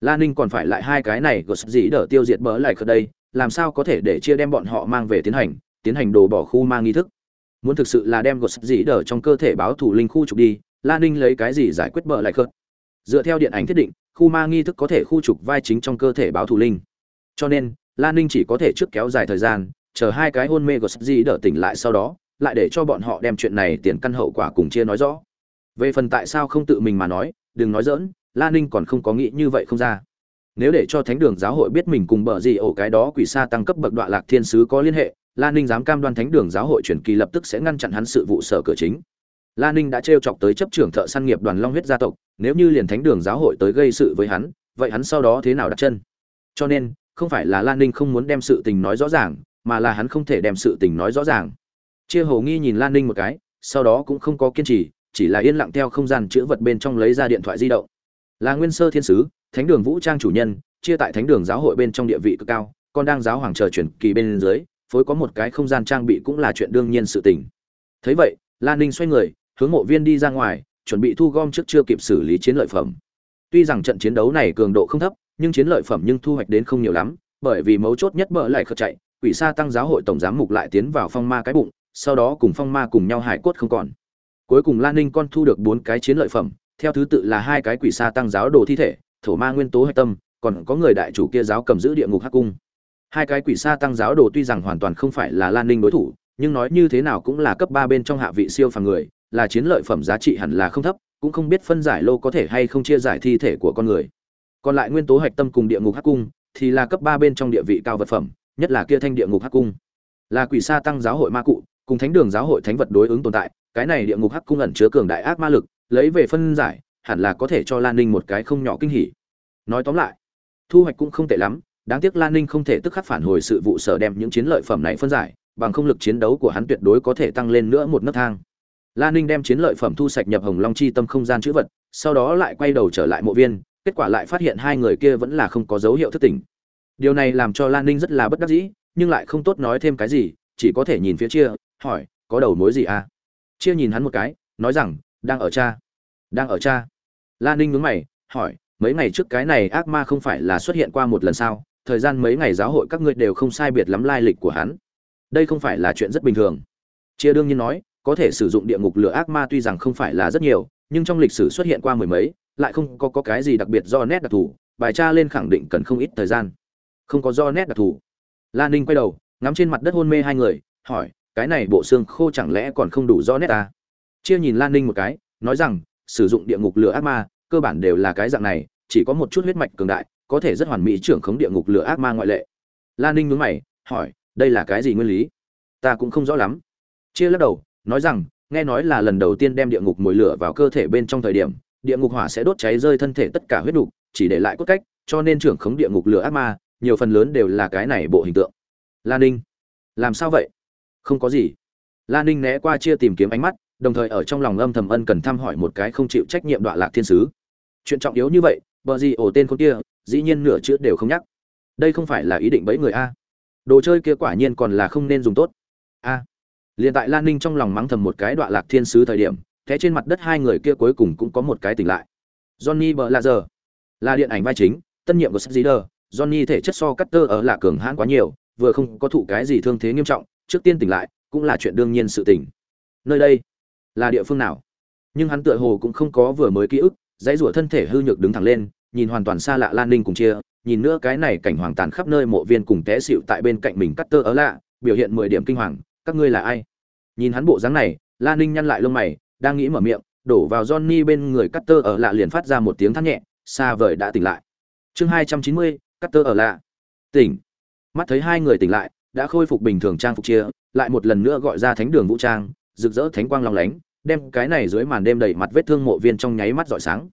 la ninh còn phải lại hai cái này của dĩ đỡ tiêu diệt bỡ lại ở đây, làm sao có thể để chia đem bọn họ mang về tiến hành tiến hành đổ bỏ khu mang nghi thức? Muốn thực sự là đem gột dĩ đỡ trong cơ thể báo thủ linh khu trục đi, la ninh lấy cái gì giải quyết bỡ lại khớt dựa theo điện ảnh thiết định, khu ma nghi thức có thể khu trục vai chính trong cơ thể báo thủ linh. Cho nên, la ninh chỉ có thể trước kéo dài thời gian, chờ hai cái hôn mê gột dĩ đỡ tỉnh lại sau đó, lại để cho bọn họ đem chuyện này tiền căn hậu quả cùng chia nói rõ. Về phần tại sao không tự mình mà nói, đừng nói dỡn la ninh còn không có nghĩ như vậy không ra. Nếu để cho thánh đường giáo hội biết mình cùng bờ gì ổ cái đó quỷ sa tăng cấp bậc đoạn lạc thiên sứ có liên hệ, la ninh dám cam đoan thánh đường giáo hội truyền kỳ lập tức sẽ ngăn chặn hắn sự vụ sở cửa chính. La ninh đã t chọc tới chấp trưởng thợ săn nghiệp đoàn long huyết gia tộc, nếu như liền thánh đường giáo hội tới gây sự với hắn, vậy hắn sau đó thế nào đặt chân? Cho nên, không phải là la ninh không muốn đem sự tình nói rõ ràng, mà là hắn không thể đem sự tình nói rõ ràng. Chia hồ nghi nhìn lan ninh một cái, sau đó cũng không có kiên trì, chỉ là yên lặng theo không gian chữ vật bên trong lấy ra điện thoại di động là nguyên sơ thiên sứ, thánh đường vũ trang chủ nhân, chia tại thánh đường giáo hội bên trong địa vị cực cao, còn đang giáo hoàng chờ chuyển kỳ bên dưới, phối có một cái không gian trang bị cũng là chuyện đương nhiên sự tình. Thấy vậy, lan ninh xoay người, hướng mộ viên đi ra ngoài, chuẩn bị thu gom trước chưa kịp xử lý chiến lợi phẩm. Tuy rằng trận chiến đấu này cường độ không thấp, nhưng chiến lợi phẩm nhưng thu hoạch đến không nhiều lắm, bởi vì mấu chốt nhất bỡ lại khật chạy, quỷ sa tăng giáo hội tổng giám mục lại tiến vào phong ma cái bụng, sau đó cùng phong ma cùng nhau hải cốt không còn. Cuối cùng lan ninh con thu được bốn cái chiến lợi phẩm theo thứ tự là hai cái quỷ sa tăng giáo đồ thi thể, thổ ma nguyên tố hạch tâm, còn có người đại chủ kia giáo cầm giữ địa ngục hắc cung. Hai cái quỷ sa tăng giáo đồ tuy rằng hoàn toàn không phải là lan ninh đối thủ, nhưng nói như thế nào cũng là cấp ba bên trong hạ vị siêu phàm người, là chiến lợi phẩm giá trị hẳn là không thấp, cũng không biết phân giải lô có thể hay không chia giải thi thể của con người. Còn lại nguyên tố hạch tâm cùng địa ngục hắc cung, thì là cấp ba bên trong địa vị cao vật phẩm, nhất là kia thanh địa ngục hắc cung. Là quỷ sa tăng giáo hội ma cụ, cùng thánh đường giáo hội thánh vật đối ứng tồn tại, cái này địa ngục hắc cung ẩn chứa cường đại ác ma lực lấy về phân giải, hẳn là có thể cho lan ninh một cái không nhỏ kinh hỉ. Nói tóm lại, thu hoạch cũng không tệ lắm, đáng tiếc lan ninh không thể tức khắc phản hồi sự vụ sở đem những chiến lợi phẩm này phân giải, bằng không lực chiến đấu của hắn tuyệt đối có thể tăng lên nữa một nấc thang. Lan ninh đem chiến lợi phẩm thu sạch nhập hồng long chi tâm không gian chữ vật, sau đó lại quay đầu trở lại mộ viên, kết quả lại phát hiện hai người kia vẫn là không có dấu hiệu thất tình. Điều này làm cho lan ninh rất là bất đắc dĩ, nhưng lại không tốt nói thêm cái gì, chỉ có thể nhìn phía chia, hỏi, có đầu mối gì à? Chia nhìn hắn một cái, nói rằng đang ở cha. Đang ở cha. Lan ninh nhướng mày hỏi mấy ngày trước cái này ác ma không phải là xuất hiện qua một lần sao? Thời gian mấy ngày giáo hội các ngươi đều không sai biệt lắm lai lịch của hắn. Đây không phải là chuyện rất bình thường. Chia đương nhiên nói có thể sử dụng địa ngục lửa ác ma tuy rằng không phải là rất nhiều nhưng trong lịch sử xuất hiện qua mười mấy lại không có, có cái gì đặc biệt do nét đặc thù. Bài tra lên khẳng định cần không ít thời gian. Không có do nét đặc thù. Lan ninh quay đầu ngắm trên mặt đất hôn mê hai người hỏi cái này bộ xương khô chẳng lẽ còn không đủ do nét ta chia nhìn lan ninh một cái, nói rằng, sử dụng địa ngục lửa ác ma, cơ bản đều là cái dạng này, chỉ có một chút huyết mạch cường đại, có thể rất hoàn mỹ trưởng khống địa ngục lửa ác ma ngoại lệ. Lan ninh nhướng mày, hỏi, đây là cái gì nguyên lý? Ta cũng không rõ lắm. Chia lắc đầu, nói rằng, nghe nói là lần đầu tiên đem địa ngục mồi lửa vào cơ thể bên trong thời điểm, địa ngục hỏa sẽ đốt cháy rơi thân thể tất cả huyết đục, chỉ để lại cốt cách, cho nên trưởng khống địa ngục lửa ác ma, nhiều phần lớn đều là cái này bộ hình tượng. Lan ninh, làm sao vậy? Không có gì. Lan ninh né qua chia tìm kiếm ánh mắt đồng thời ở trong lòng âm thầm ân cần thăm hỏi một cái không chịu trách nhiệm đoạn lạc thiên sứ. Chuyện trọng yếu như vậy, bờ gì ổ tên con kia, dĩ nhiên nửa chữ đều không nhắc. Đây không phải là ý định bẫy người a? Đồ chơi kia quả nhiên còn là không nên dùng tốt. A. À. liền tại lan ninh trong lòng mắng thầm một cái đoạn lạc thiên sứ thời điểm, thế trên mặt đất hai người kia cuối cùng cũng có một cái tỉnh lại. Johnny bờ là giờ là điện ảnh vai chính, tân nhiệm của sách johnny thể chất so cắt tơ ở là cường hãn quá nhiều, vừa không có thụ cái gì thương thế nghiêm trọng, trước tiên tỉnh lại cũng là chuyện đương nhiên sự tỉnh nơi đây là địa phương nào. Nhưng hắn tựa hồ cũng không có vừa mới ký ức, dãy rủa thân thể hư nhược đứng thẳng lên, nhìn hoàn toàn xa lạ lan ninh cùng chia, nhìn nữa cái này cảnh hoàng tàn khắp nơi mộ viên cùng té xịu tại bên cạnh mình cắt tơ ớ lạ, biểu hiện mười điểm kinh hoàng, các ngươi là ai? Nhìn hắn bộ dáng này, lan ninh nhăn lại lông mày, đang nghĩ mở miệng, đổ vào johnny bên người cắt tơ ở lạ liền phát ra một tiếng thắt nhẹ, xa vời đã tỉnh lại. Chương hai trăm chín mươi, cắt tơ ở lạ. Tỉnh. Mắt thấy hai người tỉnh lại, đã khôi phục bình thường trang phục chia, lại một lần nữa gọi ra thánh đường vũ trang, rực rỡ thánh quang long lánh đem cái này dưới màn đêm đầy mặt vết thương mộ viên trong nháy mắt rọi sáng.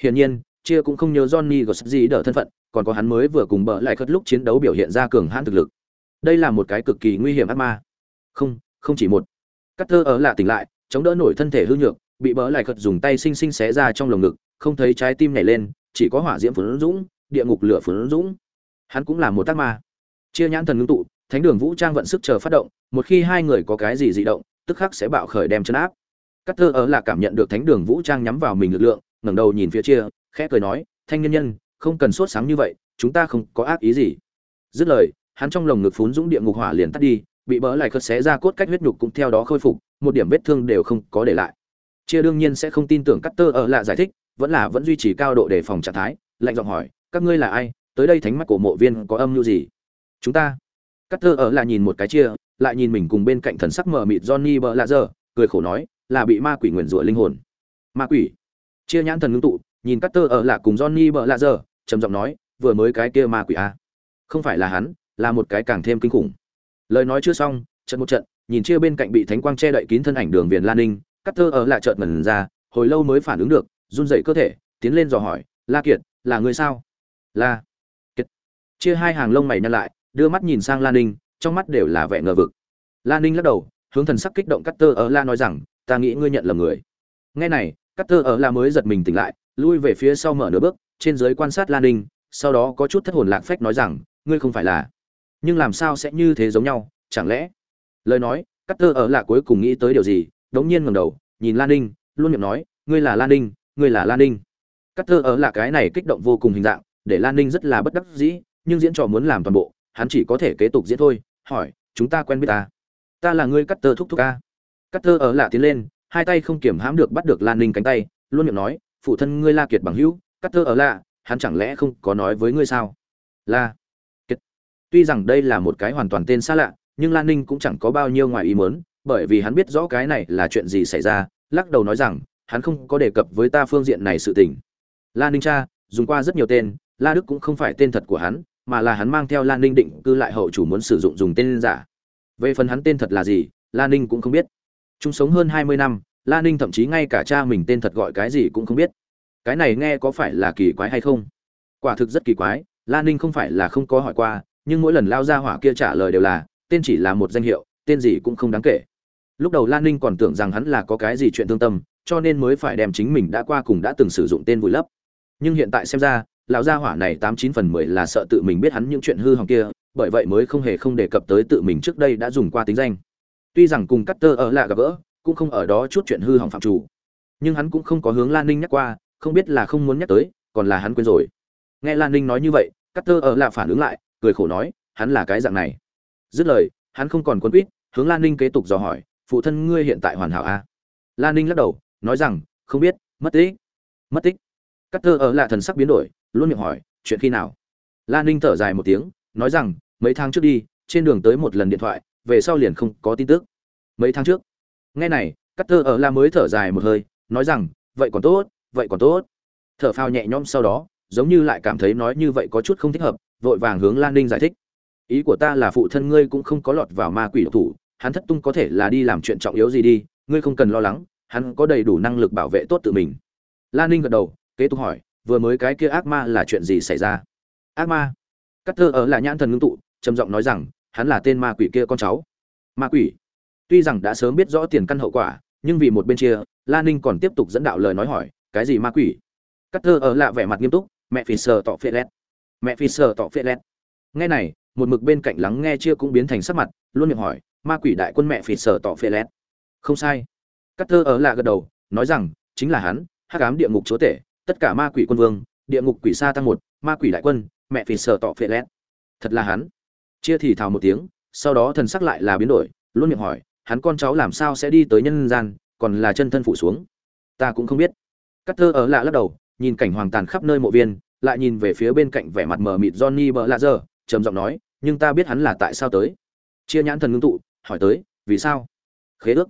Hiển nhiên, chia cũng không nhớ johnny có gì đỡ thân phận, còn có hắn mới vừa cùng bỡ lại khất lúc chiến đấu biểu hiện ra cường hãn thực lực. Đây là một cái cực kỳ nguy hiểm ác ma. Không không chỉ một. Cutter ở lạ tỉnh lại, chống đỡ nổi thân thể hư nhược, bị bỡ lại khất dùng tay xinh xinh xé ra trong lồng ngực, không thấy trái tim nhảy lên, chỉ có hỏa diễm phấn dũng, địa ngục lửa phấn dũng. Hắn cũng là một tác ma. Chia nhãn thần ngưng tụ, thánh đường vũ trang vận sức chờ phát động, một khi hai người có cái gì dị động, tức khắc sẽ bạo khởi đem chân áp cắt thơ ở là cảm nhận được thánh đường vũ trang nhắm vào mình lực lượng, ngẩng đầu nhìn phía chia, khẽ cười nói, thanh nhân nhân, không cần sốt sáng như vậy, chúng ta không có ác ý gì. Dứt lời, hắn trong lồng ngực phún dũng địa ngục hỏa liền tắt đi, bị bỡ lại khớt xé ra cốt cách huyết nhục cũng theo đó khôi phục, một điểm vết thương đều không có để lại. Chia đương nhiên sẽ không tin tưởng cắt tơ ở lạ giải thích, vẫn là vẫn duy trì cao độ đề phòng trạng thái, lạnh giọng hỏi, các ngươi là ai? Tới đây thánh mắt của mộ viên có âm mưu gì? Chúng ta. Cắt tơ ở Lạ nhìn một cái chia, lại nhìn mình cùng bên cạnh thần sắc mờ mịt johnny bỡ lạ giờ cười khổ nói là bị ma quỷ nguyền rủa linh hồn. Ma quỷ. Chia nhãn thần ngưng tụ, nhìn cắt tơ ở lạ cùng johnny bợ lạ giờ, trầm giọng nói, vừa mới cái kia ma quỷ a. Không phải là hắn, là một cái càng thêm kinh khủng. Lời nói chưa xong, trận một trận, nhìn chia bên cạnh bị thánh quang che đậy kín thân ảnh đường viền lan ninh cắt tơ ở lạ trợn ngẩn ra, hồi lâu mới phản ứng được, run dậy cơ thể, tiến lên dò hỏi, la kiệt, là người sao? La kiệt. Chia hai hàng lông mày nhăn lại, đưa mắt nhìn sang lan ninh, trong mắt đều là vẻ ngờ vực. Lan ninh lắc đầu, hướng thần sắc kích động cắt tơ ở la nói rằng ta nghĩ ngươi nhận lầm người. Nghe này cắt thơ ở la mới giật mình tỉnh lại, lui về phía sau mở nửa bước, trên dưới quan sát lan ninh, sau đó có chút thất hồn lạc phách nói rằng, ngươi không phải là. Nhưng làm sao sẽ như thế giống nhau, chẳng lẽ? Lời nói cắt thơ ở là cuối cùng nghĩ tới điều gì, đống nhiên ngẩng đầu, nhìn lan ninh, luôn miệng nói, ngươi là lan ninh, ngươi là lan ninh. Cắt thơ ở là cái này kích động vô cùng hình dạng, để lan ninh rất là bất đắc dĩ, nhưng diễn trò muốn làm toàn bộ, hắn chỉ có thể kế tục diễn thôi, hỏi, chúng ta quen biết ta? Ta là ngươi cắt tơ thúc thúc ca cắt Thơ ở lạ tiến lên, hai tay không kiểm hãm được bắt được lan ninh cánh tay, luôn miệng nói, phụ thân ngươi la kiệt bằng hữu cắt Thơ ở lạ, hắn chẳng lẽ không có nói với ngươi sao? La kiệt. Tuy rằng đây là một cái hoàn toàn tên xa lạ, nhưng lan ninh cũng chẳng có bao nhiêu ngoài ý muốn, bởi vì hắn biết rõ cái này là chuyện gì xảy ra, lắc đầu nói rằng, hắn không có đề cập với ta phương diện này sự tình. Lan ninh cha, dùng qua rất nhiều tên, la đức cũng không phải tên thật của hắn, mà là hắn mang theo lan ninh định cư lại hậu chủ muốn sử dụng dùng tên giả. Về phần hắn tên thật là gì lan ninh cũng không biết chúng sống hơn hai mươi năm lan ninh thậm chí ngay cả cha mình tên thật gọi cái gì cũng không biết. Cái này nghe có phải là kỳ quái hay không? Quả thực rất kỳ quái lan ninh không phải là không có hỏi qua, nhưng mỗi lần lao ra hỏa kia trả lời đều là, tên chỉ là một danh hiệu, tên gì cũng không đáng kể. Lúc đầu lan ninh còn tưởng rằng hắn là có cái gì chuyện thương tâm, cho nên mới phải đem chính mình đã qua cùng đã từng sử dụng tên vùi lấp. Nhưng hiện tại xem ra, lão gia hỏa này tám chín phần mười là sợ tự mình biết hắn những chuyện hư hỏng kia, bởi vậy mới không hề không đề cập tới tự mình trước đây đã dùng qua tính danh tuy rằng cùng cắt tơ ở lạ gặp gỡ, cũng không ở đó chút chuyện hư hỏng phạm chủ. Nhưng hắn cũng không có hướng lan ninh nhắc qua, không biết là không muốn nhắc tới, còn là hắn quên rồi. Nghe lan ninh nói như vậy cắt tơ ở lạ phản ứng lại, cười khổ nói, hắn là cái dạng này. Dứt lời, hắn không còn quân quýt, hướng lan ninh kế tục dò hỏi, phụ thân ngươi hiện tại hoàn hảo a à? lan ninh lắc đầu, nói rằng, không biết, mất tích. Mất tích? Cắt tơ ở lạ thần sắc biến đổi, luôn miệng hỏi, chuyện khi nào? Lan ninh thở dài một tiếng, nói rằng, mấy tháng trước đi, trên đường tới một lần điện thoại về sau liền không có tin tức. Mấy tháng trước, nghe này cắt thơ ở la mới thở dài một hơi, nói rằng, vậy còn tốt, vậy còn tốt. Thở phao nhẹ nhõm sau đó, giống như lại cảm thấy nói như vậy có chút không thích hợp, vội vàng hướng lan ninh giải thích. Ý của ta là phụ thân ngươi cũng không có lọt vào ma quỷ độc thủ, hắn thất tung có thể là đi làm chuyện trọng yếu gì đi, ngươi không cần lo lắng, hắn có đầy đủ năng lực bảo vệ tốt tự mình. Lan ninh gật đầu, kế tục hỏi, vừa mới cái kia ác ma là chuyện gì xảy ra? Ác ma? Cắt thơ ở là nhãn thần ngưng tụ, trầm giọng nói rằng hắn là tên ma quỷ kia con cháu. Ma quỷ? Tuy rằng đã sớm biết rõ tiền căn hậu quả, nhưng vì một bên chia lan ninh còn tiếp tục dẫn đạo lời nói hỏi, cái gì ma quỷ? Cắt thơ ở lạ vẻ mặt nghiêm túc, mẹ phi sờ tọ phê lét. Mẹ phi sờ tọ phê lét. Nghe này, một mực bên cạnh lắng nghe chia cũng biến thành sắc mặt, luôn miệng hỏi, ma quỷ đại quân mẹ phỉ sờ tọ phê lét? Không sai. Cắt thơ ở lạ gật đầu, nói rằng, chính là hắn, hắc ám địa ngục chúa tể, tất cả ma quỷ quân vương, địa ngục quỷ sa tăng một, ma quỷ đại quân, mẹ phỉ sờ tọ phê lét. Thật là hắn chia thì thào một tiếng, sau đó thần sắc lại là biến đổi, luôn miệng hỏi, hắn con cháu làm sao sẽ đi tới nhân gian, còn là chân thân phủ xuống? Ta cũng không biết. Cắt thơ ở lạ lắc đầu, nhìn cảnh hoàng tàn khắp nơi mộ viên, lại nhìn về phía bên cạnh vẻ mặt mờ mịt johnny bờ lạ giờ trầm giọng nói, nhưng ta biết hắn là tại sao tới. Chia nhãn thần ngưng tụ, hỏi tới, vì sao? Khế ước.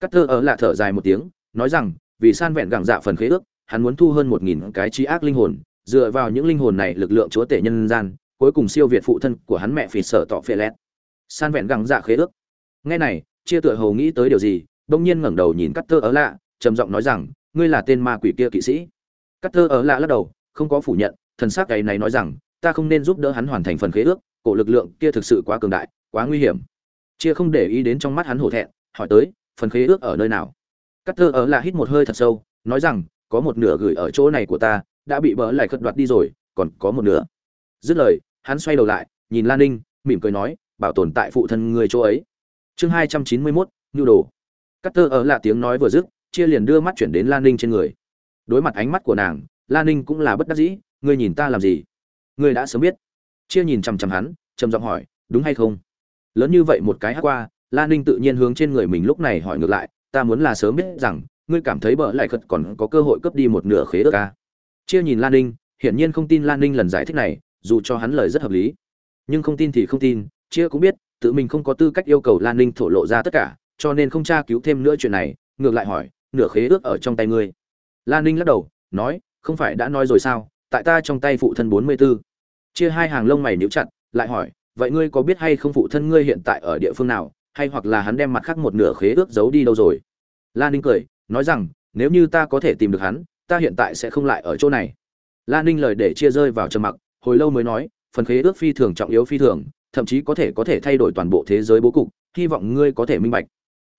Cắt thơ ở lạ thở dài một tiếng, nói rằng, vì san vẹn gẳng dạ phần khế ước, hắn muốn thu hơn một nghìn cái trí ác linh hồn, dựa vào những linh hồn này lực lượng chúa tể nhân gian cuối cùng siêu việt phụ thân của hắn mẹ phì sở tọ phệ lẹt san vẹn găng dạ khế ước. Nghe này, chia tựa hầu nghĩ tới điều gì, đông nhiên ngẩng đầu nhìn cắt thơ ở lạ, trầm giọng nói rằng, ngươi là tên ma quỷ kia kỵ sĩ. Cắt thơ ở lạ lắc đầu, không có phủ nhận, thần s á c ấy này nói rằng, ta không nên giúp đỡ hắn hoàn thành phần khế ước, cổ lực lượng kia thực sự quá cường đại, quá nguy hiểm. Chia không để ý đến trong mắt hắn hổ thẹn, hỏi tới, phần khế ước ở nơi nào? Cắt thơ ở lạ hít một hơi thật sâu, nói rằng, có một nửa gửi ở chỗ này của ta, đã bị bỡ lại khất đoạt đi rồi, còn có một nửa. Dứt lời hắn xoay đầu lại, nhìn lan ninh, mỉm cười nói, bảo tồn tại phụ thân người chỗ ấy. Chương hai trăm chín mươi mốt, nhu đồ. Cắt ở là tiếng nói vừa dứt, chia liền đưa mắt chuyển đến lan ninh trên người. Đối mặt ánh mắt của nàng, lan ninh cũng là bất đắc dĩ, ngươi nhìn ta làm gì? Ngươi đã sớm biết. Chia nhìn chằm chằm hắn, trầm giọng hỏi, đúng hay không? Lớn như vậy một cái hát qua, lan ninh tự nhiên hướng trên người mình lúc này hỏi ngược lại, ta muốn là sớm biết rằng, ngươi cảm thấy bợ lại khật còn có cơ hội cướp đi một nửa khế ước ca chia nhìn lan ninh, hiển nhiên không tin lan ninh lần giải thích này dù cho hắn lời rất hợp lý. Nhưng không tin thì không tin, chia cũng biết, tự mình không có tư cách yêu cầu lan ninh thổ lộ ra tất cả, cho nên không tra cứu thêm nữa chuyện này, ngược lại hỏi, nửa khế ước ở trong tay ngươi? Lan ninh lắc đầu, nói, không phải đã nói rồi sao? Tại ta trong tay phụ thân bốn mươi b ố chia hai hàng lông mày níu chặt, lại hỏi, vậy ngươi có biết hay không phụ thân ngươi hiện tại ở địa phương nào, hay hoặc là hắn đem mặt khác một nửa khế ước giấu đi đâu rồi? Lan ninh cười, nói rằng, nếu như ta có thể tìm được hắn, ta hiện tại sẽ không lại ở chỗ này. Lan ninh lời để chia rơi vào trầm mặc hồi lâu mới nói, phần khế ước phi thường trọng yếu phi thường, thậm chí có thể có thể thay đổi toàn bộ thế giới bố cục, hy vọng ngươi có thể minh bạch.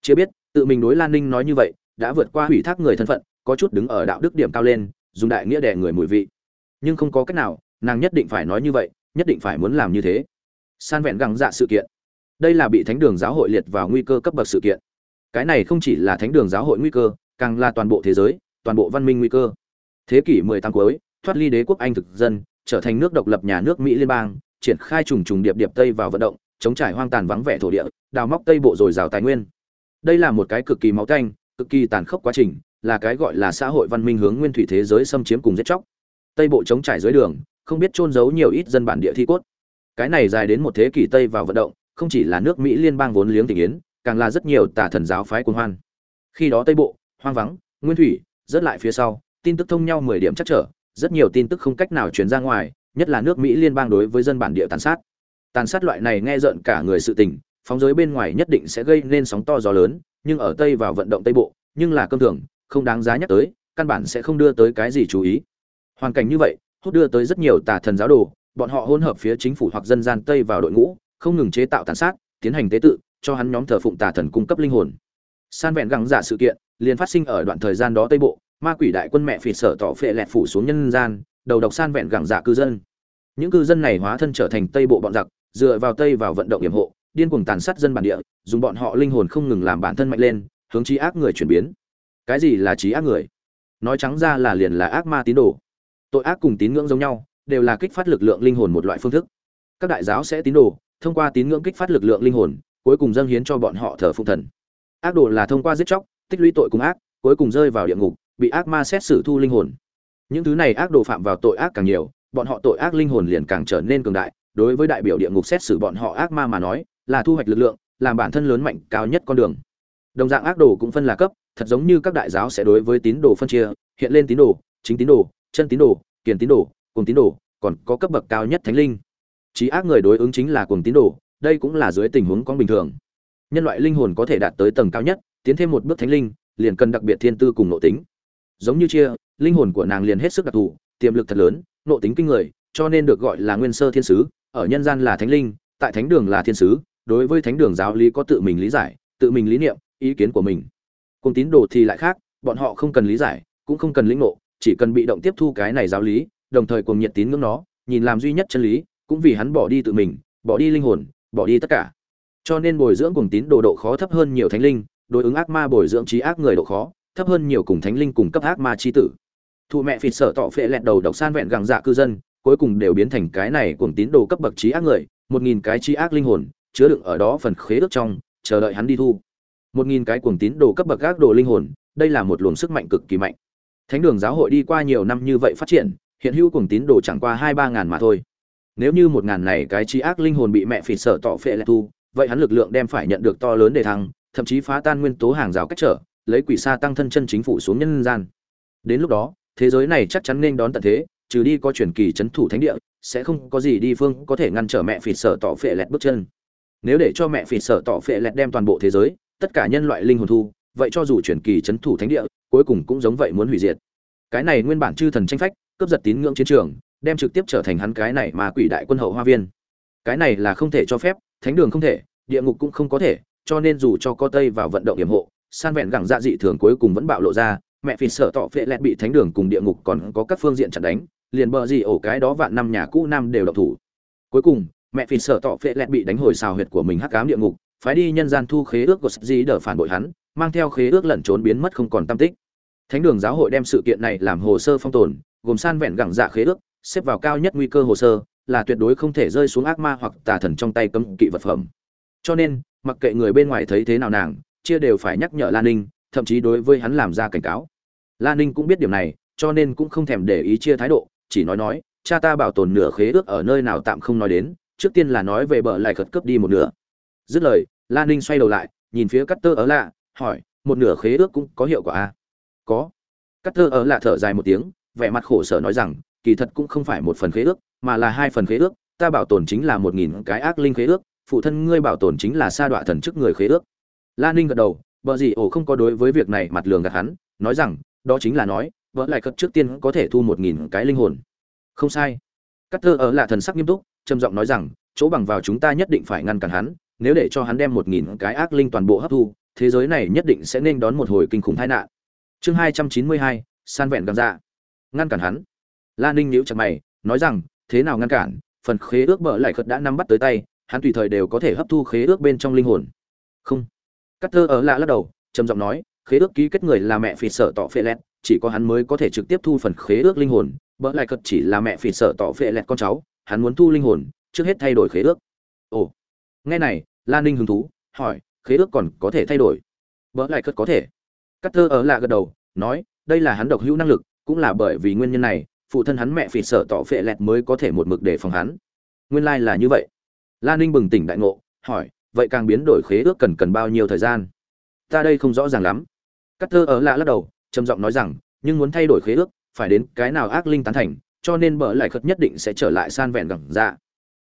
Chưa biết, tự mình đối lan ninh nói như vậy, đã vượt qua hủy thác người thân phận, có chút đứng ở đạo đức điểm cao lên, dùng đại nghĩa đẻ người mùi vị. Nhưng không có cách nào, nàng nhất định phải nói như vậy, nhất định phải muốn làm như thế. San vẹn găng dạ sự kiện. Đây là bị thánh đường giáo hội liệt vào nguy cơ cấp bậc sự kiện. Cái này không chỉ là thánh đường giáo hội nguy cơ, càng là toàn bộ thế giới, toàn bộ văn minh nguy cơ. Thế kỷ 18 cuối, thoát ly đế quốc anh thực dân trở thành nước độc lập nhà nước mỹ liên bang, triển khai trùng trùng điệp điệp tây vào vận động, chống trải hoang tàn vắng vẻ thổ địa, đào móc tây bộ rồi dào tài nguyên. Đây là một cái cực kỳ máu tanh, cực kỳ tàn khốc quá trình, là cái gọi là xã hội văn minh hướng nguyên thủy thế giới xâm chiếm cùng giết chóc. Tây bộ chống trải dưới đường, không biết trôn giấu nhiều ít dân bản địa thi cốt. Cái này dài đến một thế kỷ tây vào vận động, không chỉ là nước mỹ liên bang vốn liếng tình yến càng là rất nhiều tà thần giáo phái quân hoan. Khi đó tây bộ, hoang vắng, nguyên thủy rất lại phía sau, tin tức thông nhau mười điểm chắc trở rất nhiều tin tức không cách nào truyền ra ngoài, nhất là nước mỹ liên bang đối với dân bản địa tàn sát. Tàn sát loại này nghe rợn cả người sự tình, phóng giới bên ngoài nhất định sẽ gây nên sóng to gió lớn, nhưng ở tây vào vận động tây bộ, nhưng là cơm thường, không đáng giá nhắc tới, căn bản sẽ không đưa tới cái gì chú ý. Hoàn cảnh như vậy, hút đưa tới rất nhiều tà thần giáo đồ, bọn họ hỗn hợp phía chính phủ hoặc dân gian tây vào đội ngũ, không ngừng chế tạo tàn sát, tiến hành tế tự, cho hắn nhóm thờ phụng tà thần cung cấp linh hồn. San vẹn gắng giả sự kiện, liền phát sinh ở đoạn thời gian đó tây bộ ma quỷ đại quân mẹ phỉ sở tỏ phệ lẹt phủ xuống nhân gian, đầu độc san vẹn gẳng giả cư dân. Những cư dân này hóa thân trở thành tây bộ bọn giặc, dựa vào tây vào vận động hiểm hộ, điên cuồng tàn sát dân bản địa, dùng bọn họ linh hồn không ngừng làm bản thân mạnh lên, hướng trí ác người chuyển biến. Cái gì là trí ác người? Nói trắng ra là liền là ác ma tín đồ. Tội ác cùng tín ngưỡng giống nhau, đều là kích phát lực lượng linh hồn một loại phương thức. Các đại giáo sẽ tín đồ, thông qua tín ngưỡng kích phát lực lượng linh hồn, cuối cùng dâng hiến cho bọn họ thờ phụng thần. Ác đồ là thông qua giết chóc, tích lũy tội cùng ác, cuối cùng rơi vào địa ngục bị ác ma xét xử thu linh hồn. Những thứ này ác đồ phạm vào tội ác càng nhiều, bọn họ tội ác linh hồn liền càng trở nên cường đại. Đối với đại biểu địa ngục xét xử bọn họ ác ma mà nói, là thu hoạch lực lượng, làm bản thân lớn mạnh, cao nhất con đường. Đồng dạng ác đồ cũng phân là cấp, thật giống như các đại giáo sẽ đối với tín đồ phân chia, hiện lên tín đồ, chính tín đồ, chân tín đồ, kiền tín đồ cùng tín đồ, còn có cấp bậc cao nhất thánh linh. Trí ác người đối ứng chính là cùng tín đồ, đây cũng là dưới tình huống con bình thường. Nhân loại linh hồn có thể đạt tới tầng cao nhất, tiến thêm một bước thánh linh, liền cần đặc biệt thiên tư cùng nội tính giống như chia, linh hồn của nàng liền hết sức đặc thù, tiềm lực thật lớn nội tính kinh người, cho nên được gọi là nguyên sơ thiên sứ, ở nhân gian là thánh linh, tại thánh đường là thiên sứ, đối với thánh đường giáo lý có tự mình lý giải, tự mình lý niệm, ý kiến của mình. Cùng tín đồ thì lại khác, bọn họ không cần lý giải, cũng không cần lĩnh ngộ, chỉ cần bị động tiếp thu cái này giáo lý, đồng thời cùng nhiệt tín ngưỡng nó, nhìn làm duy nhất chân lý, cũng vì hắn bỏ đi tự mình, bỏ đi linh hồn, bỏ đi tất cả. Cho nên bồi dưỡng cùng tín đồ độ khó thấp hơn nhiều thánh linh, đối ứng ác ma bồi dưỡng trí ác người độ khó thấp hơn nhiều cùng thánh linh cùng cấp ác ma chi tử. Thụ mẹ phịt sợ tọ phệ lẹt đầu độc san vẹn gàng dạ cư dân, cuối cùng đều biến thành cái này cùng tín đồ cấp bậc trí ác người, một nghìn cái trí ác linh hồn, chứa đựng ở đó phần khế ước trong, chờ đợi hắn đi thu. Một nghìn cái cuồng tín đồ cấp bậc ác đồ linh hồn, đây là một luồng sức mạnh cực kỳ mạnh. Thánh đường giáo hội đi qua nhiều năm như vậy phát triển, hiện hữu cuồng tín đồ chẳng qua hai ba ngàn mà thôi. Nếu như một ngàn này cái trí ác linh hồn bị mẹ phỉ sợ tọ phệ lại thu, vậy hắn lực lượng đem phải nhận được to lớn để thăng, thậm chí phá tan nguyên tố hàng rào cách trở lấy quỷ sa tăng thân chân chính phủ xuống nhân gian. Đến lúc đó, thế giới này chắc chắn nên đón tận thế, trừ đi có truyền kỳ chấn thủ thánh địa, sẽ không có gì đi phương có thể ngăn trở mẹ phỉ sở tỏ phệ lẹt bước chân. Nếu để cho mẹ phỉ sở tỏ phệ lẹt đem toàn bộ thế giới, tất cả nhân loại linh hồn thu, vậy cho dù truyền kỳ chấn thủ thánh địa, cuối cùng cũng giống vậy muốn hủy diệt. Cái này nguyên bản chư thần tranh phách, cướp giật tín ngưỡng chiến trường, đem trực tiếp trở thành hắn cái này mà quỷ đại quân hậu hoa viên. Cái này là không thể cho phép, thánh đường không thể, địa ngục cũng không có thể, cho nên dù cho có tây vào vận động hiểm hộ san vẹn gẳng dạ dị thường cuối cùng vẫn bạo lộ ra, mẹ phì sợ tọ phệ lẹt bị thánh đường cùng địa ngục còn có các phương diện chặn đánh, liền bờ gì ổ cái đó vạn năm nhà cũ nam đều độc thủ. Cuối cùng, mẹ phì sợ tọ phệ lẹt bị đánh hồi xào huyệt của mình hắc cám địa ngục, phái đi nhân gian thu khế ước của gì đỡ phản bội hắn, mang theo khế ước lẩn trốn biến mất không còn tâm tích. Thánh đường giáo hội đem sự kiện này làm hồ sơ phong tồn, gồm san vẹn gẳng dạ khế ước, xếp vào cao nhất nguy cơ hồ sơ, là tuyệt đối không thể rơi xuống ác ma hoặc tà thần trong tay cấm kỵ vật phẩm. Cho nên, mặc kệ người bên ngoài thấy thế nào nàng chia đều phải nhắc nhở lan ninh, thậm chí đối với hắn làm ra cảnh cáo. Lan ninh cũng biết điểm này, cho nên cũng không thèm để ý chia thái độ, chỉ nói nói, cha ta bảo tồn nửa khế ước ở nơi nào tạm không nói đến, trước tiên là nói về bờ lại khật cướp đi một nửa. Dứt lời lan ninh xoay đầu lại, nhìn phía Cutter tơ ở lạ, hỏi, một nửa khế ước cũng có hiệu quả à? có. Cutter tơ ở lạ thở dài một tiếng, vẻ mặt khổ sở nói rằng, kỳ thật cũng không phải một phần khế ước, mà là hai phần khế ước, ta bảo tồn chính là một nghìn cái ác linh khế ước, phụ thân ngươi bảo tồn chính là sa đọa thần chức người khế ước. La ninh gật đầu vợ gì ổ không có đối với việc này mặt lường gạt hắn, nói rằng, đó chính là nói vợ lại cất trước tiên có thể thu một nghìn cái linh hồn. Không sai. Cắt thơ ở là thần sắc nghiêm túc, trầm giọng nói rằng, chỗ bằng vào chúng ta nhất định phải ngăn cản hắn, nếu để cho hắn đem một nghìn cái ác linh toàn bộ hấp thu, thế giới này nhất định sẽ nên đón một hồi kinh khủng tai nạn. Chương hai trăm chín mươi hai, san vẹn gần dạ. Ngăn cản hắn. La ninh nhíu chặt mày, nói rằng, thế nào ngăn cản? Phần khế ước bợ lại khất đã nắm bắt tới tay, hắn tùy thời đều có thể hấp thu khế ước bên trong linh hồn. Không cắt thơ ở lạ lắc đầu, trầm giọng nói, khế ước ký kết người là mẹ phi sợ tỏ phệ lẹt, chỉ có hắn mới có thể trực tiếp thu phần khế ước linh hồn, bỡ lại cật chỉ là mẹ phi sợ tỏ phệ lẹt con cháu, hắn muốn thu linh hồn, trước hết thay đổi khế ước. Ồ, nghe này, lan ninh hứng thú, hỏi, khế ước còn có thể thay đổi? Bỡ lại cật có thể. Cắt thơ ở lạ gật đầu, nói, đây là hắn độc hữu năng lực, cũng là bởi vì nguyên nhân này, phụ thân hắn mẹ phi sợ tỏ phệ lẹt mới có thể một mực để phòng hắn. Nguyên lai là như vậy. Lan ninh bừng tỉnh đại ngộ, hỏi vậy càng biến đổi khế ước cần cần bao nhiêu thời gian? Ta đây không rõ ràng lắm. Cắt thơ ở lạ lắc đầu, trầm giọng nói rằng, nhưng muốn thay đổi khế ước, phải đến cái nào ác linh tán thành, cho nên bờ lại khất nhất định sẽ trở lại san vẹn gẳng ra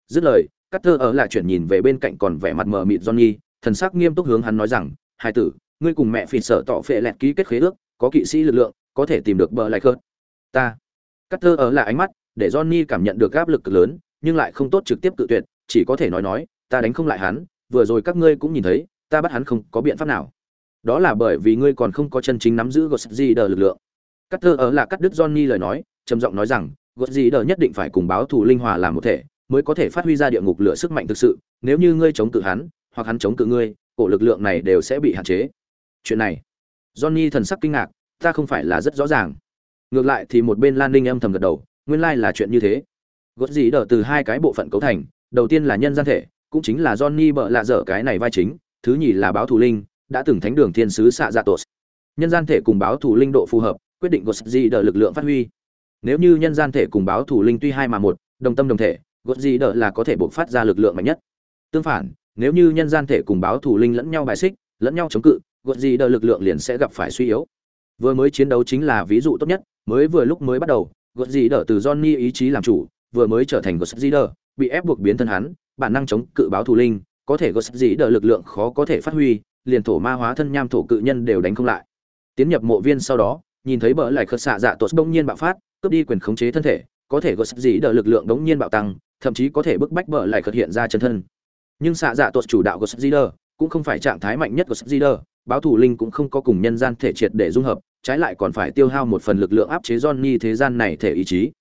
dứt lời cắt thơ ở lại chuyển nhìn về bên cạnh còn vẻ mặt mờ mịt johnny, thần sắc nghiêm túc hướng hắn nói rằng, hai tử, ngươi cùng mẹ phỉ sợ tọ phệ lẹt ký kết khế ước, có kỵ sĩ lực lượng, có thể tìm được bờ lại khất. Ta. Cắt thơ ở lại ánh mắt, để johnny cảm nhận được áp lực cực lớn, nhưng lại không tốt trực tiếp tự tuyệt, chỉ có thể nói nói, ta đánh không lại hắn vừa rồi các ngươi cũng nhìn thấy, ta bắt hắn không có biện pháp nào. Đó là bởi vì ngươi còn không có chân chính nắm giữ gột gì đờ lực lượng. Cắt thơ ở là cắt đứt johnny lời nói, trầm giọng nói rằng gột gì đờ nhất định phải cùng báo thù linh hòa làm một thể, mới có thể phát huy ra địa ngục lửa sức mạnh thực sự, nếu như ngươi chống cự hắn, hoặc hắn chống cự ngươi, cổ lực lượng này đều sẽ bị hạn chế. Chuyện này, johnny thần sắc kinh ngạc, ta không phải là rất rõ ràng. Ngược lại thì một bên lan ninh âm thầm gật đầu, nguyên lai là chuyện như thế. Gót gì đờ từ hai cái bộ phận cấu thành, đầu tiên là nhân gian thể cũng chính là johnny bợ lạ dở cái này vai chính, thứ nhì là báo Thủ linh, đã từng thánh đường thiên sứ xạ dạ tổ. nhân gian thể cùng báo Thủ linh độ phù hợp, quyết định gót gì lực lượng phát huy. Nếu như nhân gian thể cùng báo Thủ linh tuy hai mà một, đồng tâm đồng thể gót gì là có thể bộc phát ra lực lượng mạnh nhất. Tương phản, nếu như nhân gian thể cùng báo Thủ linh lẫn nhau bài xích, lẫn nhau chống cự gót gì lực lượng liền sẽ gặp phải suy yếu. Vừa mới chiến đấu chính là ví dụ tốt nhất, mới vừa lúc mới bắt đầu gót gì từ johnny ý chí làm chủ, vừa mới trở thành gót gì bị ép buộc biến thân hắn bản năng chống cự báo thù linh có thể gót gì đỡ lực lượng khó có thể phát huy liền thổ ma hóa thân nham thổ cự nhân đều đánh không lại tiến nhập mộ viên sau đó nhìn thấy bỡ lại khớt xạ dạ tuột đông nhiên bạo phát cướp đi quyền khống chế thân thể có thể gót gì đỡ lực lượng đống nhiên bạo tăng thậm chí có thể bức bách bỡ lại khớt hiện ra chân thân nhưng xạ dạ tuột chủ đạo của gì đỡ cũng không phải trạng thái mạnh nhất của gì đỡ báo thủ linh cũng không có cùng nhân gian thể triệt để dung hợp trái lại còn phải tiêu hao một phần lực lượng áp chế Johnny thế gian này thể ý chí.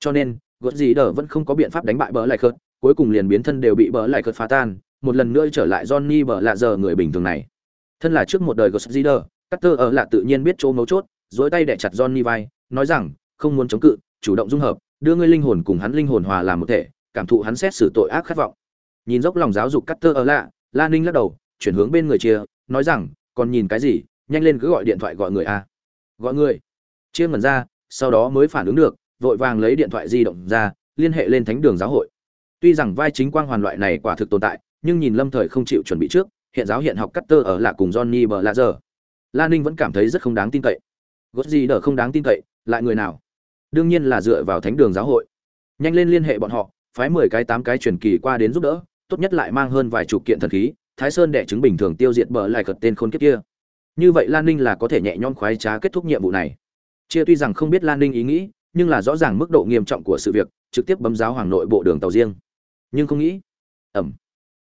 Cho nên, gột gì đỡ vẫn không có biện pháp đánh bại bỡ lại khớt, cuối cùng liền biến thân đều bị bỡ lại cất phá tan, một lần nữa trở lại Johnny bỡ lạ giờ người bình thường này. Thân là trước một đời gột gì đờ, Carter ở lạ tự nhiên biết chỗ mấu chốt, duỗi tay đè chặt Johnny vai, nói rằng, không muốn chống cự, chủ động dung hợp, đưa ngươi linh hồn cùng hắn linh hồn hòa làm một thể, cảm thụ hắn xét xử tội ác khát vọng. Nhìn dốc lòng giáo dục Carter ở lạ, Lan Ninh lắc đầu, chuyển hướng bên người chia, nói rằng, còn nhìn cái gì, nhanh lên cứ gọi điện thoại gọi người a gọi người chia ngẩn ra sau đó mới phản ứng được vội vàng lấy điện thoại di động ra liên hệ lên thánh đường giáo hội tuy rằng vai chính quang hoàn loại này quả thực tồn tại, nhưng nhìn lâm thời không chịu chuẩn bị trước, hiện giáo hiện học cắt tơ ở là cùng johnny bờ lạ giờ lan ninh vẫn cảm thấy rất không đáng tin cậy. Gót gì đỡ không đáng tin cậy, lại người nào? Đương nhiên là dựa vào thánh đường giáo hội. Nhanh lên liên hệ bọn họ, phái mười cái tám cái truyền kỳ qua đến giúp đỡ, tốt nhất lại mang hơn vài chục kiện thần khí, thái sơn đẻ chứng bình thường tiêu diệt bờ lại cật tên khôn kiếp kia. Như vậy lan ninh là có thể nhẹ nhõm khoái trá kết thúc nhiệm vụ này. Chia tuy rằng không biết lan ninh ý nghĩ, nhưng là rõ ràng mức độ nghiêm trọng của sự việc, trực tiếp bấm giáo hoàng nội bộ đường tàu riêng nhưng không nghĩ ẩm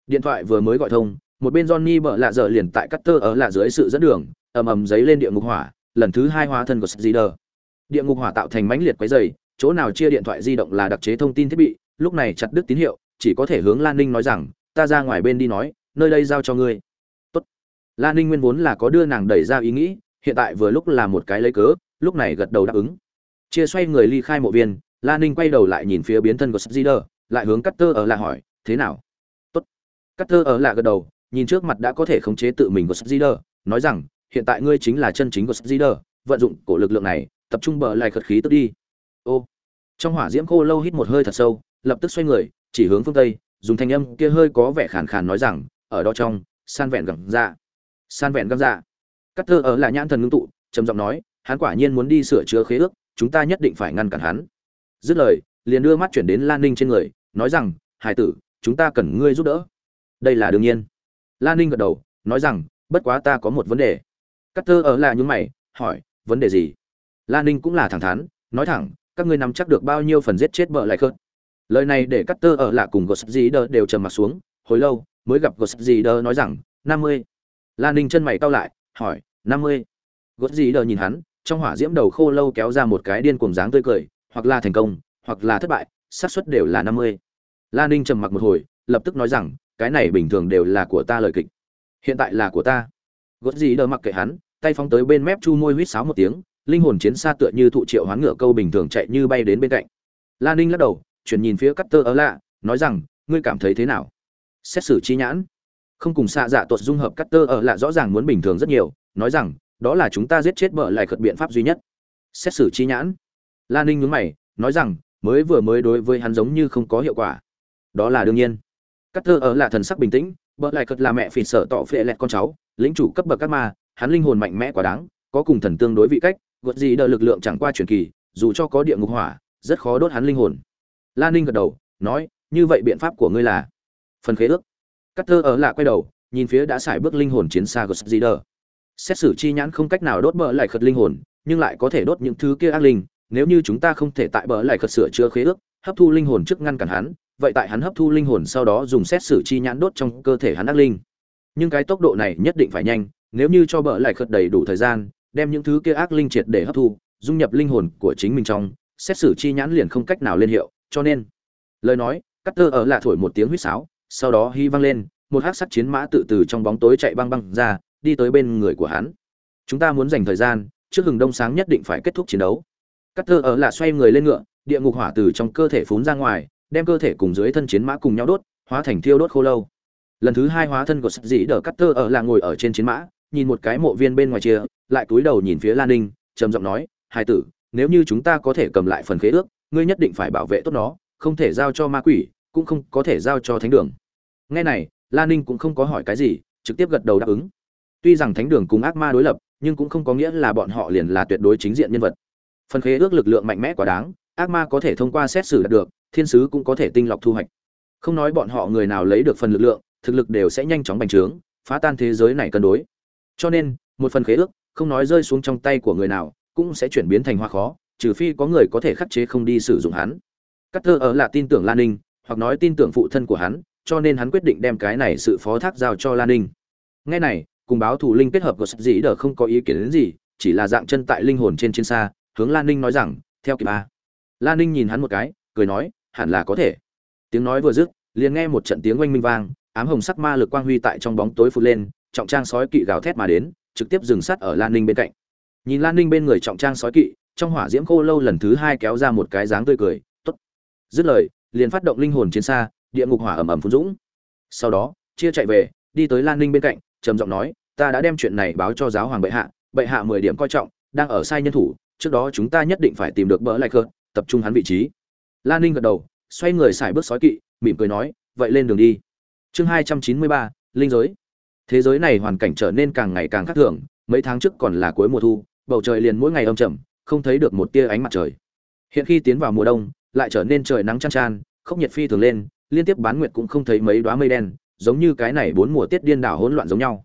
điện thoại vừa mới gọi thông một bên johnny bợ lạ dở liền tại cắt tơ ở lạ dưới sự dẫn đường ầm ầm giấy lên địa ngục hỏa lần thứ hai hóa thân của Sgider. Địa ngục hỏa tạo thành mãnh liệt quấy dày, chỗ nào chia điện thoại di động là đặc chế thông tin thiết bị, lúc này chặt đứt tín hiệu, chỉ có thể hướng Lan Ninh nói rằng, ta ra ngoài bên đi nói, nơi đây giao cho ngươi. tốt, Lan Ninh Nguyên vốn là có đưa nàng đẩy ra ý nghĩ, hiện tại vừa lúc là một cái lấy cớ, lúc này gật đầu đáp ứng. Chia xoay người ly khai mộ viên, Lan Ninh quay đầu lại nhìn phía biến thân của Szider, lại hướng Cutter ở là hỏi, thế nào? Tốt. Cutter ở là gật đầu, nhìn trước mặt đã có thể khống chế tự mình của Szider, nói rằng, hiện tại ngươi chính là chân chính của Szider, vận dụng cổ lực lượng này, tập trung bờ lại khật khí tức đi. Ô. Trong hỏa diễm khô lâu hít một hơi thật sâu, lập tức xoay người, chỉ hướng phương tây, dùng thanh âm kia hơi có vẻ khàn khàn nói rằng, ở đó trong, san vẹn gẳng dạ. San vẹn gẳng dạ. thơ ở là nhãn thần ngưng tụ, trầm giọng nói, hắn quả nhiên muốn đi sửa chữa khế ước, chúng ta nhất định phải ngăn cản hắn dứt lời liền đưa mắt chuyển đến lan ninh trên người nói rằng, hải tử, chúng ta cần ngươi giúp đỡ. Đây là đương nhiên. Lan ninh gật đầu, nói rằng, bất quá ta có một vấn đề. Cắt thơ ở là nhún mày, hỏi, vấn đề gì? Lan ninh cũng là thẳng thắn, nói thẳng, các ngươi nắm chắc được bao nhiêu phần giết chết vợ lại khớt? Lời này để cắt tơ ở lạ cùng gosset dì đơ đều trầm mặt xuống, hồi lâu, mới gặp gosset dì đơ nói rằng, năm mươi. Lan ninh chân mày cau lại, hỏi, năm mươi? Gosset dì đơ nhìn hắn, trong hỏa diễm đầu khô lâu kéo ra một cái điên cuồng dáng tươi cười, hoặc là thành công, hoặc là thất bại xác suất đều là năm mươi. Lan ninh trầm mặc một hồi, lập tức nói rằng, cái này bình thường đều là của ta lời kịch. Hiện tại là của ta. Gót gì đờ mặc kệ hắn, tay phóng tới bên mép chu môi huýt sáo một tiếng, linh hồn chiến xa tựa như thụ triệu hoán ngựa câu bình thường chạy như bay đến bên cạnh. Lan ninh lắc đầu, chuyển nhìn phía cắt tơ ớ lạ, nói rằng, ngươi cảm thấy thế nào? Xét xử chi nhãn. Không cùng xạ dạ tuột dung hợp cắt tơ ở lạ rõ ràng muốn bình thường rất nhiều, nói rằng, đó là chúng ta giết chết bợ lại khật biện pháp duy nhất. Xét xử chi nhãn? Lan ninh nhướng mày, nói rằng mới vừa mới đối với hắn giống như không có hiệu quả. Đó là đương nhiên. Cắt thơ ở là thần sắc bình tĩnh bỡ lại cật là mẹ phỉ sợ tỏ phệ lẹt con cháu, lĩnh chủ cấp bậc các ma, hắn linh hồn mạnh mẽ quá đáng, có cùng thần tương đối vị cách, gợt gì đợi lực lượng chẳng qua truyền kỳ, dù cho có địa ngục hỏa, rất khó đốt hắn linh hồn. Lan ninh gật đầu, nói, như vậy biện pháp của ngươi là phần khế ước. Cắt thơ ở là quay đầu, nhìn phía đã xài bước linh hồn chiến xa gợt gì đờ xét xử chi nhãn không cách nào đốt bỡ lại khật linh hồn, nhưng lại có thể đốt những thứ kia ác linh nếu như chúng ta không thể tại bờ lại khật sửa chữa khế ước, hấp thu linh hồn trước ngăn cản hắn, vậy tại hắn hấp thu linh hồn sau đó dùng xét xử chi nhãn đốt trong cơ thể hắn ác linh. Nhưng cái tốc độ này nhất định phải nhanh, nếu như cho bờ lại khật đầy đủ thời gian, đem những thứ kia ác linh triệt để hấp thu, dung nhập linh hồn của chính mình trong, xét xử chi nhãn liền không cách nào lên hiệu, cho nên, lời nói cắt tơ ở lạ thổi một tiếng huýt sáo, sau đó hy vang lên, một hát sắt chiến mã tự từ trong bóng tối chạy băng băng ra, đi tới bên người của hắn. Chúng ta muốn dành thời gian, trước hừng đông sáng nhất định phải kết thúc chiến đấu cắt thơ ở là xoay người lên ngựa địa ngục hỏa từ trong cơ thể phún ra ngoài đem cơ thể cùng dưới thân chiến mã cùng nhau đốt hóa thành thiêu đốt khô lâu. Lần thứ hai hóa thân của sắc dĩ đờ cắt thơ ở là ngồi ở trên chiến mã nhìn một cái mộ viên bên ngoài chia lại cúi đầu nhìn phía lan ninh trầm giọng nói hai tử nếu như chúng ta có thể cầm lại phần khế ước ngươi nhất định phải bảo vệ tốt nó không thể giao cho ma quỷ cũng không có thể giao cho thánh đường. Nghe này lan ninh cũng không có hỏi cái gì trực tiếp gật đầu đáp ứng. Tuy rằng thánh đường cùng ác ma đối lập, nhưng cũng không có nghĩa là bọn họ liền là tuyệt đối chính diện nhân vật. Phần khế ước lực lượng mạnh mẽ quá đáng, ác ma có thể thông qua xét xử đạt được, thiên sứ cũng có thể tinh lọc thu hoạch. Không nói bọn họ người nào lấy được phần lực lượng, thực lực đều sẽ nhanh chóng bành trướng, phá tan thế giới này cân đối. Cho nên, một phần khế ước, không nói rơi xuống trong tay của người nào, cũng sẽ chuyển biến thành hoa khó, trừ phi có người có thể khắc chế không đi sử dụng hắn. Cắt thơ ở là tin tưởng Lan Ninh, hoặc nói tin tưởng phụ thân của hắn, cho nên hắn quyết định đem cái này sự phó thác giao cho Lan Ninh. Nghe này, cùng báo thủ linh kết hợp của sắp dĩ đờ không có ý kiến đến gì chỉ là dạng chân tại linh hồn trên trên xa hướng lan ninh nói rằng, theo kịp a. Lan ninh nhìn hắn một cái, cười nói, hẳn là có thể. Tiếng nói vừa dứt, liền nghe một trận tiếng oanh minh vang, ám hồng sắc ma lực quang huy tại trong bóng tối phụt lên, trọng trang sói kỵ gào thét mà đến, trực tiếp dừng sắt ở lan ninh bên cạnh. Nhìn lan ninh bên người trọng trang sói kỵ, trong hỏa diễm khô lâu lần thứ hai kéo ra một cái dáng tươi cười, tốt. Dứt lời, liền phát động linh hồn chiến xa, địa ngục hỏa ẩm ẩm phun dũng. Sau đó, chia chạy về, đi tới lan ninh bên cạnh, trầm giọng nói, ta đã đem chuyện này báo cho giáo hoàng bệ hạ bệ hạ mười điểm coi trọng, đang ở sai nhân thủ trước đó chúng ta nhất định phải tìm được bỡ lại cơ tập trung hắn vị trí. Lan ninh gật đầu, xoay người xài bước sói kỵ, mỉm cười nói, vậy lên đường đi. Chương hai trăm chín mươi ba, linh giới. Thế giới này hoàn cảnh trở nên càng ngày càng khác thường, mấy tháng trước còn là cuối mùa thu, bầu trời liền mỗi ngày âm trầm, không thấy được một tia ánh mặt trời. Hiện khi tiến vào mùa đông, lại trở nên trời nắng chăn chan không nhiệt phi thường lên, liên tiếp bán nguyệt cũng không thấy mấy đoá mây đen, giống như cái này bốn mùa tiết điên đảo hỗn loạn giống nhau.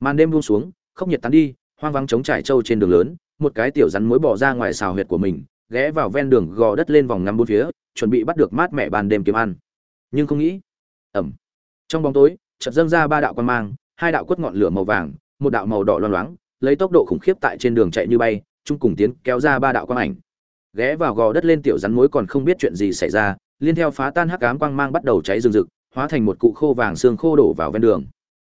Màn đêm buông xuống, khốc nhiệt tán đi, hoang vắng trống trải trâu trên đường lớn một cái tiểu rắn mối bỏ ra ngoài xào huyệt của mình, ghé vào ven đường gò đất lên vòng ngắm bốn phía, chuẩn bị bắt được mát mẹ ban đêm kiếm ăn. Nhưng không nghĩ ẩm trong bóng tối, chợt dâng ra ba đạo quan mang, hai đạo quất ngọn lửa màu vàng, một đạo màu đỏ loang loáng, lấy tốc độ khủng khiếp tại trên đường chạy như bay, chung cùng tiến kéo ra ba đạo quang ảnh. Ghé vào gò đất lên tiểu rắn mối còn không biết chuyện gì xảy ra, liên theo phá tan hắc ám quang mang bắt đầu cháy rừng rực, hóa thành một cụ khô vàng xương khô đổ vào ven đường.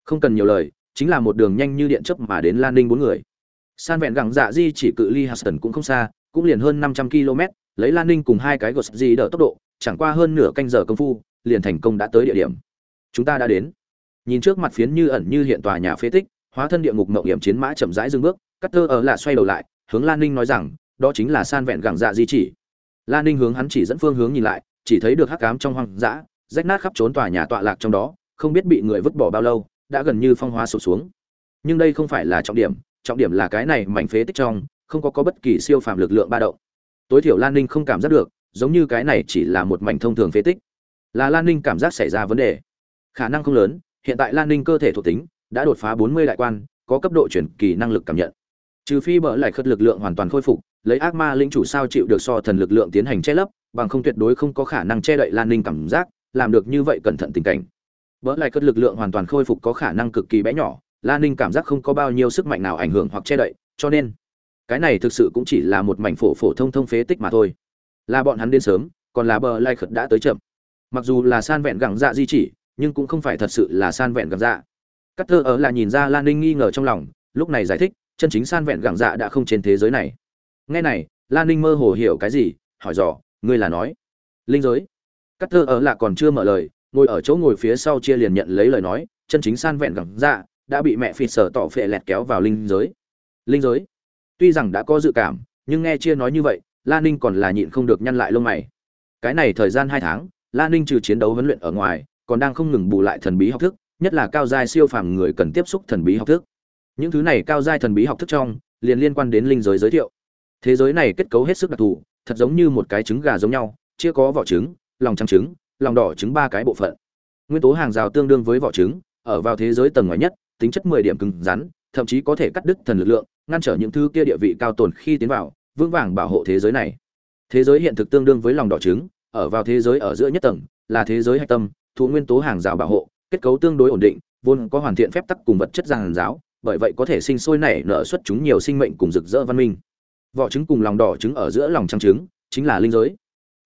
Không cần nhiều lời, chính là một đường nhanh như điện chớp mà đến Lan Ninh bốn người. San vẹn gẳng dạ di chỉ cự ly Huston cũng không xa, cũng liền hơn 500 km, lấy lan ninh cùng hai cái gos di đỡ tốc độ chẳng qua hơn nửa canh giờ công phu liền thành công đã tới địa điểm. Chúng ta đã đến. Nhìn trước mặt phiến như ẩn như hiện tòa nhà phế tích hóa thân địa ngục mộng hiểm chiến mã chậm rãi dừng bước cắt thơ ở là xoay đầu lại hướng lan ninh nói rằng đó chính là san vẹn gẳng dạ di chỉ. Lan ninh hướng hắn chỉ dẫn phương hướng nhìn lại chỉ thấy được hắc cám trong hoang dã rách nát khắp trốn tòa nhà tọa lạc trong đó không biết bị người vứt bỏ bao lâu đã gần như phong hóa sụp xuống. Nhưng đây không phải là trọng điểm trọng điểm là cái này mảnh phế tích trong, không có có bất kỳ siêu phàm lực lượng ba động. Tối thiểu lan ninh không cảm giác được, giống như cái này chỉ là một mảnh thông thường phế tích. Là lan ninh cảm giác xảy ra vấn đề. Khả năng không lớn, hiện tại lan ninh cơ thể thuộc tính đã đột phá bốn mươi đại quan, có cấp độ chuyển kỳ năng lực cảm nhận. Trừ phi bỡ lại khất lực lượng hoàn toàn khôi phục, lấy ác ma linh chủ sao chịu được so thần lực lượng tiến hành che lấp, bằng không tuyệt đối không có khả năng che đậy lan ninh cảm giác, làm được như vậy cẩn thận tình cảnh. Bỡ lại cất lực lượng hoàn toàn khôi phục có khả năng cực kỳ bé nhỏ lan ninh cảm giác không có bao nhiêu sức mạnh nào ảnh hưởng hoặc che đậy, cho nên cái này thực sự cũng chỉ là một mảnh phổ phổ thông thông phế tích mà thôi. Là bọn hắn đến sớm, còn là bờ lai khật đã tới chậm. Mặc dù là san vẹn gẳng dạ di chỉ, nhưng cũng không phải thật sự là san vẹn gẳng dạ. Cắt thơ ở là nhìn ra lan ninh nghi ngờ trong lòng, lúc này giải thích, chân chính san vẹn gẳng dạ đã không trên thế giới này. Ngay này lan ninh mơ hồ hiểu cái gì, hỏi dò, ngươi là nói? Linh giới. Cắt thơ ở là còn chưa mở lời, ngồi ở chỗ ngồi phía sau chia liền nhận lấy lời nói, chân chính san vẹn gẳng dạ đã bị mẹ phi sở tỏ phệ lẹt kéo vào linh giới. Linh giới? Tuy rằng đã có dự cảm, nhưng nghe chia nói như vậy Lan ninh còn là nhịn không được nhăn lại lông mày. Cái này thời gian hai tháng Lan ninh trừ chiến đấu huấn luyện ở ngoài, còn đang không ngừng bù lại thần bí học thức, nhất là cao giai siêu phàm người cần tiếp xúc thần bí học thức. Những thứ này cao giai thần bí học thức trong, liền liên quan đến linh giới giới thiệu. Thế giới này kết cấu hết sức đặc thù, thật giống như một cái trứng gà giống nhau, chia có vỏ trứng, lòng trắng trứng, lòng đỏ trứng ba cái bộ phận. Nguyên tố hàng rào tương đương với vỏ trứng, ở vào thế giới tầng ngoài nhất tính chất mười điểm cứng rắn, thậm chí có thể cắt đứt thần lực lượng, ngăn trở những thứ kia địa vị cao tồn khi tiến vào, vững vàng bảo hộ thế giới này. Thế giới hiện thực tương đương với lòng đỏ trứng, ở vào thế giới ở giữa nhất tầng, là thế giới hạch tâm, thu nguyên tố hàng rào bảo hộ, kết cấu tương đối ổn định, vốn có hoàn thiện phép tắc cùng vật chất giàn giáo, bởi vậy có thể sinh sôi nảy nở xuất chúng nhiều sinh mệnh cùng rực rỡ văn minh. Vỏ trứng cùng lòng đỏ trứng ở giữa lòng trắng trứng, chính là linh giới.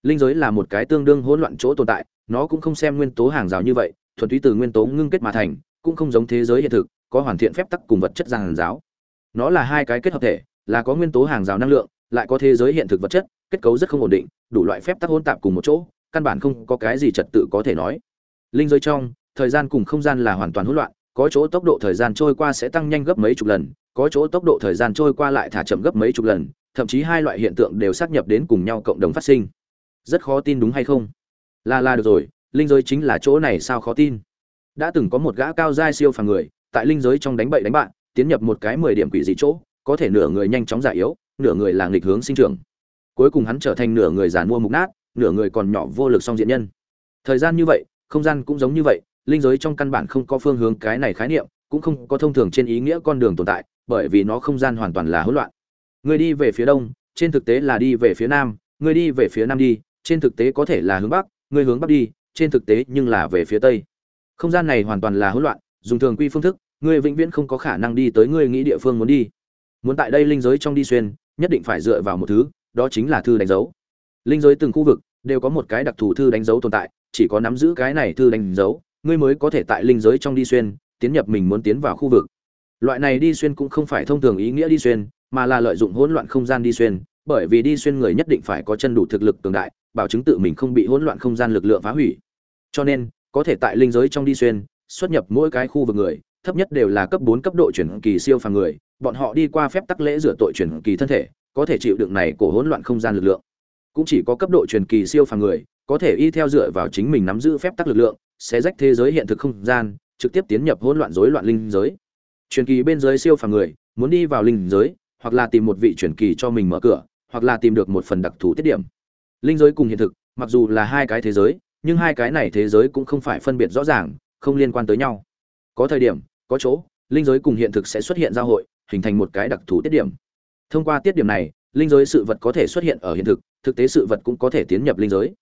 Linh giới là một cái tương đương hỗn loạn chỗ tồn tại, nó cũng không xem nguyên tố hàng rào như vậy, thuần túy từ nguyên tố ngưng kết mà thành cũng không giống thế giới hiện thực, có hoàn thiện phép tắc cùng vật chất giàn giáo. Nó là hai cái kết hợp thể, là có nguyên tố hàng rào năng lượng, lại có thế giới hiện thực vật chất, kết cấu rất không ổn định, đủ loại phép tắc hỗn tạp cùng một chỗ, căn bản không có cái gì trật tự có thể nói. Linh giới trong, thời gian cùng không gian là hoàn toàn hỗn loạn, có chỗ tốc độ thời gian trôi qua sẽ tăng nhanh gấp mấy chục lần, có chỗ tốc độ thời gian trôi qua lại thả chậm gấp mấy chục lần, thậm chí hai loại hiện tượng đều xác nhập đến cùng nhau cộng đồng phát sinh. Rất khó tin đúng hay không? Là là được rồi, linh giới chính là chỗ này sao khó tin? Đã từng có một gã cao giai siêu phàm người, tại linh giới trong đánh bậy đánh bạn tiến nhập một cái mười điểm quỷ dị chỗ, có thể nửa người nhanh chóng già yếu, nửa người là nghịch hướng sinh trưởng. Cuối cùng hắn trở thành nửa người già mua mục nát, nửa người còn nhỏ vô lực song diện nhân. Thời gian như vậy, không gian cũng giống như vậy, linh giới trong căn bản không có phương hướng cái này khái niệm, cũng không có thông thường trên ý nghĩa con đường tồn tại, bởi vì nó không gian hoàn toàn là hỗn loạn. Người đi về phía đông, trên thực tế là đi về phía nam, người đi về phía nam đi, trên thực tế có thể là hướng bắc, người hướng bắc đi, trên thực tế nhưng là về phía tây không gian này hoàn toàn là hỗn loạn, dùng thường quy phương thức, ngươi vĩnh viễn không có khả năng đi tới ngươi nghĩ địa phương muốn đi. Muốn tại đây linh giới trong đi xuyên, nhất định phải dựa vào một thứ, đó chính là thư đánh dấu. Linh giới từng khu vực, đều có một cái đặc thù thư đánh dấu tồn tại, chỉ có nắm giữ cái này thư đánh dấu, ngươi mới có thể tại linh giới trong đi xuyên, tiến nhập mình muốn tiến vào khu vực. Loại này đi xuyên cũng không phải thông thường ý nghĩa đi xuyên, mà là lợi dụng hỗn loạn không gian đi xuyên, bởi vì đi xuyên người nhất định phải có chân đủ thực lực cường đại, bảo chứng tự mình không bị hỗn loạn không gian lực lượng phá hủy. Cho nên có thể tại linh giới trong đi xuyên, xuất nhập mỗi cái khu vực người, thấp nhất đều là cấp bốn, cấp độ chuyển kỳ siêu phàm người, bọn họ đi qua phép tắc lễ rửa tội chuyển kỳ thân thể, có thể chịu đựng này của hỗn loạn không gian lực lượng. Cũng chỉ có cấp độ truyền kỳ siêu phàm người, có thể y theo dựa vào chính mình nắm giữ phép tắc lực lượng, sẽ rách thế giới hiện thực không gian, trực tiếp tiến nhập hỗn loạn rối loạn linh giới. Truyền kỳ bên dưới siêu phàm người, muốn đi vào linh giới, hoặc là tìm một vị truyền kỳ cho mình mở cửa, hoặc là tìm được một phần đặc thù tiết điểm. Linh giới cùng hiện thực, mặc dù là hai cái thế giới nhưng hai cái này thế giới cũng không phải phân biệt rõ ràng, không liên quan tới nhau. Có thời điểm, có chỗ, linh giới cùng hiện thực sẽ xuất hiện giao hội, hình thành một cái đặc thù tiết điểm. Thông qua tiết điểm này, linh giới sự vật có thể xuất hiện ở hiện thực thực tế sự vật cũng có thể tiến nhập linh giới.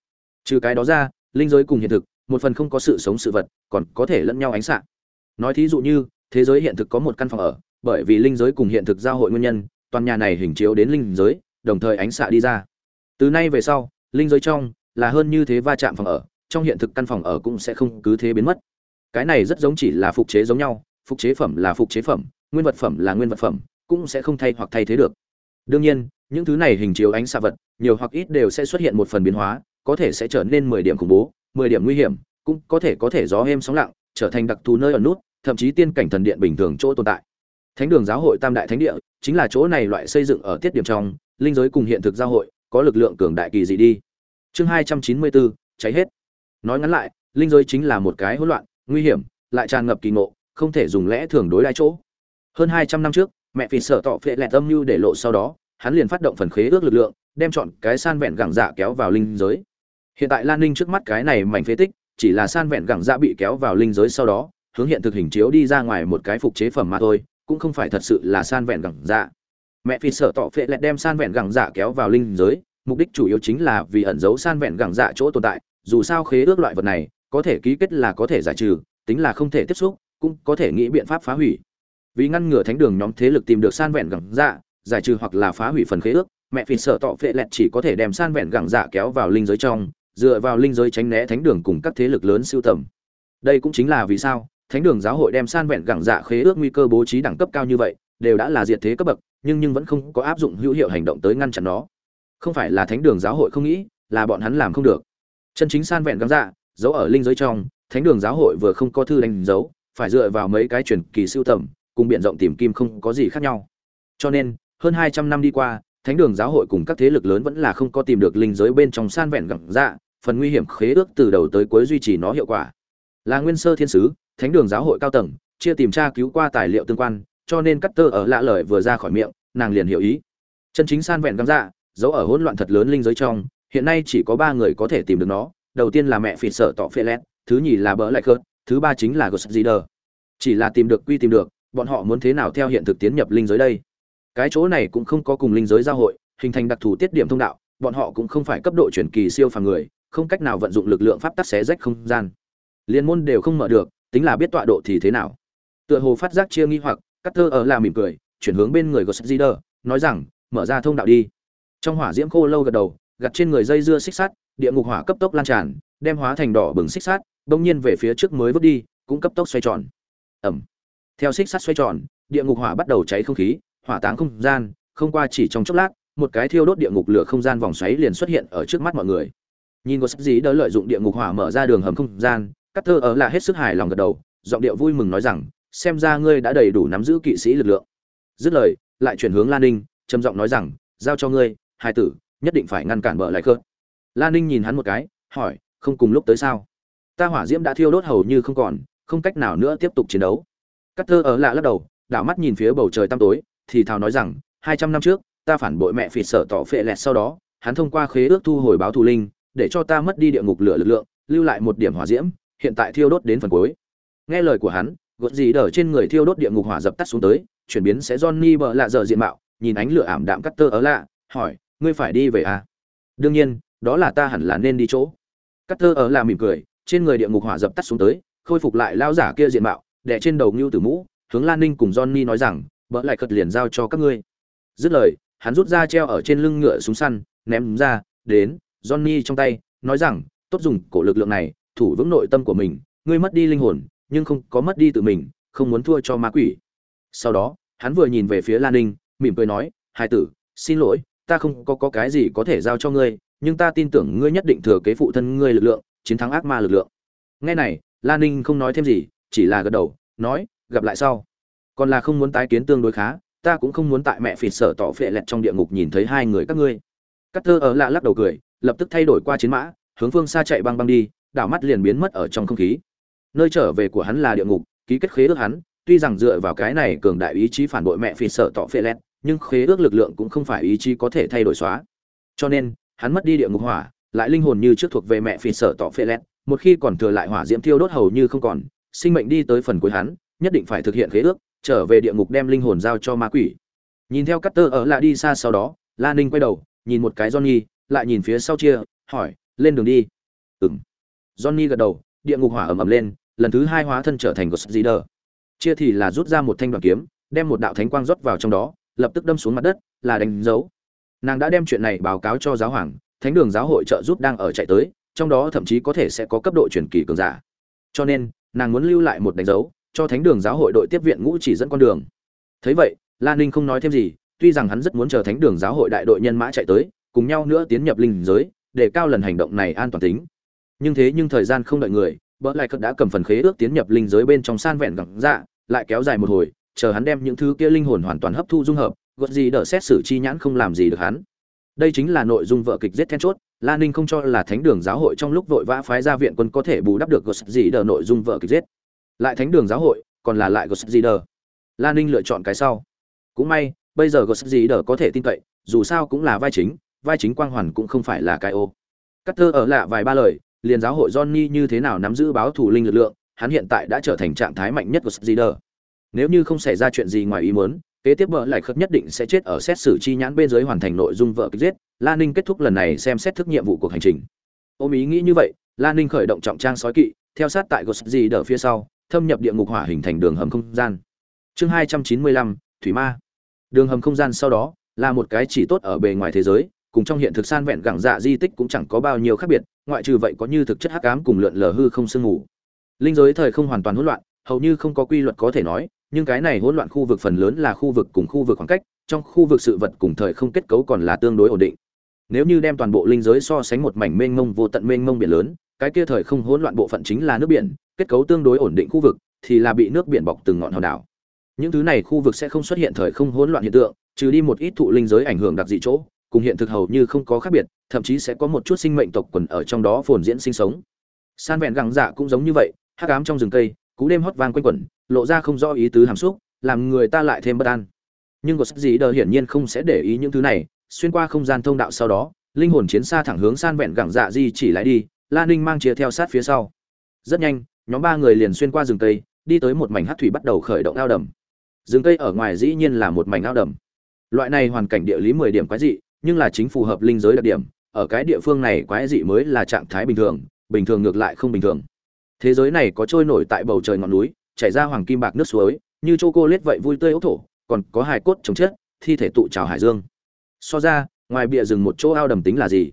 Trừ cái đó ra, linh giới cùng hiện thực, một phần không có sự sống sự vật, còn có thể lẫn nhau ánh sáng. nói thí dụ như, thế giới hiện thực có một căn phòng ở, bởi vì linh giới cùng hiện thực giao hội nguyên nhân, toàn nhà này hình chiếu đến linh giới, đồng thời ánh xạ đi ra. Từ nay về sau, linh giới trong là hơn như thế va chạm phòng ở, trong hiện thực căn phòng ở cũng sẽ không cứ thế biến mất. Cái này rất giống chỉ là phục chế giống nhau, phục chế phẩm là phục chế phẩm, nguyên vật phẩm là nguyên vật phẩm, cũng sẽ không thay hoặc thay thế được. Đương nhiên, những thứ này hình chiếu ánh xạ vật, nhiều hoặc ít đều sẽ xuất hiện một phần biến hóa, có thể sẽ trở nên mười điểm khủng bố, mười điểm nguy hiểm, cũng có thể có thể gió êm sóng lặng, trở thành đặc thù nơi ở nút, thậm chí tiên cảnh thần điện bình thường chỗ tồn tại. Thánh đường giáo hội tam đại thánh địa chính là chỗ này loại xây dựng ở tiết điểm trong, linh giới cùng hiện thực giao hội, có lực lượng cường đại kỳ dị đi chương hai trăm chín mươi bốn, cháy hết. Nói ngắn lại, linh giới chính là một cái hỗn loạn, nguy hiểm, lại tràn ngập kỳ ngộ, không thể dùng lẽ thường đối đãi chỗ. Hơn hai trăm năm trước, mẹ phì sợ tọ phệ lẹt âm mưu để lộ sau đó, hắn liền phát động phần khế ước lực lượng, đem chọn cái san vẹn gẳng dạ kéo vào linh giới. Hiện tại lan ninh trước mắt cái này mảnh phế tích, chỉ là san vẹn gẳng dạ bị kéo vào linh giới sau đó, hướng hiện thực hình chiếu đi ra ngoài một cái phục chế phẩm mà thôi, cũng không phải thật sự là san vẹn gẳng dạ. Mẹ phi sợ tọ phệ lẹt đem san vẹn gẳng dạ kéo vào linh giới mục đích chủ yếu chính là vì ẩn giấu san vẹn gẳng dạ chỗ tồn tại, dù sao khế ước loại vật này, có thể ký kết là có thể giải trừ, tính là không thể tiếp xúc, cũng có thể nghĩ biện pháp phá hủy. Vì ngăn ngừa thánh đường nhóm thế lực tìm được san vẹn gẳng dạ giải trừ hoặc là phá hủy phần khế ước, mẹ phi sợ tọ phệ lẹt chỉ có thể đem san vẹn gẳng dạ kéo vào linh giới trong, dựa vào linh giới tránh né thánh đường cùng các thế lực lớn siêu tầm. Đây cũng chính là vì sao, thánh đường giáo hội đem san vẹn gẳng dạ khế ước nguy cơ bố trí đẳng cấp cao như vậy, đều đã là diệt thế cấp bậc, nhưng nhưng vẫn không có áp dụng hữu hiệu hành động tới ngăn chặn nó không phải là thánh đường giáo hội không nghĩ, là bọn hắn làm không được. Chân chính san vẹn gắng dạ giấu ở linh giới trong, thánh đường giáo hội vừa không có thư đánh dấu, phải dựa vào mấy cái truyền kỳ siêu tầm, cùng biện rộng tìm kim không có gì khác nhau. Cho nên, hơn hai trăm năm đi qua, thánh đường giáo hội cùng các thế lực lớn vẫn là không có tìm được linh giới bên trong san vẹn gẳng dạ phần nguy hiểm khế ước từ đầu tới cuối duy trì nó hiệu quả. Là nguyên sơ thiên sứ, thánh đường giáo hội cao tầng, chia tìm tra cứu qua tài liệu tương quan, cho nên cắt tơ ở lạ lời vừa ra khỏi miệng, nàng liền hiểu ý. Chân chính san vẹn gắng dạ dấu ở hỗn loạn thật lớn linh giới trong hiện nay chỉ có ba người có thể tìm được nó. Đầu tiên là mẹ phỉ sợ tọ phê lét thứ nhì là bỡ lại cớt thứ ba chính là gosset Zider. chỉ là tìm được quy tìm được bọn họ muốn thế nào theo hiện thực tiến nhập linh giới đây? Cái chỗ này cũng không có cùng linh giới giao hội hình thành đặc thù tiết điểm thông đạo bọn họ cũng không phải cấp độ chuyển kỳ siêu phàm người không cách nào vận dụng lực lượng pháp tắc xé rách không gian. Liên môn đều không mở được tính là biết tọa độ thì thế nào. Tựa hồ phát giác chia nghi hoặc cắt thơ ở là mỉm cười chuyển hướng bên người gosset Zider, nói rằng mở ra thông đạo đi trong hỏa diễm khô lâu gật đầu gặt trên người dây dưa xích sắt, địa ngục hỏa cấp tốc lan tràn, đem hóa thành đỏ bừng xích sắt bỗng nhiên về phía trước mới vứt đi, cũng cấp tốc xoay tròn. Ẩm theo xích sắt xoay tròn, địa ngục hỏa bắt đầu cháy không khí, hỏa táng không gian, không qua chỉ trong chốc lát, một cái thiêu đốt địa ngục lửa không gian vòng xoáy liền xuất hiện ở trước mắt mọi người. Nhìn có sắc dí đỡ lợi dụng địa ngục hỏa mở ra đường hầm không gian cắt thơ ở là hết sức hài lòng gật đầu, giọng điệu vui mừng nói rằng, xem ra ngươi đã đầy đủ nắm giữ kỵ sĩ lực lượng. Dứt lời, lại chuyển hướng lan ninh, trầm giọng nói rằng, giao cho ngươi hai tử, nhất định phải ngăn cản bờ lại khớt lan ninh nhìn hắn một cái, hỏi, không cùng lúc tới sao? Ta hỏa diễm đã thiêu đốt hầu như không còn, không cách nào nữa tiếp tục chiến đấu. Cắt thơ ở lạ lắc đầu, đảo mắt nhìn phía bầu trời tăm tối, thì thào nói rằng, hai trăm năm trước, ta phản bội mẹ phỉ sợ tỏ phệ lẹt sau đó, hắn thông qua khế ước thu hồi báo thù linh, để cho ta mất đi địa ngục lửa lực lượng, lưu lại một điểm hỏa diễm, hiện tại thiêu đốt đến phần cuối. Nghe lời của hắn, gột gì đờ trên người thiêu đốt địa ngục hỏa dập tắt xuống tới, chuyển biến sẽ johnny bờ lạ dở diện mạo, nhìn ánh lửa ảm đạm cắt tơ ở lạ, hỏi ngươi phải đi về à? đương nhiên, đó là ta hẳn là nên đi chỗ. Cắt thơ ở là mỉm cười, trên người địa ngục hỏa dập tắt xuống tới, khôi phục lại lao giả kia diện mạo đẻ trên đầu ngưu tử mũ, hướng lan ninh cùng johnny nói rằng bỡ lại cật liền giao cho các ngươi. Dứt lời, hắn rút ra treo ở trên lưng ngựa súng săn, ném ra, đến johnny trong tay, nói rằng, tốt dùng cổ lực lượng này, thủ vững nội tâm của mình, ngươi mất đi linh hồn, nhưng không có mất đi tự mình, không muốn thua cho ma quỷ. Sau đó, hắn vừa nhìn về phía lan ninh, mỉm cười nói, hai tử, xin lỗi ta không có, có cái gì có thể giao cho ngươi nhưng ta tin tưởng ngươi nhất định thừa kế phụ thân ngươi lực lượng chiến thắng ác ma lực lượng. Nghe này lan ninh không nói thêm gì chỉ là gật đầu nói gặp lại sau. Còn là không muốn tái kiến tương đối khá ta cũng không muốn tại mẹ phịt sở tỏ phệ lẹt trong địa ngục nhìn thấy hai người các ngươi. Cắt thơ ở lạ lắc đầu cười lập tức thay đổi qua chiến mã hướng phương xa chạy băng băng đi đảo mắt liền biến mất ở trong không khí. Nơi trở về của hắn là địa ngục ký kết khế ước hắn tuy rằng dựa vào cái này cường đại ý chí phản bội mẹ phịt sở tỏ phệ lẹt nhưng khế ước lực lượng cũng không phải ý chí có thể thay đổi xóa. Cho nên, hắn mất đi địa ngục hỏa, lại linh hồn như trước thuộc về mẹ phì sở tỏ phê lét một khi còn thừa lại hỏa diễm thiêu đốt hầu như không còn, sinh mệnh đi tới phần cuối hắn, nhất định phải thực hiện khế ước, trở về địa ngục đem linh hồn giao cho ma quỷ. Nhìn theo cắt tơ ở lại đi xa sau đó, la ninh quay đầu, nhìn một cái johnny, lại nhìn phía sau chia, hỏi, lên đường đi. Ừng johnny gật đầu, địa ngục hỏa ẩm ẩm lên, lần thứ hai hóa thân trở thành ghost chia thì là rút ra một thanh đoàn kiếm, đem một đạo thánh quang rót vào trong đó lập tức đâm xuống mặt đất, là đánh dấu. Nàng đã đem chuyện này báo cáo cho giáo hoàng, thánh đường giáo hội trợ giúp đang ở chạy tới, trong đó thậm chí có thể sẽ có cấp độ truyền kỳ cường giả. Cho nên, nàng muốn lưu lại một đánh dấu, cho thánh đường giáo hội đội tiếp viện ngũ chỉ dẫn con đường. Thấy vậy lan ninh không nói thêm gì, tuy rằng hắn rất muốn chờ thánh đường giáo hội đại đội nhân mã chạy tới, cùng nhau nữa tiến nhập linh giới, để cao lần hành động này an toàn tính. Nhưng thế nhưng thời gian không đợi người, bỡ lại cất đã cầm phần khế ước tiến nhập linh giới bên trong san vẹn gẳng dạ lại kéo dài một hồi chờ hắn đem những thứ kia linh hồn hoàn toàn hấp thu dung hợp gợt gì đỡ xét xử chi nhãn không làm gì được hắn. Đây chính là nội dung vợ kịch giết then chốt, la ninh không cho là thánh đường giáo hội trong lúc vội vã phái ra viện quân có thể bù đắp được gợt gì đỡ nội dung vợ kịch giết. Lại thánh đường giáo hội, còn là lại gợt gì đỡ. La ninh lựa chọn cái sau. Cũng may, bây giờ gợt gì đỡ có thể tin cậy, dù sao cũng là vai chính vai chính quang hoàn cũng không phải là cái ô. Cắt thơ ở lạ vài ba lời, liền giáo hội johnny như thế nào nắm giữ báo thủ linh lực lượng, hắn hiện tại đã trở thành trạng thái mạnh nhất của Sider. Nếu như không xảy ra chuyện gì ngoài ý muốn, kế tiếp vợ lại khất nhất định sẽ chết ở xét xử chi nhãn bên dưới hoàn thành nội dung vợ kích giết. Lan Ninh kết thúc lần này xem xét thức nhiệm vụ cuộc hành trình. Ôm ý nghĩ như vậy, Lan Ninh khởi động trọng trang sói kỵ, theo sát tại Ghost đỡ phía sau, thâm nhập địa ngục hỏa hình thành đường hầm không gian. Chương 295, Thủy Ma. Đường hầm không gian sau đó là một cái chỉ tốt ở bề ngoài thế giới, cùng trong hiện thực san vẹn gẳng dạ di tích cũng chẳng có bao nhiêu khác biệt, ngoại trừ vậy có như thực chất hắc ám cùng lượn lờ hư không sương ngủ linh giới thời không hoàn toàn hỗn loạn hầu như không có quy luật có thể nói nhưng cái này hỗn loạn khu vực phần lớn là khu vực cùng khu vực khoảng cách, trong khu vực sự vật cùng thời không kết cấu còn là tương đối ổn định. Nếu như đem toàn bộ linh giới so sánh một mảnh mênh mông vô tận mênh mông biển lớn, cái kia thời không hỗn loạn bộ phận chính là nước biển, kết cấu tương đối ổn định khu vực, thì là bị nước biển bọc từng ngọn hòn đảo. Những thứ này khu vực sẽ không xuất hiện thời không hỗn loạn hiện tượng, trừ đi một ít thụ linh giới ảnh hưởng đặc dị chỗ, cùng hiện thực hầu như không có khác biệt, thậm chí sẽ có một chút sinh mệnh tộc quần ở trong đó phồn diễn sinh sống. San vẹn gẳng dạ cũng giống như vậy, hắc ám trong rừng cây cú đêm hót vang quanh quẩn, lộ ra không rõ ý tứ hàm xúc, làm người ta lại thêm bất an. Nhưng có sắc gì đờ hiển nhiên không sẽ để ý những thứ này, xuyên qua không gian thông đạo sau đó, linh hồn chiến xa thẳng hướng san vẹn gẳng dạ di chỉ lại đi, la ninh mang chia theo sát phía sau. Rất nhanh, nhóm ba người liền xuyên qua rừng cây, đi tới một mảnh hát thủy bắt đầu khởi động ao đầm. Rừng cây ở ngoài dĩ nhiên là một mảnh ao đầm. Loại này hoàn cảnh địa lý mười điểm quái dị, nhưng là chính phù hợp linh giới đặc điểm, ở cái địa phương này quái dị mới là trạng thái bình thường bình thường ngược lại không bình thường thế giới này có trôi nổi tại bầu trời ngọn núi, chảy ra hoàng kim bạc nước suối, như chô cô lết vậy vui tươi ốc thổ, còn có hài cốt trồng chết thi thể tụ trào hải dương. So ra, ngoài bìa rừng một chỗ ao đầm tính là gì?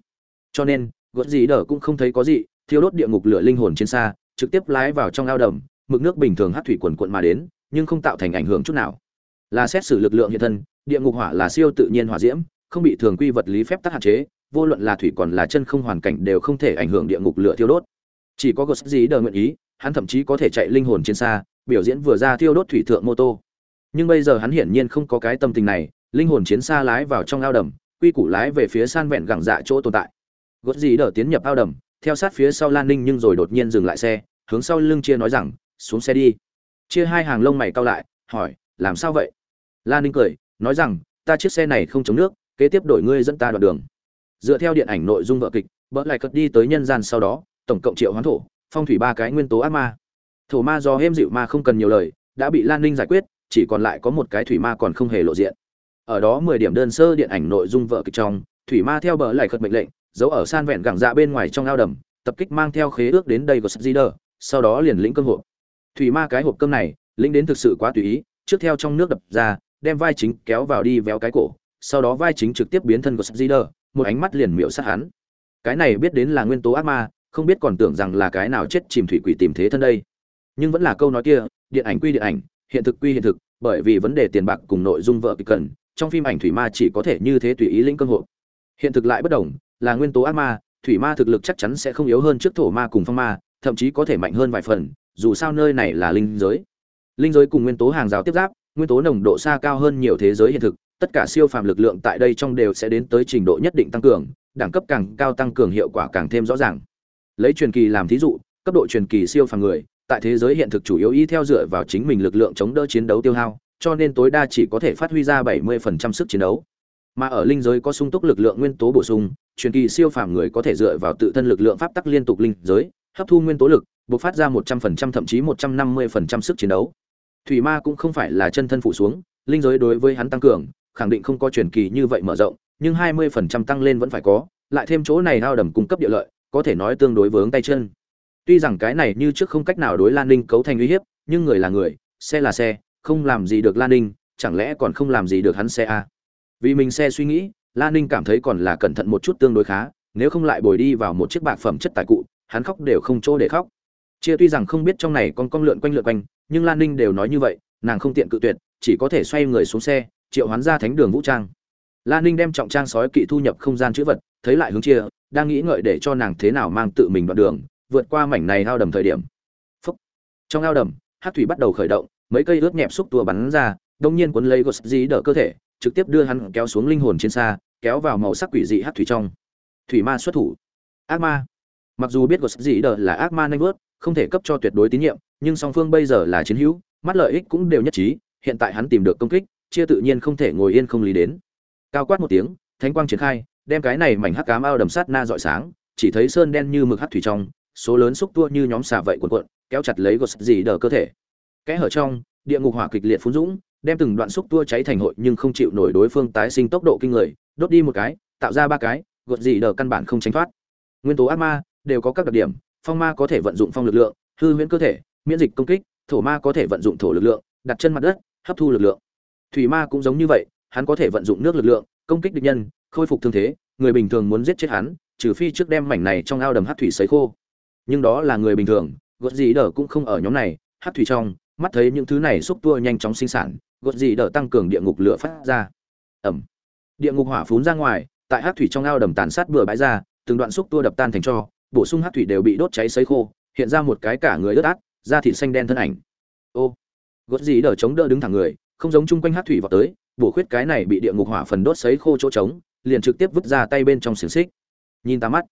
Cho nên, gợt gì đờ cũng không thấy có gì, thiêu đốt địa ngục lửa linh hồn trên xa, trực tiếp lái vào trong ao đầm, mực nước bình thường hát thủy quần quận mà đến, nhưng không tạo thành ảnh hưởng chút nào. Là xét xử lực lượng hiện thân, địa ngục hỏa là siêu tự nhiên hỏa diễm, không bị thường quy vật lý phép tắc hạn chế, vô luận là thủy còn là chân không hoàn cảnh đều không thể ảnh hưởng địa ngục lửa thiêu đốt chỉ có gớt gì đờ nguyện ý, hắn thậm chí có thể chạy linh hồn trên xa, biểu diễn vừa ra thiêu đốt thủy thượng mô tô. Nhưng bây giờ hắn hiển nhiên không có cái tâm tình này, linh hồn chiến xa lái vào trong ao đầm, quy củ lái về phía san vẹn gẳng dạ chỗ tồn tại. Gớt gì đờ tiến nhập ao đầm, theo sát phía sau lan ninh nhưng rồi đột nhiên dừng lại xe, hướng sau lưng chia nói rằng, xuống xe đi. Chia hai hàng lông mày cao lại, hỏi, làm sao vậy? Lan ninh cười, nói rằng, ta chiếc xe này không chống nước, kế tiếp đổi ngươi dẫn ta đoạn đường. Dựa theo điện ảnh nội dung vợ kịch bỡ lại cất đi tới nhân gian sau đó tổng cộng triệu hoán thổ phong thủy ba cái nguyên tố ác ma thổ ma do hêm dịu ma không cần nhiều lời đã bị lan ninh giải quyết chỉ còn lại có một cái thủy ma còn không hề lộ diện ở đó mười điểm đơn sơ điện ảnh nội dung vợ kịch trong thủy ma theo bờ lại khật mệnh lệnh giấu ở san vẹn gẳng dạ bên ngoài trong ao đầm tập kích mang theo khế ước đến đây của Szider, sau đó liền lĩnh cơm hộp. Thủy ma cái hộp cơm này, lĩnh đến thực sự quá tùy ý, trước theo trong nước đập ra, đem vai chính kéo vào đi véo cái cổ, sau đó vai chính trực tiếp biến thân của Szider, một ánh mắt liền miệu sát hắn. Cái này biết đến là nguyên tố ác ma, không biết còn tưởng rằng là cái nào chết chìm thủy quỷ tìm thế thân đây. Nhưng vẫn là câu nói kia, điện ảnh quy điện ảnh, hiện thực quy hiện thực, bởi vì vấn đề tiền bạc cùng nội dung vợ kịch cần, trong phim ảnh thủy ma chỉ có thể như thế tùy ý lĩnh cơ hội hiện thực lại bất đồng, là nguyên tố ác ma, thủy ma thực lực chắc chắn sẽ không yếu hơn trước thổ ma cùng phong ma, thậm chí có thể mạnh hơn vài phần, dù sao nơi này là linh giới. Linh giới cùng nguyên tố hàng rào tiếp giáp, nguyên tố nồng độ xa cao hơn nhiều thế giới hiện thực, tất cả siêu phàm lực lượng tại đây trong đều sẽ đến tới trình độ nhất định tăng cường, đẳng cấp càng cao tăng cường hiệu quả càng thêm rõ ràng lấy truyền kỳ làm thí dụ, cấp độ truyền kỳ siêu phàm người, tại thế giới hiện thực chủ yếu y theo dựa vào chính mình lực lượng chống đỡ chiến đấu tiêu hao, cho nên tối đa chỉ có thể phát huy ra 70% sức chiến đấu. Mà ở linh giới có sung túc lực lượng nguyên tố bổ sung, truyền kỳ siêu phàm người có thể dựa vào tự thân lực lượng pháp tắc liên tục linh giới, hấp thu nguyên tố lực, bộc phát ra 100% thậm chí 150% sức chiến đấu. Thủy ma cũng không phải là chân thân phụ xuống, linh giới đối với hắn tăng cường, khẳng định không có truyền kỳ như vậy mở rộng, nhưng 20% tăng lên vẫn phải có, lại thêm chỗ này hao đầm cung cấp địa lợi có thể nói tương đối vướng tay chân. Tuy rằng cái này như trước không cách nào đối lan ninh cấu thành uy hiếp, nhưng người là người, xe là xe, không làm gì được lan ninh, chẳng lẽ còn không làm gì được hắn xe à? vì mình xe suy nghĩ, lan ninh cảm thấy còn là cẩn thận một chút tương đối khá, nếu không lại bồi đi vào một chiếc bạc phẩm chất tài cụ, hắn khóc đều không chỗ để khóc. Chia tuy rằng không biết trong này con con lượn quanh lượn quanh, nhưng lan ninh đều nói như vậy, nàng không tiện cự tuyệt, chỉ có thể xoay người xuống xe, triệu hoán ra thánh đường vũ trang. Lan ninh đem trọng trang sói kỵ thu nhập không gian chữ vật, thấy lại hướng chia đang nghĩ ngợi để cho nàng thế nào mang tự mình đoạn đường, vượt qua mảnh này ao đầm thời điểm. Phúc. trong ao đầm, hát thủy bắt đầu khởi động, mấy cây ướt nhẹp xúc tua bắn ra, đông nhiên cuốn lấy gos dí đỡ cơ thể, trực tiếp đưa hắn kéo xuống linh hồn trên xa, kéo vào màu sắc quỷ dị hát thủy trong. Thủy ma xuất thủ. Ác ma. Mặc dù biết gos dí đỡ là ác ma nanh vớt, không thể cấp cho tuyệt đối tín nhiệm, nhưng song phương bây giờ là chiến hữu, mắt lợi ích cũng đều nhất trí, hiện tại hắn tìm được công kích, chia tự nhiên không thể ngồi yên không lý đến. Cao quát một tiếng, thánh quang triển khai đem cái này mảnh hắc cám ao đầm sát na dọi sáng, chỉ thấy sơn đen như mực hắc thủy trong, số lớn xúc tua như nhóm xà vậy cuộn cuộn, kéo chặt lấy gột gì đờ cơ thể. Kẽ hở trong, địa ngục hỏa kịch liệt phun dũng, đem từng đoạn xúc tua cháy thành hội nhưng không chịu nổi đối phương tái sinh tốc độ kinh người, đốt đi một cái, tạo ra ba cái, gột gì đờ căn bản không tránh thoát. Nguyên tố ác ma đều có các đặc điểm, phong ma có thể vận dụng phong lực lượng, hư huyễn cơ thể, miễn dịch công kích, thổ ma có thể vận dụng thổ lực lượng, đặt chân mặt đất, hấp thu lực lượng. Thủy ma cũng giống như vậy, hắn có thể vận dụng nước lực lượng, công kích địch nhân khôi phục thương thế, người bình thường muốn giết chết hắn, trừ phi trước đem mảnh này trong ao đầm hát thủy sấy khô. Nhưng đó là người bình thường, gột gì đờ cũng không ở nhóm này, hát thủy trong, mắt thấy những thứ này xúc tua nhanh chóng sinh sản, gột gì đờ tăng cường địa ngục lửa phát ra. Ẩm. Địa ngục hỏa phún ra ngoài, tại hát thủy trong ao đầm tàn sát bừa bãi ra, từng đoạn xúc tua đập tan thành cho, bổ sung hát thủy đều bị đốt cháy sấy khô, hiện ra một cái cả người ướt át, da thịt xanh đen thân ảnh. Ô. Gột gì đờ chống đỡ đứng thẳng người, không giống chung quanh hát thủy vào tới, bổ khuyết cái này bị địa ngục hỏa phần đốt sấy khô chỗ trống liền trực tiếp vứt ra tay bên trong xiềng xích. Nhìn ta mắt,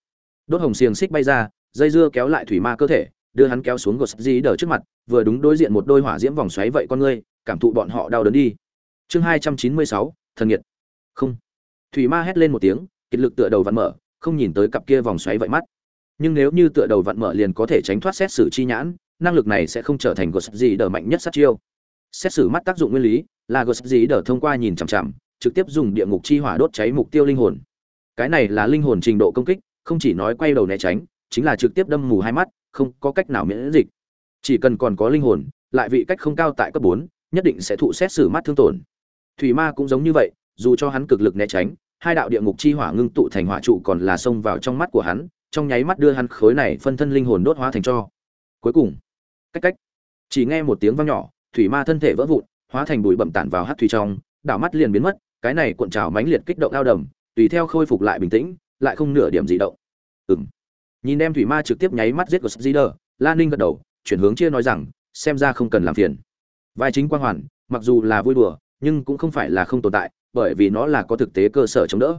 đốt hồng xiềng xích bay ra, dây dưa kéo lại thủy ma cơ thể, đưa hắn kéo xuống gột dí đờ trước mặt, vừa đúng đối diện một đôi hỏa diễm vòng xoáy vậy con ngươi, cảm thụ bọn họ đau đớn đi. Chương hai trăm chín mươi sáu, thần nhiệt không. Thủy ma hét lên một tiếng, kiệt lực tựa đầu vặn mở, không nhìn tới cặp kia vòng xoáy vậy mắt. Nhưng nếu như tựa đầu vặn mở liền có thể tránh thoát xét xử chi nhãn, năng lực này sẽ không trở thành gột dí đờ mạnh nhất sát chiêu. Xét xử mắt tác dụng nguyên lý là gột dí đờ thông qua nhìn chằm chằm trực tiếp dùng địa ngục chi hỏa đốt cháy mục tiêu linh hồn. Cái này là linh hồn trình độ công kích, không chỉ nói quay đầu né tránh, chính là trực tiếp đâm mù hai mắt, không có cách nào miễn dịch. Chỉ cần còn có linh hồn, lại vị cách không cao tại cấp bốn, nhất định sẽ thụ xét xử mắt thương tổn. Thủy ma cũng giống như vậy, dù cho hắn cực lực né tránh, hai đạo địa ngục chi hỏa ngưng tụ thành hỏa trụ còn là xông vào trong mắt của hắn, trong nháy mắt đưa hắn khối này phân thân linh hồn đốt hóa thành cho. Cuối cùng, cách cách, chỉ nghe một tiếng vang nhỏ, thủy ma thân thể vỡ vụn, hóa thành bụi bậm tản vào hát thủy trong đảo mắt liền biến mất cái này cuộn trào mãnh liệt kích động ao đầm tùy theo khôi phục lại bình tĩnh lại không nửa điểm gì động ừng nhìn em thủy ma trực tiếp nháy mắt giết của Zider, Lan Ninh gật đầu, chuyển hướng chia nói rằng, xem ra không cần làm phiền. Vai chính quang hoàn, mặc dù là vui đùa, nhưng cũng không phải là không tồn tại, bởi vì nó là có thực tế cơ sở chống đỡ.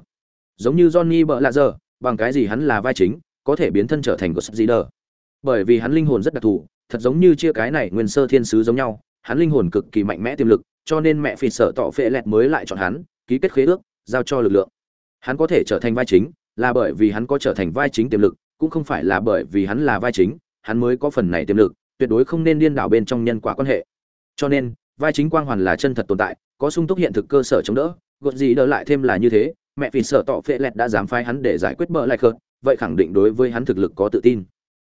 Giống như Johnny bợ lạ giờ, bằng cái gì hắn là vai chính, có thể biến thân trở thành của Zider. Bởi vì hắn linh hồn rất đặc thù, thật giống như chia cái này nguyên sơ thiên sứ giống nhau, hắn linh hồn cực kỳ mạnh mẽ tiềm lực, cho nên mẹ phỉ sợ tỏ phệ lẹt mới lại chọn hắn, ký kết khế ước, giao cho lực lượng. Hắn có thể trở thành vai chính, là bởi vì hắn có trở thành vai chính tiềm lực, cũng không phải là bởi vì hắn là vai chính, hắn mới có phần này tiềm lực, tuyệt đối không nên điên đảo bên trong nhân quả quan hệ. Cho nên, vai chính quang hoàn là chân thật tồn tại, có sung túc hiện thực cơ sở chống đỡ, gột gì đỡ lại thêm là như thế, mẹ vì sợ tỏ phệ lẹt đã dám phái hắn để giải quyết bờ lại khớt vậy khẳng định đối với hắn thực lực có tự tin.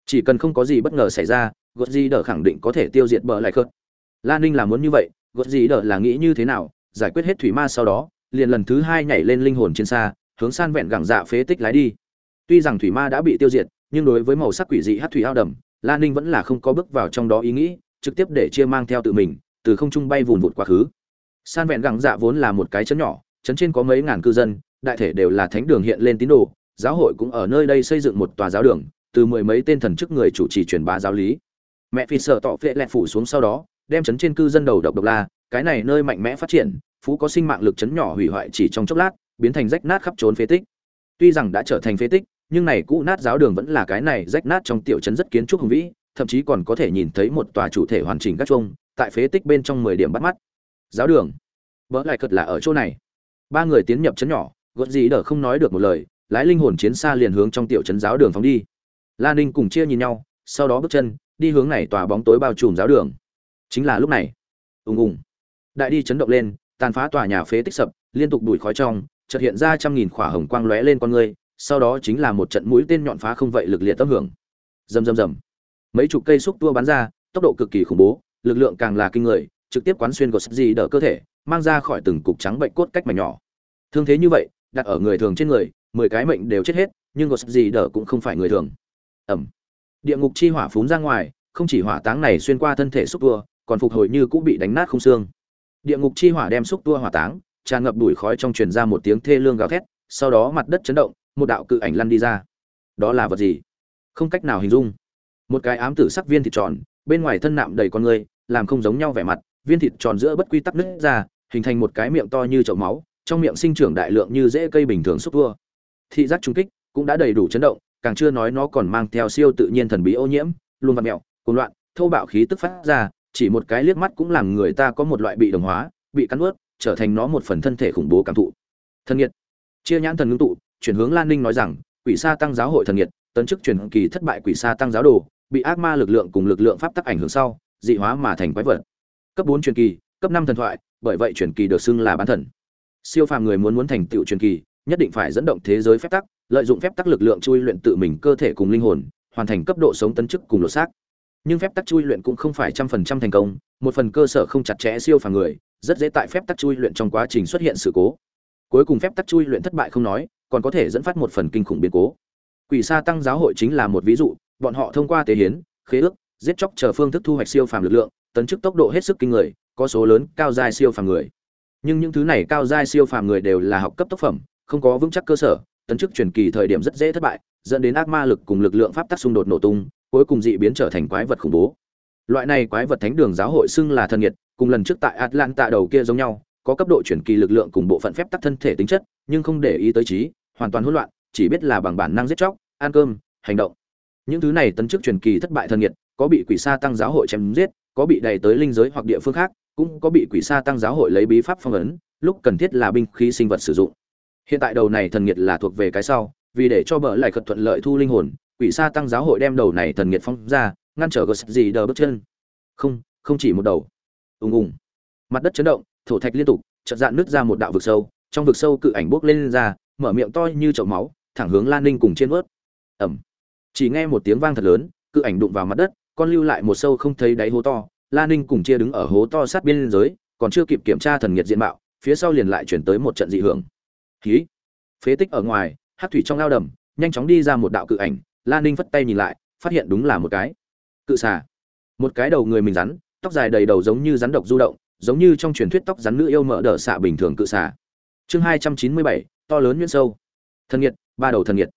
Chỉ cần không có gì bất ngờ xảy ra, gột gì đỡ khẳng định có thể tiêu diệt bờ lại khớt Lan Ninh là muốn như vậy, gột gì đỡ là nghĩ như thế nào, giải quyết hết thủy ma sau đó, liền lần thứ hai nhảy lên linh hồn trên xa, hướng san vẹn gẳng dạ phế tích lái đi Tuy rằng thủy ma đã bị tiêu diệt, nhưng đối với màu sắc quỷ dị hát thủy ao đầm, La Ninh vẫn là không có bước vào trong đó ý nghĩ, trực tiếp để chia mang theo tự mình, từ không trung bay vụn vụt quá khứ. San vẹn gẳng dạ vốn là một cái chấn nhỏ, chấn trên có mấy ngàn cư dân, đại thể đều là thánh đường hiện lên tín đồ, giáo hội cũng ở nơi đây xây dựng một tòa giáo đường, từ mười mấy tên thần chức người chủ trì truyền bá giáo lý. Mẹ phi sợ tỏ phệ lẹt phủ xuống sau đó, đem chấn trên cư dân đầu độc độc la, cái này nơi mạnh mẽ phát triển, phú có sinh mạng lực chấn nhỏ hủy hoại chỉ trong chốc lát, biến thành rách nát khắp trốn phế tích. Tuy rằng đã trở thành phế tích, nhưng này cũ nát giáo đường vẫn là cái này rách nát trong tiểu trấn rất kiến trúc hùng vĩ, thậm chí còn có thể nhìn thấy một tòa chủ thể hoàn chỉnh các chuông, tại phế tích bên trong mười điểm bắt mắt. Giáo đường, Vỡ lại cật là ở chỗ này. Ba người tiến nhập trấn nhỏ, gợn gì đỡ không nói được một lời, lái linh hồn chiến xa liền hướng trong tiểu trấn giáo đường phóng đi. La Ninh cùng chia nhìn nhau, sau đó bước chân đi hướng này tòa bóng tối bao trùm giáo đường. Chính là lúc này, ùng ùng, đại đi chấn động lên, tàn phá tòa nhà phế tích sập, liên tục đuổi khói trong, chợt hiện ra trăm nghìn khỏa hồng quang lóe lên con người, sau đó chính là một trận mũi tên nhọn phá không vậy lực liệt tấp hưởng. Rầm rầm rầm. Mấy chục cây xúc tua bắn ra tốc độ cực kỳ khủng bố lực lượng càng là kinh người trực tiếp quán xuyên gột gì đỡ cơ thể mang ra khỏi từng cục trắng bệnh cốt cách mà nhỏ. Thương thế như vậy đặt ở người thường trên người mười cái mệnh đều chết hết nhưng gột gì đỡ cũng không phải người thường. Ẩm địa ngục chi hỏa phún ra ngoài không chỉ hỏa táng này xuyên qua thân thể xúc tua còn phục hồi như cũng bị đánh nát không xương địa ngục chi hỏa đem xúc tua hỏa táng, tràn ngập đùi khói trong truyền ra một tiếng thê lương gào thét, sau đó mặt đất chấn động, một đạo cự ảnh lăn đi ra. Đó là vật gì? Không cách nào hình dung. Một cái ám tử sắc viên thịt tròn, bên ngoài thân nạm đầy con người, làm không giống nhau vẻ mặt, viên thịt tròn giữa bất quy tắc nứt ra, hình thành một cái miệng to như chậu máu, trong miệng sinh trưởng đại lượng như rễ cây bình thường xúc tua. thị giác trung kích cũng đã đầy đủ chấn động, càng chưa nói nó còn mang theo siêu tự nhiên thần bí ô nhiễm luôn vặt mẹo, cuồng loạn, thô bạo khí tức phát ra chỉ một cái liếc mắt cũng làm người ta có một loại bị đồng hóa, bị cắn ướt trở thành nó một phần thân thể khủng bố cảm thụ. Thân nhiệt. Chia nhãn thần ngưng tụ, chuyển hướng lan ninh nói rằng, quỷ sa tăng giáo hội thần nhiệt, tấn chức truyền kỳ thất bại quỷ sa tăng giáo đồ, bị ác ma lực lượng cùng lực lượng pháp tắc ảnh hưởng sau, dị hóa mà thành quái vật. Cấp bốn truyền kỳ, cấp năm thần thoại, bởi vậy truyền kỳ được xưng là bán thần. Siêu phàm người muốn muốn thành tựu truyền kỳ, nhất định phải dẫn động thế giới phép tắc, lợi dụng phép tắc lực lượng chui luyện tự mình cơ thể cùng linh hồn, hoàn thành cấp độ sống tấn chức cùng lột xác nhưng phép tắc chui luyện cũng không phải trăm phần trăm thành công, một phần cơ sở không chặt chẽ siêu phàm người, rất dễ tại phép tắc chui luyện trong quá trình xuất hiện sự cố. Cuối cùng phép tắc chui luyện thất bại không nói, còn có thể dẫn phát một phần kinh khủng biến cố. Quỷ sa tăng giáo hội chính là một ví dụ, bọn họ thông qua tế hiến, khế ước, giết chóc chờ phương thức thu hoạch siêu phàm lực lượng, tấn chức tốc độ hết sức kinh người, có số lớn cao giai siêu phàm người. Nhưng những thứ này cao giai siêu phàm người đều là học cấp tác phẩm, không có vững chắc cơ sở, tấn chức truyền kỳ thời điểm rất dễ thất bại, dẫn đến ác ma lực cùng lực lượng pháp tắc xung đột nổ tung cuối cùng dị biến trở thành quái vật khủng bố. Loại này quái vật thánh đường giáo hội xưng là thần nhiệt cùng lần trước tại atlanta đầu kia giống nhau, có cấp độ chuyển kỳ lực lượng cùng bộ phận phép tắc thân thể tính chất, nhưng không để ý tới trí, hoàn toàn hỗn loạn, chỉ biết là bằng bản năng giết chóc, ăn cơm, hành động. Những thứ này tấn chức truyền kỳ thất bại thần nhiệt có bị quỷ sa tăng giáo hội chém giết, có bị đẩy tới linh giới hoặc địa phương khác, cũng có bị quỷ sa tăng giáo hội lấy bí pháp phong ấn, lúc cần thiết là binh khí sinh vật sử dụng. Hiện tại đầu này thần nhiệt là thuộc về cái sau, vì để cho bợ lại cật thuận lợi thu linh hồn quỷ sa tăng giáo hội đem đầu này thần nhiệt phong ra ngăn trở gờ gì đờ bước chân. Không không chỉ một đầu. Ùng ùng. Mặt đất chấn động thổ thạch liên tục chợt dạn nứt ra một đạo vực sâu. Trong vực sâu cự ảnh bốc lên, lên ra mở miệng to như chậu máu thẳng hướng lan ninh cùng trên vớt. Ẩm. Chỉ nghe một tiếng vang thật lớn cự ảnh đụng vào mặt đất con lưu lại một sâu không thấy đáy hố to. Lan ninh cùng chia đứng ở hố to sát biên giới còn chưa kịp kiểm tra thần nhiệt diện mạo phía sau liền lại chuyển tới một trận dị hưởng. Khí phế tích ở ngoài hát thủy trong lao đầm nhanh chóng đi ra một đạo cự ảnh lan ninh phất tay nhìn lại, phát hiện đúng là một cái. Cự xà. Một cái đầu người mình rắn, tóc dài đầy đầu giống như rắn độc du động, giống như trong truyền thuyết tóc rắn nữ yêu mỡ đỡ xạ bình thường cự xà. Chương hai trăm chín mươi bảy, to lớn nhuyễn sâu. Thân nhiệt ba đầu thân nhiệt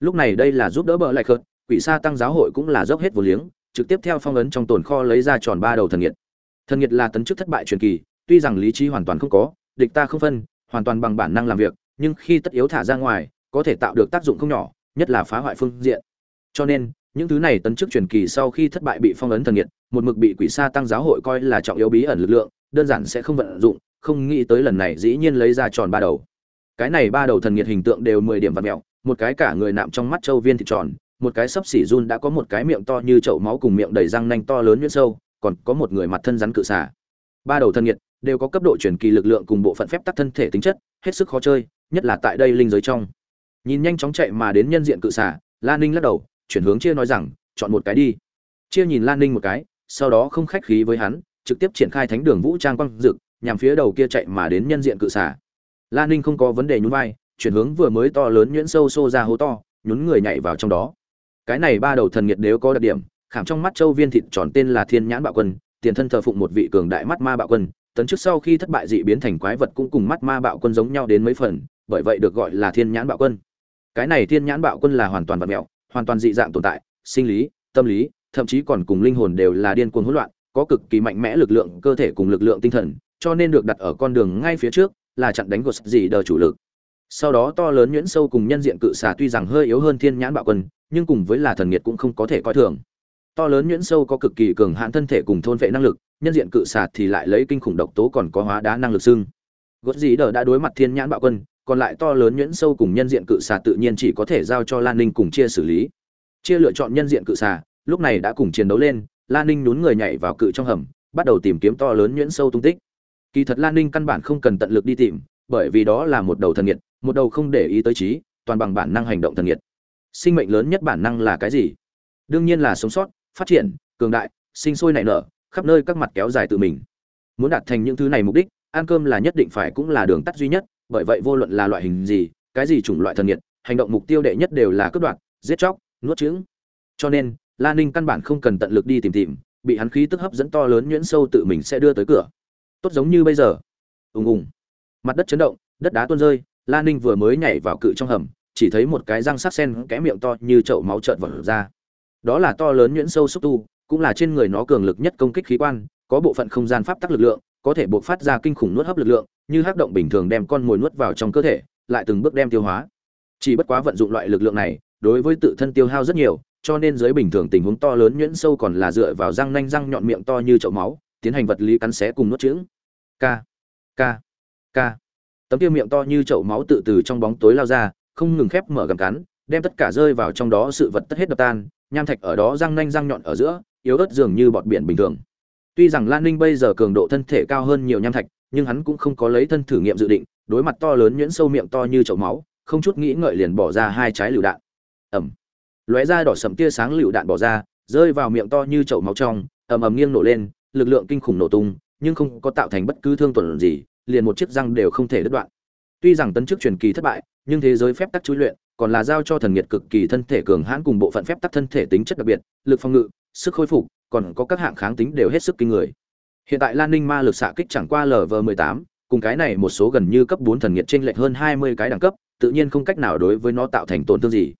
lúc này đây là giúp đỡ bờ lại khớt quỷ sa tăng giáo hội cũng là dốc hết vô liếng, trực tiếp theo phong ấn trong tồn kho lấy ra tròn ba đầu thần nhiệt thần nhiệt là tấn chức thất bại truyền kỳ, tuy rằng lý trí hoàn toàn không có, địch ta không phân, hoàn toàn bằng bản năng làm việc, nhưng khi tất yếu thả ra ngoài, có thể tạo được tác dụng không nhỏ, nhất là phá hoại phương diện cho nên, những thứ này tấn chức truyền kỳ sau khi thất bại bị phong ấn thần nhiệt một mực bị quỷ sa tăng giáo hội coi là trọng yếu bí ẩn lực lượng, đơn giản sẽ không vận dụng, không nghĩ tới lần này dĩ nhiên lấy ra tròn ba đầu. Cái này ba đầu thần nhiệt hình tượng đều mười điểm vật mẹo, một cái cả người nạm trong mắt châu viên thịt tròn, một cái sấp xỉ run đã có một cái miệng to như chậu máu cùng miệng đầy răng nanh to lớn nhuyễn sâu, còn có một người mặt thân rắn cự xả ba đầu thần nhiệt đều có cấp độ chuyển kỳ lực lượng cùng bộ phận phép tắc thân thể tính chất, hết sức khó chơi, nhất là tại đây linh giới trong. Nhìn nhanh chóng chạy mà đến nhân diện cự xả lan ninh lắc đầu chuyển hướng chia nói rằng, chọn một cái đi. Chia nhìn lan ninh một cái, sau đó không khách khí với hắn, trực tiếp triển khai thánh đường vũ trang quang dực, nhằm phía đầu kia chạy mà đến nhân diện cự xả lan ninh không có vấn đề nhún vai, chuyển hướng vừa mới to lớn nhuyễn sâu xô ra hố to, nhún người nhảy vào trong đó. Cái này ba đầu thần nhiệt đều có đặc điểm, khảm trong mắt châu viên thịt tròn tên là thiên nhãn bạo quân, tiền thân thờ phụng một vị cường đại mắt ma bạo quân, tấn trước sau khi thất bại dị biến thành quái vật cũng cùng mắt ma bạo quân giống nhau đến mấy phần, bởi vậy được gọi là thiên nhãn bạo quân. Cái này thiên nhãn bạo quân là hoàn toàn vật mẹo hoàn toàn dị dạng tồn tại, sinh lý, tâm lý, thậm chí còn cùng linh hồn đều là điên cuồng hỗn loạn, có cực kỳ mạnh mẽ lực lượng, cơ thể cùng lực lượng tinh thần, cho nên được đặt ở con đường ngay phía trước là chặn đánh của gì đờ chủ lực. Sau đó to lớn nhuyễn sâu cùng nhân diện cự xà tuy rằng hơi yếu hơn thiên nhãn bạo quân, nhưng cùng với là thần nghiệt cũng không có thể coi thường. To lớn nhuyễn sâu có cực kỳ cường hãn thân thể cùng thôn vệ năng lực, nhân diện cự xà thì lại lấy kinh khủng độc tố còn có hóa đá năng lực xưng. Gót dĩ đờ đã đối mặt thiên nhãn bạo quân còn lại to lớn nhuyễn sâu cùng nhân diện cự xà tự nhiên chỉ có thể giao cho lan ninh cùng chia xử lý. Chia lựa chọn nhân diện cự xà lúc này đã cùng chiến đấu lên lan ninh nhún người nhảy vào cự trong hầm bắt đầu tìm kiếm to lớn nhuyễn sâu tung tích. Kỳ thật lan ninh căn bản không cần tận lực đi tìm bởi vì đó là một đầu thần nhiệt, một đầu không để ý tới trí toàn bằng bản năng hành động thần nhiệt. sinh mệnh lớn nhất bản năng là cái gì? Đương nhiên là sống sót phát triển cường đại sinh sôi nảy nở khắp nơi các mặt kéo dài tự mình. Muốn đạt thành những thứ này mục đích ăn cơm là nhất định phải cũng là đường tắt duy nhất bởi vậy vô luận là loại hình gì, cái gì chủng loại thần nhiệt, hành động mục tiêu đệ nhất đều là cướp đoạt, giết chóc, nuốt chửng. cho nên, la ninh căn bản không cần tận lực đi tìm tìm, bị hắn khí tức hấp dẫn to lớn nhuyễn sâu tự mình sẽ đưa tới cửa. Tốt giống như bây giờ. Ùng ùng. Mặt đất chấn động, đất đá tuôn rơi lan ninh vừa mới nhảy vào cự trong hầm, chỉ thấy một cái răng sắc sen kẽ miệng to như chậu máu trợn vật ra. Đó là to lớn nhuyễn sâu xúc tu, cũng là trên người nó cường lực nhất công kích khí quan, có bộ phận không gian pháp tắc lực lượng, có thể buộc phát ra kinh khủng nuốt hấp lực lượng như hắc động bình thường đem con mồi nuốt vào trong cơ thể, lại từng bước đem tiêu hóa. Chỉ bất quá vận dụng loại lực lượng này, đối với tự thân tiêu hao rất nhiều, cho nên dưới bình thường tình huống to lớn nhuyễn sâu còn là dựa vào răng nanh răng nhọn miệng to như chậu máu, tiến hành vật lý cắn xé cùng nuốt chửng. K k k. Tấm kia miệng to như chậu máu tự từ trong bóng tối lao ra, không ngừng khép mở gầm cắn, đem tất cả rơi vào trong đó sự vật tất hết đập tan, nham thạch ở đó răng nanh răng nhọn ở giữa, yếu ớt dường như bọt biển bình thường. Tuy rằng lan ninh bây giờ cường độ thân thể cao hơn nhiều nham thạch nhưng hắn cũng không có lấy thân thử nghiệm dự định, đối mặt to lớn nhuyễn sâu miệng to như chậu máu, không chút nghĩ ngợi liền bỏ ra hai trái lựu đạn. Ẩm lóe ra đỏ sầm tia sáng lựu đạn bỏ ra, rơi vào miệng to như chậu máu trong, ầm ầm nghiêng nổ lên, lực lượng kinh khủng nổ tung, nhưng không có tạo thành bất cứ thương tổn gì, liền một chiếc răng đều không thể đứt đoạn. Tuy rằng tấn chức truyền kỳ thất bại, nhưng thế giới phép tắc chú luyện, còn là giao cho thần nhiệt cực kỳ thân thể cường hãn cùng bộ phận phép tắc thân thể tính chất đặc biệt, lực phòng ngự, sức khôi phục, còn có các hạng kháng tính đều hết sức kinh người hiện tại lan ninh ma lực xạ kích chẳng qua lv 18 cùng cái này một số gần như cấp 4 thần nghiệt trên lệch hơn 20 cái đẳng cấp, tự nhiên không cách nào đối với nó tạo thành tổn thương gì.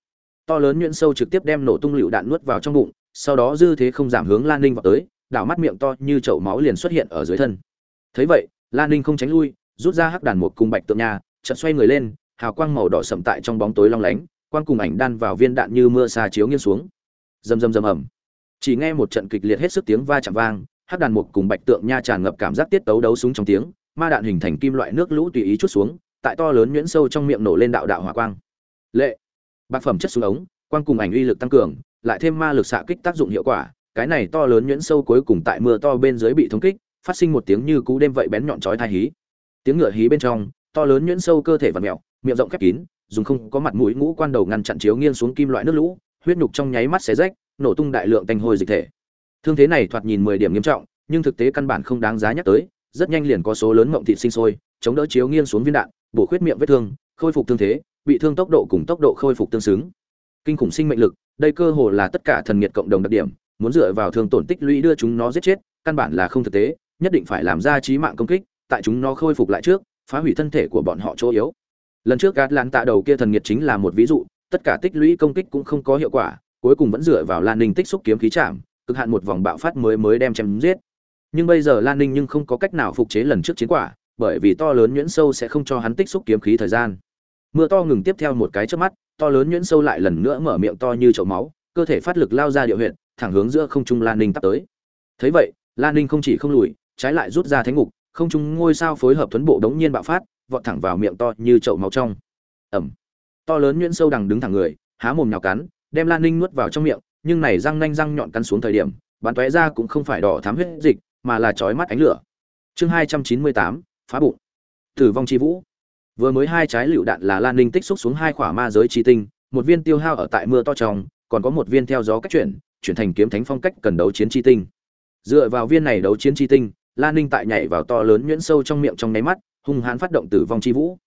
To lớn nhuyễn sâu trực tiếp đem nổ tung lựu đạn nuốt vào trong bụng, sau đó dư thế không giảm hướng lan ninh vào tới, đảo mắt miệng to như chậu máu liền xuất hiện ở dưới thân. Thấy vậy, lan ninh không tránh lui, rút ra hắc đàn một cung bạch tượng nha chợt xoay người lên, hào quang màu đỏ sậm tại trong bóng tối long lánh, quang cùng ảnh đan vào viên đạn như mưa xa chiếu nghiêng xuống. Rầm rầm rầm ầm. Chỉ nghe một trận kịch liệt hết sức tiếng va chạm vang hắc đàn mục cùng bạch tượng nha tràn ngập cảm giác tiết tấu đấu súng trong tiếng, ma đạn hình thành kim loại nước lũ tùy ý chút xuống, tại to lớn nhuyễn sâu trong miệng nổ lên đạo đạo hỏa quang. Lệ, bạc phẩm chất xuống ống, quang cùng ảnh uy lực tăng cường, lại thêm ma lực xạ kích tác dụng hiệu quả, cái này to lớn nhuyễn sâu cuối cùng tại mưa to bên dưới bị thống kích, phát sinh một tiếng như cú đêm vậy bén nhọn chói tai hí. Tiếng ngựa hí bên trong, to lớn nhuyễn sâu cơ thể và mèo, miệng rộng khép kín, dùng không có mặt mũi ngũ quan đầu ngăn chặn chiếu nghiêng xuống kim loại nước lũ, huyết nhục trong nháy mắt xé rách, nổ tung đại lượng tanh hôi dịch thể thương thế này thoạt nhìn mười điểm nghiêm trọng, nhưng thực tế căn bản không đáng giá nhắc tới, rất nhanh liền có số lớn mộng thịt sinh sôi, chống đỡ chiếu nghiêng xuống viên đạn, bổ khuyết miệng vết thương, khôi phục thương thế, bị thương tốc độ cùng tốc độ khôi phục tương xứng. Kinh khủng sinh mệnh lực, đây cơ hồ là tất cả thần nghiệt cộng đồng đặc điểm, muốn dựa vào thương tổn tích lũy đưa chúng nó giết chết, căn bản là không thực tế, nhất định phải làm ra trí mạng công kích, tại chúng nó khôi phục lại trước, phá hủy thân thể của bọn họ chỗ yếu. Lần trước gạt lan tạ đầu kia thần nghiệt chính là một ví dụ, tất cả tích lũy công kích cũng không có hiệu quả, cuối cùng vẫn dựa vào lan ninh tích xúc kiếm khí chạm cực hạn một vòng bạo phát mới mới đem chém giết. Nhưng bây giờ lan ninh nhưng không có cách nào phục chế lần trước chiến quả, bởi vì to lớn nhuyễn sâu sẽ không cho hắn tích xúc kiếm khí thời gian. Mưa to ngừng tiếp theo một cái trước mắt, to lớn nhuyễn sâu lại lần nữa mở miệng to như chậu máu, cơ thể phát lực lao ra địa huyện thẳng hướng giữa không trung lan ninh tắt tới. Thấy vậy, lan ninh không chỉ không lùi, trái lại rút ra thánh ngục, không trung ngôi sao phối hợp tuấn bộ đống nhiên bạo phát, vọt thẳng vào miệng to như chậu máu trong. Ẩm to lớn nhuyễn sâu đằng đứng thẳng người, há mồm nhào cắn, đem lan ninh nuốt vào trong miệng nhưng này răng nanh răng nhọn cắn xuống thời điểm bắn tóe ra cũng không phải đỏ thám huyết dịch, mà là chói mắt ánh lửa. Chương hai trăm chín mươi tám, phá bụng. Tử vong chi vũ. Vừa mới hai trái lựu đạn là lan ninh tích xúc xuống hai khỏa ma giới chi tinh, một viên tiêu hao ở tại mưa to trong, còn có một viên theo gió cách chuyển chuyển thành kiếm thánh phong cách cần đấu chiến chi tinh. Dựa vào viên này đấu chiến chi tinh, lan ninh tại nhảy vào to lớn nhuyễn sâu trong miệng trong nháy mắt, hung hãn phát động tử vong chi vũ.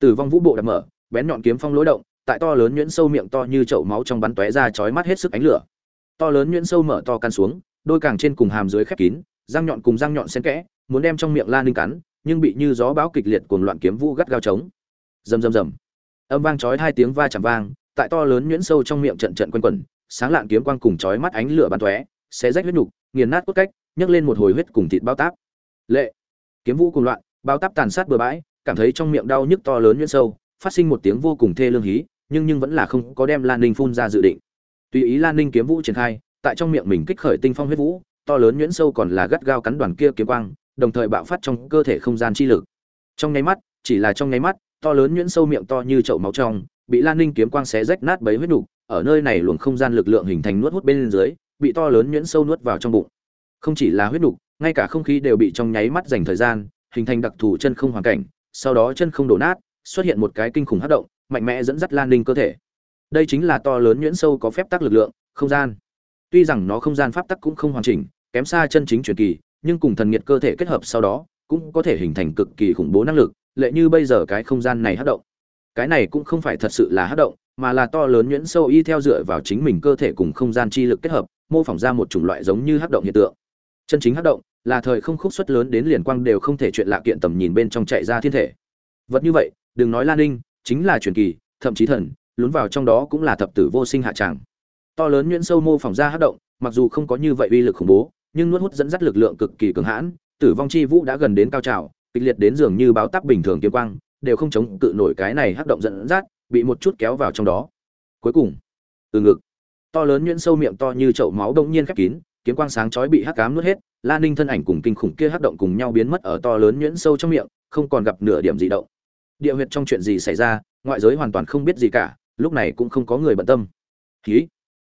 Tử vong vũ bộ đập mở, bén nhọn kiếm phong lối động tại to lớn nhuyễn sâu miệng to như chậu máu trong bắn tóe ra chói mắt hết sức ánh lửa. To lớn nhuyễn sâu mở to căn xuống, đôi càng trên cùng hàm dưới khép kín, răng nhọn cùng răng nhọn xen kẽ, muốn đem trong miệng lan ninh cắn, nhưng bị như gió bão kịch liệt cuồng loạn kiếm vũ gắt gao trống rầm rầm rầm. Âm vang chói hai tiếng va chạm vang, tại to lớn nhuyễn sâu trong miệng trận trận quanh quẩn, sáng lạn kiếm quang cùng chói mắt ánh lửa bắn tóe, xé rách huyết nhục, nghiền nát cốt cách, nhấc lên một hồi huyết cùng thịt bao táp. Lệ. Kiếm vũ cùng loạn, bao táp tàn sát bừa bãi, cảm thấy trong miệng đau nhức to lớn nhuyễn sâu, phát sinh một tiếng vô cùng thê lương hí nhưng nhưng vẫn là không có đem lan ninh phun ra dự định. Tùy ý lan ninh kiếm vũ triển khai tại trong miệng mình kích khởi tinh phong huyết vũ to lớn nhuyễn sâu còn là gắt gao cắn đoàn kia kiếm quang đồng thời bạo phát trong cơ thể không gian chi lực. Trong nháy mắt chỉ là trong nháy mắt to lớn nhuyễn sâu miệng to như chậu máu trong bị lan ninh kiếm quang xé rách nát bấy huyết đủ, ở nơi này luồng không gian lực lượng hình thành nuốt hút bên dưới bị to lớn nhuyễn sâu nuốt vào trong bụng. Không chỉ là huyết đủ, ngay cả không khí đều bị trong nháy mắt dành thời gian hình thành đặc thù chân không hoàn cảnh sau đó chân không đổ nát xuất hiện một cái kinh khủng hấp động mạnh mẽ dẫn dắt lan ninh cơ thể. Đây chính là to lớn nhuyễn sâu có phép tắc lực lượng, không gian. Tuy rằng nó không gian pháp tắc cũng không hoàn chỉnh, kém xa chân chính truyền kỳ, nhưng cùng thần nghiệt cơ thể kết hợp sau đó, cũng có thể hình thành cực kỳ khủng bố năng lực, lệ như bây giờ cái không gian này hất động. Cái này cũng không phải thật sự là hất động, mà là to lớn nhuyễn sâu y theo dựa vào chính mình cơ thể cùng không gian chi lực kết hợp, mô phỏng ra một chủng loại giống như hất động hiện tượng. Chân chính hất động, là thời không khúc suất lớn đến liền quang đều không thể chuyện lạ kiện tầm nhìn bên trong chạy ra thiên thể. Vật như vậy, đừng nói lan ninh chính là truyền kỳ, thậm chí thần, lún vào trong đó cũng là thập tử vô sinh hạ trạng. to lớn nhuyễn sâu mô phỏng ra hấp động, mặc dù không có như vậy uy lực khủng bố, nhưng nuốt hút dẫn dắt lực lượng cực kỳ cường hãn, tử vong chi vũ đã gần đến cao trào, kịch liệt đến dường như báo táp bình thường kiếm quang, đều không chống cự nổi cái này hấp động dẫn dắt, bị một chút kéo vào trong đó cuối cùng, từ ngực, to lớn nhuyễn sâu miệng to như chậu máu đông nhiên khép kín, kiếm quang sáng chói bị hắc cám nuốt hết, la ninh thân ảnh cùng kinh khủng kia hắc động cùng nhau biến mất ở to lớn nhuyễn sâu trong miệng, không còn gặp nửa điểm dị động địa huyệt trong chuyện gì xảy ra, ngoại giới hoàn toàn không biết gì cả, lúc này cũng không có người bận tâm. Hí.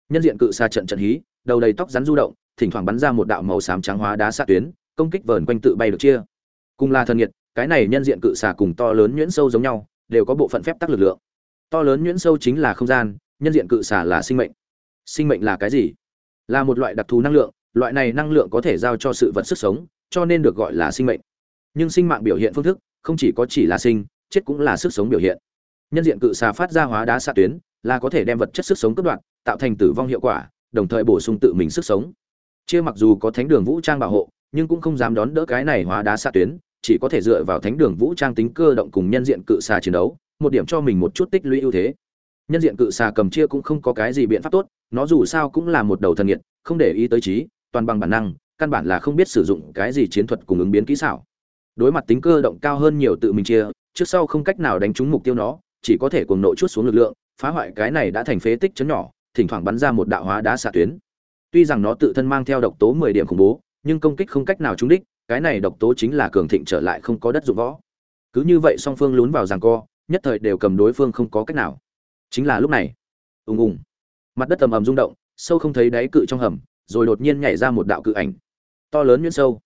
Nhân diện cự xa trận trận hí, đầu đầy tóc rắn du động, thỉnh thoảng bắn ra một đạo màu xám trắng hóa đá xạ tuyến, công kích vờn quanh tự bay được chia. Cùng là thần nhiệt, cái này nhân diện cự xà cùng to lớn nhuyễn sâu giống nhau, đều có bộ phận phép tắc lực lượng. To lớn nhuyễn sâu chính là không gian, nhân diện cự xà là sinh mệnh. Sinh mệnh là cái gì? Là một loại đặc thù năng lượng, loại này năng lượng có thể giao cho sự vật sức sống, cho nên được gọi là sinh mệnh. Nhưng sinh mạng biểu hiện phương thức, không chỉ có chỉ là sinh chết cũng là sức sống biểu hiện. Nhân diện cự xà phát ra hóa đá xạ tuyến, là có thể đem vật chất sức sống cướp đoạt, tạo thành tử vong hiệu quả, đồng thời bổ sung tự mình sức sống. Chia mặc dù có thánh đường vũ trang bảo hộ, nhưng cũng không dám đón đỡ cái này hóa đá xạ tuyến, chỉ có thể dựa vào thánh đường vũ trang tính cơ động cùng nhân diện cự xà chiến đấu, một điểm cho mình một chút tích lũy ưu thế. Nhân diện cự xà cầm chia cũng không có cái gì biện pháp tốt, nó dù sao cũng là một đầu thần nghiệt, không để ý tới trí, toàn bằng bản năng, căn bản là không biết sử dụng cái gì chiến thuật cùng ứng biến kỹ xảo. Đối mặt tính cơ động cao hơn nhiều tự mình chia trước sau không cách nào đánh trúng mục tiêu nó, chỉ có thể cuồng nộ chút xuống lực lượng, phá hoại cái này đã thành phế tích chấn nhỏ, thỉnh thoảng bắn ra một đạo hóa đá xạ tuyến. Tuy rằng nó tự thân mang theo độc tố mười điểm khủng bố, nhưng công kích không cách nào trúng đích, cái này độc tố chính là cường thịnh trở lại không có đất dụng võ. Cứ như vậy song phương lún vào giằng co, nhất thời đều cầm đối phương không có cách nào. Chính là lúc này, ùng ùng, mặt đất ầm ầm rung động, sâu không thấy đáy cự trong hầm, rồi đột nhiên nhảy ra một đạo cự ảnh. To lớn nhuyễn sâu,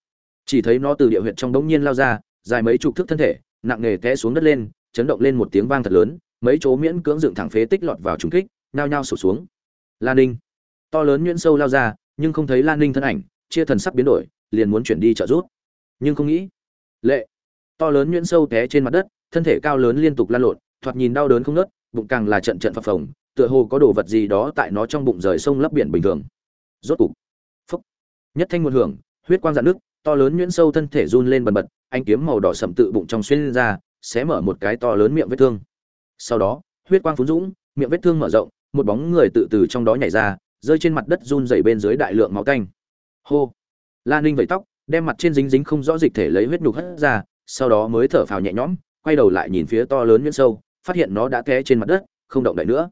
chỉ thấy nó từ địa huyệt trong đống nhiên lao ra, dài mấy chục thước thân thể nặng nề té xuống đất lên chấn động lên một tiếng vang thật lớn mấy chỗ miễn cưỡng dựng thẳng phế tích lọt vào trúng kích nhao nhao sụp xuống. Lan ninh. To lớn nhuyễn sâu lao ra nhưng không thấy lan ninh thân ảnh chia thần sắc biến đổi liền muốn chuyển đi trợ giúp, nhưng không nghĩ lệ. To lớn nhuyễn sâu té trên mặt đất thân thể cao lớn liên tục lan lộn thoạt nhìn đau đớn không nớt bụng càng là trận trận phập phồng tựa hồ có đồ vật gì đó tại nó trong bụng rời sông lấp biển bình thường. Rốt cục phúc. Nhất thanh một hưởng huyết quang dạn nước to lớn nhuyễn sâu thân thể run lên bần bật anh kiếm màu đỏ sậm tự bụng trong xuyên ra, xé mở một cái to lớn miệng vết thương. Sau đó, huyết quang phun dũng, miệng vết thương mở rộng, một bóng người tự từ trong đó nhảy ra, rơi trên mặt đất run rẩy bên dưới đại lượng máu tanh. hô! La ninh vẩy tóc, đem mặt trên dính dính không rõ dịch thể lấy huyết nhục hất ra, sau đó mới thở phào nhẹ nhõm, quay đầu lại nhìn phía to lớn nhuyễn sâu, phát hiện nó đã té trên mặt đất, không động đậy nữa.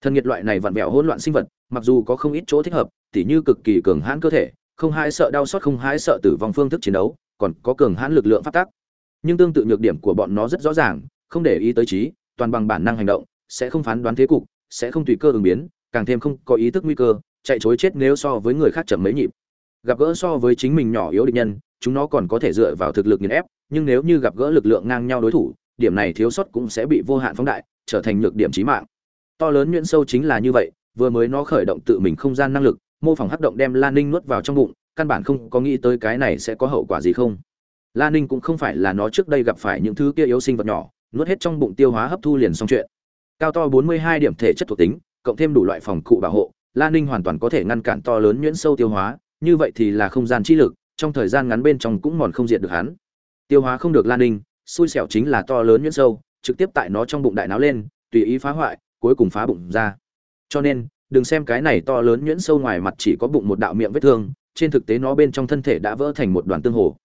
Thần nhiệt loại này vặn vẹo hỗn loạn sinh vật, mặc dù có không ít chỗ thích hợp, tỉ như cực kỳ cường hãn cơ thể, không hãi sợ đau sót không hãi sợ tử vong phương thức chiến đấu còn có cường hãn lực lượng phát tác nhưng tương tự nhược điểm của bọn nó rất rõ ràng, không để ý tới trí, toàn bằng bản năng hành động, sẽ không phán đoán thế cục, sẽ không tùy cơ ứng biến, càng thêm không có ý thức nguy cơ, chạy chối chết nếu so với người khác chậm mấy nhịp. Gặp gỡ so với chính mình nhỏ yếu địch nhân, chúng nó còn có thể dựa vào thực lực nghiền ép, nhưng nếu như gặp gỡ lực lượng ngang nhau đối thủ, điểm này thiếu sót cũng sẽ bị vô hạn phóng đại, trở thành nhược điểm chí mạng. To lớn nhuyễn sâu chính là như vậy, vừa mới nó khởi động tự mình không gian năng lực, mô phỏng hắc động đem lan ninh nuốt vào trong bụng căn bản không có nghĩ tới cái này sẽ có hậu quả gì không. Lan ninh cũng không phải là nó trước đây gặp phải những thứ kia yếu sinh vật nhỏ, nuốt hết trong bụng tiêu hóa hấp thu liền xong chuyện. Cao to 42 điểm thể chất thuộc tính, cộng thêm đủ loại phòng cụ bảo hộ lan ninh hoàn toàn có thể ngăn cản to lớn nhuyễn sâu tiêu hóa, như vậy thì là không gian chi lực, trong thời gian ngắn bên trong cũng mòn không diệt được hắn. Tiêu hóa không được lan ninh, xui xẻo chính là to lớn nhuyễn sâu, trực tiếp tại nó trong bụng đại náo lên, tùy ý phá hoại, cuối cùng phá bụng ra. Cho nên, đừng xem cái này to lớn nhuyễn sâu ngoài mặt chỉ có bụng một đạo miệng vết thương trên thực tế nó bên trong thân thể đã vỡ thành một đoàn tương hồ.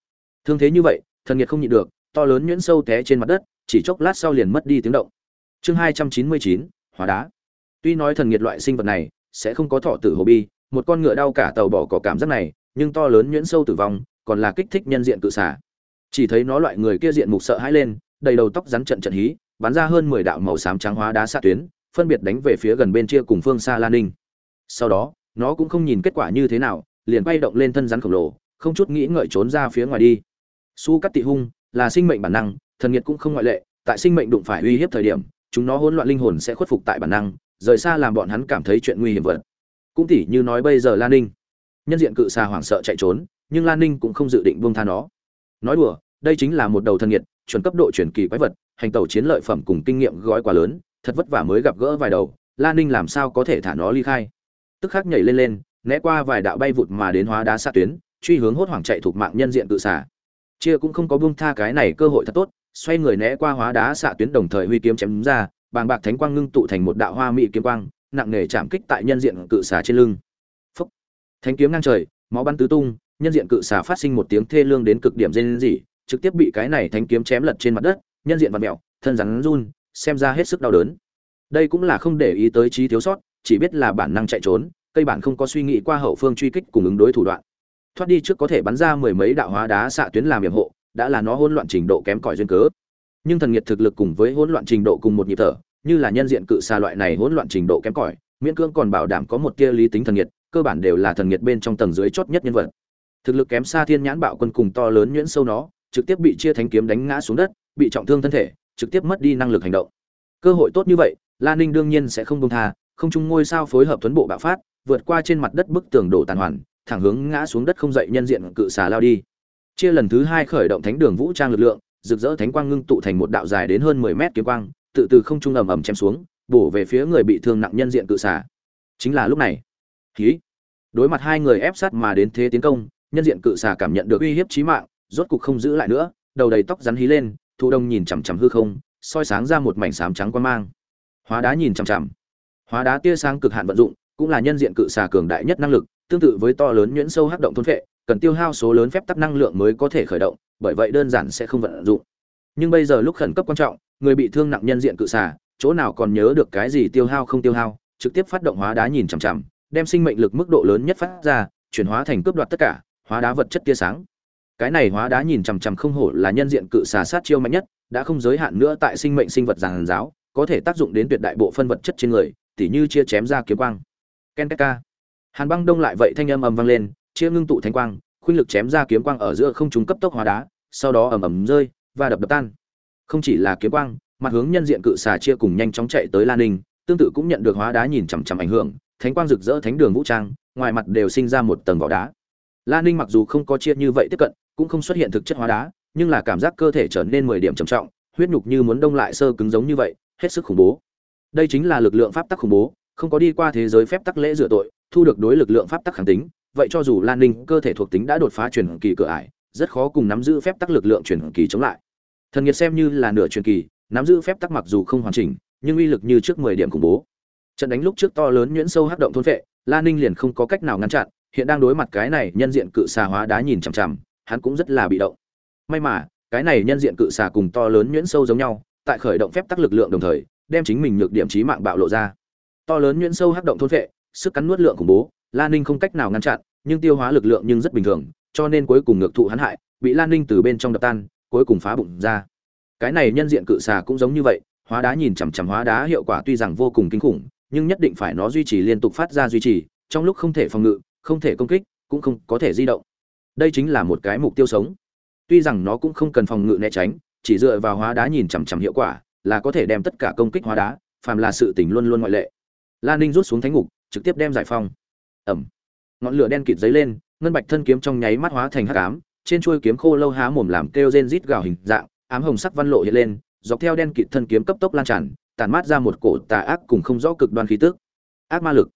Thương thế như vậy, thần nhiệt không nhịn được, to lớn nhuyễn sâu té trên mặt đất, chỉ chốc lát sau liền mất đi tiếng động. Chương hai trăm chín mươi chín, hóa đá. Tuy nói thần nhiệt loại sinh vật này sẽ không có thọ tử hồ bi, một con ngựa đau cả tàu bỏ có cảm giác này, nhưng to lớn nhuyễn sâu tử vong còn là kích thích nhân diện cự xả. Chỉ thấy nó loại người kia diện mục sợ hãi lên, đầy đầu tóc rắn trận trận hí, bắn ra hơn mười đạo màu xám trắng hóa đá xạ tuyến, phân biệt đánh về phía gần bên chia cùng phương xa lan ninh. Sau đó, nó cũng không nhìn kết quả như thế nào liền bay động lên thân rắn khổng lồ, không chút nghĩ ngợi trốn ra phía ngoài đi. Su cắt tị hung là sinh mệnh bản năng, thần nhiệt cũng không ngoại lệ, tại sinh mệnh đụng phải uy hiếp thời điểm, chúng nó hỗn loạn linh hồn sẽ khuất phục tại bản năng, rời xa làm bọn hắn cảm thấy chuyện nguy hiểm vật. Cũng tỉ như nói bây giờ lan ninh, nhân diện cự xà hoảng sợ chạy trốn, nhưng lan ninh cũng không dự định buông tha nó. Nói đùa, đây chính là một đầu thân nhiệt chuẩn cấp độ chuyển kỳ quái vật, hành tàu chiến lợi phẩm cùng kinh nghiệm gói quá lớn, thật vất vả mới gặp gỡ vài đầu, lan ninh làm sao có thể thả nó ly khai? Tức khắc nhảy lên lên né qua vài đạo bay vụt mà đến hóa đá xạ tuyến truy hướng hốt hoảng chạy thuộc mạng nhân diện tự xả, chia cũng không có buông tha cái này cơ hội thật tốt xoay người né qua hóa đá xạ tuyến đồng thời huy kiếm chém ra bàng bạc thánh quang ngưng tụ thành một đạo hoa mỹ kiếm quang nặng nề chạm kích tại nhân diện cự xà trên lưng. Phúc. thánh kiếm ngang trời máu bắn tứ tung nhân diện cự xà phát sinh một tiếng thê lương đến cực điểm rên rỉ trực tiếp bị cái này thánh kiếm chém lật trên mặt đất nhân diện vặn mẹo thân rắn run xem ra hết sức đau đớn. Đây cũng là không để ý tới trí thiếu sót chỉ biết là bản năng chạy trốn cây bản không có suy nghĩ qua hậu phương truy kích cùng ứng đối thủ đoạn. Thoát đi trước có thể bắn ra mười mấy đạo hóa đá xạ tuyến làm hiểm hộ, đã là nó hỗn loạn trình độ kém cỏi duyên cớ. Nhưng thần nhiệt thực lực cùng với hỗn loạn trình độ cùng một nhịp thở, như là nhân diện cự xa loại này hỗn loạn trình độ kém cỏi, miễn cưỡng còn bảo đảm có một tia lý tính thần nhiệt cơ bản đều là thần nhiệt bên trong tầng dưới chót nhất nhân vật. Thực lực kém xa thiên nhãn bạo quân cùng to lớn nhuyễn sâu nó, trực tiếp bị chia thánh kiếm đánh ngã xuống đất, bị trọng thương thân thể, trực tiếp mất đi năng lực hành động. Cơ hội tốt như vậy lan ninh đương nhiên sẽ không buông tha, không chung ngôi sao phối hợp tuấn bộ bạo phát vượt qua trên mặt đất bức tường đổ tàn hoàn, thẳng hướng ngã xuống đất không dậy nhân diện cự xà lao đi. Chia lần thứ hai khởi động thánh đường vũ trang lực lượng, rực rỡ thánh quang ngưng tụ thành một đạo dài đến hơn mười mét kiếm quang, tự từ không trung ầm ầm chém xuống, bổ về phía người bị thương nặng nhân diện cự xà. Chính là lúc này khí đối mặt hai người ép sát mà đến thế tiến công, nhân diện cự xà cảm nhận được uy hiếp chí mạng, rốt cục không giữ lại nữa, đầu đầy tóc rắn hí lên thu đông nhìn chằm chằm hư không, soi sáng ra một mảnh xám trắng quan mang. Hóa đá nhìn chằm chằm. Hóa đá tia sáng cực hạn vận dụng cũng là nhân diện cự xà cường đại nhất năng lực, tương tự với to lớn nhuyễn sâu hắc động thôn phệ, cần tiêu hao số lớn phép tắc năng lượng mới có thể khởi động, bởi vậy đơn giản sẽ không vận dụng. Nhưng bây giờ lúc khẩn cấp quan trọng, người bị thương nặng nhân diện cự xà, chỗ nào còn nhớ được cái gì tiêu hao không tiêu hao, trực tiếp phát động hóa đá nhìn chằm chằm, đem sinh mệnh lực mức độ lớn nhất phát ra, chuyển hóa thành cướp đoạt tất cả, hóa đá vật chất tia sáng. Cái này hóa đá nhìn chằm chằm không hổ là nhân diện cự xà sát chiêu mạnh nhất, đã không giới hạn nữa tại sinh mệnh sinh vật giàn giáo, có thể tác dụng đến tuyệt đại bộ phân vật chất trên người, tỉ như chia chém ra kiếm quang ken ka hàn băng đông lại vậy thanh âm ầm vang lên, chia ngưng tụ thánh quang, khuynh lực chém ra kiếm quang ở giữa không trung cấp tốc hóa đá, sau đó ầm ầm rơi và đập đập tan. Không chỉ là kiếm quang mặt hướng nhân diện cự xà chia cùng nhanh chóng chạy tới lan ninh, tương tự cũng nhận được hóa đá nhìn chằm chằm ảnh hưởng, thánh quang rực rỡ thánh đường vũ trang, ngoài mặt đều sinh ra một tầng vỏ đá. Lan ninh mặc dù không có chia như vậy tiếp cận, cũng không xuất hiện thực chất hóa đá, nhưng là cảm giác cơ thể trở nên mười điểm trầm trọng, huyết nhục như muốn đông lại sơ cứng giống như vậy, hết sức khủng bố. Đây chính là lực lượng pháp tắc khủng bố không có đi qua thế giới phép tắc lễ rửa tội, thu được đối lực lượng pháp tắc khẳng tính, vậy cho dù lan ninh cơ thể thuộc tính đã đột phá truyền kỳ cửa ải, rất khó cùng nắm giữ phép tắc lực lượng truyền kỳ chống lại. Thần nhiệt xem như là nửa truyền kỳ, nắm giữ phép tắc mặc dù không hoàn chỉnh, nhưng uy lực như trước mười điểm khủng bố. Trận đánh lúc trước to lớn nhuyễn sâu hắc động thôn vệ, lan ninh liền không có cách nào ngăn chặn, hiện đang đối mặt cái này nhân diện cự xà hóa đá nhìn chằm chằm, hắn cũng rất là bị động. May mà, cái này nhân diện cự xà cùng to lớn nhuyễn sâu giống nhau, tại khởi động phép tắc lực lượng đồng thời, đem chính mình nhược điểm trí mạng bạo lộ ra to lớn nhuyễn sâu hắc động thôn vệ, sức cắn nuốt lượng khủng bố lan ninh không cách nào ngăn chặn, nhưng tiêu hóa lực lượng nhưng rất bình thường, cho nên cuối cùng ngược thụ hắn hại, bị lan ninh từ bên trong đập tan, cuối cùng phá bụng ra. Cái này nhân diện cự xà cũng giống như vậy, hóa đá nhìn chằm chằm hóa đá hiệu quả tuy rằng vô cùng kinh khủng, nhưng nhất định phải nó duy trì liên tục phát ra duy trì, trong lúc không thể phòng ngự, không thể công kích, cũng không có thể di động. Đây chính là một cái mục tiêu sống. Tuy rằng nó cũng không cần phòng ngự né tránh, chỉ dựa vào hóa đá nhìn chằm chằm hiệu quả, là có thể đem tất cả công kích hóa đá, phàm là sự tình luôn luôn ngoại lệ lan ninh rút xuống thánh ngục, trực tiếp đem giải phong ẩm. Ngọn lửa đen kịt dấy lên, ngân bạch thân kiếm trong nháy mắt hóa thành hắc ám, trên chuôi kiếm khô lâu há mồm làm kêu rên rít gào hình dạng, ám hồng sắc văn lộ hiện lên, dọc theo đen kịt thân kiếm cấp tốc lan tràn tàn mát ra một cổ tà ác cùng không rõ cực đoan khí tức. Ác ma lực.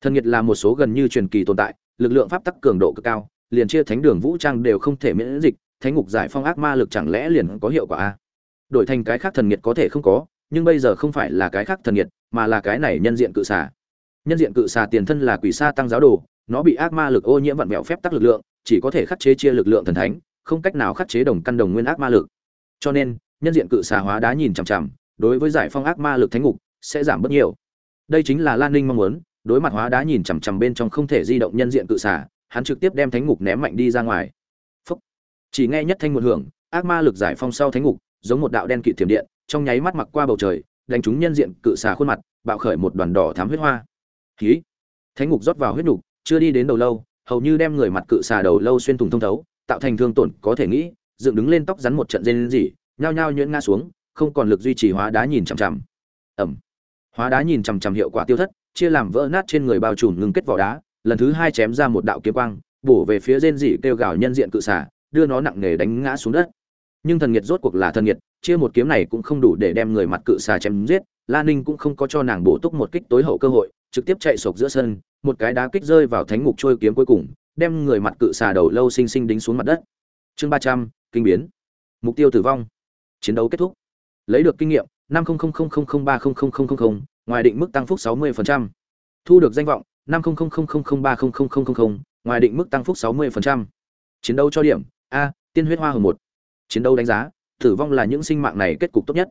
Thần nhiệt là một số gần như truyền kỳ tồn tại, lực lượng pháp tắc cường độ cực cao, liền chia thánh đường vũ trang đều không thể miễn dịch, thánh ngục giải phong ác ma lực chẳng lẽ liền có hiệu quả a? Đổi thành cái khác thần nhiệt có thể không có, nhưng bây giờ không phải là cái khác thần nhiệt mà là cái này nhân diện cự xà. Nhân diện cự xà tiền thân là quỷ sa tăng giáo đồ, nó bị ác ma lực ô nhiễm vặn vẹo phép tắc lực lượng, chỉ có thể khắc chế chia lực lượng thần thánh, không cách nào khắc chế đồng căn đồng nguyên ác ma lực. Cho nên, nhân diện cự xà hóa đá nhìn chằm chằm, đối với giải phong ác ma lực thánh ngục, sẽ giảm bớt nhiều. Đây chính là lan ninh mong muốn, đối mặt hóa đá nhìn chằm chằm bên trong không thể di động nhân diện cự xà, hắn trực tiếp đem thánh ngục ném mạnh đi ra ngoài. Phúc. chỉ nghe nhất thanh một hưởng, ác ma lực giải phong sau thánh ngục, giống một đạo đen kịt thiểm điện, trong nháy mắt mặc qua bầu trời đánh trúng nhân diện cự xà khuôn mặt, bạo khởi một đoàn đỏ thám huyết hoa. Khí. Thánh ngục rót vào huyết nhục, chưa đi đến đầu lâu, hầu như đem người mặt cự xà đầu lâu xuyên thủng thông thấu, tạo thành thương tổn có thể nghĩ, dựng đứng lên tóc rắn một trận rên rỉ, nhao nhao nhuyễn ngã xuống, không còn lực duy trì hóa đá nhìn chằm chằm. Ẩm. Hóa đá nhìn chằm chằm hiệu quả tiêu thất, chia làm vỡ nát trên người bao trùm ngừng kết vỏ đá, lần thứ hai chém ra một đạo kiếm quang, bổ về phía rên rỉ kêu gào nhân diện cự xà, đưa nó nặng nề đánh ngã xuống đất nhưng thần nhiệt rốt cuộc là thần nhiệt chia một kiếm này cũng không đủ để đem người mặt cự xà chém giết la ninh cũng không có cho nàng bổ túc một kích tối hậu cơ hội trực tiếp chạy sộc giữa sân một cái đá kích rơi vào thánh ngục trôi kiếm cuối cùng đem người mặt cự xà đầu lâu xinh xinh đính xuống mặt đất chương ba trăm kinh biến mục tiêu tử vong chiến đấu kết thúc lấy được kinh nghiệm năm ba ngoài định mức tăng phúc sáu 60%. thu được danh vọng năm ba ngoài định mức tăng phúc sáu 60%. chiến đấu cho điểm a tiên huyết hoa hồng một chiến đấu đánh giá, tử vong là những sinh mạng này kết cục tốt nhất.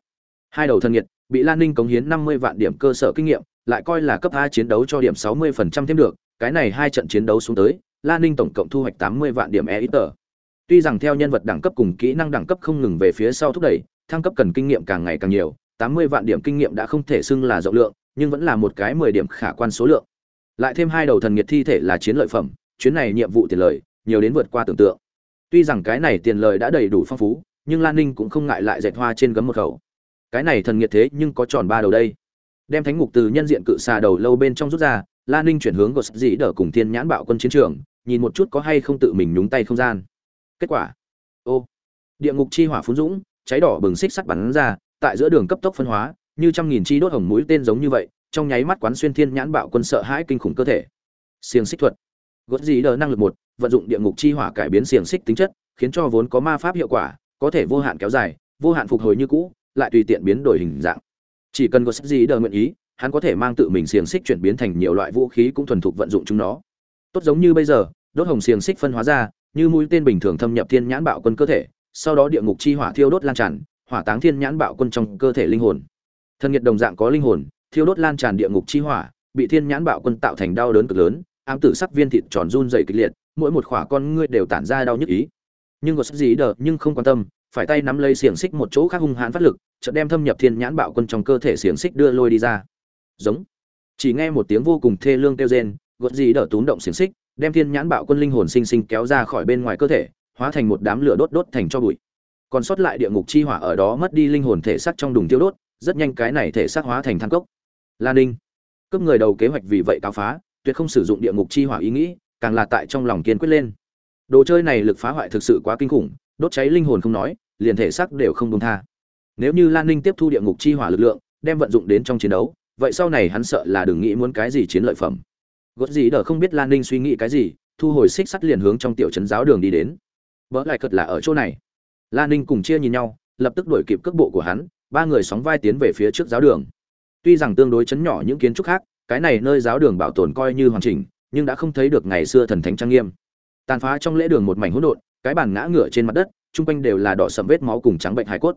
Hai đầu thân nhiệt bị lan ninh cống hiến năm mươi vạn điểm cơ sở kinh nghiệm, lại coi là cấp a chiến đấu cho điểm sáu 60% thêm được, cái này hai trận chiến đấu xuống tới, lan ninh tổng cộng thu hoạch tám mươi vạn điểm e ít tờ tuy rằng theo nhân vật đẳng cấp cùng kỹ năng đẳng cấp không ngừng về phía sau thúc đẩy, thăng cấp cần kinh nghiệm càng ngày càng nhiều, tám mươi vạn điểm kinh nghiệm đã không thể xưng là rộng lượng, nhưng vẫn là một cái mười điểm khả quan số lượng. Lại thêm hai đầu thần nhiệt thi thể là chiến lợi phẩm, chuyến này nhiệm vụ tiền lời, nhiều đến vượt qua tưởng tượng tuy rằng cái này tiền lợi đã đầy đủ phong phú, nhưng lan ninh cũng không ngại lại dệt hoa trên gấm một khẩu. Cái này thần nghiệt thế nhưng có tròn ba đầu đây. Đem thánh ngục từ nhân diện cự xà đầu lâu bên trong rút ra, lan ninh chuyển hướng gột dĩ đỡ cùng thiên nhãn bạo quân chiến trường, nhìn một chút có hay không tự mình nhúng tay không gian. Kết quả, ô, địa ngục chi hỏa phun dũng, cháy đỏ bừng xích sắt bắn ra, tại giữa đường cấp tốc phân hóa, như trăm nghìn chi đốt hồng mũi tên giống như vậy, trong nháy mắt quán xuyên thiên nhãn bạo quân sợ hãi kinh khủng cơ thể. Xiềng xích thuật gót gì đờ năng lực một, vận dụng địa ngục chi hỏa cải biến xiềng xích tính chất, khiến cho vốn có ma pháp hiệu quả, có thể vô hạn kéo dài, vô hạn phục hồi như cũ, lại tùy tiện biến đổi hình dạng. Chỉ cần gót gì đờ nguyện ý, hắn có thể mang tự mình xiềng xích chuyển biến thành nhiều loại vũ khí cũng thuần thục vận dụng chúng nó. Tốt giống như bây giờ, đốt hồng xiềng xích phân hóa ra, như mũi tên bình thường thâm nhập thiên nhãn bạo quân cơ thể, sau đó địa ngục chi hỏa thiêu đốt lan tràn, hỏa táng thiên nhãn bạo quân trong cơ thể linh hồn. Thân nhiệt đồng dạng có linh hồn, thiêu đốt lan tràn địa ngục chi hỏa, bị thiên nhãn bạo quân tạo thành đau đớn cực lớn ám tử sắc viên thịt tròn run dày kịch liệt, mỗi một khỏa con ngươi đều tản ra đau nhức ý. Nhưng có sắc gì đờ, nhưng không quan tâm, phải tay nắm lấy xiềng xích một chỗ khác hung hãn phát lực, chợt đem thâm nhập thiên nhãn bạo quân trong cơ thể xiềng xích đưa lôi đi ra. Giống. Chỉ nghe một tiếng vô cùng thê lương kêu rên gợt gì đỡ túm động xiềng xích, đem thiên nhãn bạo quân linh hồn sinh sinh kéo ra khỏi bên ngoài cơ thể, hóa thành một đám lửa đốt đốt thành cho bụi. Còn sót lại địa ngục chi hỏa ở đó mất đi linh hồn thể xác trong đùng tiêu đốt, rất nhanh cái này thể xác hóa thành than cốc. Lan ninh. Cướp người đầu kế hoạch vì vậy cáo phá tuyệt không sử dụng địa ngục chi hỏa ý nghĩ, càng là tại trong lòng kiên quyết lên. Đồ chơi này lực phá hoại thực sự quá kinh khủng, đốt cháy linh hồn không nói, liền thể xác đều không buông tha. Nếu như lan ninh tiếp thu địa ngục chi hỏa lực lượng, đem vận dụng đến trong chiến đấu, vậy sau này hắn sợ là đừng nghĩ muốn cái gì chiến lợi phẩm. Gót gì đờ không biết lan ninh suy nghĩ cái gì, thu hồi xích sắt liền hướng trong tiểu trấn giáo đường đi đến. Bỡ lại cật là ở chỗ này. Lan ninh cùng chia nhìn nhau, lập tức đuổi kịp cước bộ của hắn, ba người sóng vai tiến về phía trước giáo đường. Tuy rằng tương đối chấn nhỏ những kiến trúc khác cái này nơi giáo đường bảo tồn coi như hoàn chỉnh, nhưng đã không thấy được ngày xưa thần thánh trang nghiêm. Tàn phá trong lễ đường một mảnh hỗn độn, cái bàn ngã ngửa trên mặt đất, chung quanh đều là đỏ sầm vết máu cùng trắng bệnh hải cốt.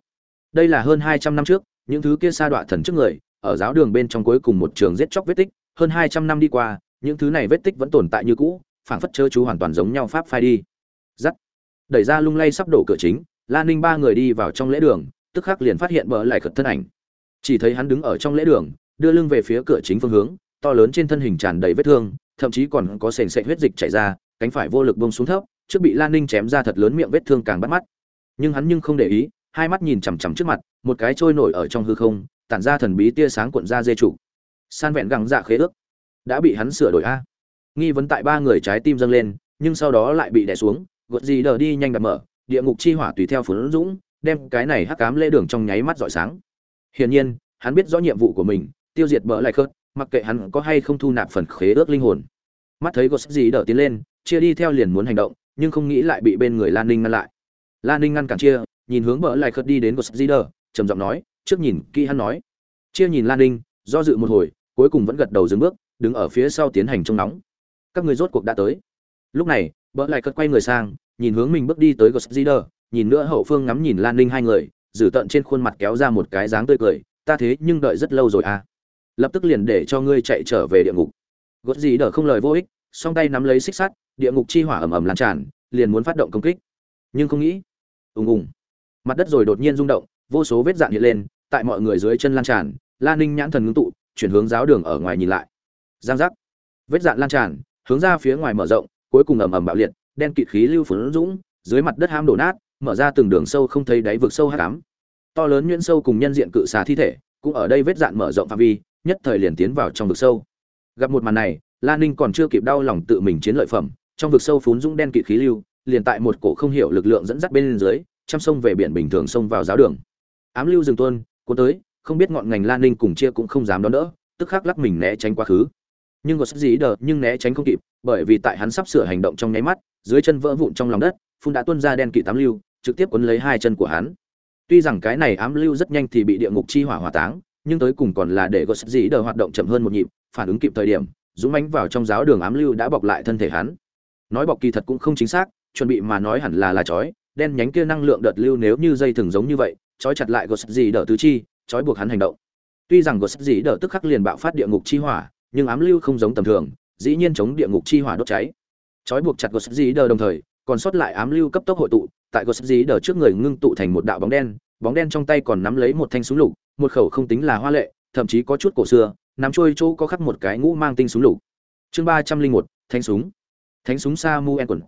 Đây là hơn hai trăm năm trước, những thứ kia sa đọa thần trước người, ở giáo đường bên trong cuối cùng một trường giết chóc vết tích, hơn hai trăm năm đi qua, những thứ này vết tích vẫn tồn tại như cũ, phảng phất chớ chú hoàn toàn giống nhau pháp phai đi. Dắt đẩy ra lung lay sắp đổ cửa chính lan ninh ba người đi vào trong lễ đường, tức khắc liền phát hiện bờ lại khật thân ảnh. Chỉ thấy hắn đứng ở trong lễ đường đưa lưng về phía cửa chính phương hướng, to lớn trên thân hình tràn đầy vết thương, thậm chí còn có sền sệt huyết dịch chảy ra, cánh phải vô lực bông xuống thấp, trước bị lan ninh chém ra thật lớn miệng vết thương càng bắt mắt. Nhưng hắn nhưng không để ý, hai mắt nhìn chằm chằm trước mặt, một cái trôi nổi ở trong hư không, tản ra thần bí tia sáng cuộn ra dê trụ. San vẹn gẳng dạ khế ước. Đã bị hắn sửa đổi a. Nghi vấn tại ba người trái tim dâng lên, nhưng sau đó lại bị đè xuống gột gì đờ đi nhanh đập mở, địa ngục chi hỏa tùy theo phấn dũng, đem cái này hắc cám lễ đường trong nháy mắt rọi sáng. Hiển nhiên, hắn biết rõ nhiệm vụ của mình tiêu diệt bỡ lại khớt mặc kệ hắn có hay không thu nạp phần khế ước linh hồn. Mắt thấy gột gì đỡ tiến lên chia đi theo liền muốn hành động nhưng không nghĩ lại bị bên người lan ninh ngăn lại. Lan ninh ngăn cản chia nhìn hướng bỡ lại khớt đi đến gột gì đỡ trầm giọng nói trước nhìn kỹ hắn nói. Chia nhìn lan ninh do dự một hồi cuối cùng vẫn gật đầu dừng bước đứng ở phía sau tiến hành trông nóng. Các người rốt cuộc đã tới. Lúc này bỡ lại cất quay người sang nhìn hướng mình bước đi tới Goszider, nhìn nữa hậu phương ngắm nhìn Lan Ninh hai người, dử tận trên khuôn mặt kéo ra một cái dáng tươi cười, ta thế nhưng đợi rất lâu rồi à. Lập tức liền để cho ngươi chạy trở về địa ngục. gõ gì đỡ không lời vô ích, song tay nắm lấy xích sắt, địa ngục chi hỏa ầm ầm lan tràn, liền muốn phát động công kích. Nhưng không nghĩ, ùng ùng. Mặt đất rồi đột nhiên rung động, vô số vết dạn hiện lên, tại mọi người dưới chân lan tràn, Lan Ninh nhãn thần ngưng tụ, chuyển hướng giáo đường ở ngoài nhìn lại. Giang giác. Vết dạn lan tràn, hướng ra phía ngoài mở rộng, cuối cùng ầm ầm bạo liệt, đen kịt khí lưu phấn dũng, dưới mặt đất ham đổ nát, mở ra từng đường sâu không thấy đáy vực sâu hắc ám. To lớn nhuyễn sâu cùng nhân diện cự xà thi thể, cũng ở đây vết dạn mở rộng phạm vi, nhất thời liền tiến vào trong vực sâu. Gặp một màn này, Lan Ninh còn chưa kịp đau lòng tự mình chiến lợi phẩm, trong vực sâu phún dũng đen kịt khí lưu, liền tại một cổ không hiểu lực lượng dẫn dắt bên dưới, trăm sông về biển bình thường xông vào giáo đường. Ám lưu dừng tuôn, cuốn tới, không biết ngọn ngành Lan Ninh cùng chia cũng không dám đón đỡ, tức khắc lắc mình né tránh quá khứ. Nhưng có gì đờ, nhưng né tránh không kịp, bởi vì tại hắn sắp sửa hành động trong nháy mắt, dưới chân vỡ vụn trong lòng đất phun đã tuôn ra đen kỵ tám lưu trực tiếp cuốn lấy hai chân của hắn tuy rằng cái này ám lưu rất nhanh thì bị địa ngục chi hỏa hỏa táng nhưng tới cùng còn là để gosset dĩ đờ hoạt động chậm hơn một nhịp, phản ứng kịp thời điểm, dũng mánh vào trong giáo đường ám lưu đã bọc lại thân thể hắn. Nói bọc kỳ thật cũng không chính xác, chuẩn bị mà nói hẳn là là chói, đen nhánh kia năng lượng đợt lưu nếu như dây thừng giống như vậy, chói chặt lại gosset dĩ đờ tứ chi, chói buộc hắn hành động. Tuy rằng gosset dĩ đờ tức khắc liền bạo phát địa ngục chi hỏa, nhưng ám lưu không giống tầm thường, dĩ nhiên chống địa ngục chi hỏa đốt cháy. Chói buộc chặt gosset dĩ đờ đồng thời, còn sót lại ám lưu cấp tốc hội tụ, tại gosset dĩ đờ trước người ngưng tụ thành một đạo bóng đen bóng đen trong tay còn nắm lấy một thanh súng lục, một khẩu không tính là hoa lệ, thậm chí có chút cổ xưa, nắm trôi chỗ có khắc một cái ngũ mang tinh súng lục. Chương ba trăm linh một thanh súng. Thánh súng sa mu en quần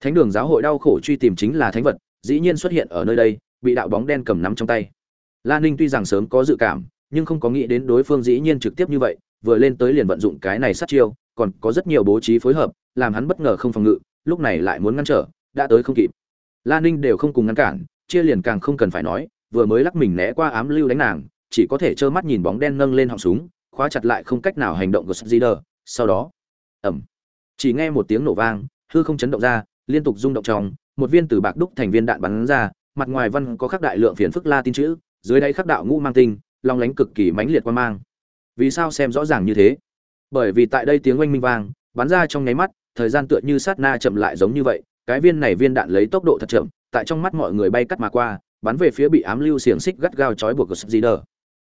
thánh đường giáo hội đau khổ truy tìm chính là thánh vật, dĩ nhiên xuất hiện ở nơi đây, bị đạo bóng đen cầm nắm trong tay. Lan ninh tuy rằng sớm có dự cảm, nhưng không có nghĩ đến đối phương dĩ nhiên trực tiếp như vậy, vừa lên tới liền vận dụng cái này sát chiêu, còn có rất nhiều bố trí phối hợp, làm hắn bất ngờ không phòng ngự, lúc này lại muốn ngăn trở, đã tới không kịp. Lan ninh đều không cùng ngăn cản, chia liền càng không cần phải nói vừa mới lắc mình né qua ám lưu đánh nàng, chỉ có thể trơ mắt nhìn bóng đen nâng lên họng súng, khóa chặt lại không cách nào hành động của Zider. sau đó ẩm chỉ nghe một tiếng nổ vang, hư không chấn động ra, liên tục rung động trong, một viên từ bạc đúc thành viên đạn bắn ra, mặt ngoài văn có khắc đại lượng phiền phức la tin chữ, dưới đáy khắc đạo ngũ mang tinh, long lánh cực kỳ mãnh liệt quan mang. Vì sao xem rõ ràng như thế? Bởi vì tại đây tiếng oanh minh vang, bắn ra trong nháy mắt, thời gian tựa như sát na chậm lại giống như vậy, cái viên này viên đạn lấy tốc độ thật chậm, tại trong mắt mọi người bay cắt mà qua bắn về phía bị ám lưu xiềng xích gắt gao trói buộc của Zider.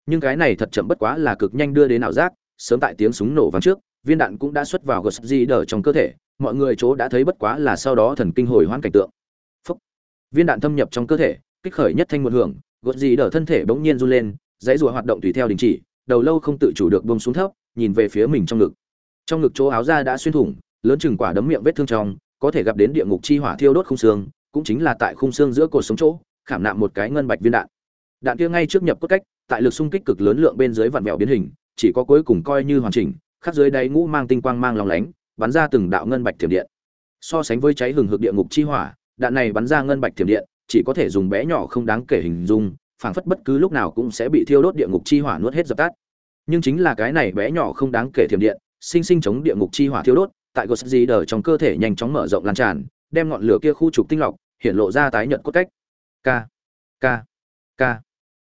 Nhưng cái này thật chậm bất quá là cực nhanh đưa đến ảo giác, sớm tại tiếng súng nổ vang trước, viên đạn cũng đã xuất vào của Zider trong cơ thể, mọi người chỗ đã thấy bất quá là sau đó thần kinh hồi hoãn cảnh tượng. Phúc. Viên đạn thâm nhập trong cơ thể, kích khởi nhất thanh một hưởng, gột gì đỡ thân thể bỗng nhiên run lên, dãy rùa hoạt động tùy theo đình chỉ, đầu lâu không tự chủ được buông xuống thấp, nhìn về phía mình trong ngực. Trong ngực chỗ áo da đã xuyên thủng, lớn chừng quả đấm miệng vết thương trong, có thể gặp đến địa ngục chi hỏa thiêu đốt khung xương, cũng chính là tại khung xương giữa cột sống chỗ, khảm nạm một cái ngân bạch viên đạn. Đạn kia ngay trước nhập cốt cách, tại lực xung kích cực lớn lượng bên dưới vặn vẹo biến hình, chỉ có cuối cùng coi như hoàn chỉnh, khắc dưới đáy ngũ mang tinh quang mang lòng lánh, bắn ra từng đạo ngân bạch thiểm điện. So sánh với cháy hừng hực địa ngục chi hỏa, đạn này bắn ra ngân bạch thiểm điện, chỉ có thể dùng bé nhỏ không đáng kể hình dung, phảng phất bất cứ lúc nào cũng sẽ bị thiêu đốt địa ngục chi hỏa nuốt hết dập tắt. Nhưng chính là cái này bé nhỏ không đáng kể thiểm điện, sinh sinh chống địa ngục chi hỏa thiêu đốt, tại gột gì đờ trong cơ thể nhanh chóng mở rộng lan tràn, đem ngọn lửa kia khu trục tinh lọc, hiện lộ ra tái nhợt cốt cách k. K. K.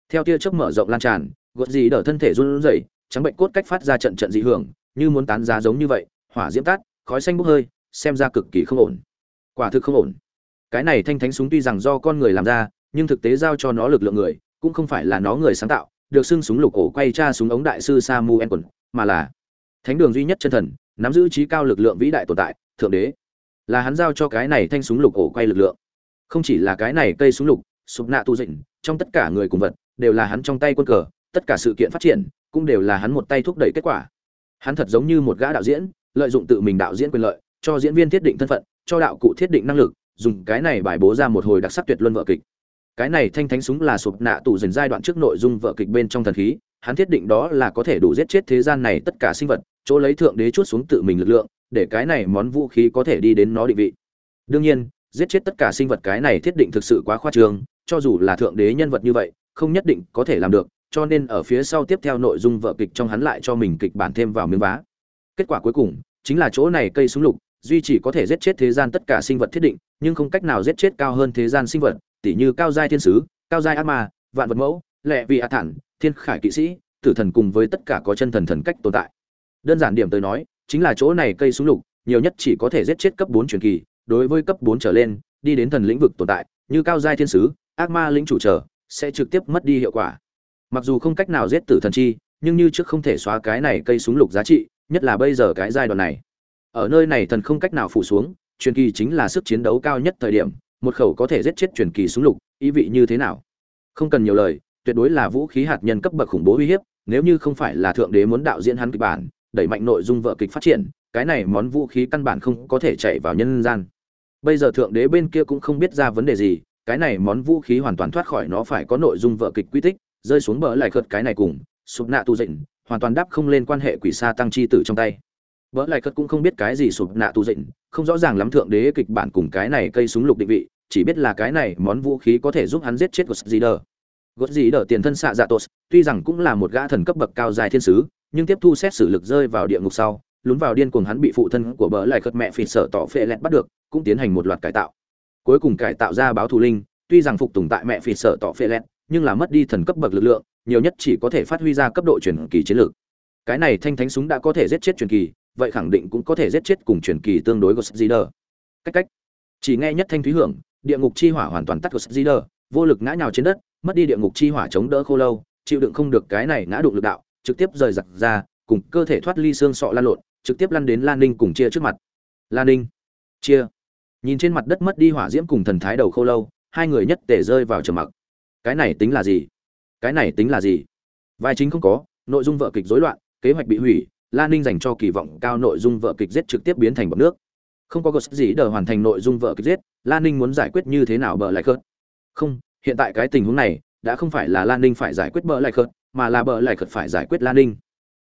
Theo tia chớp mở rộng lan tràn gột gì đỡ thân thể run rẩy trắng bệnh cốt cách phát ra trận trận dị hưởng như muốn tán giá giống như vậy hỏa diễm tắt khói xanh bốc hơi xem ra cực kỳ không ổn. Quả thực không ổn. Cái này thanh thánh súng tuy rằng do con người làm ra nhưng thực tế giao cho nó lực lượng người cũng không phải là nó người sáng tạo được xưng súng lục cổ quay tra súng ống đại sư Samu quần mà là thánh đường duy nhất chân thần, nắm giữ trí cao lực lượng vĩ đại tồn tại, thượng đế. Là hắn giao cho cái này thanh súng lục cổ quay lực lượng. Không chỉ là cái này cây súng lục, sụp nạ tu dịnh trong tất cả người cùng vật đều là hắn trong tay quân cờ tất cả sự kiện phát triển cũng đều là hắn một tay thúc đẩy kết quả. Hắn thật giống như một gã đạo diễn lợi dụng tự mình đạo diễn quyền lợi cho diễn viên thiết định thân phận cho đạo cụ thiết định năng lực dùng cái này bài bố ra một hồi đặc sắc tuyệt luân vợ kịch. Cái này thanh thánh súng là sụp nạ tù dần giai đoạn trước nội dung vợ kịch bên trong thần khí hắn thiết định đó là có thể đủ giết chết thế gian này tất cả sinh vật chỗ lấy thượng đế chút xuống tự mình lực lượng để cái này món vũ khí có thể đi đến nó định vị. Đương nhiên giết chết tất cả sinh vật cái này thiết định thực sự quá khoa trương, cho dù là thượng đế nhân vật như vậy, không nhất định có thể làm được, cho nên ở phía sau tiếp theo nội dung vợ kịch trong hắn lại cho mình kịch bản thêm vào miếng vá. Kết quả cuối cùng, chính là chỗ này cây súng lục, duy chỉ có thể giết chết thế gian tất cả sinh vật thiết định, nhưng không cách nào giết chết cao hơn thế gian sinh vật, tỉ như cao giai thiên sứ, cao giai ác ma, vạn vật mẫu, lệ vị a thản, thiên khải kỵ sĩ, tử thần cùng với tất cả có chân thần thần cách tồn tại. Đơn giản điểm tới nói, chính là chỗ này cây súng lục, nhiều nhất chỉ có thể giết chết cấp bốn truyền kỳ đối với cấp bốn trở lên, đi đến thần lĩnh vực tồn tại, như cao giai thiên sứ, ác ma lĩnh chủ trở, sẽ trực tiếp mất đi hiệu quả. Mặc dù không cách nào giết tử thần chi, nhưng như trước không thể xóa cái này cây súng lục giá trị, nhất là bây giờ cái giai đoạn này. Ở nơi này thần không cách nào phủ xuống, truyền kỳ chính là sức chiến đấu cao nhất thời điểm, một khẩu có thể giết chết truyền kỳ súng lục, ý vị như thế nào? Không cần nhiều lời, tuyệt đối là vũ khí hạt nhân cấp bậc khủng bố uy hiếp, nếu như không phải là thượng đế muốn đạo diễn hắn kịch bản, đẩy mạnh nội dung vợ kịch phát triển, cái này món vũ khí căn bản không có thể chạy vào nhân gian bây giờ thượng đế bên kia cũng không biết ra vấn đề gì cái này món vũ khí hoàn toàn thoát khỏi nó phải có nội dung vợ kịch quy tích rơi xuống bờ lại khật cái này cùng sụp nạ tu dịnh hoàn toàn đáp không lên quan hệ quỷ sa tăng chi tử trong tay. Bỡ lại khật cũng không biết cái gì sụp nạ tu dịnh không rõ ràng lắm thượng đế kịch bản cùng cái này cây súng lục định vị chỉ biết là cái này món vũ khí có thể giúp hắn giết chết gột gì đờ gột gì đờ tiền thân xạ dạ tos, tuy rằng cũng là một gã thần cấp bậc cao dài thiên sứ nhưng tiếp thu xét xử lực rơi vào địa ngục sau lún vào điên cuồng hắn bị phụ thân của bờ lại khật mẹ phì sở tỏ phệ lẹt bắt được cũng tiến hành một loạt cải tạo. Cuối cùng cải tạo ra báo thù linh tuy rằng phục tùng tại mẹ phỉ sở tỏ phệ lẹt nhưng là mất đi thần cấp bậc lực lượng nhiều nhất chỉ có thể phát huy ra cấp độ truyền kỳ chiến lược. Cái này thanh thánh súng đã có thể giết chết truyền kỳ vậy khẳng định cũng có thể giết chết cùng truyền kỳ tương đối của Zider. cách cách. Chỉ nghe nhất thanh thúy hưởng địa ngục chi hỏa hoàn toàn tắt của Zider, vô lực ngã nhào trên đất mất đi địa ngục chi hỏa chống đỡ khô lâu chịu đựng không được cái này ngã đụng lực đạo trực tiếp rời giặc ra cùng cơ thể thoát ly xương sọ lan lộn trực tiếp lăn đến lan ninh cùng chia trước mặt. Lan ninh. Chia nhìn trên mặt đất mất đi hỏa diễm cùng thần thái đầu khô lâu, hai người nhất tể rơi vào trầm mặc. Cái này tính là gì? Cái này tính là gì? Vai chính không có, nội dung vợ kịch rối loạn, kế hoạch bị hủy lan ninh dành cho kỳ vọng cao nội dung vợ kịch giết trực tiếp biến thành bọc nước. Không có gột gì đờ hoàn thành nội dung vợ kịch giết lan ninh muốn giải quyết như thế nào bờ lại khớt không, hiện tại cái tình huống này, đã không phải là lan ninh phải giải quyết bờ lại khớt mà là bờ lại khớt phải giải quyết lan ninh.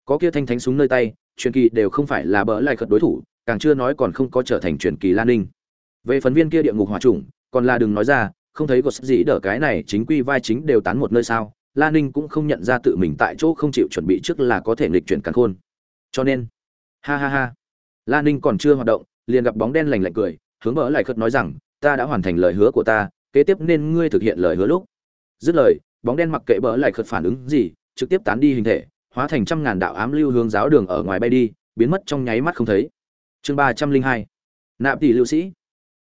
Có kia thanh thánh súng nơi tay, truyền kỳ đều không phải là bờ lại khớt đối thủ, càng chưa nói còn không có trở thành truyền kỳ lan ninh về phần viên kia địa ngục hỏa trùng, còn là đừng nói ra, không thấy có gì đỡ cái này, chính quy vai chính đều tán một nơi sao? Lan ninh cũng không nhận ra tự mình tại chỗ không chịu chuẩn bị trước là có thể nghịch chuyển cắn khôn. Cho nên, ha ha ha. Lan ninh còn chưa hoạt động, liền gặp bóng đen lành lạnh cười, hướng bỡ lại khất nói rằng, ta đã hoàn thành lời hứa của ta, kế tiếp nên ngươi thực hiện lời hứa lúc. Dứt lời, bóng đen mặc kệ bỡ lại khất phản ứng gì, trực tiếp tán đi hình thể, hóa thành trăm ngàn đạo ám lưu hướng giáo đường ở ngoài bay đi, biến mất trong nháy mắt không thấy. Chương ba trăm linh hai, nạp tỷ lưu sĩ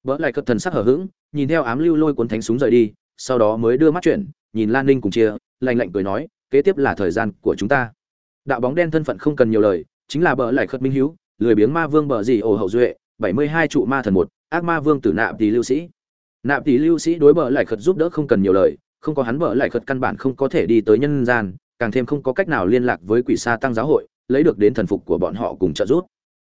vỡ lại cất thần sắc hở hững, nhìn theo ám lưu lôi cuốn thánh súng rời đi sau đó mới đưa mắt chuyển nhìn lan ninh cùng chia lành lạnh cười nói kế tiếp là thời gian của chúng ta. Đạo bóng đen thân phận không cần nhiều lời chính là bỡ lại khất minh hữu lười biếng ma vương bờ gì ổ hậu duệ bảy mươi hai trụ ma thần một ác ma vương tử nạp tỷ lưu sĩ. Nạp tỷ lưu sĩ đối bỡ lại khất giúp đỡ không cần nhiều lời không có hắn bỡ lại khất căn bản không có thể đi tới nhân gian càng thêm không có cách nào liên lạc với quỷ sa tăng giáo hội lấy được đến thần phục của bọn họ cùng trợ giúp.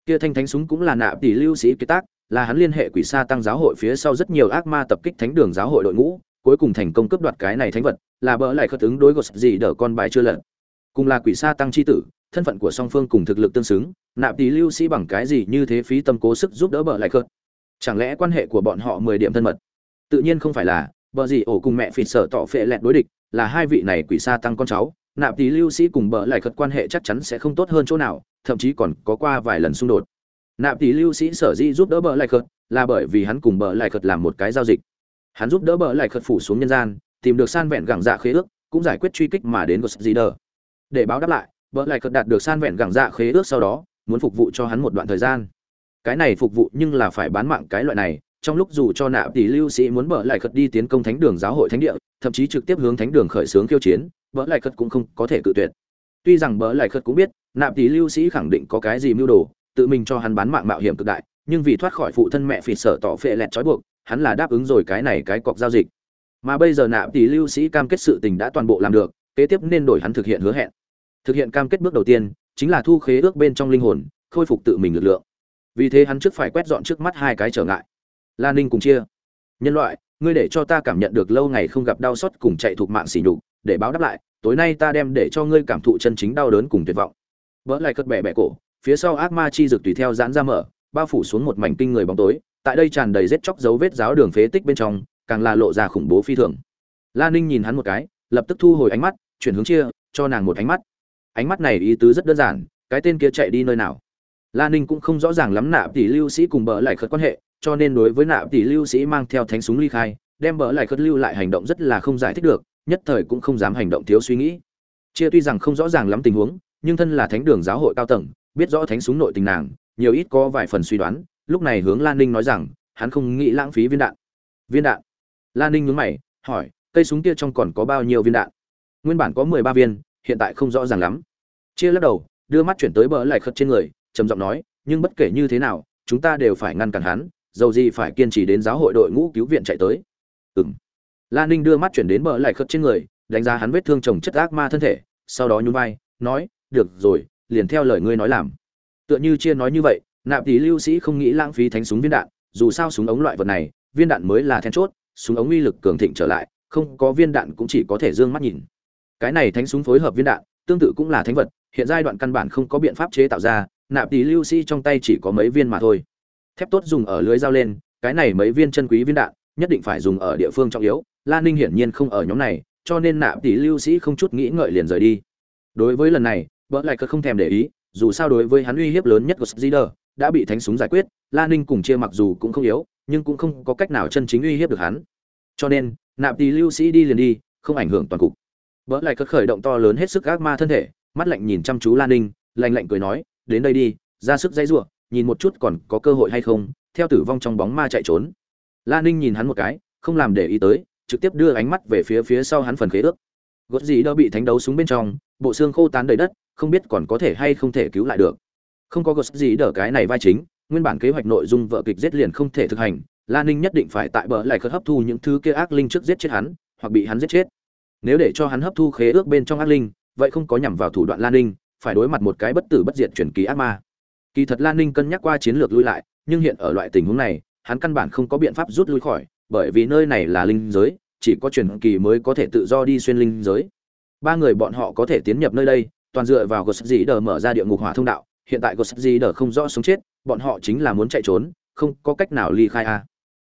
Kia thanh thánh súng cũng là nạp tỷ lưu sĩ kế tác là hắn liên hệ quỷ sa tăng giáo hội phía sau rất nhiều ác ma tập kích thánh đường giáo hội đội ngũ, cuối cùng thành công cướp đoạt cái này thánh vật, là bỡ lại khất ứng đối gột gì đỡ con bài chưa lận cùng là quỷ sa tăng chi tử, thân phận của song phương cùng thực lực tương xứng, nạp tí lưu sĩ bằng cái gì như thế phí tâm cố sức giúp đỡ bỡ lại khất. Chẳng lẽ quan hệ của bọn họ mười điểm thân mật? Tự nhiên không phải là bờ gì ổ cùng mẹ phì sợ tỏ phệ lẹt đối địch, là hai vị này quỷ sa tăng con cháu, nạp tí lưu sĩ cùng bỡ lại khất quan hệ chắc chắn sẽ không tốt hơn chỗ nào, thậm chí còn có qua vài lần xung đột nạp tỷ lưu sĩ sở di giúp đỡ bờ lại khật, là bởi vì hắn cùng bờ lại khật làm một cái giao dịch. Hắn giúp đỡ bờ lại khật phủ xuống nhân gian, tìm được san vẹn gẳng dạ khế ước, cũng giải quyết truy kích mà đến của gì đờ để báo đáp lại, bờ lại khật đạt được san vẹn gẳng dạ khế ước sau đó, muốn phục vụ cho hắn một đoạn thời gian. Cái này phục vụ nhưng là phải bán mạng cái loại này, trong lúc dù cho nạp tỷ lưu sĩ muốn bờ lại khật đi tiến công thánh đường giáo hội thánh địa, thậm chí trực tiếp hướng thánh đường khởi xướng khiêu chiến, bờ lại khật cũng không có thể cự tuyệt. Tuy rằng bờ lại khật cũng biết, nạp tỷ lưu sĩ khẳng định có cái gì mưu đồ tự mình cho hắn bán mạng mạo hiểm cực đại, nhưng vì thoát khỏi phụ thân mẹ phỉ sở tỏ phệ lẹt trói buộc, hắn là đáp ứng rồi cái này cái cọc giao dịch. Mà bây giờ nạp tỷ lưu sĩ cam kết sự tình đã toàn bộ làm được, kế tiếp nên đổi hắn thực hiện hứa hẹn. Thực hiện cam kết bước đầu tiên, chính là thu khế ước bên trong linh hồn, khôi phục tự mình lực lượng. Vì thế hắn trước phải quét dọn trước mắt hai cái trở ngại. Lan ninh cùng chia. Nhân loại, ngươi để cho ta cảm nhận được lâu ngày không gặp đau xót cùng chạy thuộc mạng xỉ nhục, để báo đáp lại, tối nay ta đem để cho ngươi cảm thụ chân chính đau đớn cùng tuyệt vọng. Vỡ lại cất bẻ bẻ cổ phía sau ác ma chi dược tùy theo giãn ra mở, bao phủ xuống một mảnh kinh người bóng tối, tại đây tràn đầy rết chóc dấu vết giáo đường phế tích bên trong, càng là lộ ra khủng bố phi thường. La ninh nhìn hắn một cái, lập tức thu hồi ánh mắt, chuyển hướng chia, cho nàng một ánh mắt. Ánh mắt này ý tứ rất đơn giản, cái tên kia chạy đi nơi nào? La ninh cũng không rõ ràng lắm nạp tỷ lưu sĩ cùng bỡ lại khất quan hệ, cho nên đối với nạp tỷ lưu sĩ mang theo thánh súng ly khai, đem bỡ lại khất lưu lại hành động rất là không giải thích được, nhất thời cũng không dám hành động thiếu suy nghĩ. Chia tuy rằng không rõ ràng lắm tình huống, nhưng thân là thánh đường giáo hội cao tầng biết rõ thánh súng nội tình nàng, nhiều ít có vài phần suy đoán, lúc này hướng lan ninh nói rằng, hắn không nghĩ lãng phí viên đạn. Viên đạn? Lan ninh nhướng mày, hỏi, cây súng kia trong còn có bao nhiêu viên đạn? Nguyên bản có mười ba viên, hiện tại không rõ ràng lắm. Chia lắc đầu, đưa mắt chuyển tới bờ lại khất trên người, trầm giọng nói, nhưng bất kể như thế nào, chúng ta đều phải ngăn cản hắn, dầu gì phải kiên trì đến giáo hội đội ngũ cứu viện chạy tới. Ừm. lan ninh đưa mắt chuyển đến bờ lại khất trên người, đánh giá hắn vết thương chồng chất ác ma thân thể, sau đó nhún vai, nói, được rồi liền theo lời ngươi nói làm. Tựa như chia nói như vậy, nạp tỷ lưu sĩ không nghĩ lãng phí thánh súng viên đạn, dù sao súng ống loại vật này, viên đạn mới là then chốt, súng ống uy lực cường thịnh trở lại, không có viên đạn cũng chỉ có thể dương mắt nhìn. Cái này thánh súng phối hợp viên đạn, tương tự cũng là thánh vật, hiện giai đoạn căn bản không có biện pháp chế tạo ra, nạp tỷ lưu sĩ trong tay chỉ có mấy viên mà thôi. Thép tốt dùng ở lưới dao lên, cái này mấy viên chân quý viên đạn, nhất định phải dùng ở địa phương trọng yếu lan ninh hiển nhiên không ở nhóm này, cho nên nạp tỷ lưu sĩ không chút nghĩ ngợi liền rời đi. Đối với lần này vợ lại cất không thèm để ý, dù sao đối với hắn uy hiếp lớn nhất của Zider đã bị thánh súng giải quyết, la ninh cùng chia mặc dù cũng không yếu, nhưng cũng không có cách nào chân chính uy hiếp được hắn. Cho nên, nạp tỷ lưu sĩ đi liền đi, không ảnh hưởng toàn cục. Vỡ lại cất khởi động to lớn hết sức ác ma thân thể, mắt lạnh nhìn chăm chú lan ninh, lạnh lạnh cười nói, đến đây đi, ra sức dãy giụa nhìn một chút còn có cơ hội hay không, theo tử vong trong bóng ma chạy trốn. Lan ninh nhìn hắn một cái, không làm để ý tới, trực tiếp đưa ánh mắt về phía phía sau hắn phần khế ước. Gót gì đỡ bị thánh đấu súng bên trong, bộ xương khô tán đầy đất không biết còn có thể hay không thể cứu lại được. Không có gót gì đỡ cái này vai chính, nguyên bản kế hoạch nội dung vợ kịch giết liền không thể thực hành. Lan ninh nhất định phải tại bờ lại khớt hấp thu những thứ kia ác linh trước giết chết hắn, hoặc bị hắn giết chết. Nếu để cho hắn hấp thu khế ước bên trong ác linh, vậy không có nhằm vào thủ đoạn lan ninh, phải đối mặt một cái bất tử bất diệt chuyển kỳ ác ma. Kỳ thật lan ninh cân nhắc qua chiến lược lui lại, nhưng hiện ở loại tình huống này, hắn căn bản không có biện pháp rút lui khỏi, bởi vì nơi này là linh giới, chỉ có truyền kỳ mới có thể tự do đi xuyên linh giới. Ba người bọn họ có thể tiến nhập nơi đây toàn dựa vào gột dĩ đờ mở ra địa ngục hỏa thông đạo, hiện tại gột dĩ đờ không rõ sống chết, bọn họ chính là muốn chạy trốn, không có cách nào ly khai a.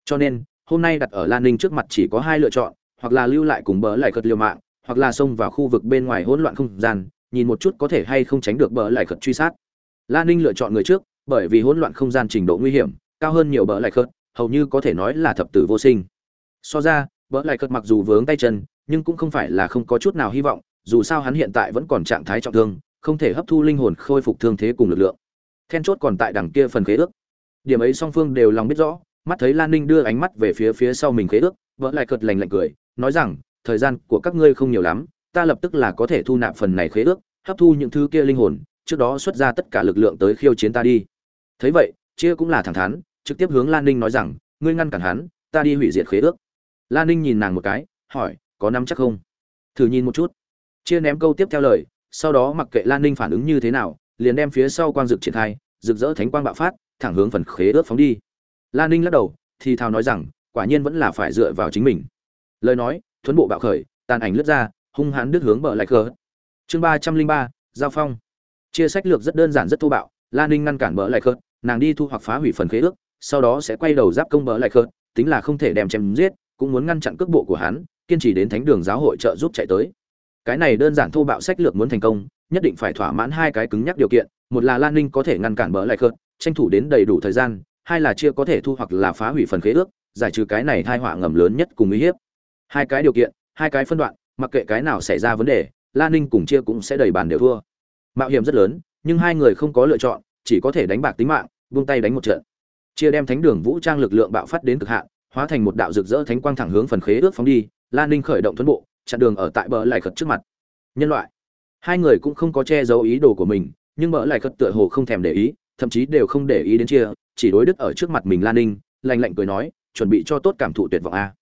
Cho nên, hôm nay đặt ở lan ninh trước mặt chỉ có hai lựa chọn, hoặc là lưu lại cùng bỡ lại cật liều mạng, hoặc là xông vào khu vực bên ngoài hỗn loạn không gian, nhìn một chút có thể hay không tránh được bỡ lại cật truy sát. Lan ninh lựa chọn người trước, bởi vì hỗn loạn không gian trình độ nguy hiểm, cao hơn nhiều bỡ lại cật hầu như có thể nói là thập tử vô sinh. So ra bỡ lại cật mặc dù vướng tay chân, nhưng cũng không phải là không có chút nào hy vọng dù sao hắn hiện tại vẫn còn trạng thái trọng thương, không thể hấp thu linh hồn khôi phục thương thế cùng lực lượng. Then chốt còn tại đằng kia phần khế ước. Điểm ấy song phương đều lòng biết rõ, mắt thấy lan ninh đưa ánh mắt về phía phía sau mình khế ước vỡ lại cợt lành lạnh cười, nói rằng, thời gian của các ngươi không nhiều lắm, ta lập tức là có thể thu nạp phần này khế ước, hấp thu những thứ kia linh hồn, trước đó xuất ra tất cả lực lượng tới khiêu chiến ta đi. Thấy vậy, chia cũng là thẳng thắn, trực tiếp hướng lan ninh nói rằng, ngươi ngăn cản hắn, ta đi hủy diệt khế ước. Lan ninh nhìn nàng một cái, hỏi, có nắm chắc không? Thử nhìn một chút chia ném câu tiếp theo lời, sau đó mặc kệ lan ninh phản ứng như thế nào, liền đem phía sau quang dực triển khai, rực rỡ thánh quang bạo phát, thẳng hướng phần khế ướt phóng đi. Lan ninh lắc đầu, thì thào nói rằng, quả nhiên vẫn là phải dựa vào chính mình. Lời nói, thuấn bộ bạo khởi, tàn ảnh lướt ra, hung hãn đứt hướng bờ lại cờ chương ba trăm linh ba, giao phong. Chia sách lược rất đơn giản rất thô bạo, lan ninh ngăn cản bờ lại cờ nàng đi thu hoặc phá hủy phần khế ước, sau đó sẽ quay đầu giáp công bờ lại cờ tính là không thể đem chém giết, cũng muốn ngăn chặn cước bộ của hắn, kiên trì đến thánh đường giáo hội trợ giúp chạy tới cái này đơn giản thô bạo sách lược muốn thành công, nhất định phải thỏa mãn hai cái cứng nhắc điều kiện, một là lan ninh có thể ngăn cản bỡ lại khớt tranh thủ đến đầy đủ thời gian, hai là chia có thể thu hoặc là phá hủy phần khế ước, giải trừ cái này thai họa ngầm lớn nhất cùng uy hiếp. Hai cái điều kiện, hai cái phân đoạn, mặc kệ cái nào xảy ra vấn đề, lan ninh cùng chia cũng sẽ đầy bàn đều thua. Mạo hiểm rất lớn, nhưng hai người không có lựa chọn, chỉ có thể đánh bạc tính mạng, buông tay đánh một trận. Chia đem thánh đường vũ trang lực lượng bạo phát đến cực hạn, hóa thành một đạo rực rỡ thánh quang thẳng hướng phần khế ước phóng đi, lan ninh khởi động tuấn bộ chặn đường ở tại bờ lại khật trước mặt. Nhân loại. Hai người cũng không có che giấu ý đồ của mình, nhưng bờ lại khật tựa hồ không thèm để ý, thậm chí đều không để ý đến chia, chỉ đối đức ở trước mặt mình lan ninh lành lạnh cười nói, chuẩn bị cho tốt cảm thụ tuyệt vọng a.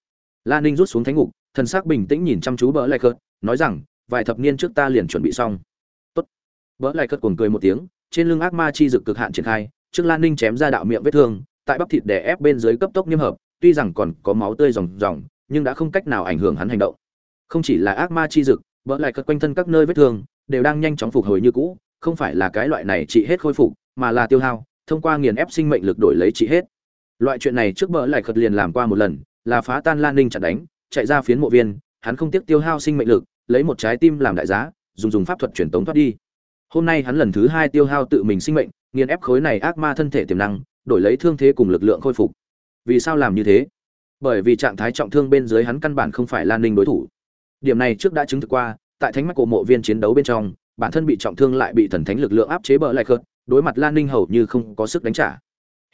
Lan ninh rút xuống thánh ngục, thần sắc bình tĩnh nhìn chăm chú Bờ lại khật, nói rằng, vài thập niên trước ta liền chuẩn bị xong. Tốt. Bờ lại khật cuồng cười một tiếng, trên lưng ác ma chi dực cực hạn triển khai, trước lan ninh chém ra đạo miệng vết thương, tại bắp thịt đè ép bên dưới cấp tốc niêm hợp, tuy rằng còn có máu tươi ròng ròng, nhưng đã không cách nào ảnh hưởng hắn hành động không chỉ là ác ma chi dực bỡ lại cất quanh thân các nơi vết thương, đều đang nhanh chóng phục hồi như cũ, không phải là cái loại này trị hết khôi phục, mà là tiêu hao, thông qua nghiền ép sinh mệnh lực đổi lấy trị hết. Loại chuyện này trước bỡ lại cất liền làm qua một lần, là phá tan lan ninh chặn đánh, chạy ra phiến mộ viên, hắn không tiếc tiêu hao sinh mệnh lực, lấy một trái tim làm đại giá, dùng dùng pháp thuật truyền tống thoát đi. Hôm nay hắn lần thứ hai tiêu hao tự mình sinh mệnh, nghiền ép khối này ác ma thân thể tiềm năng, đổi lấy thương thế cùng lực lượng khôi phục. Vì sao làm như thế? Bởi vì trạng thái trọng thương bên dưới hắn căn bản không phải lan ninh đối thủ điểm này trước đã chứng thực qua, tại thánh mắt cổ mộ viên chiến đấu bên trong, bản thân bị trọng thương lại bị thần thánh lực lượng áp chế bỡ lại khớt, đối mặt lan ninh hầu như không có sức đánh trả.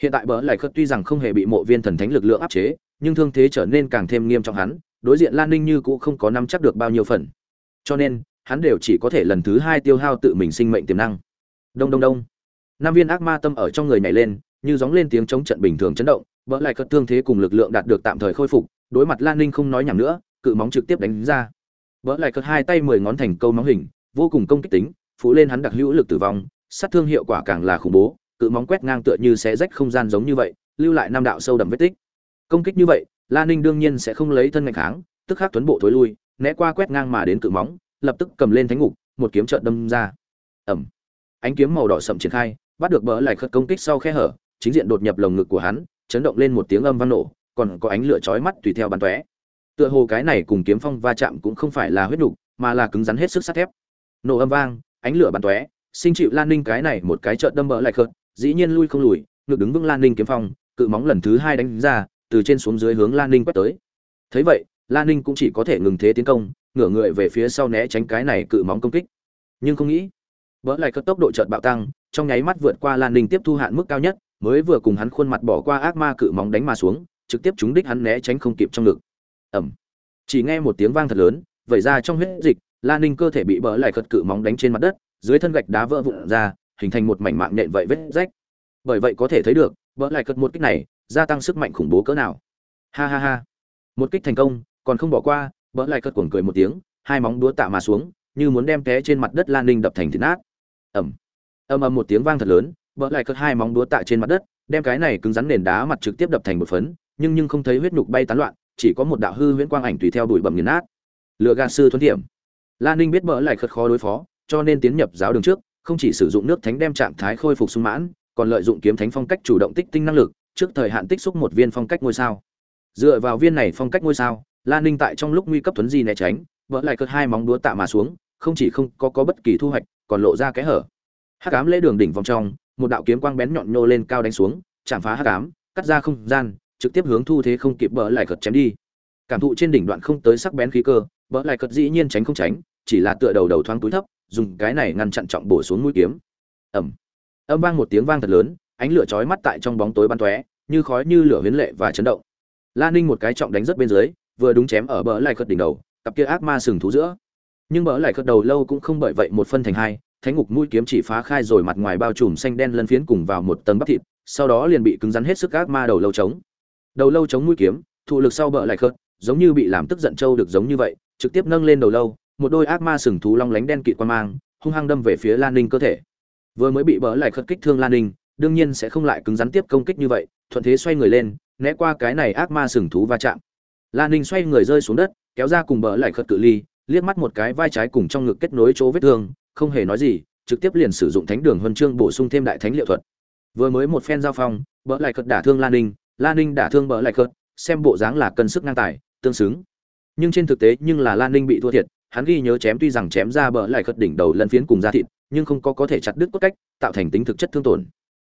Hiện tại bỡ lại khớt tuy rằng không hề bị mộ viên thần thánh lực lượng áp chế, nhưng thương thế trở nên càng thêm nghiêm trọng hắn, đối diện lan ninh như cũng không có nắm chắc được bao nhiêu phần. Cho nên, hắn đều chỉ có thể lần thứ hai tiêu hao tự mình sinh mệnh tiềm năng. Đông đông đông. Nam viên ác ma tâm ở trong người nhảy lên, như gióng lên tiếng chống trận bình thường chấn động bỡ lại cất thương thế cùng lực lượng đạt được tạm thời khôi phục, đối mặt lan ninh không nói nhảm nữa, cự móng trực tiếp đánh ra bỡ lại cất hai tay mười ngón thành câu móng hình, vô cùng công kích tính phụ lên hắn đặc hữu lực tử vong, sát thương hiệu quả càng là khủng bố, cự móng quét ngang tựa như sẽ rách không gian giống như vậy, lưu lại năm đạo sâu đậm vết tích. Công kích như vậy, la ninh đương nhiên sẽ không lấy thân ngạch kháng, tức khắc tuấn bộ thối lui, né qua quét ngang mà đến cự móng, lập tức cầm lên thánh ngục, một kiếm trợn đâm ra. Ẩm ánh kiếm màu đỏ sậm triển khai, bắt được bỡ lại khất công kích sau khe hở, chính diện đột nhập lồng ngực của hắn, chấn động lên một tiếng âm vang nổ, còn có ánh lửa chói mắt tùy theo bắn tóe tựa hồ cái này cùng kiếm phong va chạm cũng không phải là huyết đục mà là cứng rắn hết sức sắt thép. Nổ âm vang, ánh lửa bắn tóe, sinh chịu lan ninh cái này một cái trợn đâm bỡ lại khớt dĩ nhiên lui không lùi, ngược đứng vững lan ninh kiếm phong, cự móng lần thứ hai đánh ra, từ trên xuống dưới hướng lan ninh quét tới. Thấy vậy, lan ninh cũng chỉ có thể ngừng thế tiến công, ngửa người về phía sau né tránh cái này cự móng công kích. Nhưng không nghĩ bỡ lại cất tốc độ chợt bạo tăng, trong nháy mắt vượt qua lan ninh tiếp thu hạn mức cao nhất, mới vừa cùng hắn khuôn mặt bỏ qua ác ma cự móng đánh mà xuống, trực tiếp trúng đích hắn né tránh không kịp trong ngực ẩm. Chỉ nghe một tiếng vang thật lớn, vẩy ra trong huyết dịch lan ninh cơ thể bị bỡ lại khật cự móng đánh trên mặt đất, dưới thân gạch đá vỡ vụn ra, hình thành một mảnh mạng nhện vậy vết rách. Bởi vậy có thể thấy được, bỡ lại cất một kích này, gia tăng sức mạnh khủng bố cỡ nào. Ha ha ha. Một kích thành công, còn không bỏ qua, bỡ lại cất cuồng cười một tiếng, hai móng đúa tạ mà xuống, như muốn đem té trên mặt đất lan ninh đập thành thịt nát. Ẩm. Ầm ầm một tiếng vang thật lớn, bỡ lại cất hai móng đúa tạ trên mặt đất, đem cái này cứng rắn nền đá mặt trực tiếp đập thành một phấn, nhưng nhưng không thấy huyết nhục bay tán loạn chỉ có một đạo hư huyễn quang ảnh tùy theo đuổi bầm nghiền nát. Lựa gạt sư thuấn điểm. Lan ninh biết mỡ lại khật khó đối phó cho nên tiến nhập giáo đường trước không chỉ sử dụng nước thánh đem trạng thái khôi phục sung mãn còn lợi dụng kiếm thánh phong cách chủ động tích tinh năng lực trước thời hạn tích xúc một viên phong cách ngôi sao. Dựa vào viên này phong cách ngôi sao lan ninh tại trong lúc nguy cấp thuấn di né tránh vỡ lại cất hai móng đúa tạ mà xuống không chỉ không có, có bất kỳ thu hoạch còn lộ ra cái hở. Hắc ám lễ đường đỉnh vòng trong một đạo kiếm quang bén nhọn nhô lên cao đánh xuống chạm phá hắc ám cắt ra không gian trực tiếp hướng thu thế không kịp bỡ lại cật chém đi. Cảm thụ trên đỉnh đoạn không tới sắc bén khí cơ, bỡ lại cật dĩ nhiên tránh không tránh, chỉ là tựa đầu đầu thoáng túi thấp, dùng cái này ngăn chặn trọng bổ xuống mũi kiếm. Ẩm âm vang một tiếng vang thật lớn, ánh lửa chói mắt tại trong bóng tối bắn tóe, như khói như lửa huyến lệ và chấn động. La ninh một cái trọng đánh rất bên dưới, vừa đúng chém ở bỡ lại cật đỉnh đầu, cặp kia ác ma sừng thú giữa. Nhưng bỡ lại cật đầu lâu cũng không bởi vậy một phân thành hai, thánh ngục mũi kiếm chỉ phá khai rồi mặt ngoài bao trùm xanh đen lân phiến cùng vào một tầng bắp thịt, sau đó liền bị cứng rắn hết sức ác ma đầu lâu chống đầu lâu chống mũi kiếm, thụ lực sau bờ lại khớt giống như bị làm tức giận trâu được giống như vậy, trực tiếp nâng lên đầu lâu, một đôi ác ma sừng thú long lánh đen kịt qua mang, hung hăng đâm về phía lan ninh cơ thể. Vừa mới bị bỡ lại khất kích thương lan ninh, đương nhiên sẽ không lại cứng rắn tiếp công kích như vậy, thuận thế xoay người lên, né qua cái này ác ma sừng thú va chạm. Lan ninh xoay người rơi xuống đất, kéo ra cùng bỡ lại khất cự ly, liếc mắt một cái vai trái cùng trong ngực kết nối chỗ vết thương, không hề nói gì, trực tiếp liền sử dụng thánh đường huân chương bổ sung thêm đại thánh liệu thuật. Vừa mới một phen giao phong bỡ lại khất đả thương lan ninh lan ninh đã thương bỡ lại khất xem bộ dáng là cân sức ngang tài, tương xứng. Nhưng trên thực tế nhưng là lan ninh bị thua thiệt, hắn ghi nhớ chém tuy rằng chém ra bỡ lại khất đỉnh đầu lân phiến cùng da thịt, nhưng không có có thể chặt đứt cốt cách, tạo thành tính thực chất thương tổn.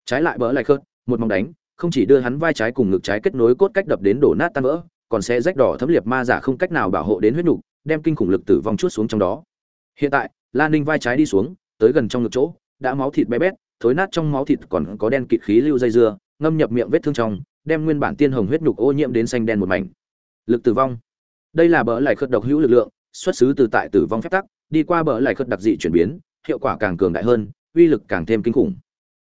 Trái lại bỡ lại khớt, một mong đánh, không chỉ đưa hắn vai trái cùng ngực trái kết nối cốt cách đập đến đổ nát tan vỡ, còn sẽ rách đỏ thấm liệt ma giả không cách nào bảo hộ đến huyết nục, đem kinh khủng lực tử vong chuốt xuống trong đó. Hiện tại lan ninh vai trái đi xuống, tới gần trong ngực chỗ, đã máu thịt bé bét, thối nát trong máu thịt còn có đen kịt khí lưu dây dưa, ngâm nhập miệng vết thương trong đem nguyên bản tiên hồng huyết nhục ô nhiễm đến xanh đen một mảnh. Lực tử vong. Đây là bỡ lại khất độc hữu lực lượng, xuất xứ từ tại tử vong phép tắc, đi qua bỡ lại khất đặc dị chuyển biến, hiệu quả càng cường đại hơn, uy lực càng thêm kinh khủng.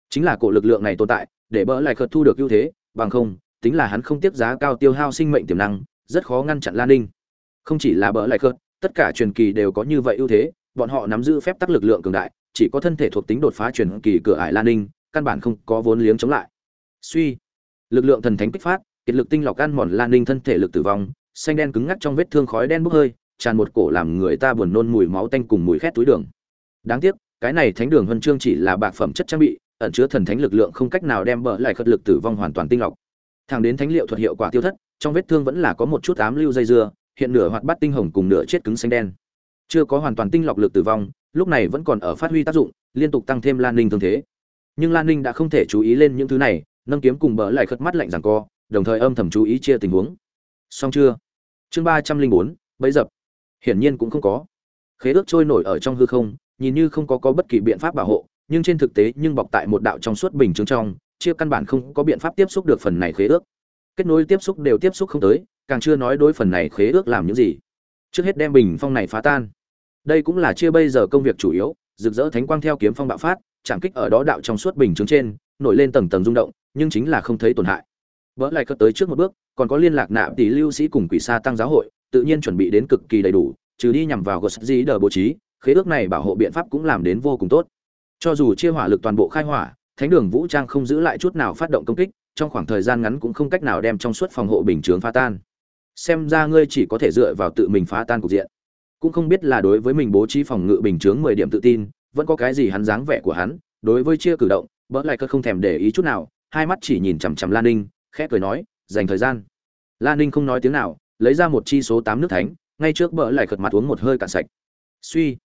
Chính là cổ lực lượng này tồn tại, để bỡ lại khất thu được ưu thế, bằng không, tính là hắn không tiếp giá cao tiêu hao sinh mệnh tiềm năng, rất khó ngăn chặn lan ninh. Không chỉ là bỡ lại khất tất cả truyền kỳ đều có như vậy ưu thế, bọn họ nắm giữ phép tắc lực lượng cường đại, chỉ có thân thể thuộc tính đột phá truyền kỳ cửa ải lan ninh, căn bản không có vốn liếng chống lại. Suy lực lượng thần thánh kích phát, kiệt lực tinh lọc ăn mòn lan ninh thân thể lực tử vong, xanh đen cứng ngắc trong vết thương khói đen bốc hơi, tràn một cổ làm người ta buồn nôn mùi máu tanh cùng mùi khét túi đường. Đáng tiếc, cái này thánh đường huân chương chỉ là bạc phẩm chất trang bị, ẩn chứa thần thánh lực lượng không cách nào đem bỡ lại khất lực tử vong hoàn toàn tinh lọc. Thẳng đến thánh liệu thuật hiệu quả tiêu thất, trong vết thương vẫn là có một chút ám lưu dây dưa, hiện nửa hoạt bát tinh hồng cùng nửa chết cứng xanh đen. Chưa có hoàn toàn tinh lọc lực tử vong, lúc này vẫn còn ở phát huy tác dụng, liên tục tăng thêm lan ninh thương thế. Nhưng lan ninh đã không thể chú ý lên những thứ này nâng kiếm cùng bỡ lại khất mắt lạnh rằng co, đồng thời âm thầm chú ý chia tình huống. Xong chưa? Chương ba trăm linh bốn bấy dập. Hiển nhiên cũng không có. Khế ước trôi nổi ở trong hư không, nhìn như không có có bất kỳ biện pháp bảo hộ, nhưng trên thực tế nhưng bọc tại một đạo trong suốt bình chứng trong, chia căn bản không có biện pháp tiếp xúc được phần này khế ước. Kết nối tiếp xúc đều tiếp xúc không tới, càng chưa nói đối phần này khế ước làm những gì. Trước hết đem bình phong này phá tan. Đây cũng là chia bây giờ công việc chủ yếu, rực rỡ thánh quang theo kiếm phong bạo phát chạm kích ở đó đạo trong suốt bình chứng trên nổi lên tầng tầng rung động, nhưng chính là không thấy tổn hại. Vỡ lại cất tới trước một bước, còn có liên lạc nạp tỷ lưu sĩ cùng quỷ sa tăng giáo hội, tự nhiên chuẩn bị đến cực kỳ đầy đủ, trừ đi nhằm vào gột gì đờ bố trí, khế ước này bảo hộ biện pháp cũng làm đến vô cùng tốt. Cho dù chia hỏa lực toàn bộ khai hỏa, thánh đường vũ trang không giữ lại chút nào phát động công kích, trong khoảng thời gian ngắn cũng không cách nào đem trong suốt phòng hộ bình chướng phá tan. Xem ra ngươi chỉ có thể dựa vào tự mình phá tan cục diện. Cũng không biết là đối với mình bố trí phòng ngự bình chướng mười điểm tự tin, vẫn có cái gì hắn dáng vẻ của hắn, đối với chia cử động bỡ lại cơ không thèm để ý chút nào, hai mắt chỉ nhìn chằm chằm lan ninh, khẽ cười nói, dành thời gian. Lan ninh không nói tiếng nào, lấy ra một chi số tám nước thánh, ngay trước bỡ lại cật mặt uống một hơi cạn sạch. Suy.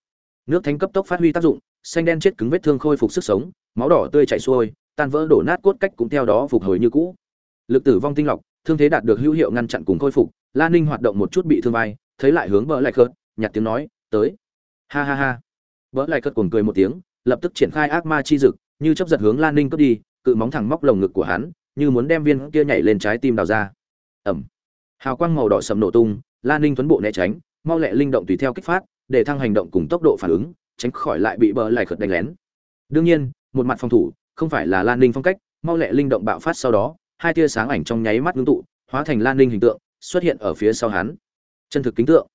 Nước thánh cấp tốc phát huy tác dụng, xanh đen chết cứng vết thương khôi phục sức sống, máu đỏ tươi chảy xuôi, tan vỡ đổ nát cốt cách cũng theo đó phục hồi như cũ. Lực tử vong tinh lọc, thương thế đạt được hữu hiệu ngăn chặn cùng khôi phục lan ninh hoạt động một chút bị thương vai, thấy lại hướng bỡ lại cật nhặt tiếng nói, tới. Ha ha ha. Bỡ lại cất cuồng cười một tiếng, lập tức triển khai ác ma chi dực như chấp giật hướng lan ninh cướp đi, cự móng thẳng móc lồng ngực của hắn, như muốn đem viên kia nhảy lên trái tim đào ra. Ẩm. Hào quang màu đỏ sầm nổ tung, lan ninh tuấn bộ né tránh, mau lẹ linh động tùy theo kích phát, để thăng hành động cùng tốc độ phản ứng, tránh khỏi lại bị bờ lại khật đánh lén. Đương nhiên, một mặt phòng thủ, không phải là lan ninh phong cách, mau lẹ linh động bạo phát sau đó, hai tia sáng ảnh trong nháy mắt ngưng tụ, hóa thành lan ninh hình tượng, xuất hiện ở phía sau hắn. Chân thực kính tượng.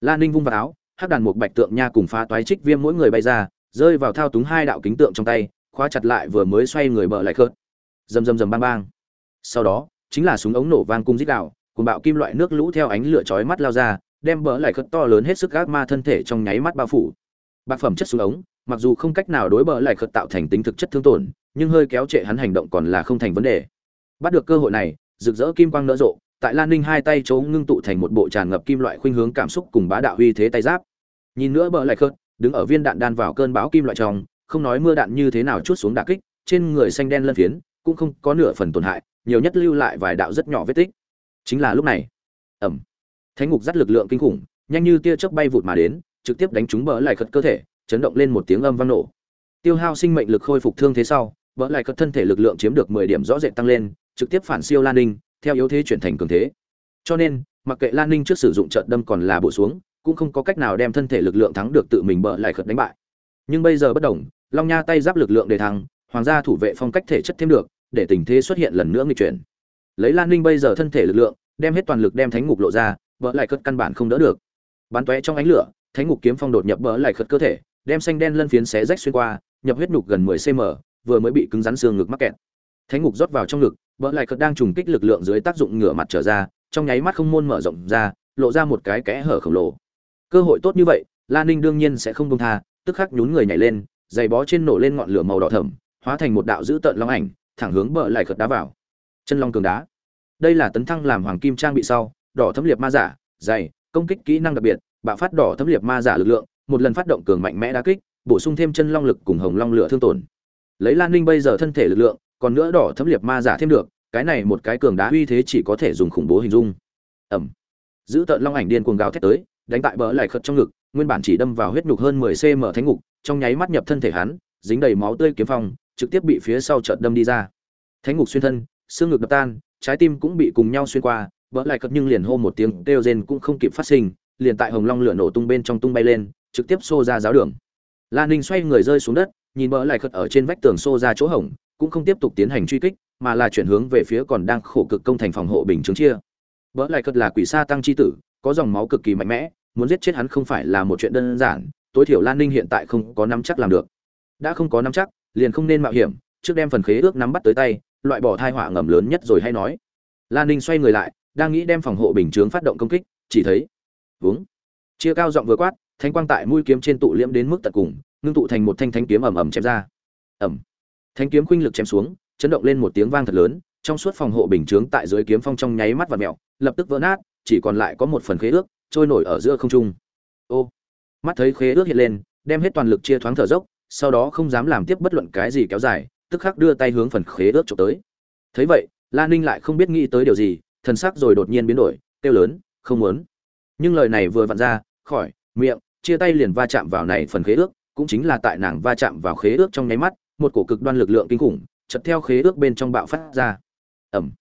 Lan ninh vung vào áo, hắc đàn một bạch tượng nha cùng phá toái trích viêm mỗi người bay ra, rơi vào thao túng hai đạo kính tượng trong tay khóa chặt lại vừa mới xoay người bờ lại khớt. Rầm rầm rầm bang bang. Sau đó, chính là súng ống nổ vang cung dít đạo cùng bạo kim loại nước lũ theo ánh lửa chói mắt lao ra, đem bờ lại khớt to lớn hết sức gác ma thân thể trong nháy mắt bao phủ. Bạc phẩm chất súng ống, mặc dù không cách nào đối bờ lại khớt tạo thành tính thực chất thương tổn, nhưng hơi kéo trệ hắn hành động còn là không thành vấn đề. Bắt được cơ hội này, rực rỡ kim quang nở rộ, tại lan ninh hai tay chấu ngưng tụ thành một bộ tràn ngập kim loại khuynh hướng cảm xúc cùng bá đạo uy thế tay giáp. Nhìn nữa bờ lại khớt, đứng ở viên đạn đan vào cơn bão kim loại trong không nói mưa đạn như thế nào chút xuống đả kích, trên người xanh đen lân phiến cũng không có nửa phần tổn hại, nhiều nhất lưu lại vài đạo rất nhỏ vết tích. Chính là lúc này, ầm, thánh ngục dắt lực lượng kinh khủng, nhanh như tia chớp bay vụt mà đến, trực tiếp đánh trúng bỡ lại khật cơ thể, chấn động lên một tiếng âm vang nổ. Tiêu hao sinh mệnh lực khôi phục thương thế sau, bỡ lại khật thân thể lực lượng chiếm được mười điểm rõ rệt tăng lên, trực tiếp phản siêu lan ninh, theo yếu thế chuyển thành cường thế. Cho nên, mặc kệ lan ninh trước sử dụng trận đâm còn là bổ xuống, cũng không có cách nào đem thân thể lực lượng thắng được tự mình bỡ lại khật đánh bại. Nhưng bây giờ bất đồng long nha tay giáp lực lượng để thắng hoàng gia thủ vệ phong cách thể chất thêm được, để tình thế xuất hiện lần nữa nghịch chuyển. Lấy lan ninh bây giờ thân thể lực lượng, đem hết toàn lực đem thánh ngục lộ ra, vỡ lại cất căn bản không đỡ được. Bắn tóe trong ánh lửa, thánh ngục kiếm phong đột nhập vỡ lại cất cơ thể, đem xanh đen lân phiến xé rách xuyên qua, nhập huyết nhục gần 10 cm vừa mới bị cứng rắn xương ngực mắc kẹt. Thánh ngục rót vào trong ngực, vỡ lại cất đang trùng kích lực lượng dưới tác dụng ngửa mặt trở ra, trong nháy mắt không môn mở rộng ra, lộ ra một cái kẽ hở khổng lồ. Cơ hội tốt như vậy, lan ninh đương nhiên sẽ không công tha, tức khắc nhún người nhảy lên giày bó trên nổ lên ngọn lửa màu đỏ thẫm hóa thành một đạo dữ tợn long ảnh thẳng hướng bờ lại khật đá vào. Chân long cường đá. Đây là tấn thăng làm hoàng kim trang bị sau đỏ thấm liệt ma giả giày, công kích kỹ năng đặc biệt bạo phát đỏ thấm liệt ma giả lực lượng một lần phát động cường mạnh mẽ đá kích bổ sung thêm chân long lực cùng hồng long lửa thương tổn. Lấy lan ninh bây giờ thân thể lực lượng còn nữa đỏ thấm liệt ma giả thêm được cái này một cái cường đá uy thế chỉ có thể dùng khủng bố hình dung. Ẩm giữ tợn long ảnh điên cuồng gào thét tới đánh tại bờ lại khật trong ngực nguyên bản chỉ đâm vào huyết nhục hơn 10 cm thánh ngục, trong nháy mắt nhập thân thể hắn, dính đầy máu tươi kiếm phong, trực tiếp bị phía sau chợt đâm đi ra. Thánh ngục xuyên thân, xương ngực đập tan, trái tim cũng bị cùng nhau xuyên qua, vỡ lại cất nhưng liền hô một tiếng kêu rên cũng không kịp phát sinh, liền tại hồng long lửa nổ tung bên trong tung bay lên, trực tiếp xô ra giáo đường. Lan ninh xoay người rơi xuống đất, nhìn vỡ lại cất ở trên vách tường xô ra chỗ hổng, cũng không tiếp tục tiến hành truy kích, mà là chuyển hướng về phía còn đang khổ cực công thành phòng hộ bình chứng chia. Vỡ lại cất là quỷ sa tăng chi tử, có dòng máu cực kỳ mạnh mẽ muốn giết chết hắn không phải là một chuyện đơn giản, tối thiểu lan ninh hiện tại không có nắm chắc làm được. Đã không có nắm chắc, liền không nên mạo hiểm, trước đem phần khế ước nắm bắt tới tay, loại bỏ thai họa ngầm lớn nhất rồi hay nói. Lan ninh xoay người lại, đang nghĩ đem phòng hộ bình chướng phát động công kích, chỉ thấy, vướng, chia cao giọng vừa quát, thanh quang tại mũi kiếm trên tụ liễm đến mức tận cùng, ngưng tụ thành một thanh thanh kiếm ầm ầm chém ra. Ầm. Thanh kiếm khuynh lực chém xuống, chấn động lên một tiếng vang thật lớn, trong suốt phòng hộ bình chướng tại dưới kiếm phong trong nháy mắt và mèo, lập tức vỡ nát, chỉ còn lại có một phần khế ước trôi nổi ở giữa không trung. Ô, mắt thấy khế ước hiện lên, đem hết toàn lực chia thoáng thở dốc, sau đó không dám làm tiếp bất luận cái gì kéo dài, tức khắc đưa tay hướng phần khế ước trộm tới. Thấy vậy lan ninh lại không biết nghĩ tới điều gì, thần sắc rồi đột nhiên biến đổi, kêu lớn, không muốn. Nhưng lời này vừa vặn ra, khỏi, miệng, chia tay liền va chạm vào này phần khế ước, cũng chính là tại nàng va chạm vào khế ước trong nháy mắt, một cổ cực đoan lực lượng kinh khủng chật theo khế ước bên trong bạo phát ra. Ẩm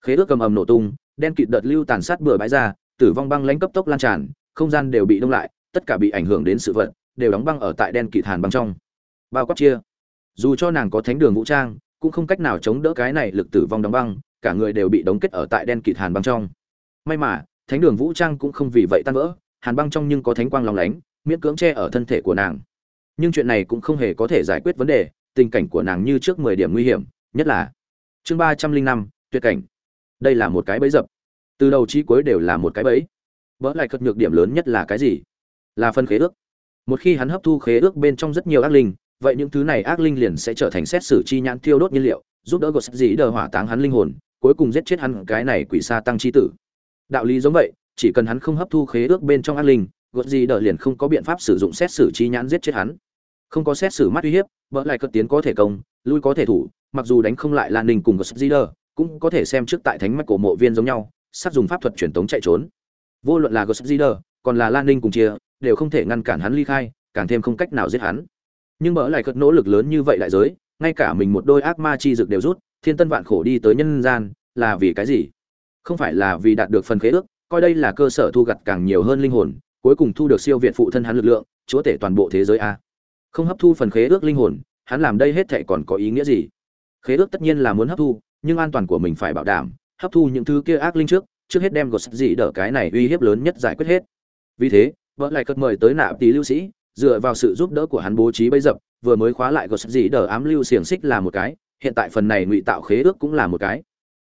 khế ước cầm ầm nổ tung, đen kịt đợt lưu tàn sát bừa bãi ra tử vong băng lãnh cấp tốc lan tràn, không gian đều bị đông lại, tất cả bị ảnh hưởng đến sự vật, đều đóng băng ở tại đen kịt hàn băng trong. Bao quát chia. Dù cho nàng có thánh đường vũ trang, cũng không cách nào chống đỡ cái này lực tử vong đóng băng, cả người đều bị đóng kết ở tại đen kịt hàn băng trong. May mà, thánh đường vũ trang cũng không vì vậy tan vỡ, hàn băng trong nhưng có thánh quang lóng lánh, miễn cưỡng che ở thân thể của nàng. Nhưng chuyện này cũng không hề có thể giải quyết vấn đề, tình cảnh của nàng như trước mười điểm nguy hiểm, nhất là chương ba trăm linh năm, tuyệt cảnh. Đây là một cái bẫy dập từ đầu chí cuối đều là một cái bẫy. Vỡ lại cất nhược điểm lớn nhất là cái gì? Là phân khế ước. Một khi hắn hấp thu khế ước bên trong rất nhiều ác linh, vậy những thứ này ác linh liền sẽ trở thành xét xử chi nhãn thiêu đốt nhiên liệu, giúp đỡ gột dĩ đờ hỏa táng hắn linh hồn, cuối cùng giết chết hắn cái này quỷ xa tăng chi tử. Đạo lý giống vậy, chỉ cần hắn không hấp thu khế ước bên trong ác linh, gột dĩ đờ liền không có biện pháp sử dụng xét xử chi nhãn giết chết hắn. Không có xét xử mắt uy hiếp vỡ lại cất tiến có thể công, lui có thể thủ, mặc dù đánh không lại lan ninh cùng gột dĩ đờ, cũng có thể xem trước tại thánh mạch cổ mộ viên giống nhau sắp dùng pháp thuật truyền tống chạy trốn. Vô luận là Ghost dĩ còn là lan ninh cùng chia, đều không thể ngăn cản hắn ly khai, càng thêm không cách nào giết hắn. Nhưng bỡ lại cật nỗ lực lớn như vậy đại giới, ngay cả mình một đôi ác ma chi dược đều rút, thiên tân vạn khổ đi tới nhân gian, là vì cái gì? Không phải là vì đạt được phần khế ước, coi đây là cơ sở thu gặt càng nhiều hơn linh hồn, cuối cùng thu được siêu việt phụ thân hắn lực lượng, chúa tể toàn bộ thế giới a. Không hấp thu phần khế ước linh hồn, hắn làm đây hết thảy còn có ý nghĩa gì? Khế ước tất nhiên là muốn hấp thu, nhưng an toàn của mình phải bảo đảm hấp thu những thứ kia ác linh trước trước hết đem gột dị đỡ cái này uy hiếp lớn nhất giải quyết hết. Vì thế, vợ lại cất mời tới nạp tí lưu sĩ, dựa vào sự giúp đỡ của hắn bố trí bấy dập, vừa mới khóa lại gột dị đỡ ám lưu xiềng xích là một cái, hiện tại phần này ngụy tạo khế ước cũng là một cái.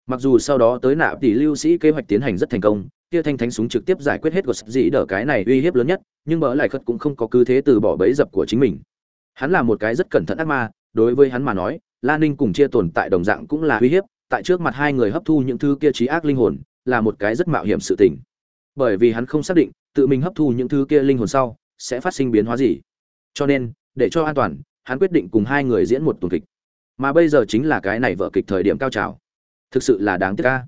Mặc dù sau đó tới nạp tỷ lưu sĩ kế hoạch tiến hành rất thành công, kia thanh thánh súng trực tiếp giải quyết hết của dị đỡ cái này uy hiếp lớn nhất, nhưng bỡ lại khất cũng không có cứ thế từ bỏ bẫy dập của chính mình. Hắn là một cái rất cẩn thận ác ma, đối với hắn mà nói, la ninh cùng chia tồn tại đồng dạng cũng là uy hiếp tại trước mặt hai người hấp thu những thứ kia trí ác linh hồn, là một cái rất mạo hiểm sự tình. Bởi vì hắn không xác định, tự mình hấp thu những thứ kia linh hồn sau, sẽ phát sinh biến hóa gì. Cho nên, để cho an toàn, hắn quyết định cùng hai người diễn một tuần kịch. Mà bây giờ chính là cái này vở kịch thời điểm cao trào. Thực sự là đáng tiếc ca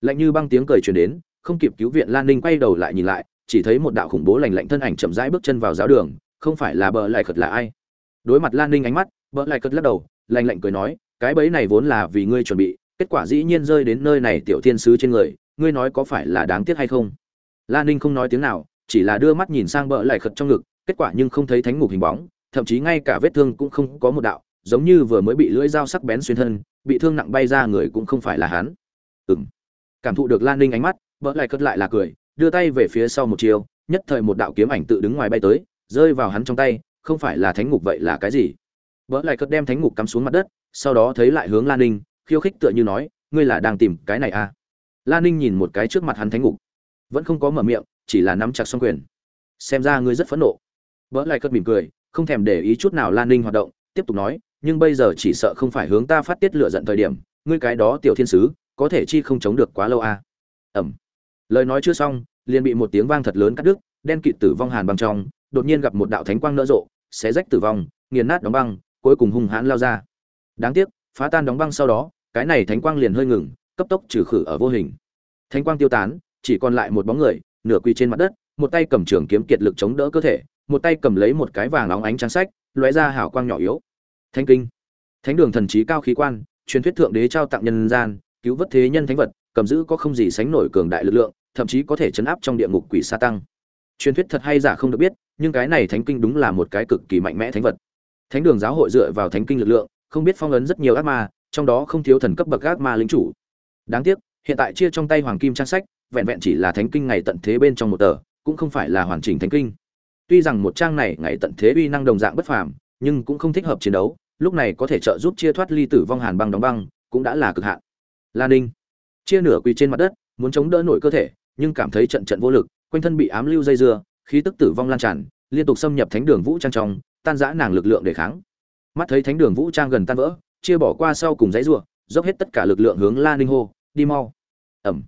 lạnh như băng tiếng cười truyền đến, không kịp cứu viện lan ninh quay đầu lại nhìn lại, chỉ thấy một đạo khủng bố lành lạnh thân ảnh chậm rãi bước chân vào giáo đường, không phải là bợ lại cật là ai. Đối mặt lan ninh ánh mắt bợ lại cật lắc đầu lành lạnh cười nói, cái bẫy này vốn là vì ngươi chuẩn bị kết quả dĩ nhiên rơi đến nơi này tiểu thiên sứ trên người, ngươi nói có phải là đáng tiếc hay không? Lan ninh không nói tiếng nào, chỉ là đưa mắt nhìn sang bờ lại khật trong ngực, kết quả nhưng không thấy thánh ngục hình bóng, thậm chí ngay cả vết thương cũng không có một đạo, giống như vừa mới bị lưỡi dao sắc bén xuyên thân, bị thương nặng bay ra người cũng không phải là hắn. Ừng cảm thụ được lan ninh ánh mắt bỡ lại cất lại là cười, đưa tay về phía sau một chiều, nhất thời một đạo kiếm ảnh tự đứng ngoài bay tới, rơi vào hắn trong tay, không phải là thánh ngục vậy là cái gì? Bỡ lại cất đem thánh ngục cắm xuống mặt đất, sau đó thấy lại hướng lan ninh khiêu khích tựa như nói, ngươi là đang tìm cái này à? Lan ninh nhìn một cái trước mặt hắn thánh ngục. Vẫn không có mở miệng, chỉ là nắm chặt xong quyền. Xem ra ngươi rất phẫn nộ. Vỡ lại cất mỉm cười, không thèm để ý chút nào lan ninh hoạt động, tiếp tục nói, nhưng bây giờ chỉ sợ không phải hướng ta phát tiết lửa giận thời điểm, ngươi cái đó tiểu thiên sứ, có thể chi không chống được quá lâu à? Ẩm. Lời nói chưa xong, liền bị một tiếng vang thật lớn cắt đứt, đen kịt tử vong hàn băng trong, đột nhiên gặp một đạo thánh quang nở rộ, xé rách tử vong, nghiền nát đóng băng, cuối cùng hung hãn lao ra. Đáng tiếc phá tan đóng băng sau đó, cái này thánh quang liền hơi ngừng, cấp tốc trừ khử ở vô hình. Thánh quang tiêu tán, chỉ còn lại một bóng người, nửa quỳ trên mặt đất, một tay cầm trường kiếm kiệt lực chống đỡ cơ thể, một tay cầm lấy một cái vàng óng ánh trang sách, lóe ra hào quang nhỏ yếu. Thánh kinh. Thánh đường thần trí cao khí quan, truyền thuyết thượng đế trao tặng nhân gian, cứu vớt thế nhân thánh vật, cầm giữ có không gì sánh nổi cường đại lực lượng, thậm chí có thể chấn áp trong địa ngục quỷ sa tăng. Truyền thuyết thật hay giả không được biết, nhưng cái này thánh kinh đúng là một cái cực kỳ mạnh mẽ thánh vật. Thánh đường giáo hội dựa vào thánh kinh lực lượng không biết phong ấn rất nhiều ác ma, trong đó không thiếu thần cấp bậc ác ma lính chủ. Đáng tiếc, hiện tại chia trong tay hoàng kim trang sách, vẹn vẹn chỉ là thánh kinh ngày tận thế bên trong một tờ, cũng không phải là hoàn chỉnh thánh kinh. Tuy rằng một trang này ngày tận thế uy năng đồng dạng bất phàm, nhưng cũng không thích hợp chiến đấu, lúc này có thể trợ giúp chia thoát ly tử vong hàn băng đóng băng, cũng đã là cực hạn. Lan ninh chia nửa quỳ trên mặt đất, muốn chống đỡ nổi cơ thể, nhưng cảm thấy trận trận vô lực, quanh thân bị ám lưu dây dưa, khí tức tử vong lan tràn, liên tục xâm nhập thánh đường vũ trang trong, tan rã nàng lực lượng để kháng mắt thấy thánh đường vũ trang gần tan vỡ chia bỏ qua sau cùng giấy rùa, dốc hết tất cả lực lượng hướng lan ninh hô đi mau. Ẩm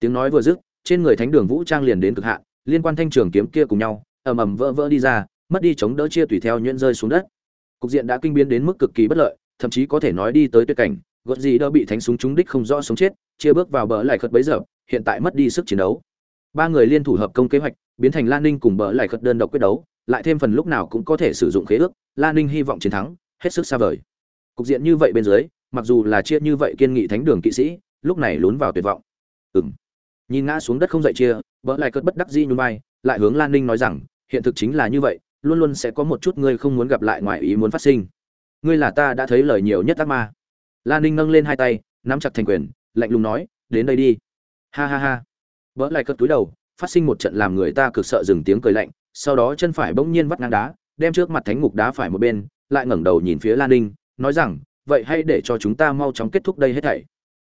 tiếng nói vừa dứt trên người thánh đường vũ trang liền đến cực hạn liên quan thanh trường kiếm kia cùng nhau ầm ầm vỡ vỡ đi ra mất đi chống đỡ chia tùy theo nhuyễn rơi xuống đất. Cục diện đã kinh biến đến mức cực kỳ bất lợi thậm chí có thể nói đi tới tuyệt cảnh gợt gì đỡ bị thánh súng trúng đích không rõ sống chết chia bước vào bờ lại khật bấy giờ hiện tại mất đi sức chiến đấu. Ba người liên thủ hợp công kế hoạch biến thành lan ninh cùng bờ lại khật đơn độc quyết đấu lại thêm phần lúc nào cũng có thể sử dụng khế ước lan ninh hy vọng chiến thắng hết sức xa vời. Cục diện như vậy bên dưới, mặc dù là chia như vậy kiên nghị thánh đường kỵ sĩ, lúc này lún vào tuyệt vọng. Ừng nhìn ngã xuống đất không dậy chia bờ lại cất bất đắc dĩ nhún vai, lại hướng lan ninh nói rằng, hiện thực chính là như vậy, luôn luôn sẽ có một chút ngươi không muốn gặp lại ngoài ý muốn phát sinh. Ngươi là ta đã thấy lời nhiều nhất ác ma. Lan ninh nâng lên hai tay, nắm chặt thành quyền, lạnh lùng nói, đến đây đi. Ha ha ha. Vỡ lại cất túi đầu, phát sinh một trận làm người ta cực sợ dừng tiếng cười lạnh, sau đó chân phải bỗng nhiên vắt ngang đá, đem trước mặt thánh ngục đá phải một bên lại ngẩng đầu nhìn phía lan ninh, nói rằng, vậy hãy để cho chúng ta mau chóng kết thúc đây hết thảy.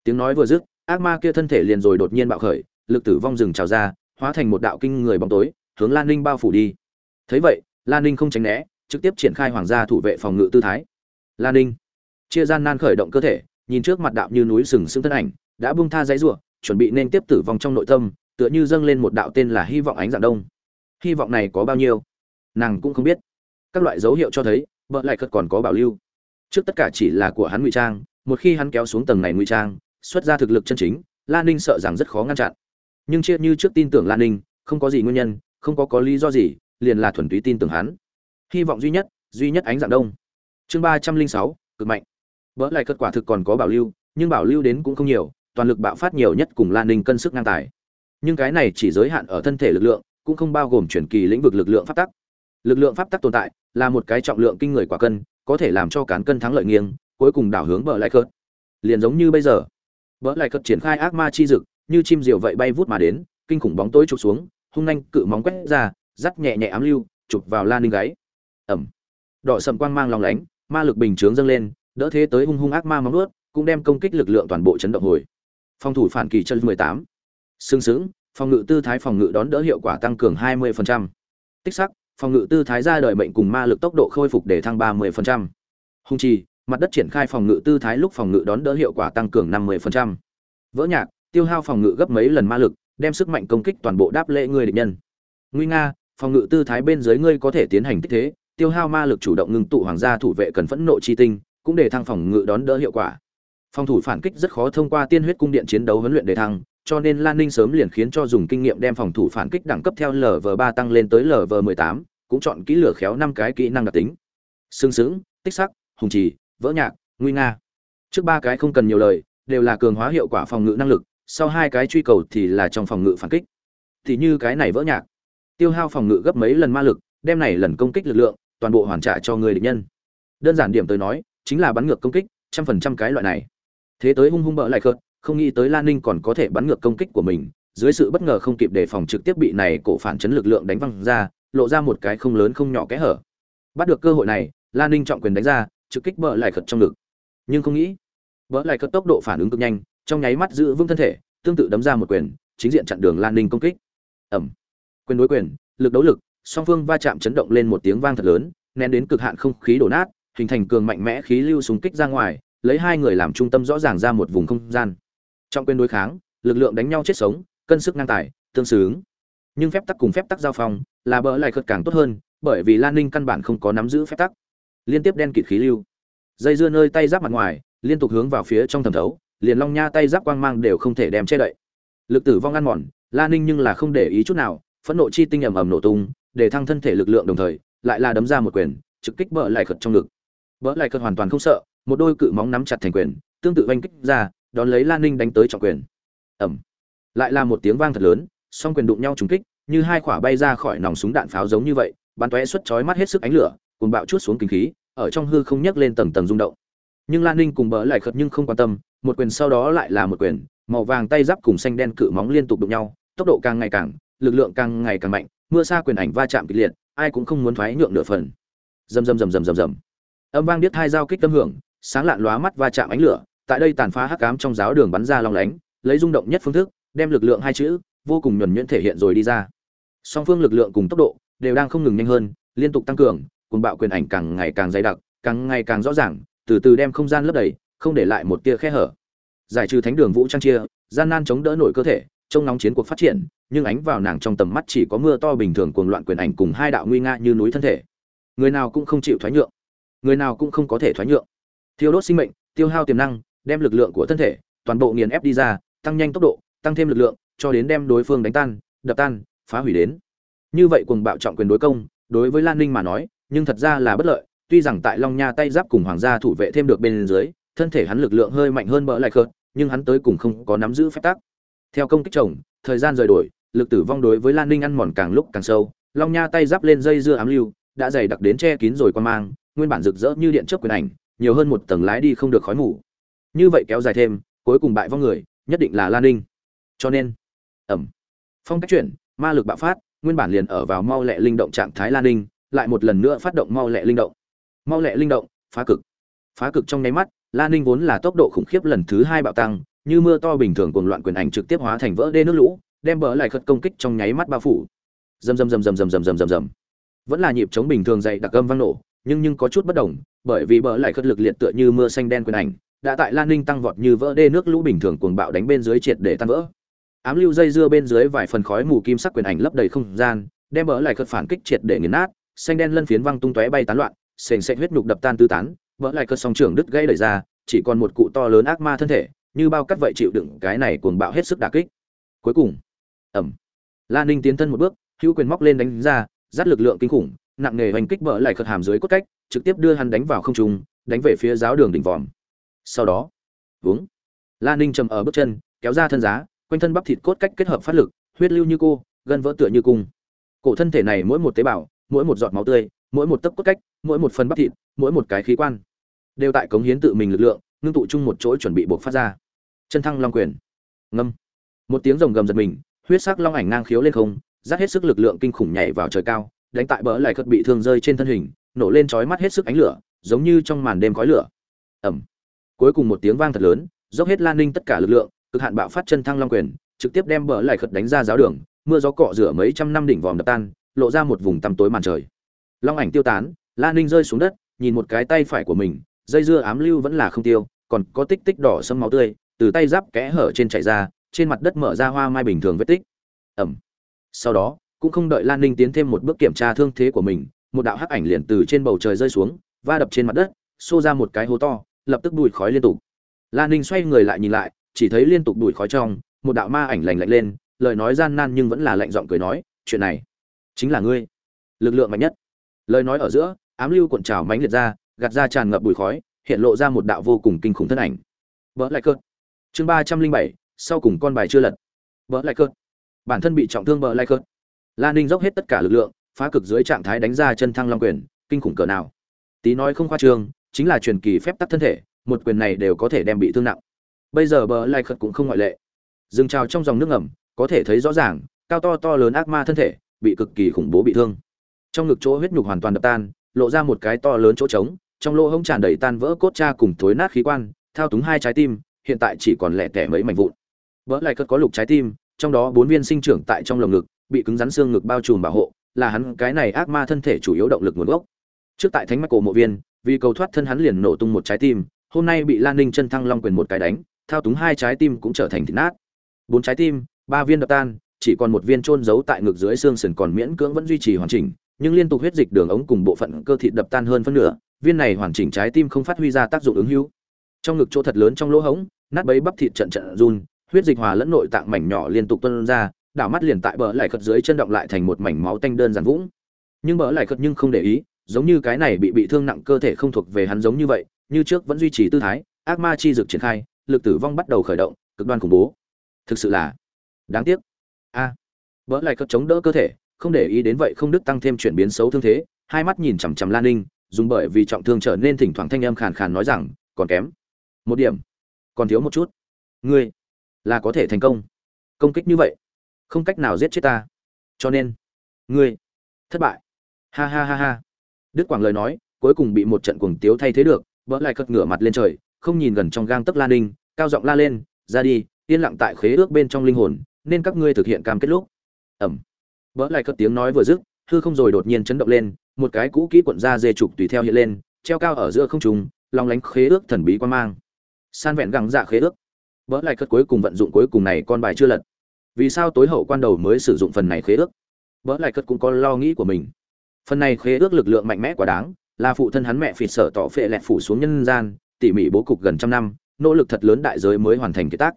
Tiếng nói vừa dứt, ác ma kia thân thể liền rồi đột nhiên bạo khởi, lực tử vong rừng trào ra, hóa thành một đạo kinh người bóng tối, hướng lan ninh bao phủ đi. Thấy vậy, lan ninh không tránh né, trực tiếp triển khai hoàng gia thủ vệ phòng ngự tư thái. Lan ninh chia gian nan khởi động cơ thể, nhìn trước mặt đạo như núi sừng sững thân ảnh, đã bung tha dãy rủa chuẩn bị nên tiếp tử vong trong nội tâm, tựa như dâng lên một đạo tên là hy vọng ánh dạng đông. Hy vọng này có bao nhiêu, nàng cũng không biết. Các loại dấu hiệu cho thấy vợ lại cất còn có bảo lưu. Trước tất cả chỉ là của hắn ngụy trang, một khi hắn kéo xuống tầng này ngụy trang, xuất ra thực lực chân chính lan ninh sợ rằng rất khó ngăn chặn. Nhưng chia như trước tin tưởng lan ninh, không có gì nguyên nhân, không có có lý do gì, liền là thuần túy tin tưởng hắn. Hy vọng duy nhất duy nhất ánh dạng đông. Chương ba trăm linh sáu, cực mạnh. Vỡ lại kết quả thực còn có bảo lưu, nhưng bảo lưu đến cũng không nhiều, toàn lực bạo phát nhiều nhất cùng lan ninh cân sức ngang tài. Nhưng cái này chỉ giới hạn ở thân thể lực lượng, cũng không bao gồm chuyển kỳ lĩnh vực lực lượng pháp tắc lực lượng pháp tắc tồn tại là một cái trọng lượng kinh người quả cân có thể làm cho cán cân thắng lợi nghiêng cuối cùng đảo hướng bờ lại cớt liền giống như bây giờ bờ lại cớt triển khai ác ma chi dực như chim diều vậy bay vút mà đến kinh khủng bóng tối chụp xuống hung nhanh cự móng quét ra dắt nhẹ nhẹ ám lưu chụp vào lan ninh gáy. Ẩm. Đỏ sầm quang mang lòng lánh ma lực bình chướng dâng lên đỡ thế tới hung hung ác ma móng ướt, cũng đem công kích lực lượng toàn bộ chấn động hồi. Phòng thủ phản kỳ chân mười tám. Xương sững phòng ngự tư thái phòng ngự đón đỡ hiệu quả tăng cường hai mươi phần trăm. Tích sắc phòng ngự tư thái ra đời mệnh cùng ma lực tốc độ khôi phục để thăng ba mươi phần trăm. Hung trì, mặt đất triển khai phòng ngự tư thái lúc phòng ngự đón đỡ hiệu quả tăng cường năm mươi phần trăm. Vỡ nhạc tiêu hao phòng ngự gấp mấy lần ma lực đem sức mạnh công kích toàn bộ đáp lễ người địch nhân. Nguy nga phòng ngự tư thái bên dưới ngươi có thể tiến hành tích thế tiêu hao ma lực chủ động ngưng tụ hoàng gia thủ vệ cần phẫn nộ chi tinh cũng để thăng phòng ngự đón đỡ hiệu quả. Phòng thủ phản kích rất khó thông qua tiên huyết cung điện chiến đấu huấn luyện để thăng cho nên lan ninh sớm liền khiến cho dùng kinh nghiệm đem phòng thủ phản kích đẳng cấp theo lv ba tăng lên tới lv mười tám, cũng chọn kỹ lửa khéo năm cái kỹ năng đặc tính. Xương sững, tích sắc, hùng trì, vỡ nhạc, nguy nga. Trước ba cái không cần nhiều lời, đều là cường hóa hiệu quả phòng ngự năng lực, sau hai cái truy cầu thì là trong phòng ngự phản kích. Thì như cái này vỡ nhạc. Tiêu hao phòng ngự gấp mấy lần ma lực, đem này lần công kích lực lượng, toàn bộ hoàn trả cho người địch nhân. Đơn giản điểm tới nói, chính là bắn ngược công kích, trăm phần trăm cái loại này. Thế tới hung hung bỡ lại khớt không nghĩ tới lan ninh còn có thể bắn ngược công kích của mình dưới sự bất ngờ không kịp đề phòng trực tiếp bị này cổ phản chấn lực lượng đánh văng ra lộ ra một cái không lớn không nhỏ kẽ hở. Bắt được cơ hội này lan ninh trọng quyền đánh ra trực kích bỡ lại khật trong lực. nhưng không nghĩ bỡ lại khật tốc độ phản ứng cực nhanh trong nháy mắt giữ vững thân thể tương tự đấm ra một quyền chính diện chặn đường lan ninh công kích. Ầm, quyền đối quyền lực đấu lực song phương va chạm chấn động lên một tiếng vang thật lớn nén đến cực hạn không khí đổ nát hình thành cường mạnh mẽ khí lưu súng kích ra ngoài lấy hai người làm trung tâm rõ ràng ra một vùng không gian trong quyền đối kháng, lực lượng đánh nhau chết sống, cân sức ngang tài, tương xứng. Nhưng phép tắc cùng phép tắc giao phong, là bỡ lại khật càng tốt hơn, bởi vì lan ninh căn bản không có nắm giữ phép tắc. Liên tiếp đen kịt khí lưu. Dây dưa nơi tay giáp mặt ngoài, liên tục hướng vào phía trong thẩm thấu, liền long nha tay giáp quang mang đều không thể đem che đậy. Lực tử vong ăn mòn, lan ninh nhưng là không để ý chút nào, phẫn nộ chi tinh ầm ầm nổ tung, để thăng thân thể lực lượng đồng thời, lại là đấm ra một quyền, trực kích bỡ lại khật trong lực. bỡ lại khật hoàn toàn không sợ, một đôi cự móng nắm chặt thành quyền, tương tự vành kích ra đón lấy lan ninh đánh tới trọng quyền. Ẩm lại là một tiếng vang thật lớn, song quyền đụng nhau trúng kích, như hai quả bay ra khỏi nòng súng đạn pháo giống như vậy, bắn tóe xuất chói mắt hết sức ánh lửa cùng bạo chút xuống kinh khí, ở trong hư không nhấc lên tầng tầng rung động. Nhưng lan ninh cùng bỡ lại khật nhưng không quan tâm, một quyền sau đó lại là một quyền, màu vàng tay giáp cùng xanh đen cự móng liên tục đụng nhau, tốc độ càng ngày càng, lực lượng càng ngày càng mạnh, mưa xa quyền ảnh va chạm kịch liệt, ai cũng không muốn thoái nhượng nửa phần. Rầm rầm rầm rầm rầm rầm. Âm vang biết hai dao kích tâm hưởng, sáng lạn lóa mắt va chạm ánh lửa tại đây tàn phá hắc ám trong giáo đường bắn ra long lánh, lấy rung động nhất phương thức, đem lực lượng hai chữ, vô cùng nhuần nhuyễn thể hiện rồi đi ra. Song phương lực lượng cùng tốc độ, đều đang không ngừng nhanh hơn, liên tục tăng cường cùng bạo quyền ảnh càng ngày càng dày đặc, càng ngày càng rõ ràng, từ từ đem không gian lấp đầy, không để lại một tia khe hở. Giải trừ thánh đường vũ trang chia, gian nan chống đỡ nổi cơ thể, trông nóng chiến cuộc phát triển, nhưng ánh vào nàng trong tầm mắt chỉ có mưa to bình thường cuồng loạn quyền ảnh cùng hai đạo nguy nga như núi thân thể. Người nào cũng không chịu thoái nhượng. Người nào cũng không có thể thoái nhượng. Thiêu đốt sinh mệnh, tiêu hao tiềm năng đem lực lượng của thân thể, toàn bộ nghiền ép đi ra, tăng nhanh tốc độ, tăng thêm lực lượng, cho đến đem đối phương đánh tan, đập tan, phá hủy đến. Như vậy cùng bạo trọng quyền đối công, đối với lan ninh mà nói, nhưng thật ra là bất lợi, tuy rằng tại long nha tay giáp cùng hoàng gia thủ vệ thêm được bên dưới, thân thể hắn lực lượng hơi mạnh hơn bỡ lại khớt nhưng hắn tới cùng không có nắm giữ phép tắc. Theo công kích chồng, thời gian rời đổi, lực tử vong đối với lan ninh ăn mòn càng lúc càng sâu, long nha tay giáp lên dây dưa ám lưu, đã dày đặc đến che kín rồi quan mang, nguyên bản rực rỡ như điện chớp quyền ảnh, nhiều hơn một tầng lái đi không được khói mù như vậy kéo dài thêm, cuối cùng bại vong người, nhất định là lan ninh. Cho nên, ẩm. Phong cách chuyển, ma lực bạo phát, nguyên bản liền ở vào mau lẹ linh động trạng thái lan ninh, lại một lần nữa phát động mau lẹ linh động. Mau lẹ linh động, phá cực. Phá cực trong nháy mắt lan ninh vốn là tốc độ khủng khiếp lần thứ hai bạo tăng, như mưa to bình thường cuồng loạn quyền ảnh trực tiếp hóa thành vỡ đê nước lũ, đem bỡ lại khất công kích trong nháy mắt bao phủ. Rầm rầm rầm rầm rầm rầm rầm rầm rầm. Vẫn là nhịp chống bình thường dày đặc âm vang nổ, nhưng nhưng có chút bất đồng, bởi vì bỡ lại khất lực liệt tựa như mưa xanh đen quyền ảnh đã tại lan ninh tăng vọt như vỡ đê nước lũ bình thường cuồng bạo đánh bên dưới triệt để tan vỡ. Ám lưu dây dưa bên dưới vài phần khói mù kim sắc quyền ảnh lấp đầy không gian, đem bỡ lại khất phản kích triệt để nghiền nát, xanh đen lân phiến văng tung tóe bay tán loạn, sền sệt huyết nhục đập tan tứ tán vỡ lại cơn song trưởng đứt gãy đẩy ra, chỉ còn một cụ to lớn ác ma thân thể, như bao cắt vậy chịu đựng cái này cuồng bạo hết sức đả kích. Cuối cùng ẩm lan ninh tiến thân một bước, hữu quyền móc lên đánh ra, dắt lực lượng kinh khủng, nặng nề hoành kích bỡ lại khật hàm dưới cốt cách, trực tiếp đưa hắn đánh vào không trung, đánh về phía giáo đường đỉnh vòm sau đó uống lan ninh trầm ở bước chân, kéo ra thân giá, quanh thân bắp thịt cốt cách kết hợp phát lực, huyết lưu như cô, gân vỡ tựa như cung. Cổ thân thể này mỗi một tế bào, mỗi một giọt máu tươi, mỗi một tấc cốt cách, mỗi một phần bắp thịt, mỗi một cái khí quan, đều tại cống hiến tự mình lực lượng, ngưng tụ chung một chỗ chuẩn bị buộc phát ra. Chân thăng long quyền. Ngâm. Một tiếng rồng gầm giật mình, huyết sắc long ảnh ngang khiếu lên không dắt hết sức lực lượng kinh khủng nhảy vào trời cao, đánh tại bỡ lại cất bị thương rơi trên thân hình, nổ lên chói mắt hết sức ánh lửa, giống như trong màn đêm khói lửa. Ẩm cuối cùng một tiếng vang thật lớn, dốc hết lan ninh tất cả lực lượng, cực hạn bạo phát chân thăng long quyền, trực tiếp đem bờ lại khật đánh ra giáo đường, mưa gió cọ rửa mấy trăm năm đỉnh vòm đập tan, lộ ra một vùng tăm tối màn trời. Long ảnh tiêu tán lan ninh rơi xuống đất, nhìn một cái tay phải của mình, dây dưa ám lưu vẫn là không tiêu, còn có tích tích đỏ sâm máu tươi, từ tay giáp kẽ hở trên chảy ra, trên mặt đất mở ra hoa mai bình thường vết tích. Ẩm. Sau đó, cũng không đợi lan ninh tiến thêm một bước kiểm tra thương thế của mình, một đạo hắc ảnh liền từ trên bầu trời rơi xuống, va đập trên mặt đất, xô ra một cái hố to lập tức đùi khói liên tục. Lan ninh xoay người lại nhìn lại, chỉ thấy liên tục đùi khói trong, một đạo ma ảnh lành lạnh lên, lời nói gian nan nhưng vẫn là lạnh giọng cười nói, chuyện này chính là ngươi, lực lượng mạnh nhất. Lời nói ở giữa, ám lưu cuộn trào mánh liệt ra, gạt ra tràn ngập bụi khói, hiện lộ ra một đạo vô cùng kinh khủng thân ảnh. Vỡ lại cơn chương ba trăm linh bảy, sau cùng con bài chưa lật. Vỡ lại cơn bản thân bị trọng thương vỡ lại cơn Lan ninh dốc hết tất cả lực lượng, phá cực dưới trạng thái đánh ra chân thăng long quyền, kinh khủng cỡ nào. Tí nói không khoa trương chính là truyền kỳ phép tắc thân thể, một quyền này đều có thể đem bị thương nặng. Bây giờ bờ lai khật cũng không ngoại lệ. Dừng trào trong dòng nước ngầm, có thể thấy rõ ràng, cao to to lớn ác ma thân thể, bị cực kỳ khủng bố bị thương. Trong ngực chỗ huyết nhục hoàn toàn đập tan, lộ ra một cái to lớn chỗ trống, trong lỗ hông tràn đầy tan vỡ cốt cha cùng thối nát khí quan, thao túng hai trái tim, hiện tại chỉ còn lẻ tẻ mấy mảnh vụn. Vỡ lại cất có lục trái tim, trong đó bốn viên sinh trưởng tại trong lồng ngực, bị cứng rắn xương ngực bao trùm bảo hộ, là hắn cái này ác ma thân thể chủ yếu động lực nguồn gốc trước tại thánh mạch cổ mộ viên, vì cầu thoát thân hắn liền nổ tung một trái tim, hôm nay bị lan ninh chân thăng long quyền một cái đánh, thao túng hai trái tim cũng trở thành thịt nát. Bốn trái tim, ba viên đập tan, chỉ còn một viên trôn giấu tại ngực dưới xương sườn còn miễn cưỡng vẫn duy trì hoàn chỉnh, nhưng liên tục huyết dịch đường ống cùng bộ phận cơ thịt đập tan hơn phân nửa, viên này hoàn chỉnh trái tim không phát huy ra tác dụng ứng hữu. Trong ngực chỗ thật lớn trong lỗ hống nát bấy bắp thịt trận trận run, huyết dịch hòa lẫn nội tạng mảnh nhỏ liên tục tuôn ra, đảo mắt liền tại bờ lại khật dưới chân động lại thành một mảnh máu tanh đơn giản vũng. Nhưng bờ lại khật nhưng không để ý giống như cái này bị bị thương nặng cơ thể không thuộc về hắn giống như vậy, như trước vẫn duy trì tư thái, ác ma chi dược triển khai, lực tử vong bắt đầu khởi động, cực đoan khủng bố. Thực sự là đáng tiếc. A. Bờ lại khật chống đỡ cơ thể, không để ý đến vậy không đức tăng thêm chuyển biến xấu thương thế, hai mắt nhìn chằm chằm lan ninh, dùng bởi vì trọng thương trở nên thỉnh thoảng thanh âm khàn khàn nói rằng, còn kém. Một điểm. Còn thiếu một chút. Ngươi là có thể thành công. Công kích như vậy, không cách nào giết chết ta. Cho nên, ngươi thất bại. Ha ha ha ha đức quảng lời nói cuối cùng bị một trận cuồng tiếu thay thế được bỡ lại cất ngửa mặt lên trời không nhìn gần trong gang tấc lan ninh cao giọng la lên ra đi yên lặng tại khế ước bên trong linh hồn nên các ngươi thực hiện cam kết lúc. Ầm, bỡ lại cất tiếng nói vừa dứt hư không rồi đột nhiên chấn động lên một cái cũ kỹ cuộn ra dê trục tùy theo hiện lên treo cao ở giữa không trung long lánh khế ước thần bí quan mang. San vẹn gẳng dạ khế ước. Bỡ lại cất cuối cùng vận dụng cuối cùng này con bài chưa lật. Vì sao tối hậu quan đầu mới sử dụng phần này khế ước? Bỡ lại cất cũng có lo nghĩ của mình phần này khế ước lực lượng mạnh mẽ quá đáng, là phụ thân hắn mẹ phịt sở tỏ phệ lẹt phủ xuống nhân gian, tỉ mỉ bố cục gần trăm năm, nỗ lực thật lớn đại giới mới hoàn thành kế tác.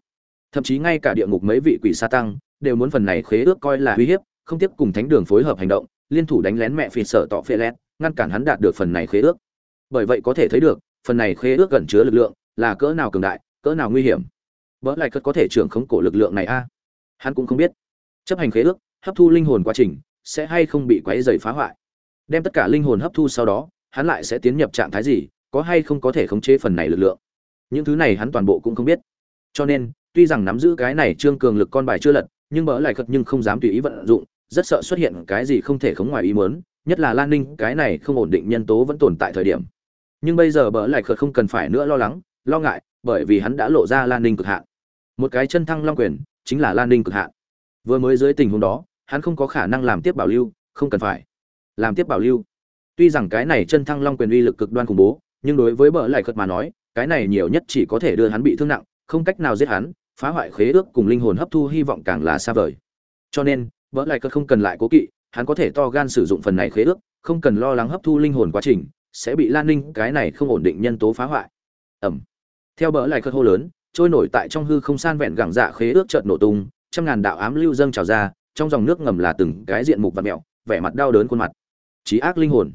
Thậm chí ngay cả địa ngục mấy vị quỷ sa tăng đều muốn phần này khế ước coi là uy hiếp, không tiếp cùng thánh đường phối hợp hành động, liên thủ đánh lén mẹ phịt sở tỏ phệ lẹt, ngăn cản hắn đạt được phần này khế ước. Bởi vậy có thể thấy được, phần này khế ước gần chứa lực lượng là cỡ nào cường đại, cỡ nào nguy hiểm. Vỡ lại cất có thể trưởng khống cổ lực lượng này a? Hắn cũng không biết. Chấp hành khế ước, hấp thu linh hồn quá trình, sẽ hay không bị quấy dày phá hoại? Đem tất cả linh hồn hấp thu sau đó, hắn lại sẽ tiến nhập trạng thái gì, có hay không có thể khống chế phần này lực lượng. Những thứ này hắn toàn bộ cũng không biết. Cho nên, tuy rằng nắm giữ cái này trương cường lực con bài chưa lật, nhưng bỡ lại cật nhưng không dám tùy ý vận dụng, rất sợ xuất hiện cái gì không thể khống ngoài ý muốn, nhất là lan ninh, cái này không ổn định nhân tố vẫn tồn tại thời điểm. Nhưng bây giờ bỡ lại cật không cần phải nữa lo lắng, lo ngại, bởi vì hắn đã lộ ra lan ninh cực hạn. Một cái chân thăng long quyền, chính là lan ninh cực hạn. Vừa mới dưới tình huống đó, hắn không có khả năng làm tiếp bảo lưu, không cần phải làm tiếp bảo lưu. Tuy rằng cái này chân thăng long quyền uy lực cực đoan khủng bố, nhưng đối với bờ lại khật mà nói, cái này nhiều nhất chỉ có thể đưa hắn bị thương nặng, không cách nào giết hắn, phá hoại khế ước cùng linh hồn hấp thu hy vọng càng là xa vời. Cho nên, bờ lại khật không cần lại cố kỵ, hắn có thể to gan sử dụng phần này khế ước, không cần lo lắng hấp thu linh hồn quá trình, sẽ bị lan ninh cái này không ổn định nhân tố phá hoại. Ẩm. Theo bờ lại khật hô lớn, trôi nổi tại trong hư không san vẹn gẳng dạ khế ước chợt nổ tung, trăm ngàn đạo ám lưu dâng trào ra, trong dòng nước ngầm là từng cái diện mục vật mẹo vẻ mặt đau đớn khuôn mặt trí ác linh hồn.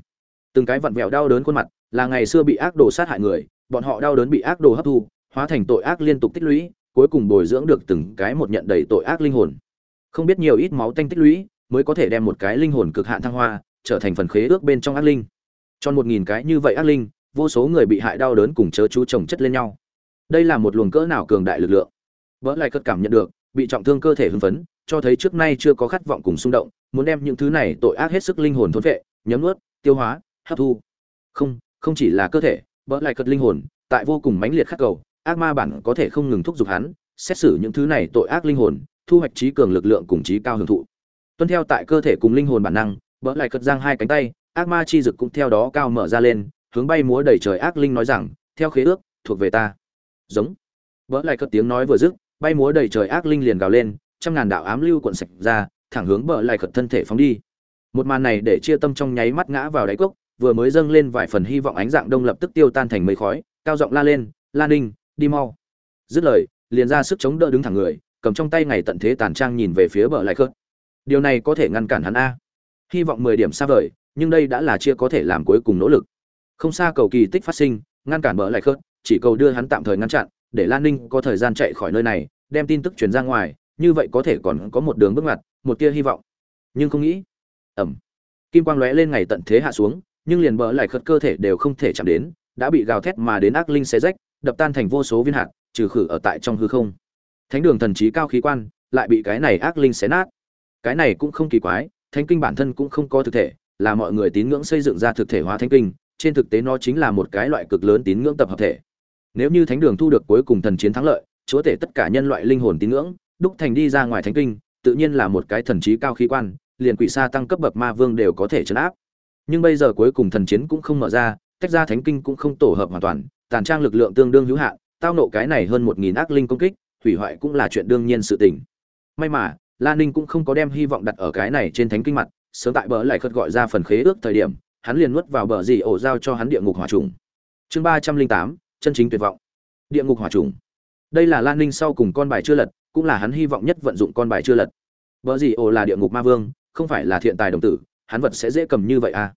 Từng cái vặn vẹo đau đớn khuôn mặt là ngày xưa bị ác đồ sát hại người, bọn họ đau đớn bị ác đồ hấp thu, hóa thành tội ác liên tục tích lũy, cuối cùng bồi dưỡng được từng cái một nhận đầy tội ác linh hồn. Không biết nhiều ít máu tanh tích lũy mới có thể đem một cái linh hồn cực hạn thăng hoa, trở thành phần khế ước bên trong ác linh. Cho một nghìn cái như vậy ác linh, vô số người bị hại đau đớn cùng chớ chú chồng chất lên nhau. Đây là một luồng cỡ nào cường đại lực lượng? Vỡ lại cất cảm nhận được, bị trọng thương cơ thể hưng phấn, cho thấy trước nay chưa có khát vọng cùng xung động, muốn đem những thứ này tội ác hết sức linh hồn thôn vệ nhấm nuốt, tiêu hóa, hấp thu. Không không chỉ là cơ thể vỡ lại cất linh hồn, tại vô cùng mãnh liệt khắc cầu, ác ma bản có thể không ngừng thúc giục hắn, xét xử những thứ này tội ác linh hồn, thu hoạch trí cường lực lượng cùng trí cao hưởng thụ. Tuân theo tại cơ thể cùng linh hồn bản năng vỡ lại cất giang hai cánh tay, ác ma chi dực cũng theo đó cao mở ra lên, hướng bay múa đầy trời ác linh nói rằng, theo khế ước, thuộc về ta. Giống. Vỡ lại cất tiếng nói vừa dứt, bay múa đầy trời ác linh liền gào lên, trăm ngàn đạo ám lưu cuộn sạch ra, thẳng hướng bờ lại cất thân thể phóng đi một màn này để chia tâm trong nháy mắt ngã vào đáy cốc, vừa mới dâng lên vài phần hy vọng ánh dạng đông lập tức tiêu tan thành mây khói, cao giọng la lên, la ninh, đi mau. Dứt lời, liền ra sức chống đỡ đứng thẳng người, cầm trong tay ngày tận thế tàn trang nhìn về phía bờ lại cất điều này có thể ngăn cản hắn a? Hy vọng mười điểm xa vời, nhưng đây đã là chia có thể làm cuối cùng nỗ lực. Không xa cầu kỳ tích phát sinh, ngăn cản bờ lại khớt chỉ cầu đưa hắn tạm thời ngăn chặn, để lan ninh có thời gian chạy khỏi nơi này, đem tin tức truyền ra ngoài, như vậy có thể còn có một đường bước ngoặt, một tia hy vọng. Nhưng không nghĩ ẩm. Kim quang lóe lên ngày tận thế hạ xuống, nhưng liền bỡ lại khớt cơ thể đều không thể chạm đến, đã bị gào thét mà đến ác linh xé rách, đập tan thành vô số viên hạt, trừ khử ở tại trong hư không. Thánh đường thần trí cao khí quan, lại bị cái này ác linh xé nát. Cái này cũng không kỳ quái, thánh kinh bản thân cũng không có thực thể, là mọi người tín ngưỡng xây dựng ra thực thể hóa thánh kinh, trên thực tế nó chính là một cái loại cực lớn tín ngưỡng tập hợp thể. Nếu như thánh đường thu được cuối cùng thần chiến thắng lợi, chúa thể tất cả nhân loại linh hồn tín ngưỡng, đúc thành đi ra ngoài thánh kinh, tự nhiên là một cái thần trí cao khí quan liền quỷ xa tăng cấp bậc ma vương đều có thể chấn áp nhưng bây giờ cuối cùng thần chiến cũng không mở ra tách ra thánh kinh cũng không tổ hợp hoàn toàn tàn trang lực lượng tương đương hữu hạn tao nộ cái này hơn một nghìn ác linh công kích hủy hoại cũng là chuyện đương nhiên sự tình may mà Lan Ninh cũng không có đem hy vọng đặt ở cái này trên thánh kinh mặt, sớm tại bờ lại khất gọi ra phần khế ước thời điểm, hắn liền nuốt vào bờ gì ổ giao cho hắn địa ngục hỏa trùng. Chương ba trăm linh tám chân chính tuyệt vọng. Địa ngục hỏa trùng. Đây là Lan Ninh sau cùng con bài chưa lật, cũng là hắn hy vọng nhất vận dụng con bài chưa lật. Bờ gì ổ là địa ngục ma vương, không phải là thiện tài đồng tử, hắn vật sẽ dễ cầm như vậy à?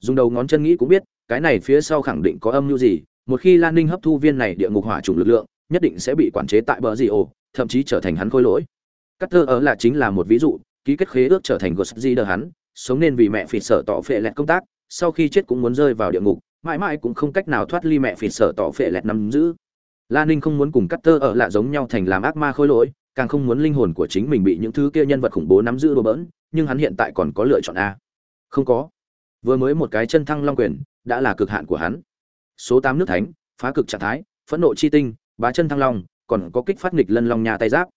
Dùng đầu ngón chân nghĩ cũng biết, cái này phía sau khẳng định có âm mưu gì, một khi Lan Ninh hấp thu viên này địa ngục hỏa chủng lực lượng, nhất định sẽ bị quản chế tại bờ gì ổ, thậm chí trở thành hắn khôi lỗi. Cắt thơ ở là chính là một ví dụ, ký kết khế ước trở thành Gosdi đờ hắn, sống nên vì mẹ phỉ sở tỏ phệ lẹt công tác, sau khi chết cũng muốn rơi vào địa ngục, mãi mãi cũng không cách nào thoát ly mẹ phỉ sở tỏ phệ lẹt nắm giữ. Lan Ninh không muốn cùng Cắt thơ ở lạ giống nhau thành làm ác ma khôi lỗi, càng không muốn linh hồn của chính mình bị những thứ kia nhân vật khủng bố nắm giữ đùa bỡn, nhưng hắn hiện tại còn có lựa chọn a. Không có. Vừa mới một cái chân thăng long quyền, đã là cực hạn của hắn. Số tám nước thánh, phá cực trạng thái, phẫn nộ chi tinh, bá chân thăng long, còn có kích phát nghịch lân long nhà tay giáp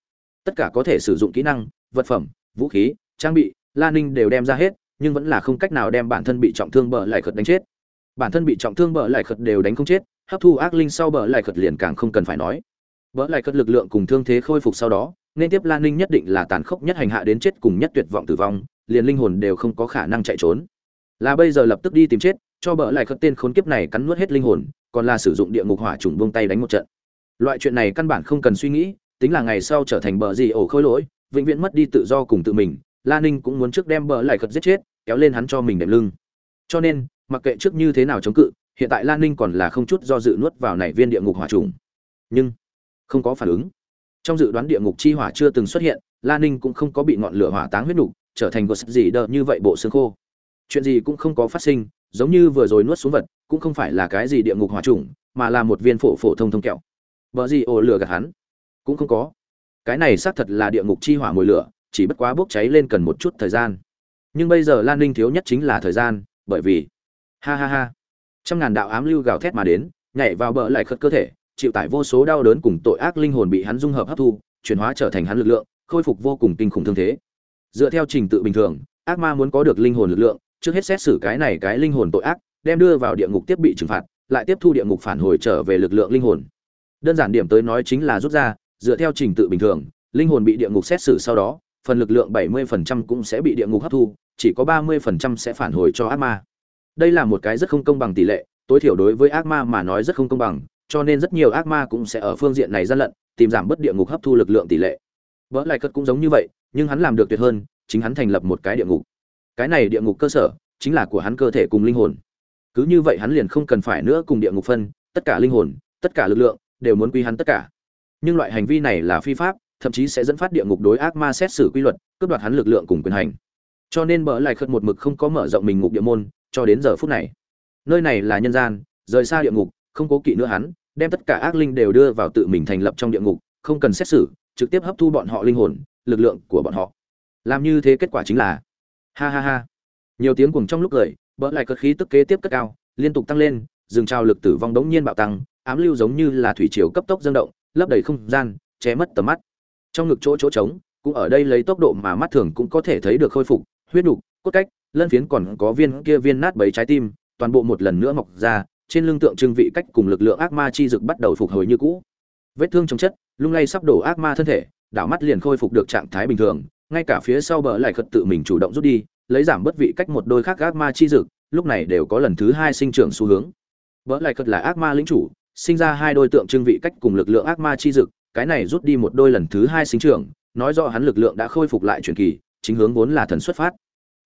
tất cả có thể sử dụng kỹ năng vật phẩm vũ khí trang bị Lan ninh đều đem ra hết nhưng vẫn là không cách nào đem bản thân bị trọng thương bờ lại khật đánh chết bản thân bị trọng thương bờ lại khật đều đánh không chết hấp thu ác linh sau bờ lại khật liền càng không cần phải nói bỡ lại cất lực lượng cùng thương thế khôi phục sau đó, nên tiếp lan ninh nhất định là tàn khốc nhất hành hạ đến chết cùng nhất tuyệt vọng tử vong, liền linh hồn đều không có khả năng chạy trốn. Là bây giờ lập tức đi tìm chết, cho bỡ lại cất tên khốn kiếp này cắn nuốt hết linh hồn, còn là sử dụng địa ngục hỏa trùng buông tay đánh một trận. Loại chuyện này căn bản không cần suy nghĩ, tính là ngày sau trở thành bờ gì ổ khôi lỗi, vĩnh viễn mất đi tự do cùng tự mình, la ninh cũng muốn trước đem bỡ lại cất giết chết, kéo lên hắn cho mình đệm lưng. Cho nên, mặc kệ trước như thế nào chống cự, hiện tại la ninh còn là không chút do dự nuốt vào nảy viên địa ngục hỏa trùng nhưng không có phản ứng. Trong dự đoán địa ngục chi hỏa chưa từng xuất hiện, la ninh cũng không có bị ngọn lửa hỏa táng huyết nục, trở thành vật gì đờ như vậy bộ xương khô. Chuyện gì cũng không có phát sinh, giống như vừa rồi nuốt xuống vật, cũng không phải là cái gì địa ngục hỏa trùng mà là một viên phổ phổ thông thông kẹo. Vợ gì ồ lửa gạt hắn? Cũng không có. Cái này xác thật là địa ngục chi hỏa mồi lửa, chỉ bất quá bốc cháy lên cần một chút thời gian. Nhưng bây giờ lan ninh thiếu nhất chính là thời gian, bởi vì, ha ha ha, trăm ngàn đạo ám lưu gào thét mà đến, nhảy vào bờ lại khất cơ thể chịu tải vô số đau đớn cùng tội ác linh hồn bị hắn dung hợp hấp thu chuyển hóa trở thành hắn lực lượng khôi phục vô cùng kinh khủng thương thế dựa theo trình tự bình thường ác ma muốn có được linh hồn lực lượng trước hết xét xử cái này cái linh hồn tội ác đem đưa vào địa ngục tiếp bị trừng phạt lại tiếp thu địa ngục phản hồi trở về lực lượng linh hồn đơn giản điểm tới nói chính là rút ra dựa theo trình tự bình thường, linh hồn bị địa ngục xét xử sau đó, phần lực lượng 70% cũng sẽ bị địa ngục hấp thu, chỉ có 30% sẽ phản hồi cho ác ma. Đây là một cái rất không công bằng tỷ lệ, tối thiểu đối với ác ma mà nói rất không công bằng, cho nên rất nhiều ác ma cũng sẽ ở phương diện này gian lận, tìm giảm bất địa ngục hấp thu lực lượng tỷ lệ. Vỡ lại cất cũng giống như vậy, nhưng hắn làm được tuyệt hơn, chính hắn thành lập một cái địa ngục. cái này địa ngục cơ sở chính là của hắn cơ thể cùng linh hồn cứ như vậy hắn liền không cần phải nữa cùng địa ngục phân tất cả linh hồn tất cả lực lượng đều muốn quy hắn tất cả nhưng loại hành vi này là phi pháp thậm chí sẽ dẫn phát địa ngục đối ác ma xét xử quy luật cướp đoạt hắn lực lượng cùng quyền hành cho nên bỡ lại khất một mực không có mở rộng mình ngục địa môn cho đến giờ phút này nơi này là nhân gian rời xa địa ngục không cố kỵ nữa hắn, đem tất cả ác linh đều đưa vào tự mình thành lập trong địa ngục, không cần xét xử, trực tiếp hấp thu bọn họ linh hồn, lực lượng của bọn họ. Làm như thế kết quả chính là, ha ha ha. Nhiều tiếng cùng trong lúc cười, bỡ lại cất khí tức kế tiếp cất cao, liên tục tăng lên dừng trào lực tử vong đống nhiên bạo tăng, ám lưu giống như là thủy triều cấp tốc dâng động, lấp đầy không gian, che mất tầm mắt. Trong ngực chỗ chỗ trống, cũng ở đây lấy tốc độ mà mắt thường cũng có thể thấy được khôi phục, huyết nục cốt cách, lân phiến còn có viên kia viên nát bấy trái tim, toàn bộ một lần nữa mọc ra trên lưng tượng trưng vị cách cùng lực lượng ác ma chi dực bắt đầu phục hồi như cũ. Vết thương trong chất, lung lay sắp đổ ác ma thân thể, đảo mắt liền khôi phục được trạng thái bình thường, ngay cả phía sau bờ lại khật tự mình chủ động rút đi, lấy giảm bất vị cách một đôi khác ác ma chi dực, lúc này đều có lần thứ hai sinh trưởng xu hướng. Bờ lại khật là ác ma lĩnh chủ, sinh ra hai đôi tượng trưng vị cách cùng lực lượng ác ma chi dực, cái này rút đi một đôi lần thứ hai sinh trưởng, nói rõ hắn lực lượng đã khôi phục lại truyền kỳ, chính hướng vốn là thần xuất phát.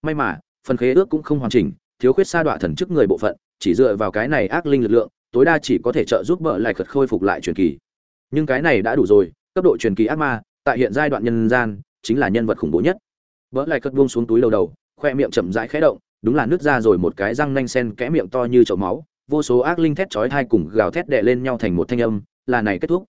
May mà, phần khế ước cũng không hoàn chỉnh, thiếu khuyết sa đọa thần trước người bộ phận chỉ dựa vào cái này ác linh lực lượng, tối đa chỉ có thể trợ giúp bợ lại khật khôi phục lại truyền kỳ. Nhưng cái này đã đủ rồi, cấp độ truyền kỳ ác ma, tại hiện giai đoạn nhân gian, chính là nhân vật khủng bố nhất. Bợ lại cất buông xuống túi đầu đầu, khoe miệng chậm rãi khẽ động, đúng là nứt ra rồi một cái răng nanh sen kẽ miệng to như chậu máu, vô số ác linh thét chói tai cùng gào thét đè lên nhau thành một thanh âm, là này kết thúc.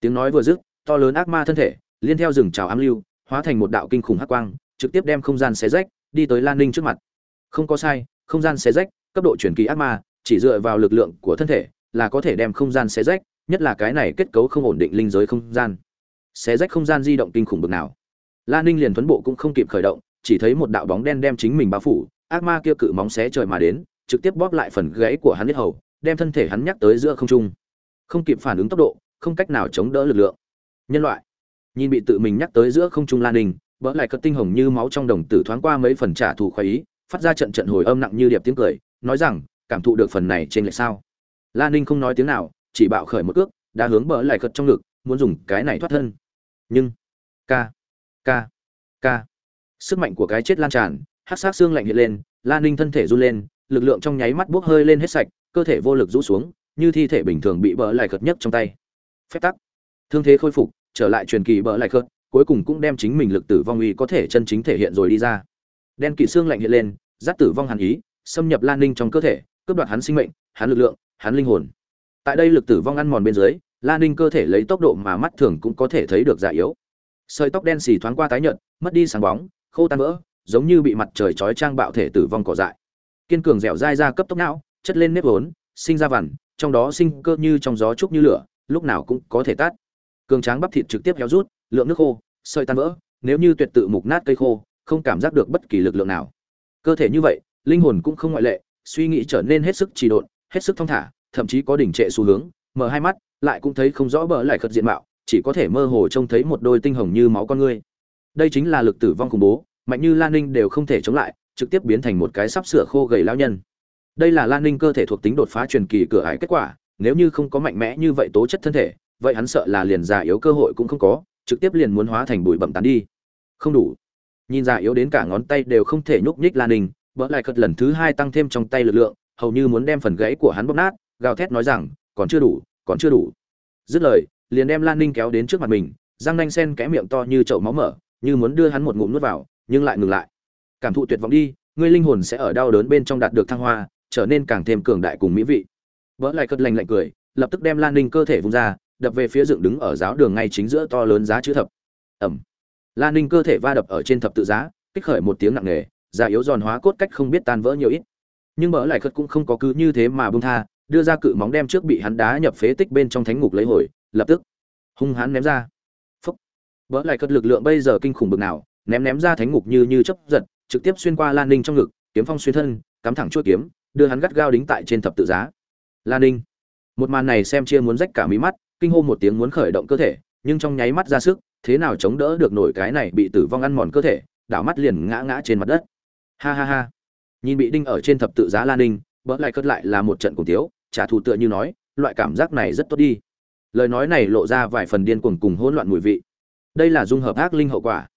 Tiếng nói vừa dứt, to lớn ác ma thân thể, liên theo rừng trào ám lưu, hóa thành một đạo kinh khủng hắc quang, trực tiếp đem không gian xé rách, đi tới lan ninh trước mặt. Không có sai, không gian xé rách cấp độ chuyển kỳ ác ma, chỉ dựa vào lực lượng của thân thể là có thể đem không gian xé rách, nhất là cái này kết cấu không ổn định linh giới không gian. Xé rách không gian di động kinh khủng bực nào. Lan ninh liền tuấn bộ cũng không kịp khởi động, chỉ thấy một đạo bóng đen đem chính mình bao phủ, ác ma kia cự móng xé trời mà đến, trực tiếp bóp lại phần gãy của hắn nhất hầu, đem thân thể hắn nhắc tới giữa không trung. Không kịp phản ứng tốc độ, không cách nào chống đỡ lực lượng. Nhân loại, nhìn bị tự mình nhắc tới giữa không trung lan ninh bỗng lại cất tinh hồng như máu trong đồng tử thoáng qua mấy phần trả thù khoái ý, phát ra trận trận hồi âm nặng như điệp tiếng cười nói rằng, cảm thụ được phần này trên lệch sao? Lan ninh không nói tiếng nào, chỉ bạo khởi một cước, đã hướng bỡ lại cật trong ngực, muốn dùng cái này thoát thân. Nhưng, ca ca ca. Sức mạnh của cái chết lan tràn hát sát xương lạnh hiện lên lan ninh thân thể run lên, lực lượng trong nháy mắt bốc hơi lên hết sạch, cơ thể vô lực rũ xuống, như thi thể bình thường bị bỡ lại cật nhất trong tay. Phép tắc. Thương thế khôi phục, trở lại truyền kỳ bỡ lại cật, cuối cùng cũng đem chính mình lực tử vong uy có thể chân chính thể hiện rồi đi ra. Đen kỵ xương lạnh hiện lên giáp tử vong hàn ý xâm nhập lan ninh trong cơ thể, cướp đoạt hắn sinh mệnh, hắn lực lượng, hắn linh hồn. Tại đây lực tử vong ăn mòn bên dưới, lan ninh cơ thể lấy tốc độ mà mắt thường cũng có thể thấy được già yếu. Sợi tóc đen xì thoáng qua tái nhợt, mất đi sáng bóng, khô tan vỡ, giống như bị mặt trời chói trang bạo thể tử vong cỏ dại. Kiên cường dẻo dai ra cấp tốc não, chất lên nếp vốn, sinh ra vằn, trong đó sinh cơ như trong gió trúc như lửa, lúc nào cũng có thể tát. Cường tráng bắp thịt trực tiếp héo rút, lượng nước khô, sợi tan vỡ, nếu như tuyệt tự mục nát cây khô, không cảm giác được bất kỳ lực lượng nào. Cơ thể như vậy linh hồn cũng không ngoại lệ, suy nghĩ trở nên hết sức trì độn, hết sức thong thả, thậm chí có đỉnh trệ xu hướng, mở hai mắt, lại cũng thấy không rõ bờ lại khật diện mạo, chỉ có thể mơ hồ trông thấy một đôi tinh hồng như máu con ngươi. Đây chính là lực tử vong khủng bố, mạnh như lan ninh đều không thể chống lại, trực tiếp biến thành một cái sắp sửa khô gầy lao nhân. Đây là lan ninh cơ thể thuộc tính đột phá truyền kỳ cửa ải kết quả, nếu như không có mạnh mẽ như vậy tố chất thân thể, vậy hắn sợ là liền già yếu cơ hội cũng không có, trực tiếp liền muốn hóa thành bụi bẩm tán đi. Không đủ. Nhìn già yếu đến cả ngón tay đều không thể nhúc nhích lan ninh bỡ lại cật lần thứ hai tăng thêm trong tay lực lượng, hầu như muốn đem phần gãy của hắn bóp nát, gào thét nói rằng, còn chưa đủ, còn chưa đủ. Dứt lời, liền đem lan ninh kéo đến trước mặt mình răng nanh sen kẽ miệng to như chậu máu mở, như muốn đưa hắn một ngụm nuốt vào, nhưng lại ngừng lại. Cảm thụ tuyệt vọng đi, ngươi linh hồn sẽ ở đau đớn bên trong đạt được thăng hoa, trở nên càng thêm cường đại cùng mỹ vị. Vỡ lại cất lành lạnh cười, lập tức đem lan ninh cơ thể vung ra, đập về phía dựng đứng ở giáo đường ngay chính giữa to lớn giá chữ thập. Ẩm. Lan ninh cơ thể va đập ở trên thập tự giá, kích khởi một tiếng nặng nề già yếu giòn hóa cốt cách không biết tan vỡ nhiều ít. Nhưng mỡ lại khất cũng không có cứ như thế mà bông tha, đưa ra cự móng đem trước bị hắn đá nhập phế tích bên trong thánh ngục lấy hồi, lập tức hung hắn ném ra. Phúc. Vỡ lại cất lực lượng bây giờ kinh khủng bực nào, ném ném ra thánh ngục như như chấp giật, trực tiếp xuyên qua lan ninh trong ngực, kiếm phong xuyên thân, cắm thẳng chuôi kiếm, đưa hắn gắt gao đính tại trên thập tự giá. Lan ninh. Một màn này xem chia muốn rách cả mí mắt, kinh hô một tiếng muốn khởi động cơ thể, nhưng trong nháy mắt ra sức, thế nào chống đỡ được nổi cái này bị tử vong ăn mòn cơ thể, đảo mắt liền ngã ngã trên mặt đất ha ha ha. Nhìn bị đinh ở trên thập tự giá lan ninh bỡ lại cất lại là một trận cùng tiếu, trả thù tựa như nói, loại cảm giác này rất tốt đi. Lời nói này lộ ra vài phần điên cuồng cùng hỗn loạn mùi vị. Đây là dung hợp ác linh hậu quả.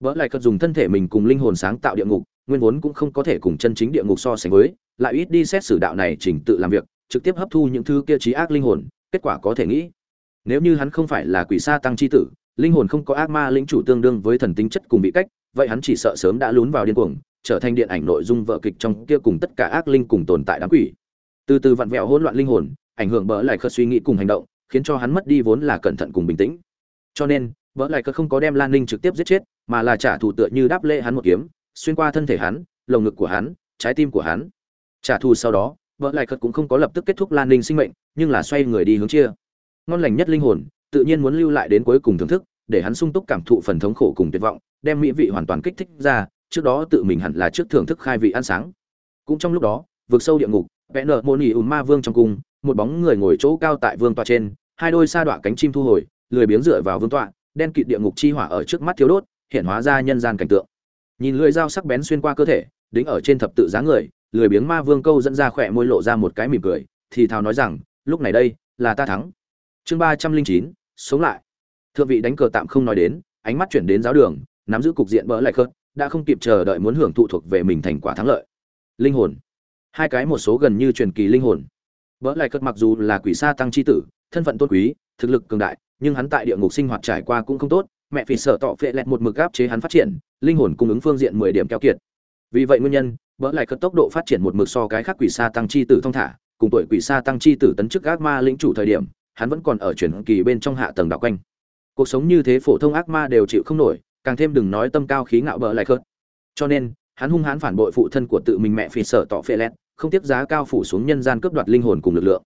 Bỡ lại cất dùng thân thể mình cùng linh hồn sáng tạo địa ngục, nguyên vốn cũng không có thể cùng chân chính địa ngục so sánh với, lại ít đi xét xử đạo này trình tự làm việc, trực tiếp hấp thu những thứ kia trí ác linh hồn, kết quả có thể nghĩ. Nếu như hắn không phải là quỷ sa tăng chi tử, linh hồn không có ác ma lĩnh chủ tương đương với thần tính chất cùng bị cách, vậy hắn chỉ sợ sớm đã lún vào điên cuồng trở thành điện ảnh nội dung vợ kịch trong kia cùng tất cả ác linh cùng tồn tại đám quỷ. Từ từ vặn vẹo hỗn loạn linh hồn, ảnh hưởng bỡ lại khớt suy nghĩ cùng hành động, khiến cho hắn mất đi vốn là cẩn thận cùng bình tĩnh. Cho nên, bỡ lại khớt không có đem lan ninh trực tiếp giết chết, mà là trả thù tựa như đáp lễ hắn một kiếm, xuyên qua thân thể hắn, lồng ngực của hắn, trái tim của hắn. Trả thù sau đó, bỡ lại khớt cũng không có lập tức kết thúc lan ninh sinh mệnh, nhưng là xoay người đi hướng chia. Ngon lành nhất linh hồn, tự nhiên muốn lưu lại đến cuối cùng thưởng thức, để hắn sung túc cảm thụ phần thống khổ cùng tuyệt vọng, đem mỹ vị hoàn toàn kích thích ra trước đó tự mình hẳn là trước thưởng thức khai vị ăn sáng. Cũng trong lúc đó vượt sâu địa ngục, vẽ nợ môn ỉ ùn ma vương trong cung, một bóng người ngồi chỗ cao tại vương tọa trên, hai đôi sa đọa cánh chim thu hồi, lười biếng dựa vào vương tọa, đen kịt địa ngục chi hỏa ở trước mắt thiếu đốt, hiện hóa ra nhân gian cảnh tượng. Nhìn lưỡi dao sắc bén xuyên qua cơ thể, đính ở trên thập tự giá người, lười biếng ma vương câu dẫn ra khỏe môi lộ ra một cái mỉm cười, thì thào nói rằng, lúc này đây, là ta thắng. Chương ba trăm linh chín, sống lại. Thượng vị đánh cờ tạm không nói đến, ánh mắt chuyển đến giáo đường, nắm giữ cục diện bỡ lại khớt đã không kịp chờ đợi muốn hưởng thụ thuộc về mình thành quả thắng lợi. Linh hồn. Hai cái một số gần như truyền kỳ linh hồn. Vỡ lại cất mặc dù là quỷ sa tăng chi tử, thân phận tôn quý, thực lực cường đại, nhưng hắn tại địa ngục sinh hoạt trải qua cũng không tốt, mẹ phì sợ tọ phệ lẹt một mực gáp chế hắn phát triển, linh hồn cung ứng phương diện mười điểm keo kiệt. Vì vậy nguyên nhân vỡ lại cất tốc độ phát triển một mực so cái khác quỷ sa tăng chi tử thông thả, cùng tuổi quỷ sa tăng chi tử tấn chức ác ma lĩnh chủ thời điểm, hắn vẫn còn ở truyền kỳ bên trong hạ tầng đạo quanh. Cuộc sống như thế phổ thông ác ma đều chịu không nổi càng thêm đừng nói tâm cao khí ngạo bợ lại khớt. Cho nên, hắn hung hãn phản bội phụ thân của tự mình mẹ phì sợ tọ phệ lẹt, không tiếc giá cao phủ xuống nhân gian cướp đoạt linh hồn cùng lực lượng.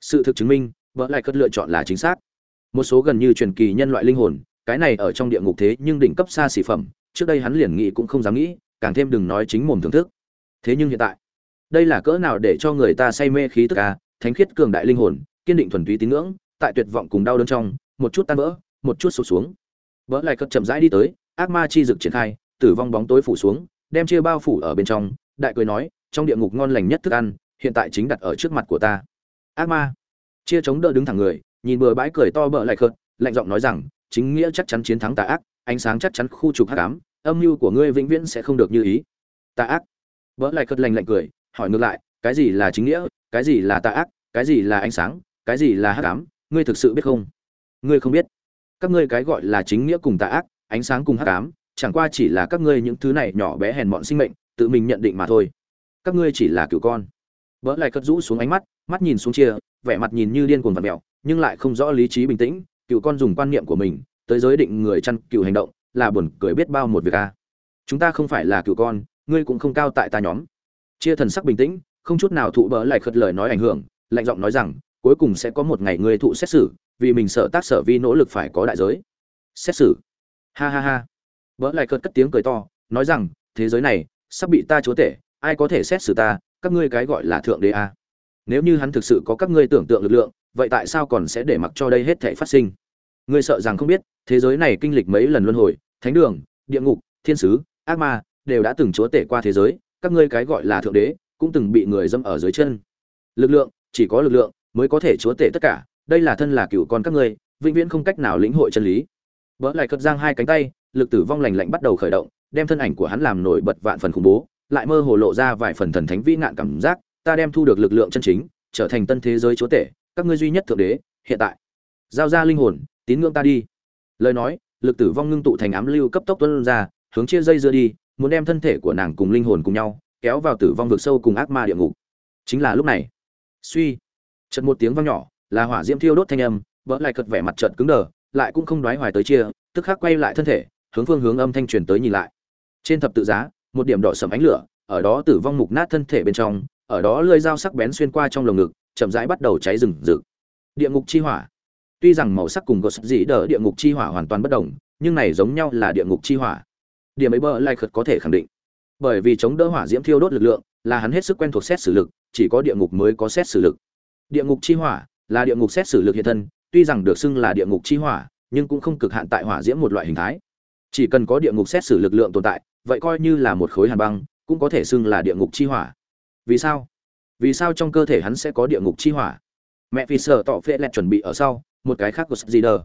Sự thực chứng minh bợ lại khớt lựa chọn là chính xác. Một số gần như truyền kỳ nhân loại linh hồn, cái này ở trong địa ngục thế nhưng đỉnh cấp xa xỉ phẩm, trước đây hắn liền nghĩ cũng không dám nghĩ, càng thêm đừng nói chính mồm thưởng thức. Thế nhưng hiện tại, đây là cỡ nào để cho người ta say mê khí tức a thánh khiết cường đại linh hồn, kiên định thuần túy tín ngưỡng, tại tuyệt vọng cùng đau đớn trong, một chút tan vỡ, một chút sụt xuống. Bỡ lại cất chậm rãi đi tới ác ma chi dực triển khai tử vong bóng tối phủ xuống đem chia bao phủ ở bên trong đại cười nói trong địa ngục ngon lành nhất thức ăn hiện tại chính đặt ở trước mặt của ta. Ác ma. Chia chống đỡ đứng thẳng người nhìn bừa bãi cười to bỡ lại cợt, lạnh giọng nói rằng chính nghĩa chắc chắn chiến thắng tà ác ánh sáng chắc chắn khu trục hắc ám âm mưu của ngươi vĩnh viễn sẽ không được như ý. Tà ác. Bỡ lại cợt lạnh lạnh cười hỏi ngược lại cái gì là chính nghĩa cái gì là tà ác cái gì là ánh sáng cái gì là hắc ám ngươi thực sự biết không? Ngươi không biết các ngươi cái gọi là chính nghĩa cùng tà ác, ánh sáng cùng hắc ám, chẳng qua chỉ là các ngươi những thứ này nhỏ bé hèn mọn sinh mệnh, tự mình nhận định mà thôi. Các ngươi chỉ là cựu con. Vỡ lại cất rũ xuống ánh mắt mắt nhìn xuống chia, vẻ mặt nhìn như điên cuồng vật mèo, nhưng lại không rõ lý trí bình tĩnh cựu con dùng quan niệm của mình, tới giới định người chăn cựu hành động, là buồn cười biết bao một việc a. Chúng ta không phải là cựu con, ngươi cũng không cao tại ta nhóm. Chia thần sắc bình tĩnh, không chút nào thụ bỡ lại khật lời nói ảnh hưởng, lạnh giọng nói rằng, cuối cùng sẽ có một ngày ngươi thụ xét xử vì mình sợ tác sở vi nỗ lực phải có đại giới. Xét xử. Ha ha ha. Vỡ lại cợt cất tiếng cười to, nói rằng, thế giới này, sắp bị ta chúa tể, ai có thể xét xử ta, các ngươi cái gọi là thượng đế a nếu như hắn thực sự có các ngươi tưởng tượng lực lượng, vậy tại sao còn sẽ để mặc cho đây hết thể phát sinh? Ngươi sợ rằng không biết, thế giới này kinh lịch mấy lần luân hồi, thánh đường, địa ngục, thiên sứ, ác ma, đều đã từng chúa tể qua thế giới, các ngươi cái gọi là thượng đế, cũng từng bị người dâm ở dưới chân. Lực lượng, chỉ có lực lượng, mới có thể chúa tể tất cả đây là thân là cựu con các ngươi, vĩnh viễn không cách nào lĩnh hội chân lý. Vỡ lại cất giang hai cánh tay, lực tử vong lành lạnh bắt đầu khởi động, đem thân ảnh của hắn làm nổi bật vạn phần khủng bố, lại mơ hồ lộ ra vài phần thần thánh vĩ ngạn cảm giác, ta đem thu được lực lượng chân chính, trở thành tân thế giới chúa tể, các ngươi duy nhất thượng đế, hiện tại. Giao ra linh hồn, tín ngưỡng ta đi. Lời nói, lực tử vong ngưng tụ thành ám lưu cấp tốc tuân ra, hướng chia dây dưa đi, muốn đem thân thể của nàng cùng linh hồn cùng nhau, kéo vào tử vong vực sâu cùng ác ma địa ngục. Chính là lúc này. Suy. Chật một tiếng vang nhỏ là hỏa diễm thiêu đốt thanh âm, vỡ lại cật vẻ mặt trợn cứng đờ, lại cũng không đoái hoài tới chia, tức khắc quay lại thân thể, hướng phương hướng âm thanh truyền tới nhìn lại. Trên thập tự giá, một điểm đỏ sầm ánh lửa, ở đó tử vong mục nát thân thể bên trong, ở đó lưỡi dao sắc bén xuyên qua trong lồng ngực, chậm rãi bắt đầu cháy rừng rực. Địa ngục chi hỏa. Tuy rằng màu sắc cùng gột dĩ đỡ địa ngục chi hỏa hoàn toàn bất đồng, nhưng này giống nhau là địa ngục chi hỏa. Điểm ấy bơ lai khật có thể khẳng định. Bởi vì chống đỡ hỏa diễm thiêu đốt lực lượng, là hắn hết sức quen thuộc xét xử lực, chỉ có địa ngục mới có xét xử lực. Địa ngục chi hỏa là địa ngục xét xử lực hiện thân, tuy rằng được xưng là địa ngục chi hỏa, nhưng cũng không cực hạn tại hỏa diễm một loại hình thái. Chỉ cần có địa ngục xét xử lực lượng tồn tại, vậy coi như là một khối hàn băng, cũng có thể xưng là địa ngục chi hỏa. Vì sao? Vì sao trong cơ thể hắn sẽ có địa ngục chi hỏa? Mẹ vì sợ tỏ phệ lẹt chuẩn bị ở sau, một cái khác của gì đờ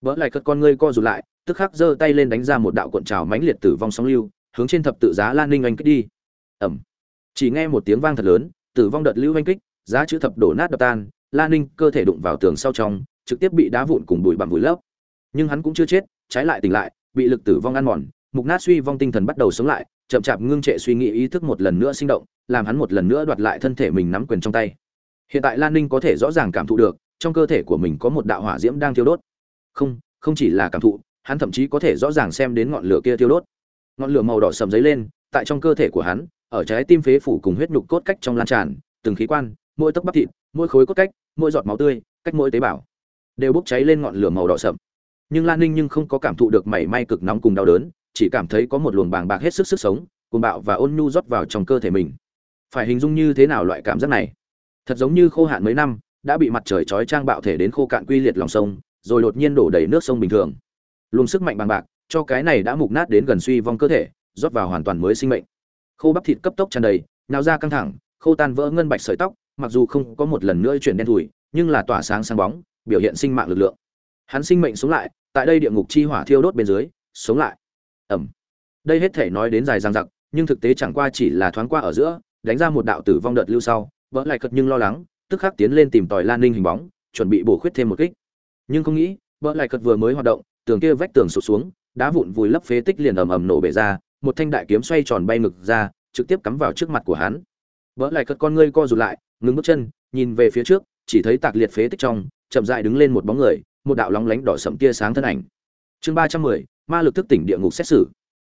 vỡ lại cất con ngươi co rụt lại, tức khắc giơ tay lên đánh ra một đạo cuộn trào mãnh liệt tử vong sóng lưu, hướng trên thập tự giá lan ninh anh kích đi. Ẩm. Chỉ nghe một tiếng vang thật lớn, tử vong đợt lưu anh kích, giá chữ thập đổ nát đập tan La ninh cơ thể đụng vào tường sau trong, trực tiếp bị đá vụn cùng bụi bặm vùi lấp. Nhưng hắn cũng chưa chết, trái lại tỉnh lại, bị lực tử vong ăn mòn, mục nát suy vong tinh thần bắt đầu sống lại, chậm chạp ngưng trệ suy nghĩ ý thức một lần nữa sinh động, làm hắn một lần nữa đoạt lại thân thể mình nắm quyền trong tay. Hiện tại lan ninh có thể rõ ràng cảm thụ được, trong cơ thể của mình có một đạo hỏa diễm đang thiêu đốt. Không không chỉ là cảm thụ, hắn thậm chí có thể rõ ràng xem đến ngọn lửa kia thiêu đốt. Ngọn lửa màu đỏ sầm giấy lên, tại trong cơ thể của hắn, ở trái tim phế phủ cùng huyết nhục cốt cách trong lan tràn, từng khí quan, mỗi tấc bắp thịt mỗi khối cốt cách, mỗi giọt máu tươi, cách mỗi tế bào đều bốc cháy lên ngọn lửa màu đỏ sậm. Nhưng lan ninh nhưng không có cảm thụ được mảy may cực nóng cùng đau đớn, chỉ cảm thấy có một luồng bàng bạc hết sức sức sống, cuồng bạo và ôn nhu rót vào trong cơ thể mình. Phải hình dung như thế nào loại cảm giác này? Thật giống như khô hạn mấy năm, đã bị mặt trời chói trang bạo thể đến khô cạn quy liệt lòng sông, rồi đột nhiên đổ đầy nước sông bình thường. Luồng sức mạnh bằng bạc cho cái này đã mục nát đến gần suy vong cơ thể, rót vào hoàn toàn mới sinh mệnh. Khô bắp thịt cấp tốc tràn đầy, nao ra căng thẳng, khô tan vỡ ngân bạch sợi tóc mặc dù không có một lần nữa chuyển đen thủi nhưng là tỏa sáng sáng bóng, biểu hiện sinh mạng lực lượng. Hắn sinh mệnh sống lại, tại đây địa ngục chi hỏa thiêu đốt bên dưới, sống lại. Ầm. đây hết thể nói đến dài dằng dặc, nhưng thực tế chẳng qua chỉ là thoáng qua ở giữa, đánh ra một đạo tử vong đợt lưu sau vỡ lại cật nhưng lo lắng, tức khắc tiến lên tìm tòi lan ninh hình bóng, chuẩn bị bổ khuyết thêm một kích. Nhưng không nghĩ vỡ lại cật vừa mới hoạt động, tường kia vách tường sụp xuống, đá vụn vùi lấp phế tích liền ầm ầm nổ bể ra, một thanh đại kiếm xoay tròn bay ngực ra, trực tiếp cắm vào trước mặt của hắn vỡ lại cất con ngươi co rụt lại, ngừng bước chân, nhìn về phía trước, chỉ thấy tạc liệt phế tích trong, chậm dại đứng lên một bóng người, một đạo lóng lánh đỏ sậm tia sáng thân ảnh. Chương ba trăm mười, ma lực thức tỉnh địa ngục xét xử.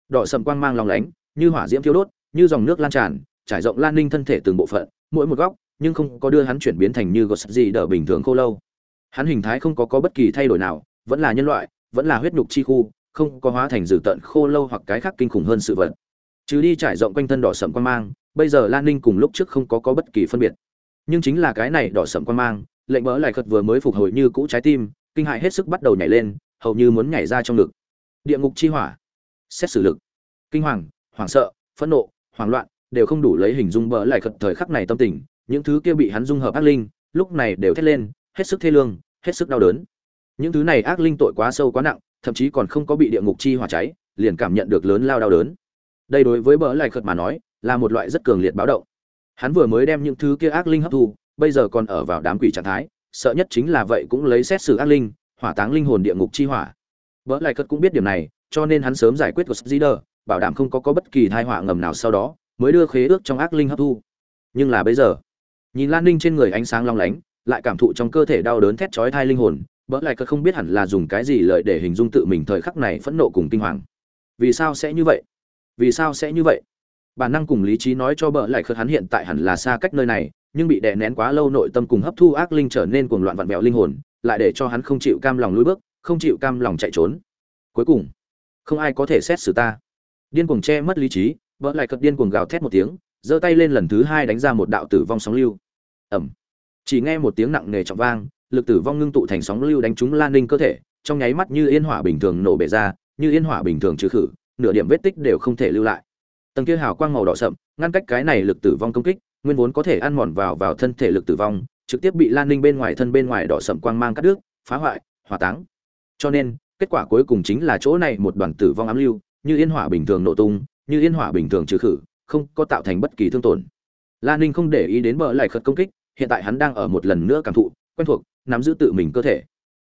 Đỏ sậm quang mang lóng lánh, như hỏa diễm thiêu đốt, như dòng nước lan tràn, trải rộng lan ninh thân thể từng bộ phận, mỗi một góc, nhưng không có đưa hắn chuyển biến thành như gột gì đỡ bình thường khô lâu. Hắn hình thái không có có bất kỳ thay đổi nào, vẫn là nhân loại, vẫn là huyết nhục chi khu, không có hóa thành dữ tận khô lâu hoặc cái khác kinh khủng hơn sự vật. Trừ đi trải rộng quanh thân đỏ sậm quang mang bây giờ lan ninh cùng lúc trước không có có bất kỳ phân biệt. Nhưng chính là cái này đỏ sậm quan mang, lệnh mỡ lại khật vừa mới phục hồi như cũ trái tim, kinh hại hết sức bắt đầu nhảy lên, hầu như muốn nhảy ra trong ngực. Địa ngục chi hỏa. Xét xử lực. Kinh hoàng, hoảng sợ, phẫn nộ, hoảng loạn, đều không đủ lấy hình dung bỡ lại khật thời khắc này tâm tình. Những thứ kia bị hắn dung hợp ác linh, lúc này đều thét lên, hết sức thê lương, hết sức đau đớn. Những thứ này ác linh tội quá sâu quá nặng, thậm chí còn không có bị địa ngục chi hỏa cháy, liền cảm nhận được lớn lao đau đớn. Đây đối với bỡ lại khật mà nói là một loại rất cường liệt báo động. Hắn vừa mới đem những thứ kia ác linh hấp thu bây giờ còn ở vào đám quỷ trạng thái sợ nhất chính là vậy cũng lấy xét xử ác linh hỏa táng linh hồn địa ngục chi hỏa. Vỡ lại cất cũng biết điểm này cho nên hắn sớm giải quyết của Zider, bảo đảm không có có bất kỳ tai họa ngầm nào sau đó mới đưa khế ước trong ác linh hấp thu. Nhưng là bây giờ nhìn lan ninh trên người ánh sáng long lánh lại cảm thụ trong cơ thể đau đớn thét chói thai linh hồn bỡ lại cất không biết hẳn là dùng cái gì lợi để hình dung tự mình thời khắc này phẫn nộ cùng kinh hoàng. Vì sao sẽ như vậy? Vì sao sẽ như vậy? Bản năng cùng lý trí nói cho bợ lại khớt hắn hiện tại hẳn là xa cách nơi này, nhưng bị đè nén quá lâu nội tâm cùng hấp thu ác linh trở nên cuồng loạn vặn vẹo linh hồn, lại để cho hắn không chịu cam lòng lùi bước, không chịu cam lòng chạy trốn. Cuối cùng, không ai có thể xét xử ta. Điên cuồng che mất lý trí, bợ lại cật điên cuồng gào thét một tiếng, giơ tay lên lần thứ hai đánh ra một đạo tử vong sóng lưu. Ẩm chỉ nghe một tiếng nặng nề trọng vang, lực tử vong ngưng tụ thành sóng lưu đánh trúng lan ninh cơ thể, trong nháy mắt như yên hỏa bình thường nổ bể ra, như yên hỏa bình thường trừ khử, nửa điểm vết tích đều không thể lưu lại tầng kia hào quang màu đỏ sậm, ngăn cách cái này lực tử vong công kích, nguyên vốn có thể ăn mòn vào vào thân thể lực tử vong, trực tiếp bị lan ninh bên ngoài thân bên ngoài đỏ sậm quang mang cắt đứt, phá hoại, hỏa táng. Cho nên, kết quả cuối cùng chính là chỗ này một đoàn tử vong ám lưu, như yên hỏa bình thường nổ tung, như yên hỏa bình thường trừ khử, không có tạo thành bất kỳ thương tổn. Lan ninh không để ý đến bờ lại khật công kích, hiện tại hắn đang ở một lần nữa cảm thụ, quen thuộc, nắm giữ tự mình cơ thể.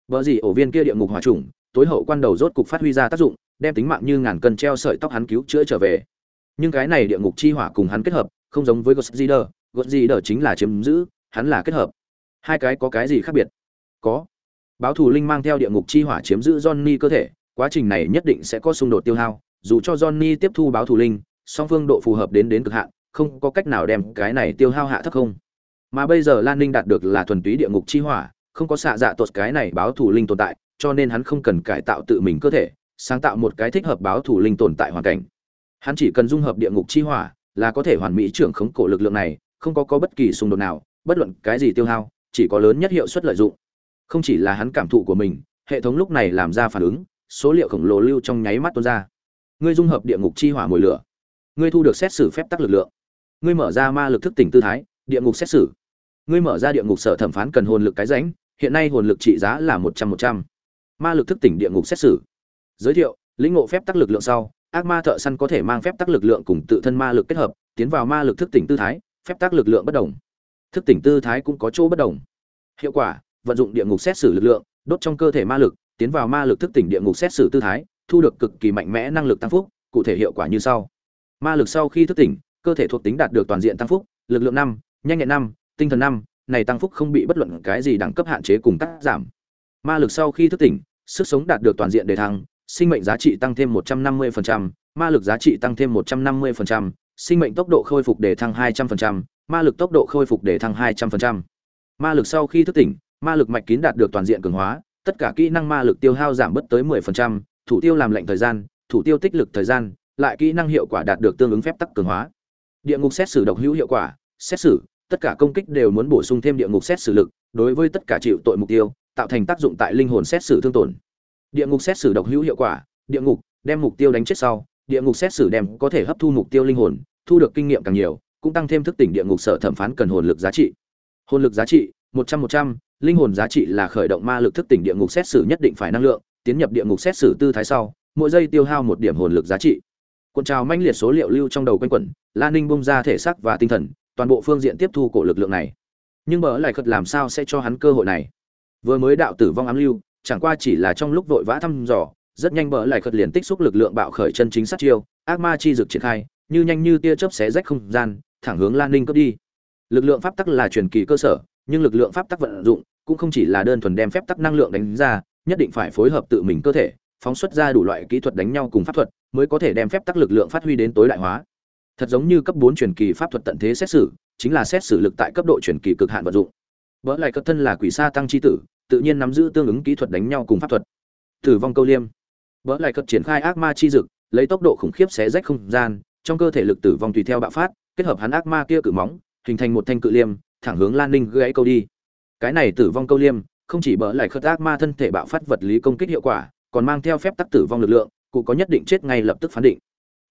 Vợ gì ổ viên kia địa ngục hỏa trùng, tối hậu quan đầu rốt cục phát huy ra tác dụng, đem tính mạng như ngàn cân treo sợi tóc hắn cứu chữa trở về nhưng cái này địa ngục chi hỏa cùng hắn kết hợp không giống với Godzilla, Godzilla chính là chiếm giữ, hắn là kết hợp. Hai cái có cái gì khác biệt? Có. Báo thủ linh mang theo địa ngục chi hỏa chiếm giữ Johnny cơ thể, quá trình này nhất định sẽ có xung đột tiêu hao, dù cho Johnny tiếp thu báo thủ linh, song phương độ phù hợp đến đến cực hạn, không có cách nào đem cái này tiêu hao hạ thấp không. Mà bây giờ Lan Ninh đạt được là thuần túy địa ngục chi hỏa, không có xạ dạ tuột cái này báo thủ linh tồn tại, cho nên hắn không cần cải tạo tự mình cơ thể, sáng tạo một cái thích hợp báo thủ linh tồn tại hoàn cảnh. Hắn chỉ cần dung hợp địa ngục chi hỏa, là có thể hoàn mỹ trưởng khống cổ lực lượng này, không có có bất kỳ xung đột nào, bất luận cái gì tiêu hao, chỉ có lớn nhất hiệu suất lợi dụng. Không chỉ là hắn cảm thụ của mình, hệ thống lúc này làm ra phản ứng, số liệu khổng lồ lưu trong nháy mắt tuôn ra. Ngươi dung hợp địa ngục chi hỏa mùi lửa, ngươi thu được xét xử phép tắc lực lượng. Ngươi mở ra ma lực thức tỉnh tư thái, địa ngục xét xử. Ngươi mở ra địa ngục sở thẩm phán cần hồn lực cái rãnh, hiện nay hồn lực trị giá là một trăm một trăm Ma lực thức tỉnh địa ngục xét xử. Giới thiệu, lĩnh ngộ phép tắc lực lượng sau, ác ma thợ săn có thể mang phép tắc lực lượng cùng tự thân ma lực kết hợp, tiến vào ma lực thức tỉnh tư thái, phép tắc lực lượng bất đồng. Thức tỉnh tư thái cũng có chỗ bất đồng. Hiệu quả, vận dụng địa ngục xét xử lực lượng, đốt trong cơ thể ma lực, tiến vào ma lực thức tỉnh địa ngục xét xử tư thái, thu được cực kỳ mạnh mẽ năng lực tăng phúc, cụ thể hiệu quả như sau. Ma lực sau khi thức tỉnh, cơ thể thuộc tính đạt được toàn diện tăng phúc, lực lượng năm, nhanh nhẹn năm, tinh thần năm, này tăng phúc không bị bất luận cái gì đẳng cấp hạn chế cùng cắt giảm. Ma lực sau khi thức tỉnh, sức sống đạt được toàn diện đề thăng sinh mệnh giá trị tăng thêm 150%, ma lực giá trị tăng thêm 150%, sinh mệnh tốc độ khôi phục để thăng 200%, ma lực tốc độ khôi phục để thăng 200%. Ma lực sau khi thức tỉnh, ma lực mạch kín đạt được toàn diện cường hóa, tất cả kỹ năng ma lực tiêu hao giảm bất tới 10%, thủ tiêu làm lệnh thời gian, thủ tiêu tích lực thời gian, lại kỹ năng hiệu quả đạt được tương ứng phép tắc cường hóa. Địa ngục xét xử độc hữu hiệu quả, xét xử, tất cả công kích đều muốn bổ sung thêm địa ngục xét xử lực, đối với tất cả chịu tội mục tiêu, tạo thành tác dụng tại linh hồn xét xử thương tổn. Địa ngục xét xử độc hữu hiệu quả, địa ngục đem mục tiêu đánh chết sau, địa ngục xét xử đem có thể hấp thu mục tiêu linh hồn, thu được kinh nghiệm càng nhiều, cũng tăng thêm thức tỉnh địa ngục sở thẩm phán cần hồn lực giá trị. Hồn lực giá trị, một trăm một trăm, linh hồn giá trị là khởi động ma lực thức tỉnh địa ngục xét xử nhất định phải năng lượng, tiến nhập địa ngục xét xử tư thái sau, mỗi giây tiêu hao một điểm hồn lực giá trị. Cuộn trào manh liệt số liệu lưu trong đầu quanh quẩn, Lan Ninh bung ra thể xác và tinh thần, toàn bộ phương diện tiếp thu cổ lực lượng này. Nhưng bỡ lại khật làm sao sẽ cho hắn cơ hội này? Vừa mới đạo tử vong ám lưu, chẳng qua chỉ là trong lúc vội vã thăm dò, rất nhanh bỡ lại khật liền tích xúc lực lượng bạo khởi chân chính sát chiêu, ác ma chi dược triển khai, như nhanh như tia chớp xé rách không gian, thẳng hướng Lan Ninh cướp đi. Lực lượng pháp tắc là truyền kỳ cơ sở, nhưng lực lượng pháp tắc vận dụng cũng không chỉ là đơn thuần đem phép tắc năng lượng đánh ra, nhất định phải phối hợp tự mình cơ thể, phóng xuất ra đủ loại kỹ thuật đánh nhau cùng pháp thuật, mới có thể đem phép tắc lực lượng phát huy đến tối đại hóa. Thật giống như cấp 4 truyền kỳ pháp thuật tận thế xét xử, chính là xét xử lực tại cấp độ truyền kỳ cực hạn vận dụng. Bỡ lại cấp thân là quỷ sa tăng chi tử, tự nhiên nắm giữ tương ứng kỹ thuật đánh nhau cùng pháp thuật. Tử vong câu liêm. Bỡ lại cấp triển khai ác ma chi dực, lấy tốc độ khủng khiếp xé rách không gian, trong cơ thể lực tử vong tùy theo bạo phát, kết hợp hắn ác ma kia cự móng, hình thành một thanh cự liêm, thẳng hướng Lan Ninh gãy câu đi. Cái này tử vong câu liêm, không chỉ bỡ lại khất ác ma thân thể bạo phát vật lý công kích hiệu quả, còn mang theo phép tắc tử vong lực lượng, cụ có nhất định chết ngay lập tức phán định.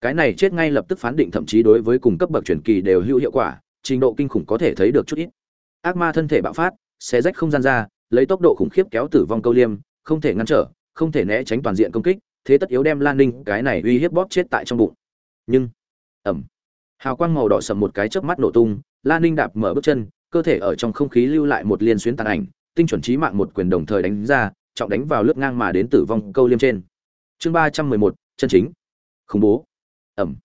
Cái này chết ngay lập tức phán định thậm chí đối với cùng cấp bậc truyền kỳ đều hữu hiệu quả, trình độ kinh khủng có thể thấy được chút ít. Ác ma thân thể bạo phát, xé rách không gian ra, lấy tốc độ khủng khiếp kéo tử vong câu liêm, không thể ngăn trở, không thể né tránh toàn diện công kích, thế tất yếu đem Lan Ninh cái này uy hiếp bóp chết tại trong bụng. Nhưng, ầm. Hào quang màu đỏ sầm một cái chớp mắt nổ tung, Lan Ninh đạp mở bước chân, cơ thể ở trong không khí lưu lại một liên xuyến tàn ảnh, tinh chuẩn trí mạng một quyền đồng thời đánh ra, trọng đánh vào lướt ngang mà đến tử vong câu liêm trên. Chương ba trăm mười một chân chính. Khủng bố. Ầm.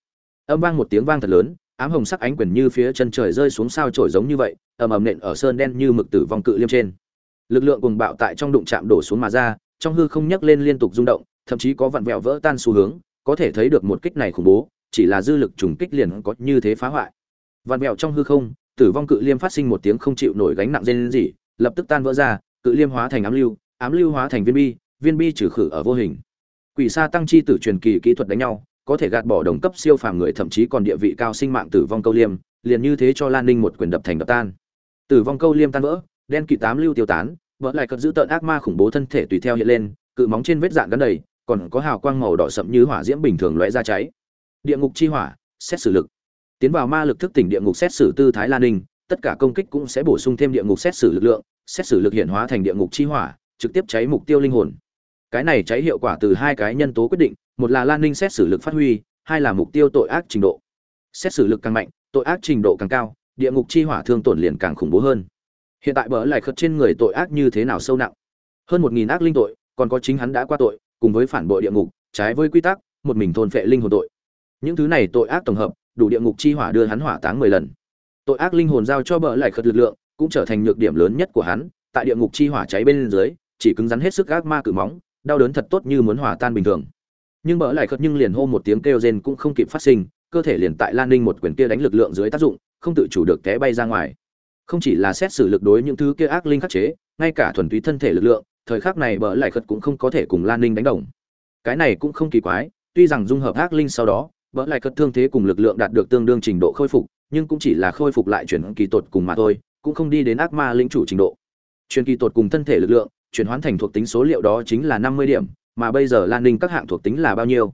Âm vang một tiếng vang thật lớn, ám hồng sắc ánh quyền như phía chân trời rơi xuống sao trổi giống như vậy, ầm ầm nện ở sơn đen như mực tử vong cự liêm trên. Lực lượng cuồng bạo tại trong đụng chạm đổ xuống mà ra, trong hư không nhấc lên liên tục rung động, thậm chí có vặn vẹo vỡ tan xu hướng, có thể thấy được một kích này khủng bố, chỉ là dư lực trùng kích liền có như thế phá hoại. Vặn vẹo trong hư không, tử vong cự liêm phát sinh một tiếng không chịu nổi gánh nặng rên rỉ, lập tức tan vỡ ra, cự liêm hóa thành ám lưu, ám lưu hóa thành viên bi, viên bi trừ khử ở vô hình. Quỷ sa tăng chi tử truyền kỳ kỹ thuật đánh nhau, có thể gạt bỏ đồng cấp siêu phàm người thậm chí còn địa vị cao sinh mạng tử vong câu liêm, liền như thế cho Lan Ninh một quyền đập thành đập tan. Tử vong câu liêm tan vỡ, đen kỵ tám lưu tiêu tán, vỡ lại cất giữ tợn ác ma khủng bố thân thể tùy theo hiện lên, cự móng trên vết dạn gắn đầy, còn có hào quang màu đỏ sậm như hỏa diễm bình thường lóe ra cháy. Địa ngục chi hỏa, xét xử lực. Tiến vào ma lực thức tỉnh địa ngục xét xử tư thái Lan Ninh, tất cả công kích cũng sẽ bổ sung thêm địa ngục xét xử lực lượng, xét xử lực hiện hóa thành địa ngục chi hỏa, trực tiếp cháy mục tiêu linh hồn. Cái này cháy hiệu quả từ hai cái nhân tố quyết định, một là Lan Ninh xét xử lực phát huy, hai là mục tiêu tội ác trình độ. Xét xử lực càng mạnh, tội ác trình độ càng cao, địa ngục chi hỏa thương tổn liền càng khủng bố hơn. Hiện tại bỡ lại khật trên người tội ác như thế nào sâu nặng? Hơn một nghìn ác linh tội, còn có chính hắn đã qua tội, cùng với phản bội địa ngục, trái với quy tắc, một mình thôn phệ linh hồn tội. Những thứ này tội ác tổng hợp, đủ địa ngục chi hỏa đưa hắn hỏa táng mười lần. Tội ác linh hồn giao cho bỡ lại khật lực lượng, cũng trở thành nhược điểm lớn nhất của hắn, tại địa ngục chi hỏa cháy bên dưới, chỉ cứng rắn hết sức ác ma cự móng, đau đớn thật tốt như muốn hòa tan bình thường. Nhưng bỡ lại khật nhưng liền hô một tiếng kêu rên cũng không kịp phát sinh, cơ thể liền tại Lan Ninh một quyền kia đánh lực lượng dưới tác dụng, không tự chủ được té bay ra ngoài. Không chỉ là xét xử lực đối những thứ kia ác linh khắc chế, ngay cả thuần túy thân thể lực lượng, thời khắc này bỡ lại khật cũng không có thể cùng Lan Ninh đánh đồng. Cái này cũng không kỳ quái, tuy rằng dung hợp ác linh sau đó, bỡ lại khật thương thế cùng lực lượng đạt được tương đương trình độ khôi phục, nhưng cũng chỉ là khôi phục lại chuyển kỳ tột cùng mà thôi, cũng không đi đến ác ma linh chủ trình độ. Chuyển kỳ tột cùng thân thể lực lượng, chuyển hóa thành thuộc tính số liệu đó chính là năm mươi điểm, mà bây giờ Lan Ninh các hạng thuộc tính là bao nhiêu?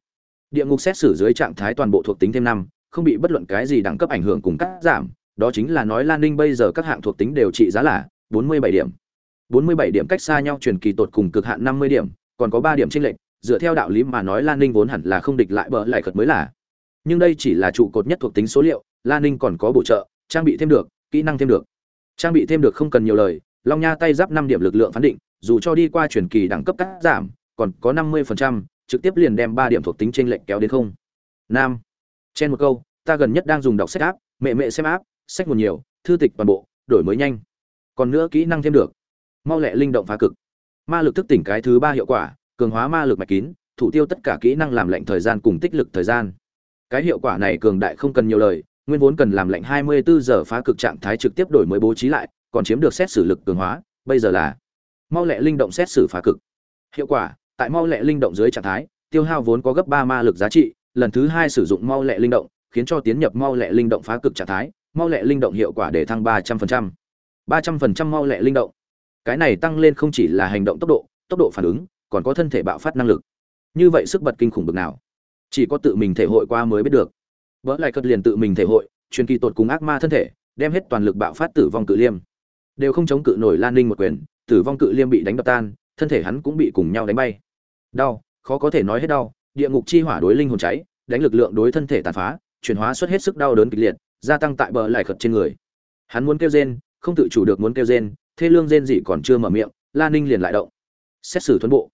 Địa ngục xét xử dưới trạng thái toàn bộ thuộc tính thêm năm, không bị bất luận cái gì đẳng cấp ảnh hưởng cùng cắt giảm, đó chính là nói Lan Ninh bây giờ các hạng thuộc tính đều trị giá là bốn mươi bảy điểm. bốn mươi bảy điểm cách xa nhau truyền kỳ tột cùng cực hạn năm mươi điểm, còn có ba điểm chênh lệch, dựa theo đạo lý mà nói lan ninh vốn hẳn là không địch lại bờ lại cật mới là. Nhưng đây chỉ là trụ cột nhất thuộc tính số liệu lan ninh còn có bổ trợ trang bị thêm được kỹ năng thêm được. Trang bị thêm được không cần nhiều lời long nha tay giáp năm điểm lực lượng phán định dù cho đi qua truyền kỳ đẳng cấp cắt giảm còn có năm mươi phần trăm, trực tiếp liền đem ba điểm thuộc tính chênh lệnh kéo đến không. Nam trên một câu ta gần nhất đang dùng đọc sách áp mẹ mẹ xem áp sách nguồn nhiều, thư tịch toàn bộ, đổi mới nhanh. Còn nữa kỹ năng thêm được. Mau lẹ linh động phá cực. Ma lực thức tỉnh cái thứ ba hiệu quả, cường hóa ma lực mạch kín, thủ tiêu tất cả kỹ năng làm lệnh thời gian cùng tích lực thời gian. Cái hiệu quả này cường đại không cần nhiều lời, nguyên vốn cần làm lệnh 24 giờ phá cực trạng thái trực tiếp đổi mới bố trí lại, còn chiếm được xét xử lực cường hóa, bây giờ là mau lẹ linh động xét xử phá cực. Hiệu quả, tại mau lẹ linh động dưới trạng thái, tiêu hao vốn có gấp ba ma lực giá trị, lần thứ hai sử dụng mau lẹ linh động, khiến cho tiến nhập mau lẹ linh động phá cực trạng thái mau lẹ linh động hiệu quả để thăng ba trăm phần trăm. ba trăm phần trăm mau lẹ linh động. Cái này tăng lên không chỉ là hành động tốc độ tốc độ phản ứng, còn có thân thể bạo phát năng lực. Như vậy sức bật kinh khủng bực nào? Chỉ có tự mình thể hội qua mới biết được. Vỡ lại cất liền tự mình thể hội, truyền kỳ tột cùng ác ma thân thể, đem hết toàn lực bạo phát tử vong cự liêm. Đều không chống cự nổi lan ninh một quyền, tử vong cự liêm bị đánh đập tan, thân thể hắn cũng bị cùng nhau đánh bay. Đau, khó có thể nói hết đau, địa ngục chi hỏa đối linh hồn cháy, đánh lực lượng đối thân thể tàn phá, chuyển hóa xuất hết sức đau đớn kịch liệt gia tăng tại bờ lại khật trên người. Hắn muốn kêu rên, không tự chủ được muốn kêu rên, thê lương rên gì còn chưa mở miệng lan ninh liền lại động. Xét xử thuấn bộ.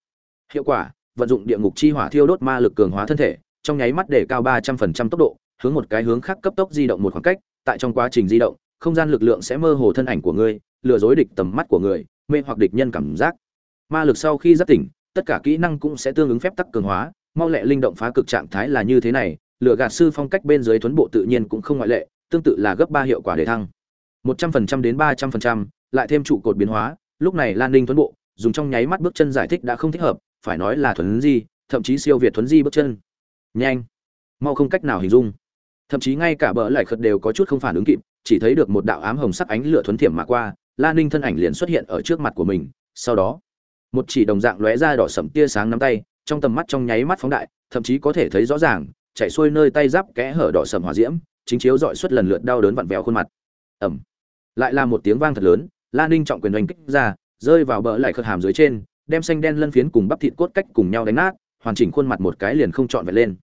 Hiệu quả, vận dụng địa ngục chi hỏa thiêu đốt ma lực cường hóa thân thể, trong nháy mắt để cao ba trăm phần trăm tốc độ, hướng một cái hướng khác cấp tốc di động một khoảng cách, tại trong quá trình di động, không gian lực lượng sẽ mơ hồ thân ảnh của ngươi, lừa dối địch tầm mắt của người, mê hoặc địch nhân cảm giác. Ma lực sau khi giác tỉnh, tất cả kỹ năng cũng sẽ tương ứng phép tắc cường hóa, mau lẹ linh động phá cực trạng thái là như thế này lựa gạt sư phong cách bên dưới tuấn bộ tự nhiên cũng không ngoại lệ tương tự là gấp ba hiệu quả để thăng. Một trăm phần trăm đến ba trăm phần trăm, lại thêm trụ cột biến hóa, lúc này lan ninh tuấn bộ, dùng trong nháy mắt bước chân giải thích đã không thích hợp, phải nói là thuấn di, thậm chí siêu việt thuấn di bước chân. Nhanh. Mau không cách nào hình dung. Thậm chí ngay cả bờ lại khật đều có chút không phản ứng kịp, chỉ thấy được một đạo ám hồng sắc ánh lửa thuấn thiểm mà qua, Lan ninh thân ảnh liền xuất hiện ở trước mặt của mình, sau đó, một chỉ đồng dạng lóe ra đỏ sẫm tia sáng nắm tay, trong tầm mắt trong nháy mắt phóng đại, thậm chí có thể thấy rõ ràng, chạy xuôi nơi tay giáp kẽ hở đỏ sẫm hỏa diễm chính chiếu dọi suất lần lượt đau đớn vặn vẹo khuôn mặt. Ẩm lại là một tiếng vang thật lớn, la ninh trọng quyền oanh kích ra, rơi vào bờ lại khật hàm dưới trên, đem xanh đen lân phiến cùng bắp thịt cốt cách cùng nhau đánh nát, hoàn chỉnh khuôn mặt một cái liền không trọn vẹn lên.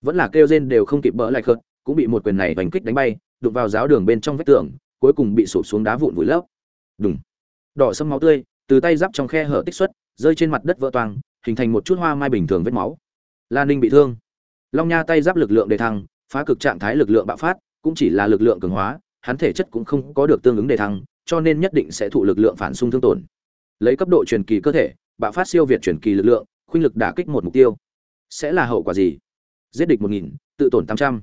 Vẫn là kêu rên đều không kịp bỡ lại khật cũng bị một quyền này đánh kích đánh bay, đụng vào giáo đường bên trong vách tường, cuối cùng bị sụp xuống đá vụn vùi lấp. Đúng đỏ sâm máu tươi, từ tay giáp trong khe hở tích xuất, rơi trên mặt đất vỡ toang, hình thành một chút hoa mai bình thường vết máu. Lan ninh bị thương. Long nha tay giáp lực lượng đề thăng phá cực trạng thái lực lượng bạo phát, cũng chỉ là lực lượng cường hóa, hắn thể chất cũng không có được tương ứng đề thăng, cho nên nhất định sẽ thụ lực lượng phản xung thương tổn. Lấy cấp độ truyền kỳ cơ thể, bạo phát siêu việt truyền kỳ lực lượng, khuynh lực đả kích một mục tiêu. Sẽ là hậu quả gì? Giết địch một nghìn, tự tổn tám trăm.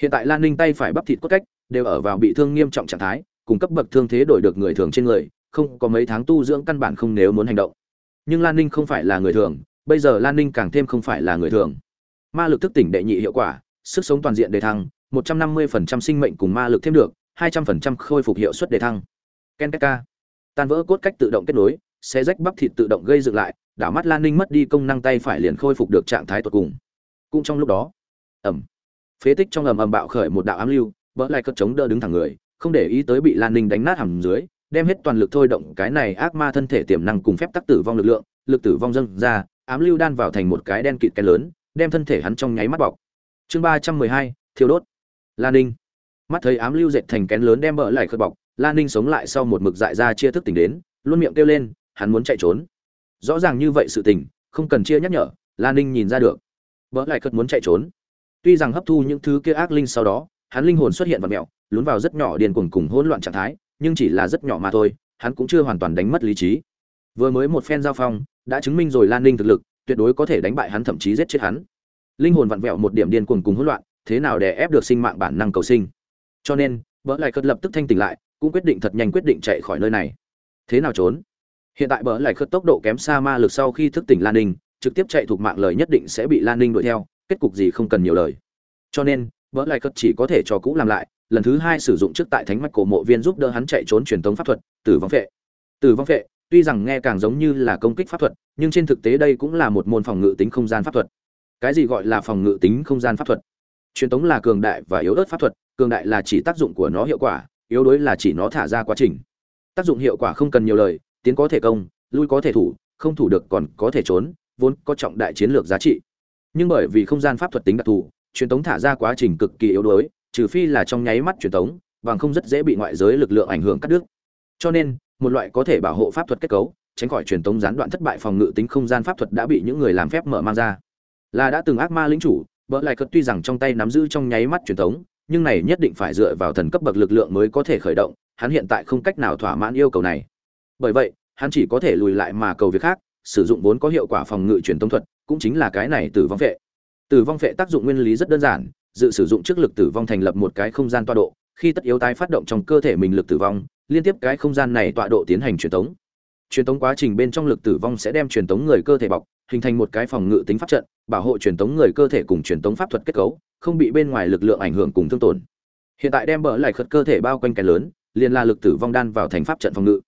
Hiện tại lan ninh tay phải bắp thịt cốt cách đều ở vào bị thương nghiêm trọng trạng thái, cùng cấp bậc thương thế đổi được người thường trên người, không có mấy tháng tu dưỡng căn bản không nếu muốn hành động. Nhưng lan ninh không phải là người thường, bây giờ lan ninh càng thêm không phải là người thường. Ma lực thức tỉnh đệ nhị hiệu quả sức sống toàn diện đề thăng một trăm năm mươi phần trăm sinh mệnh cùng ma lực thêm được hai trăm phần trăm khôi phục hiệu suất đề thăng. Kenka, tan vỡ cốt cách tự động kết nối xé rách bắp thịt tự động gây dựng lại đảo mắt lan ninh mất đi công năng tay phải liền khôi phục được trạng thái tuyệt cùng. Cũng trong lúc đó ầm, phế tích trong ầm ầm bạo khởi một đạo ám lưu vỡ lại cất chống đỡ đứng thẳng người không để ý tới bị lan ninh đánh nát hầm dưới đem hết toàn lực thôi động cái này ác ma thân thể tiềm năng cùng phép tắc tử vong lực lượng lực tử vong dâng ra ám lưu đan vào thành một cái đen kịt cái lớn đem thân thể hắn trong nháy mắt bọc chương ba trăm mười hai, thiêu đốt. Lan ninh. Mắt thấy ám lưu dệt thành kén lớn đem bỡ lại khơi bọc, lan ninh sống lại sau một mực dại ra chia thức tỉnh đến, luôn miệng kêu lên, hắn muốn chạy trốn. Rõ ràng như vậy sự tình, không cần chia nhắc nhở, lan ninh nhìn ra được. Bỡ lại cất muốn chạy trốn. Tuy rằng hấp thu những thứ kia ác linh sau đó, hắn linh hồn xuất hiện vật mẹo, lún vào rất nhỏ điền cuồng cùng hỗn loạn trạng thái, nhưng chỉ là rất nhỏ mà thôi, hắn cũng chưa hoàn toàn đánh mất lý trí. Vừa mới một phen giao phong, đã chứng minh rồi lan ninh thực lực, tuyệt đối có thể đánh bại hắn thậm chí giết chết hắn linh hồn vặn vẹo một điểm điên cuồng cùng hỗn loạn, thế nào để ép được sinh mạng bản năng cầu sinh? Cho nên vợ lại cất lập tức thanh tỉnh lại, cũng quyết định thật nhanh quyết định chạy khỏi nơi này. Thế nào trốn? Hiện tại bỡ lại khất tốc độ kém xa ma lực sau khi thức tỉnh lan ninh, trực tiếp chạy thuộc mạng lời nhất định sẽ bị lan ninh đuổi theo, kết cục gì không cần nhiều lời. Cho nên bỡ lại khất chỉ có thể cho cũ làm lại, lần thứ hai sử dụng trước tại thánh mạch cổ mộ viên giúp đỡ hắn chạy trốn truyền thống pháp thuật, tử vong vệ. Tử vong vệ, tuy rằng nghe càng giống như là công kích pháp thuật, nhưng trên thực tế đây cũng là một môn phòng ngự tính không gian pháp thuật cái gì gọi là phòng ngự tính không gian pháp thuật? Truyền thống là cường đại và yếu ớt pháp thuật, cường đại là chỉ tác dụng của nó hiệu quả, yếu đuối là chỉ nó thả ra quá trình. Tác dụng hiệu quả không cần nhiều lời, tiến có thể công, lui có thể thủ, không thủ được còn có thể trốn, vốn có trọng đại chiến lược giá trị. Nhưng bởi vì không gian pháp thuật tính đặc thù, truyền tống thả ra quá trình cực kỳ yếu đuối, trừ phi là trong nháy mắt truyền tống, bằng không rất dễ bị ngoại giới lực lượng ảnh hưởng cắt đứt. Cho nên, một loại có thể bảo hộ pháp thuật kết cấu, tránh khỏi truyền tống gián đoạn thất bại phòng ngự tính không gian pháp thuật đã bị những người làm phép mở mang ra là đã từng ác ma lĩnh chủ vợ lại cất tuy rằng trong tay nắm giữ trong nháy mắt truyền tống nhưng này nhất định phải dựa vào thần cấp bậc lực lượng mới có thể khởi động, hắn hiện tại không cách nào thỏa mãn yêu cầu này. Bởi vậy, hắn chỉ có thể lùi lại mà cầu việc khác, sử dụng vốn có hiệu quả phòng ngự truyền tống thuật, cũng chính là cái này tử vong vệ. Tử vong vệ tác dụng nguyên lý rất đơn giản, dự sử dụng trước lực tử vong thành lập một cái không gian tọa độ, khi tất yếu tái phát động trong cơ thể mình lực tử vong, liên tiếp cái không gian này tọa độ tiến hành truyền tống truyền tống quá trình bên trong lực tử vong sẽ đem truyền tống người cơ thể bọc hình thành một cái phòng ngự tính pháp trận, bảo hộ truyền tống người cơ thể cùng truyền tống pháp thuật kết cấu, không bị bên ngoài lực lượng ảnh hưởng cùng thương tổn. Hiện tại đem bỡ lại khật cơ thể bao quanh cái lớn, liền là lực tử vong đan vào thành pháp trận phòng ngự.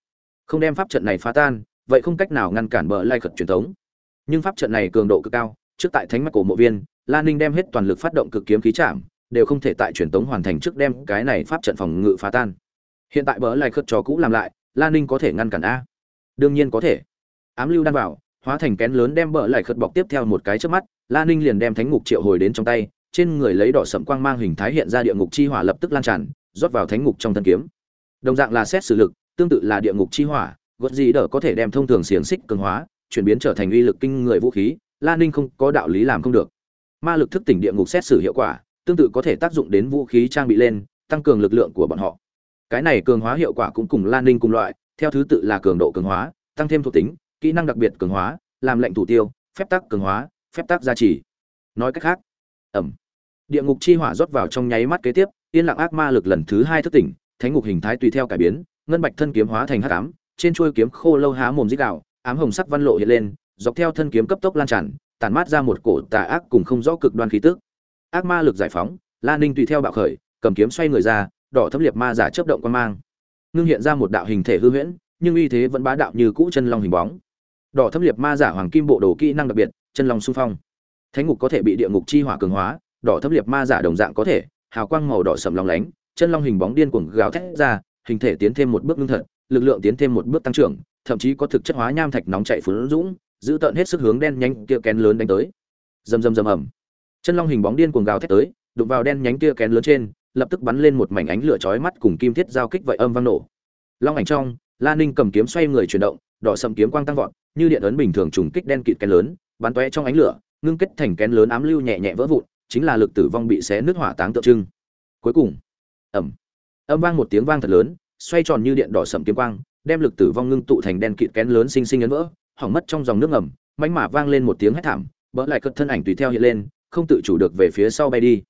Không đem pháp trận này phá tan, vậy không cách nào ngăn cản bỡ lại khật truyền tống. Nhưng pháp trận này cường độ cực cao, trước tại thánh mạch cổ mộ viên lan ninh đem hết toàn lực phát động cực kiếm khí chạm, đều không thể tại truyền tống hoàn thành trước đem cái này pháp trận phòng ngự phá tan. Hiện tại bỡ lại khật trò cũ làm lại lan ninh có thể ngăn cản a. Đương nhiên có thể. Ám lưu đan vào hóa thành kén lớn đem bờ lại khật bọc tiếp theo một cái trước mắt lan ninh liền đem thánh ngục triệu hồi đến trong tay, trên người lấy đỏ sậm quang mang hình thái hiện ra địa ngục chi hỏa lập tức lan tràn, rót vào thánh ngục trong thân kiếm. Đồng dạng là xét xử lực, tương tự là địa ngục chi hỏa gót gì đỡ có thể đem thông thường xiềng xích cường hóa, chuyển biến trở thành uy lực kinh người vũ khí lan ninh không có đạo lý làm không được. Ma lực thức tỉnh địa ngục xét xử hiệu quả, tương tự có thể tác dụng đến vũ khí trang bị lên, tăng cường lực lượng của bọn họ. Cái này cường hóa hiệu quả cũng cùng lan ninh cùng loại, theo thứ tự là cường độ cường hóa, tăng thêm thuộc tính kỹ năng đặc biệt cường hóa, làm lệnh thủ tiêu, phép tắc cường hóa, phép tắc gia trì. Nói cách khác, ẩm. Địa ngục chi hỏa rót vào trong nháy mắt kế tiếp, yên lặng ác ma lực lần thứ hai thức tỉnh, thánh ngục hình thái tùy theo cải biến, ngân bạch thân kiếm hóa thành hắc ám, trên chuôi kiếm khô lâu há mồm dít đạo ám hồng sắc văn lộ hiện lên, dọc theo thân kiếm cấp tốc lan tràn tàn mát ra một cổ tà ác cùng không rõ cực đoan khí tức. Ác ma lực giải phóng, la ninh tùy theo bạo khởi, cầm kiếm xoay người ra, đỏ thấp liệt ma giả chớp động quan mang. Ngưng hiện ra một đạo hình thể hư huyễn, nhưng uy thế vẫn bá đạo như cũ chân long hình bóng đỏ thâm liệt ma giả hoàng kim bộ đồ kỹ năng đặc biệt, chân long xung phong. Thánh ngục có thể bị địa ngục chi hỏa cường hóa, đỏ thâm liệt ma giả đồng dạng có thể, hào quang màu đỏ sầm long lánh, chân long hình bóng điên cuồng gào thét ra, hình thể tiến thêm một bước ngưng thật, lực lượng tiến thêm một bước tăng trưởng, thậm chí có thực chất hóa nham thạch nóng chạy phun dũng, giữ tận hết sức hướng đen nhánh kia kén lớn đánh tới. Rầm rầm rầm ầm. Chân long hình bóng điên cuồng gào thét tới, đụng vào đen nhánh kia kén lớn trên, lập tức bắn lên một mảnh ánh lửa chói mắt cùng kim thiết giao kích vậy âm vang nổ. Long ảnh trong, la ninh cầm kiếm xoay người chuyển động, đỏ sầm kiếm quang tăng vọt như điện ấn bình thường trùng kích đen kịt kén lớn bắn tóe trong ánh lửa ngưng kết thành kén lớn ám lưu nhẹ nhẹ vỡ vụn chính là lực tử vong bị xé nước hỏa táng tượng trưng. Cuối cùng ầm, âm vang một tiếng vang thật lớn xoay tròn như điện đỏ sẫm kiếm quang đem lực tử vong ngưng tụ thành đen kịt kén lớn sinh sinh ấn vỡ hỏng mất trong dòng nước ngầm mãnh mã vang lên một tiếng hét thảm bỡ lại cất thân ảnh tùy theo hiện lên không tự chủ được về phía sau bay đi.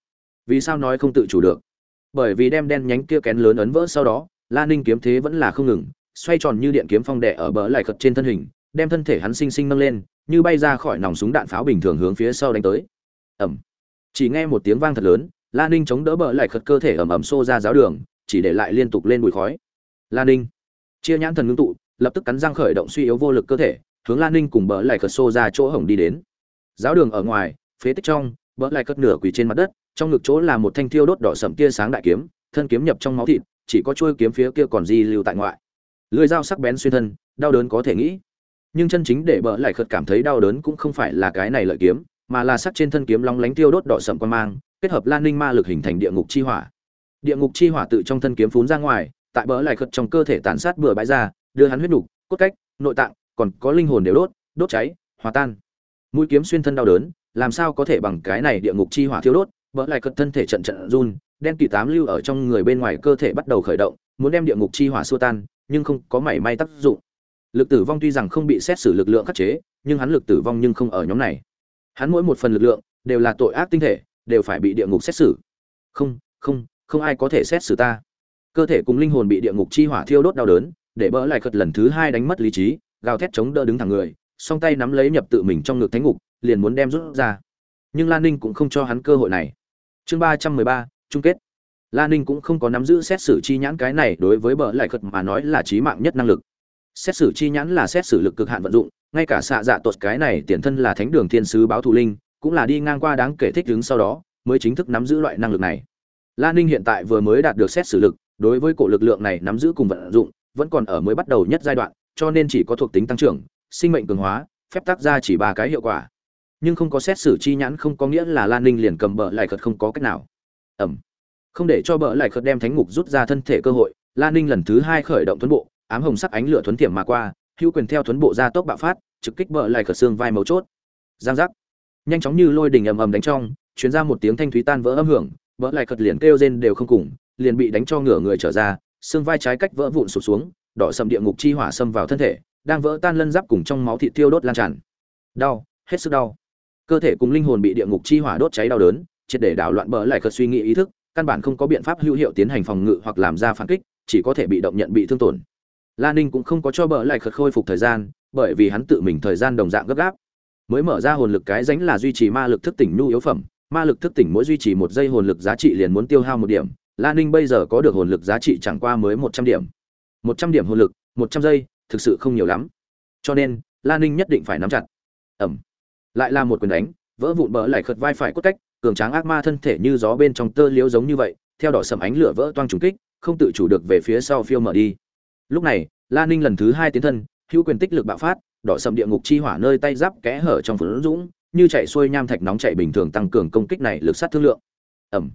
Vì sao nói không tự chủ được? Bởi vì đem đen nhánh kia kén lớn ấn vỡ sau đó la ninh kiếm thế vẫn là không ngừng xoay tròn như điện kiếm phong đè ở bỡ lại cật trên thân hình đem thân thể hắn sinh sinh nâng lên, như bay ra khỏi nòng súng đạn pháo bình thường hướng phía sau đánh tới. Ầm! chỉ nghe một tiếng vang thật lớn, la ninh chống đỡ bờ lại khật cơ thể ầm ầm xô ra giáo đường, chỉ để lại liên tục lên bụi khói. La ninh. Chia nhãn thần ngưng tụ, lập tức cắn răng khởi động suy yếu vô lực cơ thể, hướng la ninh cùng bờ lại khật xô ra chỗ hổng đi đến. Giáo đường ở ngoài, phế tích trong, bờ lại cất nửa quỳ trên mặt đất, trong ngực chỗ là một thanh thiêu đốt đỏ sẫm tia sáng đại kiếm, thân kiếm nhập trong máu thịt, chỉ có chuôi kiếm phía kia còn di lưu tại ngoại. Lưỡi dao sắc bén xuyên thân, đau đớn có thể nghĩ nhưng chân chính để bỡ lại khật cảm thấy đau đớn cũng không phải là cái này lợi kiếm, mà là sắc trên thân kiếm long lánh tiêu đốt đỏ sậm quan mang, kết hợp lan ninh ma lực hình thành địa ngục chi hỏa. Địa ngục chi hỏa tự trong thân kiếm phún ra ngoài, tại bỡ lại khật trong cơ thể tàn sát bừa bãi ra, đưa hắn huyết nục, cốt cách, nội tạng, còn có linh hồn đều đốt đốt cháy, hòa tan. Mũi kiếm xuyên thân đau đớn, làm sao có thể bằng cái này địa ngục chi hỏa thiêu đốt bỡ lại cật thân thể trận trận run, đen kỳ tám lưu ở trong người bên ngoài cơ thể bắt đầu khởi động, muốn đem địa ngục chi hỏa xua tan, nhưng không có mảy may tác dụng lực tử vong tuy rằng không bị xét xử lực lượng khắc chế, nhưng hắn lực tử vong nhưng không ở nhóm này. Hắn mỗi một phần lực lượng đều là tội ác tinh thể, đều phải bị địa ngục xét xử. Không không không ai có thể xét xử ta. Cơ thể cùng linh hồn bị địa ngục chi hỏa thiêu đốt đau đớn, để bỡ lại cật lần thứ hai đánh mất lý trí, gào thét chống đỡ đứng thẳng người, song tay nắm lấy nhập tự mình trong ngực thánh ngục, liền muốn đem rút ra. Nhưng lan ninh cũng không cho hắn cơ hội này. Chương ba trăm mười ba, chung kết. Lan Ninh cũng không có nắm giữ xét xử chi nhãn cái này đối với bờ lại khật mà nói là chí mạng nhất năng lực. Xét xử chi nhãn là xét xử lực cực hạn vận dụng, ngay cả xạ dạ tuột cái này tiền thân là thánh đường thiên sứ báo thù linh, cũng là đi ngang qua đáng kể thích đứng sau đó, mới chính thức nắm giữ loại năng lực này. Lan Ninh hiện tại vừa mới đạt được xét xử lực, đối với cổ lực lượng này nắm giữ cùng vận dụng, vẫn còn ở mới bắt đầu nhất giai đoạn, cho nên chỉ có thuộc tính tăng trưởng, sinh mệnh cường hóa, phép tác ra chỉ ba cái hiệu quả. Nhưng không có xét xử chi nhãn không có nghĩa là lan ninh liền cầm bờ lại khật không có cách nào. Ẩm. Không để cho bờ lại khật đem thánh ngục rút ra thân thể cơ hội lan ninh lần thứ hai khởi động tuấn bộ ám hồng sắc ánh lửa thuấn tiềm mà qua, hữu quyền theo thuấn bộ ra tốc bạo phát, trực kích bờ lại khật xương vai mấu chốt. Giang giác. Nhanh chóng như lôi đình ầm ầm đánh trong chuyến ra một tiếng thanh thúy tan vỡ âm hưởng bỡ lại khật liền kêu rên đều không cùng, liền bị đánh cho ngửa người trở ra, xương vai trái cách vỡ vụn sụp xuống, đỏ sầm địa ngục chi hỏa xâm vào thân thể, đang vỡ tan lân giáp cùng trong máu thịt tiêu đốt lan tràn. Đau, hết sức đau. Cơ thể cùng linh hồn bị địa ngục chi hỏa đốt cháy đau đớn, triệt để đảo loạn bỡ lại khật suy nghĩ ý thức, căn bản không có biện pháp hữu hiệu tiến hành phòng ngự hoặc làm ra phản kích, chỉ có thể bị động nhận bị thương tổn la ninh cũng không có cho bờ lại khật khôi phục thời gian, bởi vì hắn tự mình thời gian đồng dạng gấp gáp. Mới mở ra hồn lực cái ránh là duy trì ma lực thức tỉnh nhu yếu phẩm, ma lực thức tỉnh mỗi duy trì một giây hồn lực giá trị liền muốn tiêu hao một điểm. La ninh bây giờ có được hồn lực giá trị chẳng qua mới một trăm điểm. Một trăm điểm hồn lực, một trăm giây, thực sự không nhiều lắm. Cho nên, la ninh nhất định phải nắm chặt. Ẩm. Lại là một quyền đánh, vỡ vụn bỡ lại khật vai phải cốt cách, cường tráng ác ma thân thể như gió bên trong tơ liễu giống như vậy, theo đỏ sầm ánh lửa vỡ toang trùng kích, không tự chủ được về phía sau phiêu mở đi lúc này, la ninh lần thứ hai tiến thân, hữu quyền tích lực bạo phát, đỏ sầm địa ngục chi hỏa nơi tay giáp kẽ hở trong phần dũng, như chạy xuôi nham thạch nóng chạy bình thường tăng cường công kích này lực sát thương lượng. Ẩm.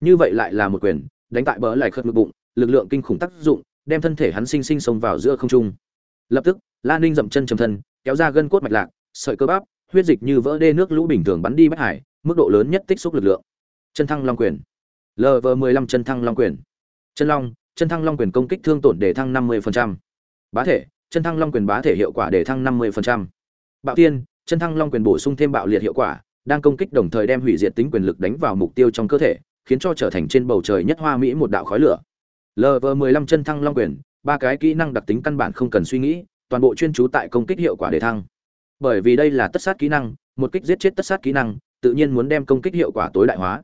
Như vậy lại là một quyền, đánh tại bờ lại khớp ngực bụng, lực lượng kinh khủng tác dụng, đem thân thể hắn sinh sinh xông vào giữa không trung. Lập tức, la ninh dậm chân trầm thân, kéo ra gân cốt mạch lạc, sợi cơ bắp, huyết dịch như vỡ đê nước lũ bình thường bắn đi bất hải, mức độ lớn nhất tích xúc lực lượng. Chân thăng long quyền. Lv 15 chân thăng long quyền. Chân long chân thăng long quyền công kích thương tổn để thăng 50%. bá thể, chân thăng long quyền bá thể hiệu quả để thăng 50%. bạo tiên, chân thăng long quyền bổ sung thêm bạo liệt hiệu quả, đang công kích đồng thời đem hủy diệt tính quyền lực đánh vào mục tiêu trong cơ thể, khiến cho trở thành trên bầu trời nhất hoa mỹ một đạo khói lửa lv 15 chân thăng long quyền, ba cái kỹ năng đặc tính căn bản không cần suy nghĩ, toàn bộ chuyên chú tại công kích hiệu quả để thăng bởi vì đây là tất sát kỹ năng, một kích giết chết tất sát kỹ năng, tự nhiên muốn đem công kích hiệu quả tối đại hóa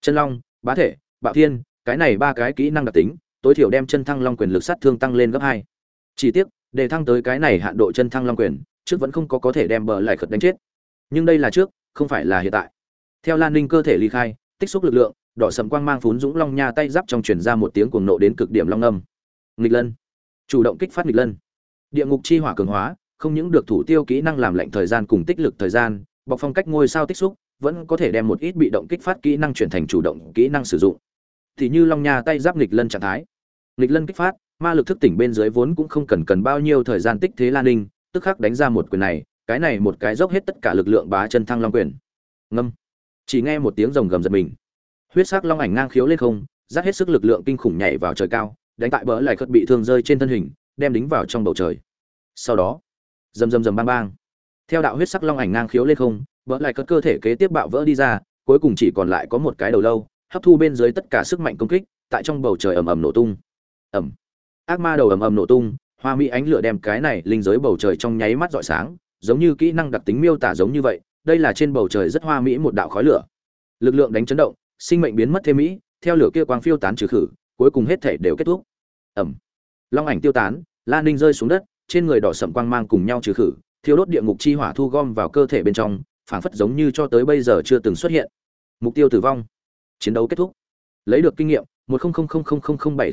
chân long, bá thể, bạo thiên cái này ba cái kỹ năng đặc tính tối thiểu đem chân thăng long quyền lực sát thương tăng lên gấp hai. Chỉ tiếc, để thăng tới cái này hạn độ chân thăng long quyền, trước vẫn không có có thể đem bờ lại khật đánh chết. Nhưng đây là trước, không phải là hiện tại. Theo lan ninh cơ thể ly khai, tích xúc lực lượng, đỏ sầm quang mang phún dũng long nha tay giáp trong truyền ra một tiếng cuồng nộ đến cực điểm long âm. Nghịch lân. Chủ động kích phát nghịch lân. Địa ngục chi hỏa cường hóa, không những được thủ tiêu kỹ năng làm lạnh thời gian cùng tích lực thời gian bọc phong cách ngôi sao tích xúc, vẫn có thể đem một ít bị động kích phát kỹ năng chuyển thành chủ động kỹ năng sử dụng. Thì như long nha tay giáp nghịch lân trạng thái nghịch lân kích phát, ma lực thức tỉnh bên dưới vốn cũng không cần cần bao nhiêu thời gian tích thế lan ninh, tức khắc đánh ra một quyền này, cái này một cái dốc hết tất cả lực lượng bá chân thăng long quyền. Ngâm. Chỉ nghe một tiếng rồng gầm giật mình. Huyết sắc long ảnh ngang khiếu lên không dắt hết sức lực lượng kinh khủng nhảy vào trời cao, đánh tại bỡ lại khất bị thương rơi trên thân hình, đem đính vào trong bầu trời. Sau đó, rầm rầm rầm bang bang. Theo đạo huyết sắc long ảnh ngang khiếu lên không bỡ lại cất cơ thể kế tiếp bạo vỡ đi ra, cuối cùng chỉ còn lại có một cái đầu lâu, hấp thu bên dưới tất cả sức mạnh công kích, tại trong bầu trời ầm ầm nổ tung ầm ác ma đầu ầm ầm nổ tung, hoa mỹ ánh lửa đem cái này linh giới bầu trời trong nháy mắt rọi sáng, giống như kỹ năng đặc tính miêu tả giống như vậy, đây là trên bầu trời rất hoa mỹ một đạo khói lửa. Lực lượng đánh chấn động, sinh mệnh biến mất thêm mỹ, theo lửa kia quang phiêu tán trừ khử, cuối cùng hết thể đều kết thúc. Ẩm. Long ảnh tiêu tán lan ninh rơi xuống đất, trên người đỏ sậm quang mang cùng nhau trừ khử, thiêu đốt địa ngục chi hỏa thu gom vào cơ thể bên trong, phảng phất giống như cho tới bây giờ chưa từng xuất hiện. Mục tiêu tử vong. Chiến đấu kết thúc. Lấy được kinh nghiệm một bảy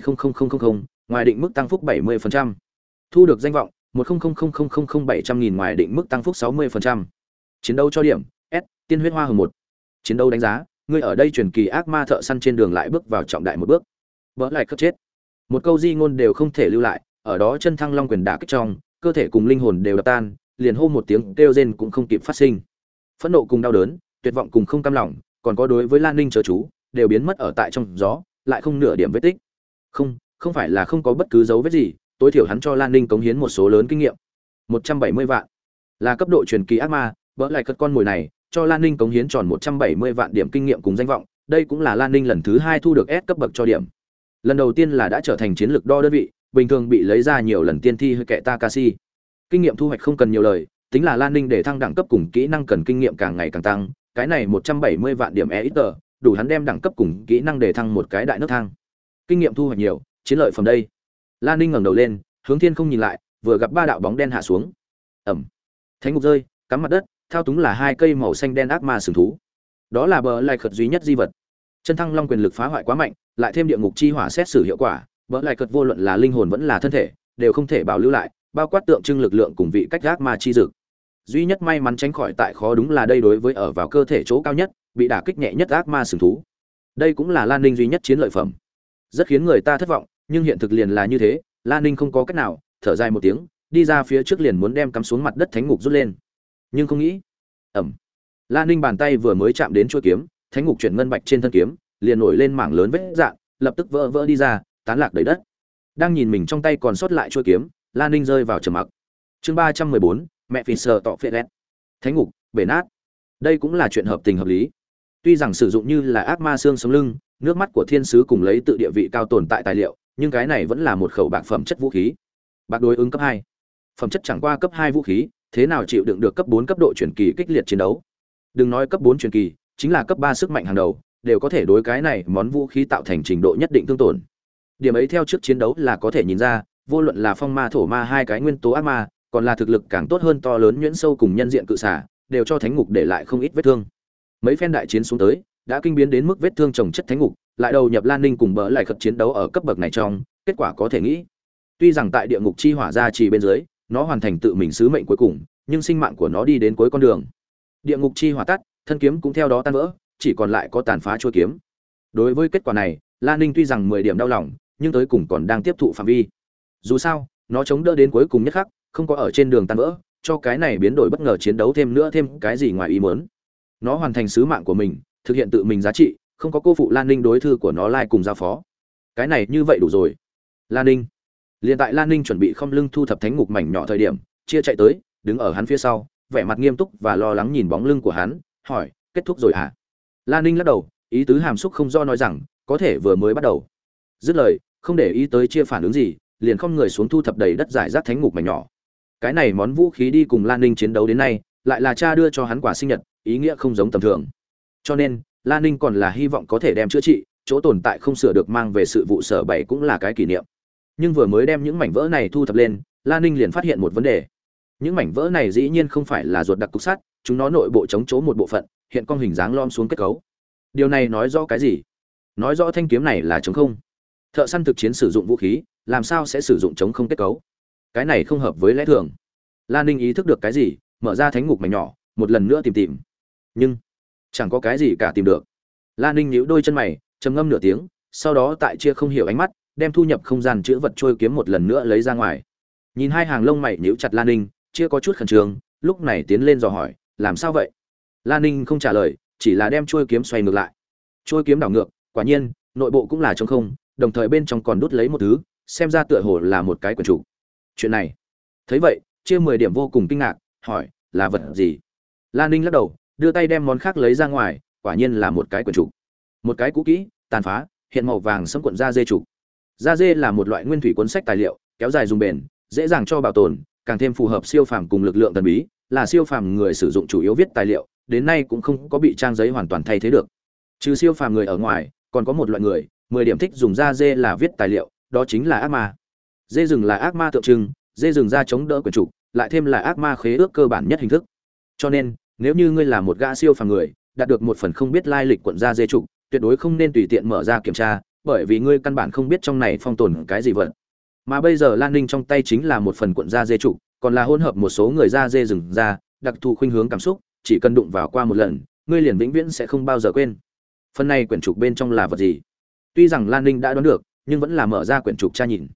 ngoài định mức tăng phúc bảy mươi thu được danh vọng một bảy trăm nghìn ngoài định mức tăng phúc sáu mươi chiến đấu cho điểm s tiên huyết hoa hồng một chiến đấu đánh giá ngươi ở đây truyền kỳ ác ma thợ săn trên đường lại bước vào trọng đại một bước vỡ lại cất chết một câu di ngôn đều không thể lưu lại ở đó chân thăng long quyền đả kích trong cơ thể cùng linh hồn đều đập tan liền hô một tiếng kêu rên cũng không kịp phát sinh phẫn nộ cùng đau đớn tuyệt vọng cùng không cam lòng còn có đối với lan ninh chớ chú đều biến mất ở tại trong gió lại không nửa điểm vết tích. Không không phải là không có bất cứ dấu vết gì, tối thiểu hắn cho lan ninh cống hiến một số lớn kinh nghiệm. Một trăm bảy mươi vạn. Là cấp độ truyền kỳ ác ma, vỡ lại cất con mồi này, cho lan ninh cống hiến tròn một trăm bảy mươi vạn điểm kinh nghiệm cùng danh vọng, đây cũng là lan ninh lần thứ hai thu được s cấp bậc cho điểm. Lần đầu tiên là đã trở thành chiến lược đo đơn vị, bình thường bị lấy ra nhiều lần tiên thi hơi kệ takashi. Kinh nghiệm thu hoạch không cần nhiều lời, tính là lan ninh để thăng đẳng cấp cùng kỹ năng cần kinh nghiệm càng ngày càng tăng, cái này một trăm bảy mươi vạn điểm e ít tờ đủ hắn đem đẳng cấp cùng kỹ năng để thăng một cái đại nước thang. Kinh nghiệm thu hoạch nhiều, chiến lợi phẩm đây. Lan ninh ngẩng đầu lên, hướng thiên không nhìn lại, vừa gặp ba đạo bóng đen hạ xuống. Ẩm. Thánh ngục rơi, cắm mặt đất, thao túng là hai cây màu xanh đen ác ma sừng thú. Đó là bờ lại khật duy nhất di vật. Chân thăng long quyền lực phá hoại quá mạnh, lại thêm địa ngục chi hỏa xét xử hiệu quả, bờ lại khật vô luận là linh hồn vẫn là thân thể, đều không thể bảo lưu lại, bao quát tượng trưng lực lượng cùng vị cách ác ma chi dực duy nhất may mắn tránh khỏi tại khó đúng là đây đối với ở vào cơ thể chỗ cao nhất, bị đả kích nhẹ nhất ác ma sừng thú. Đây cũng là lan ninh duy nhất chiến lợi phẩm. Rất khiến người ta thất vọng, nhưng hiện thực liền là như thế, lan ninh không có cách nào, thở dài một tiếng, đi ra phía trước liền muốn đem cắm xuống mặt đất thánh ngục rút lên. Nhưng không nghĩ ẩm lan ninh bàn tay vừa mới chạm đến chuôi kiếm, thánh ngục chuyển ngân bạch trên thân kiếm, liền nổi lên mảng lớn vết dạn lập tức vỡ vỡ đi ra, tán lạc đầy đất. Đang nhìn mình trong tay còn sót lại chuôi kiếm, lan ninh rơi vào trầm mặc. Chương ba trăm mười bốn mẹ phì sờ tọ phê lét. Thánh ngục, bể nát. Đây cũng là chuyện hợp tình hợp lý. Tuy rằng sử dụng như là ác ma xương sống lưng, nước mắt của thiên sứ cùng lấy tự địa vị cao tồn tại tài liệu, nhưng cái này vẫn là một khẩu bạc phẩm chất vũ khí. Bạc đối ứng cấp hai. Phẩm chất chẳng qua cấp hai vũ khí, thế nào chịu đựng được cấp bốn cấp độ truyền kỳ kích liệt chiến đấu? Đừng nói cấp bốn truyền kỳ, chính là cấp ba sức mạnh hàng đầu, đều có thể đối cái này món vũ khí tạo thành trình độ nhất định thương tổn. Điểm ấy theo trước chiến đấu là có thể nhìn ra, vô luận là phong ma, thổ ma hai cái nguyên tố ác ma còn là thực lực càng tốt hơn to lớn nhuyễn sâu cùng nhân diện cự xả đều cho thánh ngục để lại không ít vết thương. Mấy phen đại chiến xuống tới, đã kinh biến đến mức vết thương trồng chất thánh ngục, lại đầu nhập lan ninh cùng bỡ lại khật chiến đấu ở cấp bậc này trong, kết quả có thể nghĩ, tuy rằng tại địa ngục chi hỏa ra chỉ bên dưới, nó hoàn thành tự mình sứ mệnh cuối cùng, nhưng sinh mạng của nó đi đến cuối con đường. Địa ngục chi hỏa tắt, thân kiếm cũng theo đó tan vỡ, chỉ còn lại có tàn phá chuôi kiếm. Đối với kết quả này, lan ninh tuy rằng mười điểm đau lòng, nhưng tới cùng còn đang tiếp thụ phạm vi. Dù sao, nó chống đỡ đến cuối cùng nhất khắc không có ở trên đường tan vỡ, cho cái này biến đổi bất ngờ chiến đấu thêm nữa thêm cái gì ngoài ý muốn. Nó hoàn thành sứ mạng của mình, thực hiện tự mình giá trị, không có cô phụ lan ninh đối thư của nó lai cùng giao phó. Cái này như vậy đủ rồi. Lan ninh. Liền tại lan ninh chuẩn bị không lưng thu thập thánh ngục mảnh nhỏ thời điểm, chia chạy tới, đứng ở hắn phía sau, vẻ mặt nghiêm túc và lo lắng nhìn bóng lưng của hắn, hỏi, kết thúc rồi hả? À? lan ninh lắc đầu, ý tứ hàm xúc không do nói rằng, có thể vừa mới bắt đầu. Dứt lời, không để ý tới chia phản ứng gì, liền không người xuống thu thập đầy đất giải rác thánh ngục mảnh nhỏ cái này món vũ khí đi cùng lan ninh chiến đấu đến nay, lại là cha đưa cho hắn quả sinh nhật, ý nghĩa không giống tầm thường. Cho nên, lan ninh còn là hy vọng có thể đem chữa trị, chỗ tồn tại không sửa được mang về sự vụ sở bảy cũng là cái kỷ niệm. Nhưng vừa mới đem những mảnh vỡ này thu thập lên, lan ninh liền phát hiện một vấn đề. Những mảnh vỡ này dĩ nhiên không phải là ruột đặc cục sắt, chúng nó nội bộ chống chỗ một bộ phận, hiện con hình dáng lom xuống kết cấu. Điều này nói rõ cái gì? Nói rõ thanh kiếm này là chống không. Thợ săn thực chiến sử dụng vũ khí, làm sao sẽ sử dụng chống không kết cấu? Cái này không hợp với lẽ thường. Lan ninh ý thức được cái gì, mở ra thánh ngục mảnh nhỏ, một lần nữa tìm tìm. Nhưng, chẳng có cái gì cả tìm được. Lan ninh nhíu đôi chân mày, trầm ngâm nửa tiếng, sau đó tại chia không hiểu ánh mắt, đem thu nhập không gian chữ vật trôi kiếm một lần nữa lấy ra ngoài. Nhìn hai hàng lông mày nhíu chặt lan ninh, chia có chút khẩn trương, lúc này tiến lên dò hỏi, làm sao vậy? Lan ninh không trả lời, chỉ là đem trôi kiếm xoay ngược lại. Trôi kiếm đảo ngược, quả nhiên, nội bộ cũng là trống không, đồng thời bên trong còn đút lấy một thứ, xem ra tựa hồ là một cái quần chủ chuyện này. Thấy vậy, chia mười điểm vô cùng kinh ngạc, hỏi, là vật gì? Lan ninh lắc đầu, đưa tay đem món khác lấy ra ngoài, quả nhiên là một cái quần chủ một cái cũ kỹ, tàn phá, hiện màu vàng sẫm cuộn da dê trục. Da dê là một loại nguyên thủy cuốn sách tài liệu, kéo dài dùng bền, dễ dàng cho bảo tồn, càng thêm phù hợp siêu phàm cùng lực lượng thần bí, là siêu phàm người sử dụng chủ yếu viết tài liệu, đến nay cũng không có bị trang giấy hoàn toàn thay thế được. Trừ siêu phàm người ở ngoài, còn có một loại người, mười điểm thích dùng da dê là viết tài liệu, đó chính là ác ma dê rừng là ác ma tượng trưng, dê rừng ra chống đỡ quyền trục lại thêm là ác ma khế ước cơ bản nhất hình thức. Cho nên, nếu như ngươi là một gã siêu phàm người, đạt được một phần không biết lai lịch quận ra dê trục, tuyệt đối không nên tùy tiện mở ra kiểm tra, bởi vì ngươi căn bản không biết trong này phong tồn cái gì vật. Mà bây giờ lan ninh trong tay chính là một phần cuộn da dê trục, còn là hỗn hợp một số người da dê rừng ra, đặc thù khuynh hướng cảm xúc, chỉ cần đụng vào qua một lần, ngươi liền vĩnh viễn sẽ không bao giờ quên. Phần này quyển trục bên trong là vật gì? Tuy rằng lan ninh đã đoán được, nhưng vẫn là mở ra quyển trục tra nhìn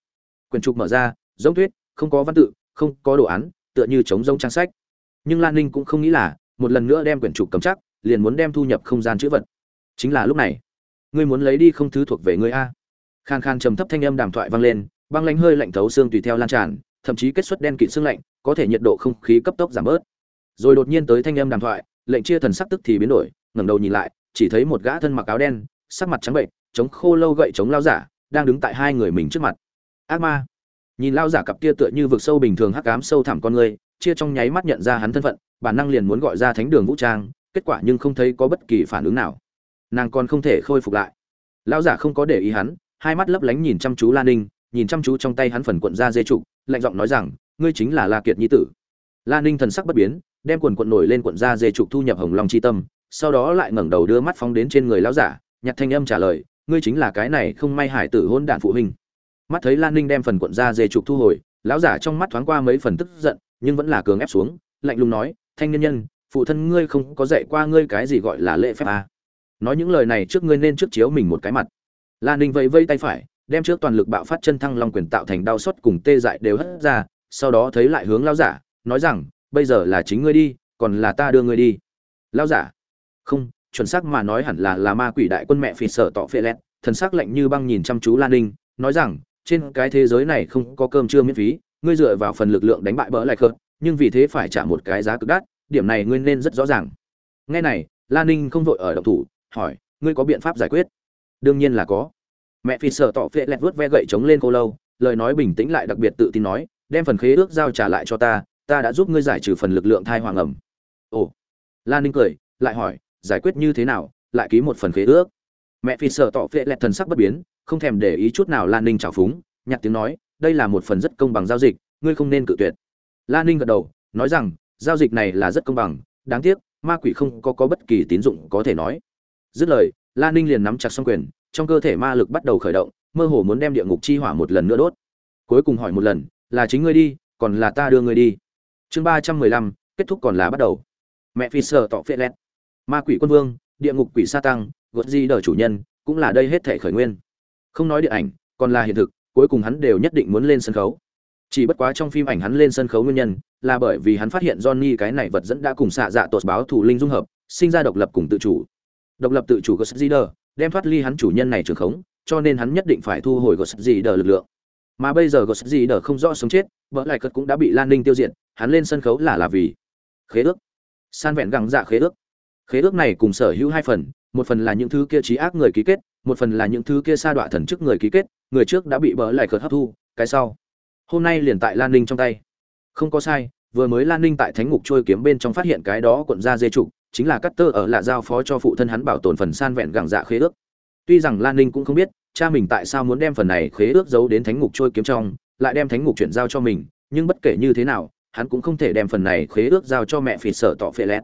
quyển trục mở ra, giống thuyết, không có văn tự, không có đồ án, tựa như chống giống trang sách. Nhưng lan ninh cũng không nghĩ là một lần nữa đem quyển trục cầm chắc, liền muốn đem thu nhập không gian chữ vật. Chính là lúc này, ngươi muốn lấy đi không thứ thuộc về ngươi a. Khan khan trầm thấp thanh âm đàm thoại vang lên, băng lánh hơi lạnh thấu xương tùy theo lan tràn, thậm chí kết xuất đen kịt xương lạnh, có thể nhiệt độ không khí cấp tốc giảm bớt. Rồi đột nhiên tới thanh âm đàm thoại, lệnh chia thần sắc tức thì biến đổi, ngẩng đầu nhìn lại, chỉ thấy một gã thân mặc áo đen, sắc mặt trắng bệnh chống khô lâu gậy chống lao giả, đang đứng tại hai người mình trước mặt ác ma. Nhìn lao giả cặp kia tựa như vực sâu bình thường hắc ám sâu thẳm con người, chia trong nháy mắt nhận ra hắn thân phận, bản năng liền muốn gọi ra thánh đường vũ trang, kết quả nhưng không thấy có bất kỳ phản ứng nào. Nàng còn không thể khôi phục lại. Lão giả không có để ý hắn, hai mắt lấp lánh nhìn chăm chú lan ninh, nhìn chăm chú trong tay hắn phần cuộn da dê trục lạnh giọng nói rằng, ngươi chính là la kiệt nhi tử. Lan ninh thần sắc bất biến, đem quần cuộn nổi lên cuộn da dê trục thu nhập hồng long chi tâm, sau đó lại ngẩng đầu đưa mắt phóng đến trên người lão giả, nhặt thanh âm trả lời, ngươi chính là cái này không may hải tử hôn đạn phụ huynh mắt thấy lan ninh đem phần cuộn da dê trục thu hồi, lão giả trong mắt thoáng qua mấy phần tức giận, nhưng vẫn là cường ép xuống, lạnh lùng nói, thanh nhân nhân, phụ thân ngươi không có dạy qua ngươi cái gì gọi là lễ phép à. nói những lời này trước ngươi nên trước chiếu mình một cái mặt lan ninh vẫy vây tay phải, đem trước toàn lực bạo phát chân thăng long quyền tạo thành đau xót cùng tê dại đều hất ra, sau đó thấy lại hướng lão giả, nói rằng, bây giờ là chính ngươi đi, còn là ta đưa ngươi đi Lão giả, không, chuẩn xác mà nói hẳn là là ma quỷ đại quân mẹ phì sở tọ phệ lẹt. thần sắc lạnh như băng nhìn chăm chú lan ninh, nói rằng trên cái thế giới này không có cơm trưa miễn phí, ngươi dựa vào phần lực lượng đánh bại bỡ lại khớp nhưng vì thế phải trả một cái giá cực đắt, điểm này ngươi nên rất rõ ràng. Nghe này lan ninh không vội ở động thủ, hỏi, ngươi có biện pháp giải quyết? Đương nhiên là có. Mẹ phi sợ tỏ phệ lẹt vớt ve gậy chống lên cô lâu, lời nói bình tĩnh lại đặc biệt tự tin nói, đem phần khế ước giao trả lại cho ta ta đã giúp ngươi giải trừ phần lực lượng thai hoàng ẩm. Ồ. Lan ninh cười, lại hỏi, giải quyết như thế nào? Lại ký một phần khế ước? Mẹ phi sợ tỏ phệ lẹt thần sắc bất biến không thèm để ý chút nào lan ninh trào phúng nhặt tiếng nói đây là một phần rất công bằng giao dịch ngươi không nên cự tuyệt. Lan ninh gật đầu nói rằng giao dịch này là rất công bằng đáng tiếc ma quỷ không có, có bất kỳ tín dụng có thể nói. Dứt lời lan ninh liền nắm chặt xong quyền trong cơ thể ma lực bắt đầu khởi động mơ hồ muốn đem địa ngục chi hỏa một lần nữa đốt. Cuối cùng hỏi một lần là chính ngươi đi còn là ta đưa ngươi đi? Chương ba trăm mười lăm kết thúc còn là bắt đầu. Mẹ phi sợ tỏ phê lẹt. Ma quỷ quân vương địa ngục quỷ sa tăng gợt di đờ chủ nhân, cũng là đây hết thể khởi nguyên. Không nói điện ảnh, còn là hiện thực, cuối cùng hắn đều nhất định muốn lên sân khấu. Chỉ bất quá trong phim ảnh hắn lên sân khấu nguyên nhân, là bởi vì hắn phát hiện johnny cái này vật dẫn đã cùng xạ dạ tột báo thủ linh dung hợp, sinh ra độc lập cùng tự chủ. Độc lập tự chủ của Zider đem thoát ly hắn chủ nhân này trường khống, cho nên hắn nhất định phải thu hồi của Zider lực lượng. Mà bây giờ của Zider không rõ sống chết, vợ lại cất cũng đã bị lan ninh tiêu diệt, hắn lên sân khấu là là vì khế ước. San vẹn găng dạ khế ước. Khế ước này cùng sở hữu hai phần một phần là những thứ kia trí ác người ký kết, một phần là những thứ kia sa đọa thần chức người ký kết, người trước đã bị bỡ lại cợt hấp thu, cái sau. Hôm nay liền tại lan ninh trong tay. Không có sai, vừa mới lan ninh tại thánh ngục trôi kiếm bên trong phát hiện cái đó cuộn ra dê trục, chính là cắt tơ ở lạ giao phó cho phụ thân hắn bảo tồn phần san vẹn gẳng dạ khế ước. Tuy rằng lan ninh cũng không biết, cha mình tại sao muốn đem phần này khế ước giấu đến thánh ngục trôi kiếm trong, lại đem thánh ngục chuyển giao cho mình, nhưng bất kể như thế nào, hắn cũng không thể đem phần này khế ước giao cho mẹ phì sở tỏ phệ lẹt.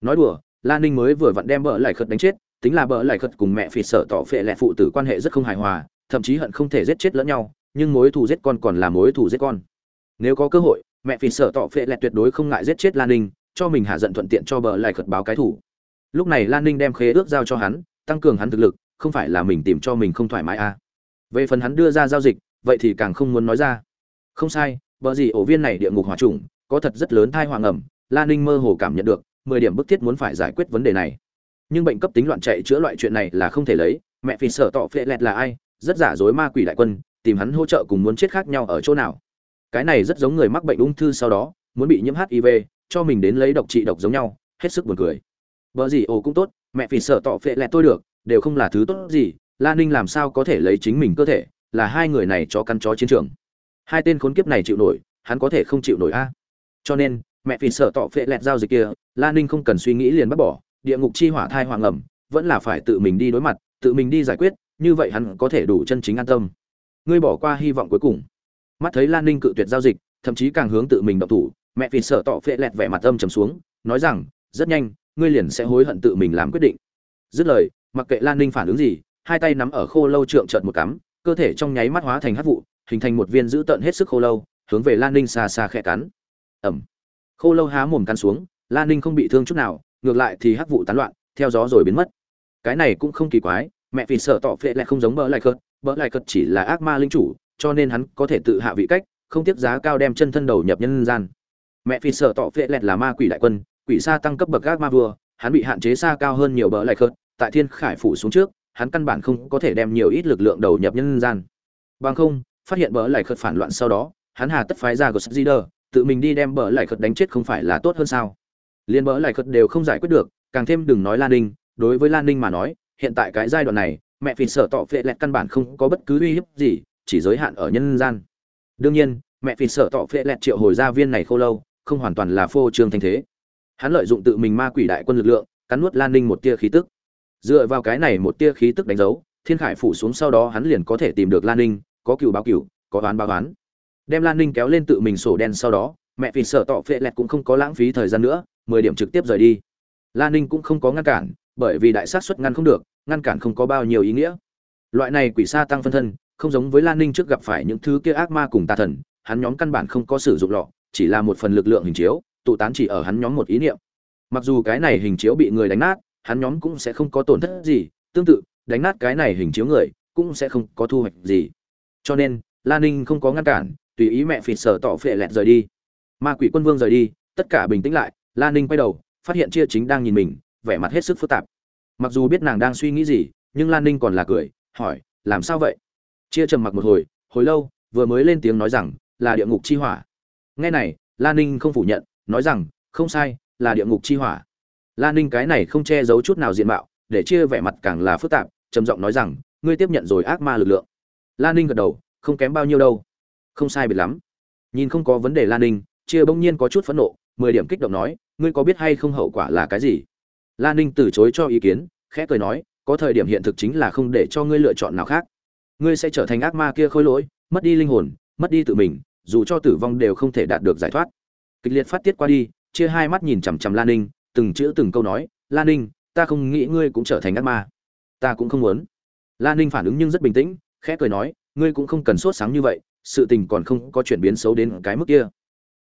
Nói đùa, lan ninh mới vừa vặn đem bỡ lại khật đánh chết tính là bỡ lại khật cùng mẹ phì sở tỏ phệ lẹ phụ tử quan hệ rất không hài hòa, thậm chí hận không thể giết chết lẫn nhau, nhưng mối thù giết con còn là mối thù giết con. Nếu có cơ hội, mẹ phì sở tỏ phệ lẹ tuyệt đối không ngại giết chết lan ninh, cho mình hạ giận thuận tiện cho bờ lại khật báo cái thủ lúc này lan ninh đem khế ước giao cho hắn, tăng cường hắn thực lực, không phải là mình tìm cho mình không thoải mái à. về phần hắn đưa ra giao dịch, vậy thì càng không muốn nói ra. Không sai vợ gì ổ viên này địa ngục hỏa trùng, có thật rất lớn thai hoàng ẩm lan ninh mơ hồ cảm nhận được, mười điểm bức thiết muốn phải giải quyết vấn đề này nhưng bệnh cấp tính loạn chạy chữa loại chuyện này là không thể lấy. Mẹ phi sở tọ phệ lẹt là ai? Rất giả dối ma quỷ đại quân, tìm hắn hỗ trợ cùng muốn chết khác nhau ở chỗ nào? Cái này rất giống người mắc bệnh ung thư sau đó, muốn bị nhiễm hiv cho mình đến lấy độc trị độc giống nhau, hết sức buồn cười. Vợ gì ồ cũng tốt, mẹ phi sợ tọ phệ Lẹt tôi được, đều không là thứ tốt gì. La ninh làm sao có thể lấy chính mình cơ thể, là hai người này cho căn chó chiến trường. Hai tên khốn kiếp này chịu nổi, hắn có thể không chịu nổi a. Cho nên, mẹ phi sợ tọ phệ lẹt giao dịch kia, la ninh không cần suy nghĩ liền bắt bỏ địa ngục chi hỏa thai hoàng ẩm, vẫn là phải tự mình đi đối mặt, tự mình đi giải quyết, như vậy hắn có thể đủ chân chính an tâm. Ngươi bỏ qua hy vọng cuối cùng. Mắt thấy lan ninh cự tuyệt giao dịch, thậm chí càng hướng tự mình độc thủ, mẹ vì sợ tọ phệ lẹt vẻ mặt âm trầm xuống, nói rằng, rất nhanh, ngươi liền sẽ hối hận tự mình làm quyết định. Dứt lời, mặc kệ lan ninh phản ứng gì, hai tay nắm ở khô lâu trượng trợt một cắm, cơ thể trong nháy mắt hóa thành hát vụ, hình thành một viên dữ tợn hết sức khô lâu, hướng về lan ninh xa xa khẽ cắn. Ẩm. Khô lâu há mồm cắn xuống, lan ninh không bị thương chút nào ngược lại thì hắc vụ tán loạn theo gió rồi biến mất. Cái này cũng không kỳ quái mẹ vì sợ tỏ phệ lại không giống bỡ lại cợt bỡ lại cợt chỉ là ác ma linh chủ cho nên hắn có thể tự hạ vị cách không tiếc giá cao đem chân thân đầu nhập nhân gian. Mẹ vì sợ tỏ phệ lẹt là ma quỷ đại quân quỷ sa tăng cấp bậc gác ma vua hắn bị hạn chế xa cao hơn nhiều bỡ lại cợt tại thiên khải phủ xuống trước hắn căn bản không có thể đem nhiều ít lực lượng đầu nhập nhân gian. Bằng không phát hiện bỡ lại cợt phản loạn sau đó hắn hà tất phái ra của Zider, tự mình đi đem bỡ lại cợt đánh chết không phải là tốt hơn sao? Liên bỡ lại khớt đều không giải quyết được, càng thêm đừng nói lan ninh, đối với lan ninh mà nói, hiện tại cái giai đoạn này, mẹ phìn sợ tọ phệ lẹt căn bản không có bất cứ uy hiếp gì, chỉ giới hạn ở nhân gian. Đương nhiên, mẹ phìn sợ tọ phệ lẹt triệu hồi ra viên này khô lâu, không hoàn toàn là phô trương thanh thế. Hắn lợi dụng tự mình ma quỷ đại quân lực lượng, cắn nuốt lan ninh một tia khí tức. Dựa vào cái này một tia khí tức đánh dấu, thiên khải phủ xuống sau đó hắn liền có thể tìm được lan ninh, có cựu báo cựu, có oán báo oán. Đem lan ninh kéo lên tự mình sổ đen sau đó mẹ vì sợ tọ phệ lẹt cũng không có lãng phí thời gian nữa, mười điểm trực tiếp rời đi. Lan ninh cũng không có ngăn cản, bởi vì đại sát xuất ngăn không được, ngăn cản không có bao nhiêu ý nghĩa. Loại này quỷ sa tăng phân thân, không giống với lan ninh trước gặp phải những thứ kia ác ma cùng tà thần, hắn nhóm căn bản không có sử dụng lọ, chỉ là một phần lực lượng hình chiếu, tụ tán chỉ ở hắn nhóm một ý niệm. Mặc dù cái này hình chiếu bị người đánh nát, hắn nhóm cũng sẽ không có tổn thất gì, tương tự, đánh nát cái này hình chiếu người, cũng sẽ không có thu hoạch gì. Cho nên lan ninh không có ngăn cản, tùy ý mẹ phịt sở tỏ phệ lẹt rời đi ma quỷ quân vương rời đi, tất cả bình tĩnh lại lan ninh quay đầu, phát hiện chia chính đang nhìn mình, vẻ mặt hết sức phức tạp. Mặc dù biết nàng đang suy nghĩ gì, nhưng lan ninh còn là cười, hỏi, làm sao vậy? Chia trầm mặc một hồi hồi lâu, vừa mới lên tiếng nói rằng, là địa ngục chi hỏa. Nghe này lan ninh không phủ nhận, nói rằng, không sai, là địa ngục chi hỏa. Lan ninh cái này không che giấu chút nào diện mạo, để chia vẻ mặt càng là phức tạp, trầm giọng nói rằng, ngươi tiếp nhận rồi ác ma lực lượng. Lan ninh gật đầu, không kém bao nhiêu đâu. Không sai biệt lắm. Nhìn không có vấn đề lan ninh chia bỗng nhiên có chút phẫn nộ, mười điểm kích động nói, ngươi có biết hay không hậu quả là cái gì? Lan ninh từ chối cho ý kiến, khẽ cười nói, có thời điểm hiện thực chính là không để cho ngươi lựa chọn nào khác. Ngươi sẽ trở thành ác ma kia khôi lỗi, mất đi linh hồn, mất đi tự mình, dù cho tử vong đều không thể đạt được giải thoát. Kịch liệt phát tiết qua đi, chia hai mắt nhìn chằm chằm lan ninh, từng chữ từng câu nói lan ninh, ta không nghĩ ngươi cũng trở thành ác ma. Ta cũng không muốn. Lan ninh phản ứng nhưng rất bình tĩnh, khẽ cười nói, ngươi cũng không cần sốt sáng như vậy, sự tình còn không có chuyển biến xấu đến cái mức kia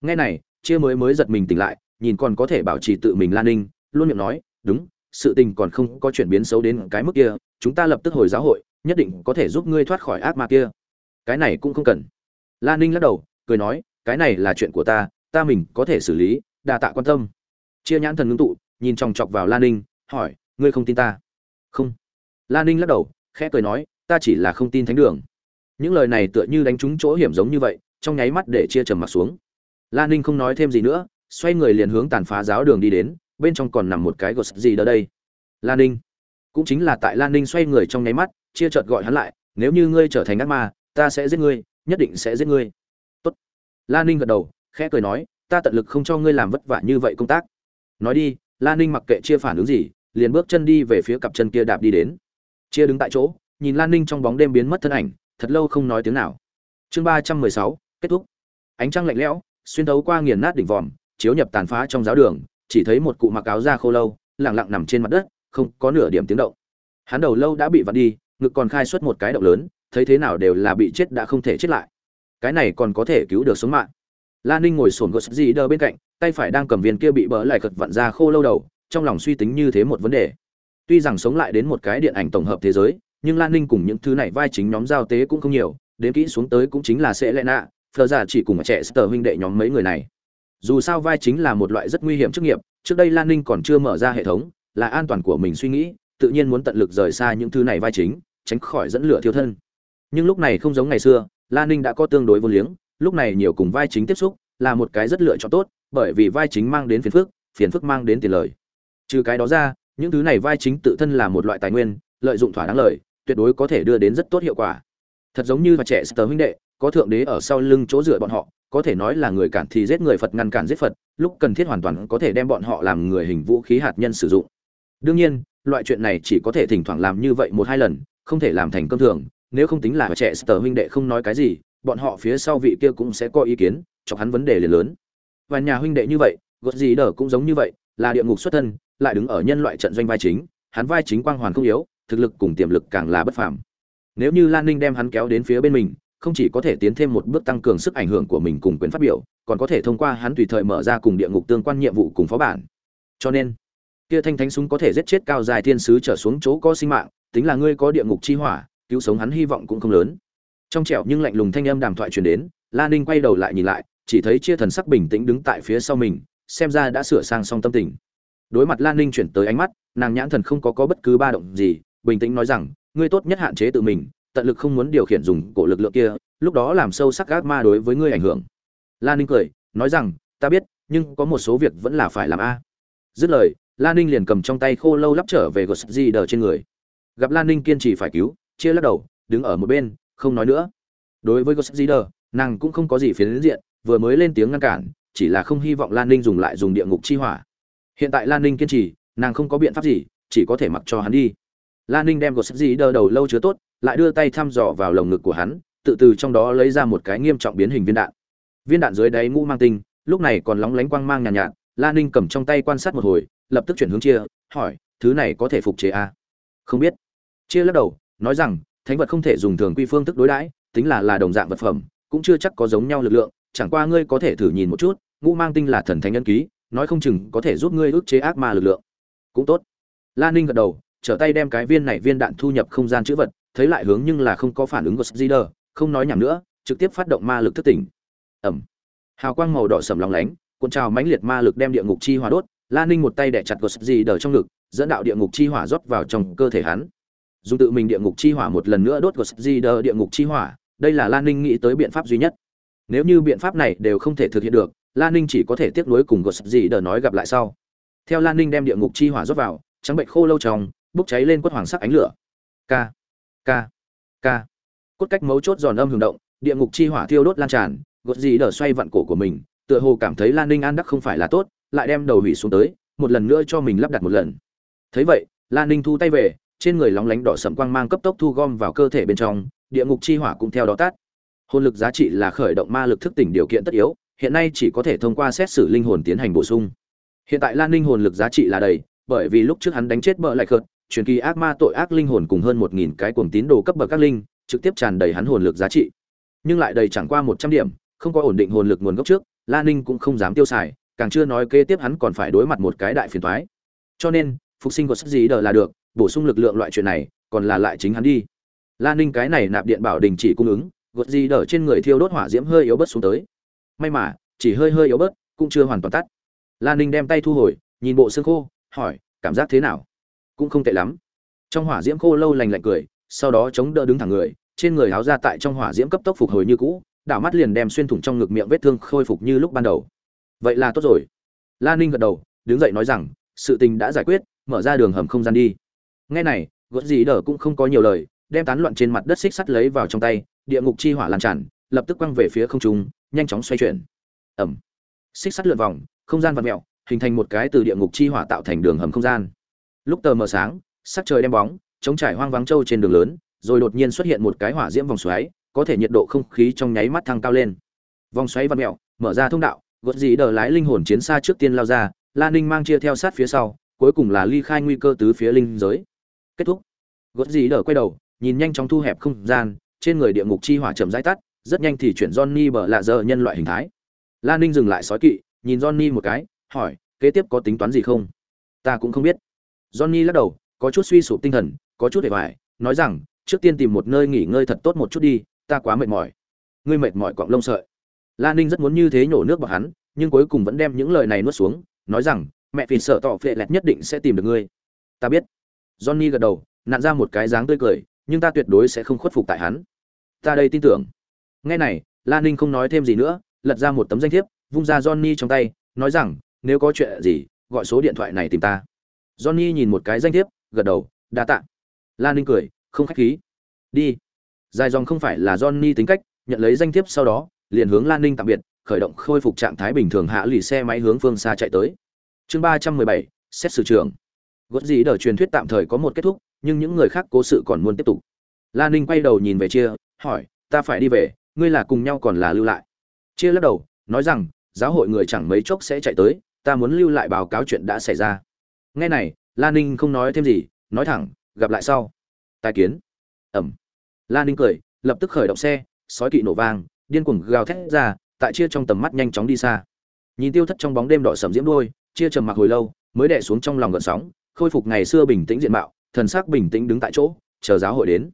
nghe này, chia mới mới giật mình tỉnh lại, nhìn còn có thể bảo trì tự mình lan ninh, luôn miệng nói, đúng, sự tình còn không có chuyển biến xấu đến cái mức kia, chúng ta lập tức hồi giáo hội, nhất định có thể giúp ngươi thoát khỏi ác ma kia. Cái này cũng không cần. Lan ninh lắc đầu, cười nói, cái này là chuyện của ta ta mình có thể xử lý, đa tạ quan tâm. Chia nhãn thần ngưng tụ, nhìn chòng chọc vào lan ninh, hỏi, ngươi không tin ta? Không. Lan ninh lắc đầu, khẽ cười nói, ta chỉ là không tin thánh đường. Những lời này tựa như đánh trúng chỗ hiểm giống như vậy, trong nháy mắt để chia trầm mặt xuống lan ninh không nói thêm gì nữa, xoay người liền hướng tàn phá giáo đường đi đến, bên trong còn nằm một cái gột gì đó đây. Lan ninh. Cũng chính là tại lan ninh xoay người trong nháy mắt, chia chợt gọi hắn lại, nếu như ngươi trở thành ác ma, ta sẽ giết ngươi, nhất định sẽ giết ngươi. Tốt. Lan ninh gật đầu, khẽ cười nói, ta tận lực không cho ngươi làm vất vả như vậy công tác. Nói đi lan ninh mặc kệ chia phản ứng gì, liền bước chân đi về phía cặp chân kia đạp đi đến. Chia đứng tại chỗ, nhìn lan ninh trong bóng đêm biến mất thân ảnh, thật lâu không nói tiếng nào. Chương ba trăm mười sáu, kết thúc. Ánh trăng lạnh lẽo xuyên thấu qua nghiền nát đỉnh vòm, chiếu nhập tàn phá trong giáo đường, chỉ thấy một cụ mặc áo da khô lâu lẳng lặng nằm trên mặt đất, không có nửa điểm tiếng động. Hắn đầu lâu đã bị vặn đi, ngực còn khai xuất một cái động lớn, thấy thế nào đều là bị chết đã không thể chết lại. Cái này còn có thể cứu được sống mạng. Lan ninh ngồi sồn gột gì đờ bên cạnh, tay phải đang cầm viên kia bị bỡ lại cật vặn ra khô lâu đầu, trong lòng suy tính như thế một vấn đề. Tuy rằng sống lại đến một cái điện ảnh tổng hợp thế giới, nhưng lan ninh cùng những thứ này vai chính nhóm giao tế cũng không nhiều, đến kỹ xuống tới cũng chính là sẽ lẽ nạ phờ giả dạ chỉ cùng trẻ sờ huynh đệ nhóm mấy người này. Dù sao vai chính là một loại rất nguy hiểm chức nghiệp, trước đây lan ninh còn chưa mở ra hệ thống, là an toàn của mình suy nghĩ, tự nhiên muốn tận lực rời xa những thứ này vai chính, tránh khỏi dẫn lửa thiêu thân. Nhưng lúc này không giống ngày xưa, lan ninh đã có tương đối vô liếng, lúc này nhiều cùng vai chính tiếp xúc, là một cái rất lựa chọn tốt, bởi vì vai chính mang đến phiền phức phiền phức mang đến tiền lời. Trừ cái đó ra, những thứ này vai chính tự thân là một loại tài nguyên, lợi dụng thỏa đáng lợi tuyệt đối có thể đưa đến rất tốt hiệu quả. Thật giống như và trẻ sờ huynh đệ có thượng đế ở sau lưng chỗ dựa bọn họ, có thể nói là người cản thì giết người phật, ngăn cản giết phật, lúc cần thiết hoàn toàn có thể đem bọn họ làm người hình vũ khí hạt nhân sử dụng. Đương nhiên, loại chuyện này chỉ có thể thỉnh thoảng làm như vậy một hai lần, không thể làm thành công thường, nếu không tính là trẻ sờ huynh đệ không nói cái gì, bọn họ phía sau vị kia cũng sẽ có ý kiến cho hắn vấn đề liền lớn. Và nhà huynh đệ như vậy gót gì đờ cũng giống như vậy, là địa ngục xuất thân, lại đứng ở nhân loại trận doanh vai chính, hắn vai chính quang hoàn không yếu, thực lực cùng tiềm lực càng là bất phàm. Nếu như lan ninh đem hắn kéo đến phía bên mình không chỉ có thể tiến thêm một bước tăng cường sức ảnh hưởng của mình cùng quyền phát biểu, còn có thể thông qua hắn tùy thời mở ra cùng địa ngục tương quan nhiệm vụ cùng phó bản. Cho nên, kia thanh thánh súng có thể giết chết cao dài thiên sứ trở xuống chỗ có sinh mạng, tính là ngươi có địa ngục chi hỏa, cứu sống hắn hy vọng cũng không lớn. Trong trẻo nhưng lạnh lùng thanh âm đàm thoại truyền đến lan ninh quay đầu lại nhìn lại, chỉ thấy chia thần sắc bình tĩnh đứng tại phía sau mình, xem ra đã sửa sang xong tâm tình. Đối mặt lan ninh chuyển tới ánh mắt, nàng nhãn thần không có có bất cứ ba động gì, bình tĩnh nói rằng, ngươi tốt nhất hạn chế tự mình tận lực không muốn điều khiển dùng cổ lực lượng kia, lúc đó làm sâu sắc gác ma đối với ngươi ảnh hưởng. Lan ninh cười, nói rằng, ta biết, nhưng có một số việc vẫn là phải làm a. Dứt lời lan ninh liền cầm trong tay khô lâu lắp trở về gột di đờ trên người. Gặp lan ninh kiên trì phải cứu, chia lắc đầu, đứng ở một bên, không nói nữa. Đối với gột di đờ nàng cũng không có gì phiến diện, vừa mới lên tiếng ngăn cản, chỉ là không hy vọng lan ninh dùng lại dùng địa ngục chi hỏa. Hiện tại lan ninh kiên trì, nàng không có biện pháp gì, chỉ có thể mặc cho hắn đi lan ninh đem gột gì đờ đầu lâu chứa tốt lại đưa tay thăm dò vào lồng ngực của hắn tự từ trong đó lấy ra một cái nghiêm trọng biến hình viên đạn. Viên đạn dưới đáy ngũ mang tinh lúc này còn lóng lánh quang mang nhàn nhạt, nhạt. La ninh cầm trong tay quan sát một hồi lập tức chuyển hướng chia hỏi thứ này có thể phục chế à? không biết. Chia lắc đầu nói rằng thánh vật không thể dùng thường quy phương thức đối đãi tính là là đồng dạng vật phẩm cũng chưa chắc có giống nhau lực lượng chẳng qua ngươi có thể thử nhìn một chút ngũ mang tinh là thần thánh nhân ký nói không chừng có thể giúp ngươi ức chế ác ma lực lượng. Cũng tốt. Lan ninh gật đầu trở tay đem cái viên này viên đạn thu nhập không gian chữ vật thấy lại hướng nhưng là không có phản ứng của Szider, không nói nhảm nữa trực tiếp phát động ma lực thức tỉnh. Ẩm hào quang màu đỏ sầm lóng lánh cuộn trào mãnh liệt ma lực đem địa ngục chi hỏa đốt lan ninh một tay đẻ chặt của Szider trong ngực dẫn đạo địa ngục chi hỏa rót vào trong cơ thể hắn. Dùng tự mình địa ngục chi hỏa một lần nữa đốt của Szider địa ngục chi hỏa đây là lan ninh nghĩ tới biện pháp duy nhất. Nếu như biện pháp này đều không thể thực hiện được lan ninh chỉ có thể tiếp nối cùng gột dì đờ nói gặp lại sau. Theo lan ninh đem địa ngục chi hỏa rót vào trắng bệnh khô lâu trong bốc cháy lên quất hoàng sắc ánh lửa. K k k. Cốt cách mấu chốt giòn âm hưởng động, địa ngục chi hỏa thiêu đốt lan tràn, gột gì đờ xoay vặn cổ của mình, tựa hồ cảm thấy lan ninh an đắc không phải là tốt, lại đem đầu hủy xuống tới, một lần nữa cho mình lắp đặt một lần. Thấy vậy, lan ninh thu tay về, trên người lóng lánh đỏ sầm quang mang cấp tốc thu gom vào cơ thể bên trong, địa ngục chi hỏa cũng theo đó tắt. Hồn lực giá trị là khởi động ma lực thức tỉnh điều kiện tất yếu, hiện nay chỉ có thể thông qua xét xử linh hồn tiến hành bổ sung. Hiện tại lan ninh hồn lực giá trị là đầy, bởi vì lúc trước hắn đánh chết bợ lại khợt truyền kỳ ác ma tội ác linh hồn cùng hơn một nghìn cái cuồng tín đồ cấp bậc các linh, trực tiếp tràn đầy hắn hồn lực giá trị. Nhưng lại đầy chẳng qua một trăm điểm, không có ổn định hồn lực nguồn gốc trước lan ninh cũng không dám tiêu xài, càng chưa nói kế tiếp hắn còn phải đối mặt một cái đại phiền toái. Cho nên, phục sinh của sức gì đờ là được, bổ sung lực lượng loại chuyện này, còn là lại chính hắn đi. Lan ninh cái này nạp điện bảo đình chỉ cung ứng, gột gì đờ trên người thiêu đốt hỏa diễm hơi yếu bớt xuống tới. May mà, chỉ hơi hơi yếu bớt, cũng chưa hoàn toàn tắt. Lan ninh đem tay thu hồi, nhìn bộ xương khô, hỏi, cảm giác thế nào? Cũng không tệ lắm. Trong hỏa diễm khô lâu lành lạnh cười, sau đó chống đỡ đứng thẳng người, trên người háo ra tại trong hỏa diễm cấp tốc phục hồi như cũ, đảo mắt liền đem xuyên thủng trong ngực miệng vết thương khôi phục như lúc ban đầu. Vậy là tốt rồi. Lan ninh gật đầu, đứng dậy nói rằng, sự tình đã giải quyết, mở ra đường hầm không gian đi. Ngay này gợt gì đờ cũng không có nhiều lời, đem tán loạn trên mặt đất xích sắt lấy vào trong tay, địa ngục chi hỏa lan tràn, lập tức quăng về phía không trung, nhanh chóng xoay chuyển. Ẩm. Xích sắt lượn vòng, không gian vặn mẹo, hình thành một cái từ địa ngục chi hỏa tạo thành đường hầm không gian lúc tờ mờ sáng sắc trời đem bóng chống trải hoang vắng trâu trên đường lớn rồi đột nhiên xuất hiện một cái hỏa diễm vòng xoáy có thể nhiệt độ không khí trong nháy mắt thăng cao lên vòng xoáy vặn mẹo mở ra thông đạo gợt gì đờ lái linh hồn chiến xa trước tiên lao ra lan ninh mang chia theo sát phía sau cuối cùng là ly khai nguy cơ tứ phía linh giới kết thúc gợt gì đờ quay đầu nhìn nhanh chóng thu hẹp không gian trên người địa ngục chi hỏa chậm rãi tắt rất nhanh thì chuyển Johnny bờ lạ giờ nhân loại hình thái. Lan Ninh dừng lại sói kỵ, nhìn Johnny một cái, hỏi, kế tiếp có tính toán gì không? Ta cũng không biết. Johnny lắc đầu, có chút suy sụp tinh thần, có chút hề bại, nói rằng, trước tiên tìm một nơi nghỉ ngơi thật tốt một chút đi, ta quá mệt mỏi. Ngươi mệt mỏi quặng lông sợi. Lan Ninh rất muốn như thế nhổ nước vào hắn, nhưng cuối cùng vẫn đem những lời này nuốt xuống, nói rằng, mẹ phì sợ tỏ phệ lẹt nhất định sẽ tìm được ngươi. Ta biết. Johnny gật đầu, nặn ra một cái dáng tươi cười, nhưng ta tuyệt đối sẽ không khuất phục tại hắn. Ta đây tin tưởng. Nghe này, Lan Ninh không nói thêm gì nữa, lật ra một tấm danh thiếp, vung ra Johnny trong tay, nói rằng, nếu có chuyện gì, gọi số điện thoại này tìm ta. Johnny nhìn một cái danh thiếp, gật đầu, đa tạ. Lan Ninh cười, không khách khí. Đi. Dài dòng không phải là Johnny tính cách, nhận lấy danh thiếp sau đó, liền hướng Lan Ninh tạm biệt, khởi động khôi phục trạng thái bình thường hạ lì xe máy hướng phương xa chạy tới. Chương ba trăm mười bảy, xét xử trường. Gót gì đỡ truyền thuyết tạm thời có một kết thúc, nhưng những người khác cố sự còn muốn tiếp tục. Lan Ninh quay đầu nhìn về chia, hỏi, ta phải đi về, ngươi là cùng nhau còn là lưu lại chia lắc đầu nói rằng giáo hội người chẳng mấy chốc sẽ chạy tới ta muốn lưu lại báo cáo chuyện đã xảy ra nghe này lan ninh không nói thêm gì nói thẳng gặp lại sau. Tài kiến. Ẩm. Lan ninh cười lập tức khởi động xe sói kỵ nổ vang điên cuồng gào thét ra tại chia trong tầm mắt nhanh chóng đi xa. Nhìn tiêu thất trong bóng đêm đỏ sầm diễm đôi chia trầm mặc hồi lâu mới đè xuống trong lòng gợn sóng khôi phục ngày xưa bình tĩnh diện mạo thần sắc bình tĩnh đứng tại chỗ chờ giáo hội đến.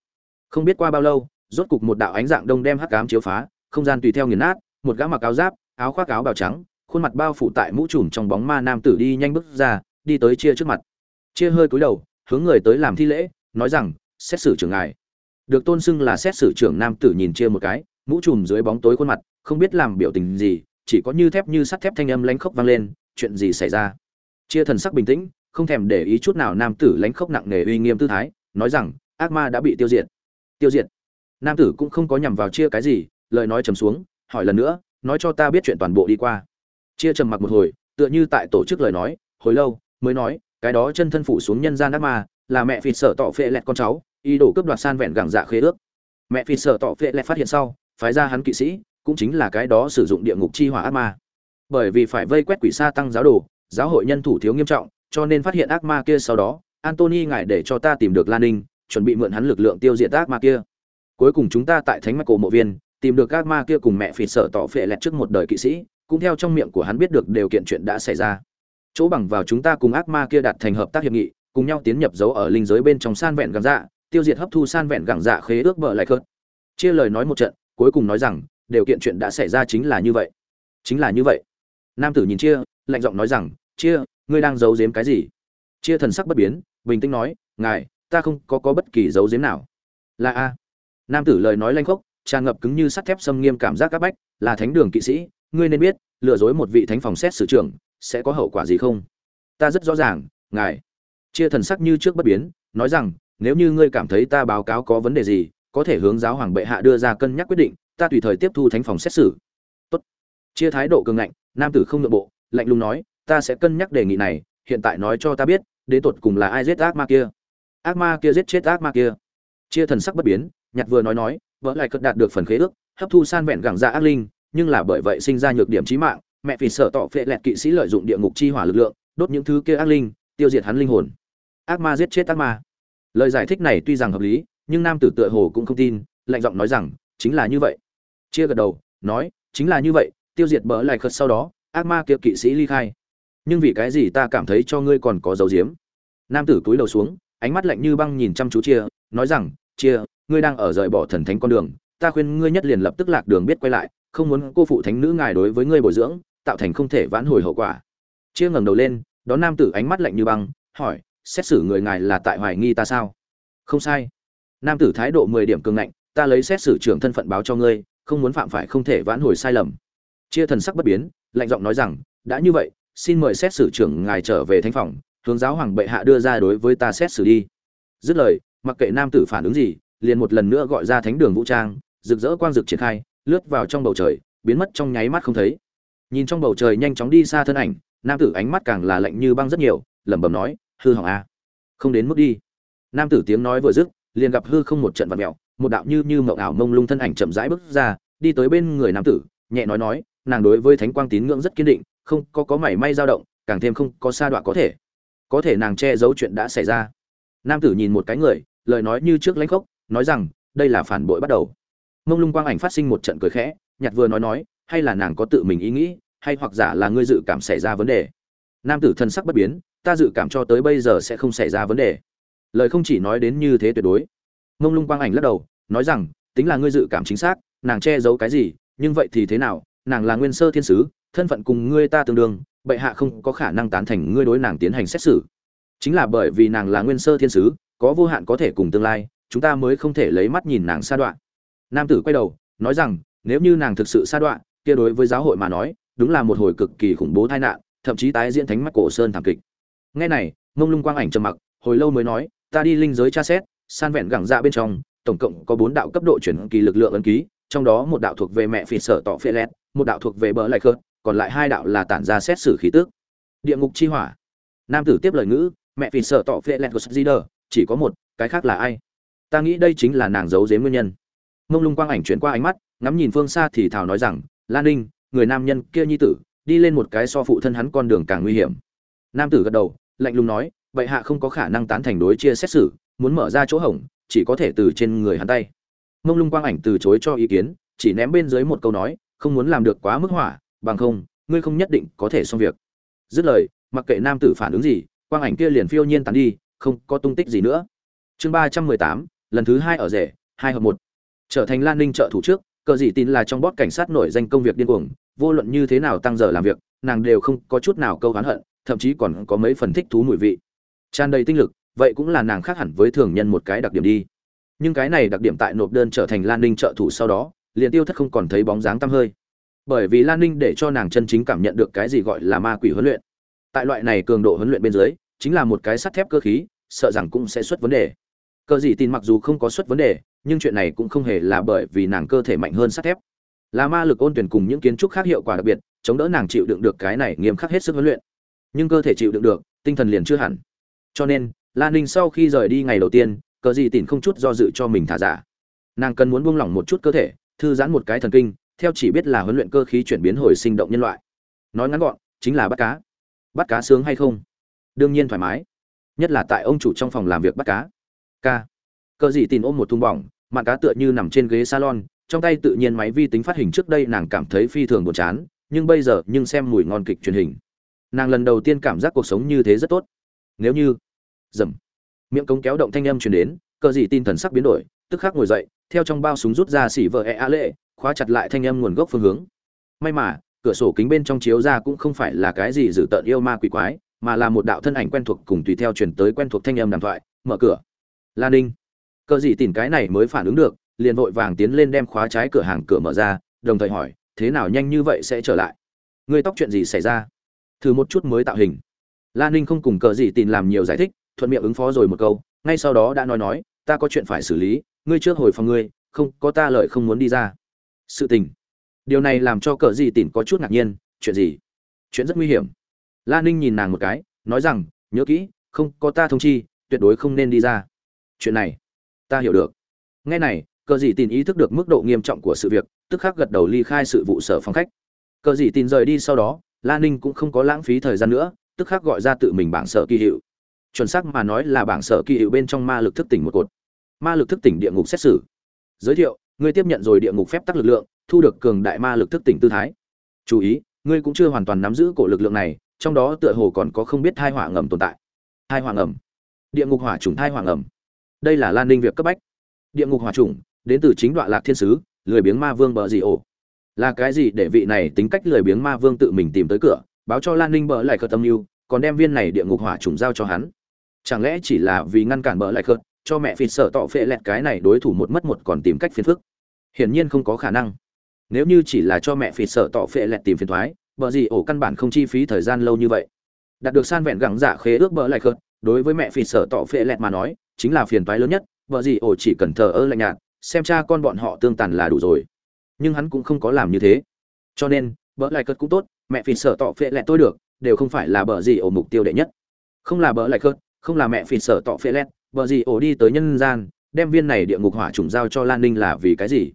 Không biết qua bao lâu rốt cục một đạo ánh dạng đông đem hắc ám chiếu phá, không gian tùy theo nghiền nát, một gã mặc áo giáp, áo khoác áo bào trắng, khuôn mặt bao phủ tại mũ trùm trong bóng ma nam tử đi nhanh bước ra, đi tới chia trước mặt. Chia hơi cúi đầu, hướng người tới làm thi lễ, nói rằng, xét xử trưởng ngài. Được tôn xưng là xét xử trưởng nam tử nhìn chia một cái, mũ trùm dưới bóng tối khuôn mặt, không biết làm biểu tình gì, chỉ có như thép như sắt thép thanh âm lánh khốc vang lên, chuyện gì xảy ra? Chia thần sắc bình tĩnh, không thèm để ý chút nào nam tử lánh khốc nặng nề uy nghiêm tư thái, nói rằng, ác ma đã bị tiêu diệt. Tiêu diệt? nam tử cũng không có nhằm vào chia cái gì lời nói trầm xuống hỏi lần nữa nói cho ta biết chuyện toàn bộ đi qua chia trầm mặc một hồi tựa như tại tổ chức lời nói hồi lâu mới nói, cái đó chân thân phụ xuống nhân gian ác ma, là mẹ phì sợ tọ phệ lẹt con cháu, ý đồ cướp đoạt san vẹn gẳng dạ khế ước. Mẹ phì sợ tọ phệ lẹt phát hiện sau, phái ra hắn kỵ sĩ, cũng chính là cái đó sử dụng địa ngục chi hỏa ác ma. Bởi vì phải vây quét quỷ sa tăng giáo đồ, giáo hội nhân thủ thiếu nghiêm trọng, cho nên phát hiện ác ma kia sau đó, antony ngại để cho ta tìm được lan ninh, chuẩn bị mượn hắn lực lượng tiêu diệt ác ma kia. Cuối cùng chúng ta tại thánh mạch cổ mộ viên, tìm được ác ma kia cùng mẹ phỉ sợ tỏ phệ lẹt trước một đời kỵ sĩ, cũng theo trong miệng của hắn biết được điều kiện chuyện đã xảy ra chỗ bằng vào chúng ta cùng ác ma kia đạt thành hợp tác hiệp nghị, cùng nhau tiến nhập dấu ở linh giới bên trong san vẹn gẳng dạ tiêu diệt hấp thu san vẹn gẳng dạ khế ước vợ lại khớt. Chia lời nói một trận, cuối cùng nói rằng, điều kiện chuyện đã xảy ra chính là như vậy. Chính là như vậy. Nam tử nhìn chia, lạnh giọng nói rằng, chia, ngươi đang giấu giếm cái gì? Chia thần sắc bất biến, bình tĩnh nói, ngài, ta không có có bất kỳ giấu giếm nào. Là a. Nam tử lời nói lanh khốc, tràn ngập cứng như sắt thép xâm nghiêm cảm giác các bách, là thánh đường kỵ sĩ, ngươi nên biết, lừa dối một vị thánh phòng xét xử trưởng sẽ có hậu quả gì không? Ta rất rõ ràng, ngài. Chia thần sắc như trước bất biến, nói rằng, nếu như ngươi cảm thấy ta báo cáo có vấn đề gì, có thể hướng giáo hoàng bệ hạ đưa ra cân nhắc quyết định, ta tùy thời tiếp thu thánh phòng xét xử. Tốt. chia thái độ cường ngạnh, nam tử không nội bộ, lạnh lùng nói, ta sẽ cân nhắc đề nghị này, hiện tại nói cho ta biết đến tột cùng là ai giết ác ma kia? Ác ma kia giết chết ác ma kia. Chia thần sắc bất biến, nhặt vừa nói nói vỡ lại cất đạt được phần khế ước, hấp thu san vẹn gẳng ra ác linh, nhưng là bởi vậy sinh ra nhược điểm chí mạng mẹ vì sợ tọ phệ lẹt kỵ sĩ lợi dụng địa ngục chi hỏa lực lượng, đốt những thứ kia ác linh, tiêu diệt hắn linh hồn. Ác ma giết chết ác ma. Lời giải thích này tuy rằng hợp lý, nhưng nam tử tựa hồ cũng không tin, lạnh giọng nói rằng, chính là như vậy. Chia gật đầu, nói, chính là như vậy, tiêu diệt bỡ lại khất sau đó, ác ma kia kỵ sĩ ly khai. Nhưng vì cái gì ta cảm thấy cho ngươi còn có dấu diếm nam tử cúi đầu xuống, ánh mắt lạnh như băng nhìn chăm chú chia, nói rằng, chia, ngươi đang ở rời bỏ thần thánh con đường, ta khuyên ngươi nhất liền lập tức lạc đường biết quay lại, không muốn cô phụ thánh nữ ngài đối với ngươi bồi dưỡng tạo thành không thể vãn hồi hậu quả. Chia ngẩng đầu lên, đón nam tử ánh mắt lạnh như băng, hỏi, xét xử người ngài là tại hoài nghi ta sao? Không sai. Nam tử thái độ mười điểm cường ngạnh, ta lấy xét xử trưởng thân phận báo cho ngươi, không muốn phạm phải không thể vãn hồi sai lầm. Chia thần sắc bất biến, lạnh giọng nói rằng, đã như vậy, xin mời xét xử trưởng ngài trở về thánh phòng, hướng giáo hoàng bệ hạ đưa ra đối với ta xét xử đi. Dứt lời, mặc kệ nam tử phản ứng gì, liền một lần nữa gọi ra thánh đường vũ trang, rực rỡ quang rực triển khai, lướt vào trong bầu trời, biến mất trong nháy mắt không thấy nhìn trong bầu trời nhanh chóng đi xa thân ảnh, nam tử ánh mắt càng là lạnh như băng rất nhiều, lẩm bẩm nói, hư hỏng a à. không đến mức đi. Nam tử tiếng nói vừa dứt, liền gặp hư không một trận vật mẹo một đạo như như mộng ảo mông lung thân ảnh chậm rãi bước ra, đi tới bên người nam tử, nhẹ nói nói, nàng đối với thánh quang tín ngưỡng rất kiên định, không có có mảy may dao động, càng thêm không có sa đọa có thể. Có thể nàng che giấu chuyện đã xảy ra. Nam tử nhìn một cái người, lời nói như trước lãnh khốc, nói rằng, đây là phản bội bắt đầu. Mông lung quang ảnh phát sinh một trận cười khẽ, nhặt vừa nói nói hay là nàng có tự mình ý nghĩ, hay hoặc giả là ngươi dự cảm xảy ra vấn đề. Nam tử thân sắc bất biến, ta dự cảm cho tới bây giờ sẽ không xảy ra vấn đề. Lời không chỉ nói đến như thế tuyệt đối. Mông lung quang ảnh lắc đầu, nói rằng, tính là ngươi dự cảm chính xác, nàng che giấu cái gì, nhưng vậy thì thế nào, nàng là nguyên sơ thiên sứ, thân phận cùng ngươi ta tương đương, bệ hạ không có khả năng tán thành ngươi đối nàng tiến hành xét xử. Chính là bởi vì nàng là nguyên sơ thiên sứ, có vô hạn có thể cùng tương lai, chúng ta mới không thể lấy mắt nhìn nàng xa đoạn nam tử quay đầu, nói rằng, nếu như nàng thực sự xa đoạn kia đối với giáo hội mà nói đúng là một hồi cực kỳ khủng bố tai nạn thậm chí tái diễn thánh mắt cổ sơn thảm kịch. Nghe này ngông lung quang ảnh trầm mặc hồi lâu mới nói ta đi linh giới tra xét san vẹn gẳng dạ bên trong tổng cộng có bốn đạo cấp độ chuyển kỳ lực lượng ấn ký trong đó một đạo thuộc về mẹ phi sở tọ phệ lẹt, một đạo thuộc về bờ lại khớt còn lại hai đạo là tản ra xét xử khí tức, địa ngục chi hỏa. Nam tử tiếp lời ngữ mẹ phi sở tọ phệ lẹt của Zider, chỉ có một cái khác là ai? Ta nghĩ đây chính là nàng giấu giếm nguyên nhân. Ngông lung quang ảnh chuyển qua ánh mắt ngắm nhìn phương xa thì thào nói rằng lan ninh, người nam nhân kia nhi tử, đi lên một cái so phụ thân hắn con đường càng nguy hiểm. Nam tử gật đầu, lạnh lùng nói vậy hạ không có khả năng tán thành đối chia xét xử, muốn mở ra chỗ hổng, chỉ có thể từ trên người hắn tay. Mông lung quang ảnh từ chối cho ý kiến, chỉ ném bên dưới một câu nói, không muốn làm được quá mức hỏa, bằng không, ngươi không nhất định có thể xong việc. Dứt lời, mặc kệ nam tử phản ứng gì, quang ảnh kia liền phiêu nhiên tán đi, không có tung tích gì nữa. Chương ba trăm mười tám, lần thứ hai ở rể, hai hợp một. Trở thành lan ninh trợ thủ trước cờ gì tin là trong bót cảnh sát nổi danh công việc điên cuồng, vô luận như thế nào tăng giờ làm việc, nàng đều không có chút nào câu oán hận, thậm chí còn có mấy phần thích thú mùi vị. Tràn đầy tinh lực, vậy cũng là nàng khác hẳn với thường nhân một cái đặc điểm đi. Nhưng cái này đặc điểm tại nộp đơn trở thành lan ninh trợ thủ sau đó, liền tiêu thất không còn thấy bóng dáng tăm hơi. Bởi vì lan ninh để cho nàng chân chính cảm nhận được cái gì gọi là ma quỷ huấn luyện. Tại loại này cường độ huấn luyện bên dưới, chính là một cái sắt thép cơ khí, sợ rằng cũng sẽ xuất vấn đề. Cơ gì tin mặc dù không có xuất vấn đề nhưng chuyện này cũng không hề là bởi vì nàng cơ thể mạnh hơn sắt thép. Là ma lực ôn tuyển cùng những kiến trúc khác hiệu quả đặc biệt, chống đỡ nàng chịu đựng được cái này nghiêm khắc hết sức huấn luyện. Nhưng cơ thể chịu đựng được, tinh thần liền chưa hẳn. Cho nên lan ninh sau khi rời đi ngày đầu tiên, cờ gì tìm không chút do dự cho mình thả giả. Nàng cần muốn buông lỏng một chút cơ thể, thư giãn một cái thần kinh, theo chỉ biết là huấn luyện cơ khí chuyển biến hồi sinh động nhân loại. Nói ngắn gọn, chính là bắt cá. Bắt cá sướng hay không? Đương nhiên thoải mái. Nhất là tại ông chủ trong phòng làm việc bắt cá. K cờ gì tìm ôm một thùng bỏng mạng cá tựa như nằm trên ghế salon, trong tay tự nhiên máy vi tính phát hình trước đây nàng cảm thấy phi thường buồn chán, nhưng bây giờ nhưng xem mùi ngon kịch truyền hình. Nàng lần đầu tiên cảm giác cuộc sống như thế rất tốt. Nếu như, dầm, miệng cống kéo động thanh âm truyền đến, cờ dị tin thần sắc biến đổi, tức khắc ngồi dậy, theo trong bao súng rút ra xỉ vợ e a lệ, khóa chặt lại thanh âm nguồn gốc phương hướng. May mà, cửa sổ kính bên trong chiếu ra cũng không phải là cái gì dữ tợn yêu ma quỷ quái, mà là một đạo thân ảnh quen thuộc cùng tùy theo truyền tới quen thuộc thanh âm đàm thoại, mở cửa. Lan ninh cờ gì tìm cái này mới phản ứng được, liền vội vàng tiến lên đem khóa trái cửa hàng cửa mở ra, đồng thời hỏi, thế nào nhanh như vậy sẽ trở lại? Người tóc chuyện gì xảy ra? Thử một chút mới tạo hình. Lan ninh không cùng cờ gì tìm làm nhiều giải thích, thuận miệng ứng phó rồi một câu, ngay sau đó đã nói nói, ta có chuyện phải xử lý, ngươi trước hồi phòng ngươi, không, có ta lợi không muốn đi ra. Sự tình. Điều này làm cho cờ gì tìm có chút ngạc nhiên, chuyện gì? Chuyện rất nguy hiểm. La ninh nhìn nàng một cái, nói rằng, nhớ kỹ, không, có ta thông chi, tuyệt đối không nên đi ra. Chuyện này ta hiểu được. Nghe này, cờ dị tin ý thức được mức độ nghiêm trọng của sự việc, tức khắc gật đầu ly khai sự vụ sở phòng khách. Cờ dị tin rời đi sau đó, la ninh cũng không có lãng phí thời gian nữa, tức khắc gọi ra tự mình bảng sở kỳ hiệu. Chuẩn xác mà nói là bảng sở kỳ hiệu bên trong ma lực thức tỉnh một cột. Ma lực thức tỉnh địa ngục xét xử. Giới thiệu, ngươi tiếp nhận rồi địa ngục phép tắc lực lượng, thu được cường đại ma lực thức tỉnh tư thái. Chú ý, ngươi cũng chưa hoàn toàn nắm giữ cổ lực lượng này, trong đó tựa hồ còn có không biết thai hỏa ngầm tồn tại. Thai hỏa ngầm. Địa ngục hỏa trùng thai hỏa ngầm đây là lan ninh việc cấp bách. Địa ngục hỏa trùng đến từ chính đoạn lạc thiên sứ, lười biếng ma vương bờ gì ổ. Là cái gì để vị này tính cách lười biếng ma vương tự mình tìm tới cửa, báo cho lan ninh bờ lại khờ tâm mưu còn đem viên này địa ngục hỏa trùng giao cho hắn? Chẳng lẽ chỉ là vì ngăn cản bờ lại khờ, cho mẹ phịt sợ tọ phệ lẹt cái này đối thủ một mất một còn tìm cách phiền phức? Hiển nhiên không có khả năng. Nếu như chỉ là cho mẹ phịt sợ tọ phệ lẹt tìm phiền thoái, bờ gì ổ căn bản không chi phí thời gian lâu như vậy. Đạt được san vẹn gẳng giả dạ khế ước bờ lại khờ đối với mẹ phì sở tọ phệ lẹt mà nói, chính là phiền toái lớn nhất, vợ gì ổ chỉ cần thờ ơ lạnh nhạt, xem cha con bọn họ tương tàn là đủ rồi. Nhưng hắn cũng không có làm như thế. Cho nên bỡ lại cất cũng tốt, mẹ phì sở tọ phệ lẹt tôi được, đều không phải là bờ gì ổ mục tiêu đệ nhất. Không là bỡ lại cất không là mẹ phì sở tọ phệ lẹt bờ gì ổ đi tới nhân gian, đem viên này địa ngục hỏa trùng giao cho lan ninh là vì cái gì?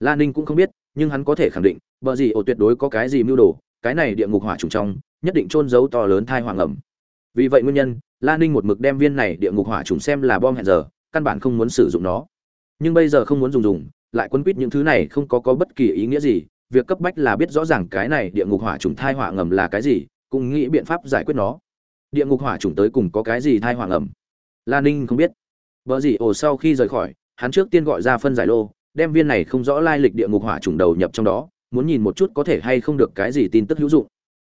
Lan ninh cũng không biết, nhưng hắn có thể khẳng định bờ gì ổ tuyệt đối có cái gì mưu đồ, cái này địa ngục hỏa trùng trong, nhất định trôn giấu to lớn thai hoàng ẩm vì vậy nguyên nhân lan ninh một mực đem viên này địa ngục hỏa trùng xem là bom hẹn giờ, căn bản không muốn sử dụng nó. Nhưng bây giờ không muốn dùng dùng, lại quấn quýt những thứ này không có có bất kỳ ý nghĩa gì. Việc cấp bách là biết rõ ràng cái này địa ngục hỏa trùng thai hỏa ngầm là cái gì, cũng nghĩ biện pháp giải quyết nó. Địa ngục hỏa trùng tới cùng có cái gì thai hỏa ngầm? La ninh không biết. Vợ gì ồ sau khi rời khỏi, hắn trước tiên gọi ra phân giải lô, đem viên này không rõ lai lịch địa ngục hỏa trùng đầu nhập trong đó, muốn nhìn một chút có thể hay không được cái gì tin tức hữu dụng.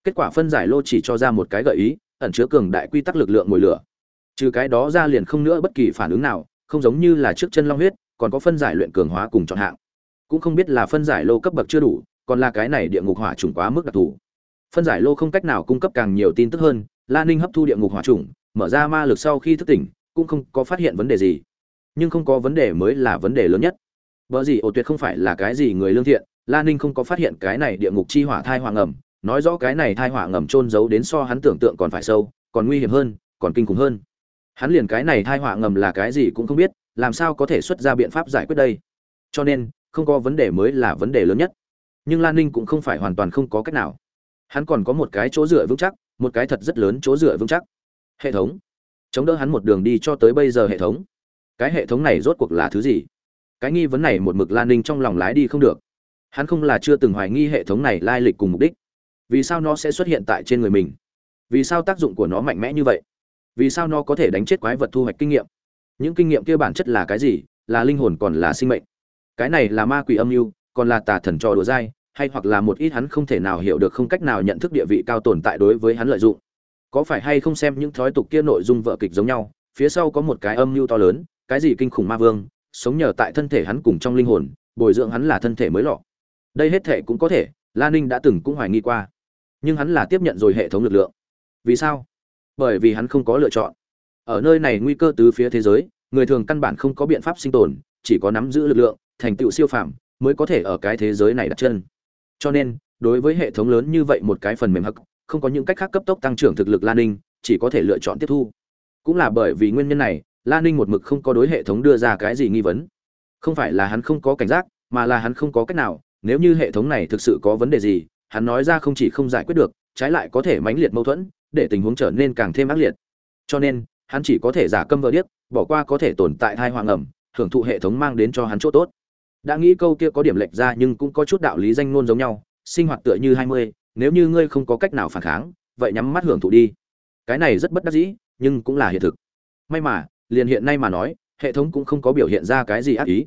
Kết quả phân giải lô chỉ cho ra một cái gợi ý ẩn chứa cường đại quy tắc lực lượng ngồi lửa. Trừ cái đó ra liền không nữa bất kỳ phản ứng nào, không giống như là trước chân long huyết, còn có phân giải luyện cường hóa cùng chọn hạng. Cũng không biết là phân giải lô cấp bậc chưa đủ, còn là cái này địa ngục hỏa trùng quá mức đặc thù. Phân giải lô không cách nào cung cấp càng nhiều tin tức hơn, la ninh hấp thu địa ngục hỏa trùng mở ra ma lực sau khi thức tỉnh, cũng không có phát hiện vấn đề gì. Nhưng không có vấn đề mới là vấn đề lớn nhất. Vợ gì ổ tuyệt không phải là cái gì người lương thiện, la ninh không có phát hiện cái này địa ngục chi hỏa thai hoàng ẩm nói rõ cái này thai họa ngầm trôn giấu đến so hắn tưởng tượng còn phải sâu, còn nguy hiểm hơn, còn kinh khủng hơn. Hắn liền cái này thai họa ngầm là cái gì cũng không biết, làm sao có thể xuất ra biện pháp giải quyết đây? Cho nên, không có vấn đề mới là vấn đề lớn nhất. Nhưng lan ninh cũng không phải hoàn toàn không có cách nào. Hắn còn có một cái chỗ dựa vững chắc, một cái thật rất lớn chỗ dựa vững chắc. Hệ thống. Chống đỡ hắn một đường đi cho tới bây giờ hệ thống. Cái hệ thống này rốt cuộc là thứ gì? Cái nghi vấn này một mực lan ninh trong lòng lái đi không được. Hắn không là chưa từng hoài nghi hệ thống này lai lịch cùng mục đích vì sao nó sẽ xuất hiện tại trên người mình? Vì sao tác dụng của nó mạnh mẽ như vậy? Vì sao nó có thể đánh chết quái vật thu hoạch kinh nghiệm? Những kinh nghiệm kia bản chất là cái gì? Là linh hồn còn là sinh mệnh? Cái này là ma quỷ âm mưu, còn là tà thần trò đùa dai, hay hoặc là một ít hắn không thể nào hiểu được không cách nào nhận thức địa vị cao tồn tại đối với hắn lợi dụng. Có phải hay không xem những thói tục kia nội dung vợ kịch giống nhau, phía sau có một cái âm mưu to lớn, cái gì kinh khủng ma vương, sống nhờ tại thân thể hắn cùng trong linh hồn, bồi dưỡng hắn là thân thể mới lọ. Đây hết thể cũng có thể, la ninh đã từng cũng hoài nghi qua nhưng hắn là tiếp nhận rồi hệ thống lực lượng. Vì sao? Bởi vì hắn không có lựa chọn. Ở nơi này nguy cơ từ phía thế giới, người thường căn bản không có biện pháp sinh tồn, chỉ có nắm giữ lực lượng, thành tựu siêu phàm, mới có thể ở cái thế giới này đặt chân. Cho nên, đối với hệ thống lớn như vậy một cái phần mềm hắc, không có những cách khác cấp tốc tăng trưởng thực lực lan ninh, chỉ có thể lựa chọn tiếp thu. Cũng là bởi vì nguyên nhân này, lan ninh một mực không có đối hệ thống đưa ra cái gì nghi vấn. Không phải là hắn không có cảnh giác, mà là hắn không có cách nào, nếu như hệ thống này thực sự có vấn đề gì hắn nói ra không chỉ không giải quyết được, trái lại có thể mãnh liệt mâu thuẫn, để tình huống trở nên càng thêm ác liệt. Cho nên, hắn chỉ có thể giả câm vờ điếc, bỏ qua có thể tồn tại hai hoàng ẩm, hưởng thụ hệ thống mang đến cho hắn chỗ tốt. Đã nghĩ câu kia có điểm lệch ra nhưng cũng có chút đạo lý danh ngôn giống nhau, sinh hoạt tựa như hai mươi, nếu như ngươi không có cách nào phản kháng, vậy nhắm mắt hưởng thụ đi. Cái này rất bất đắc dĩ, nhưng cũng là hiện thực. May mà, liền hiện nay mà nói, hệ thống cũng không có biểu hiện ra cái gì ác ý.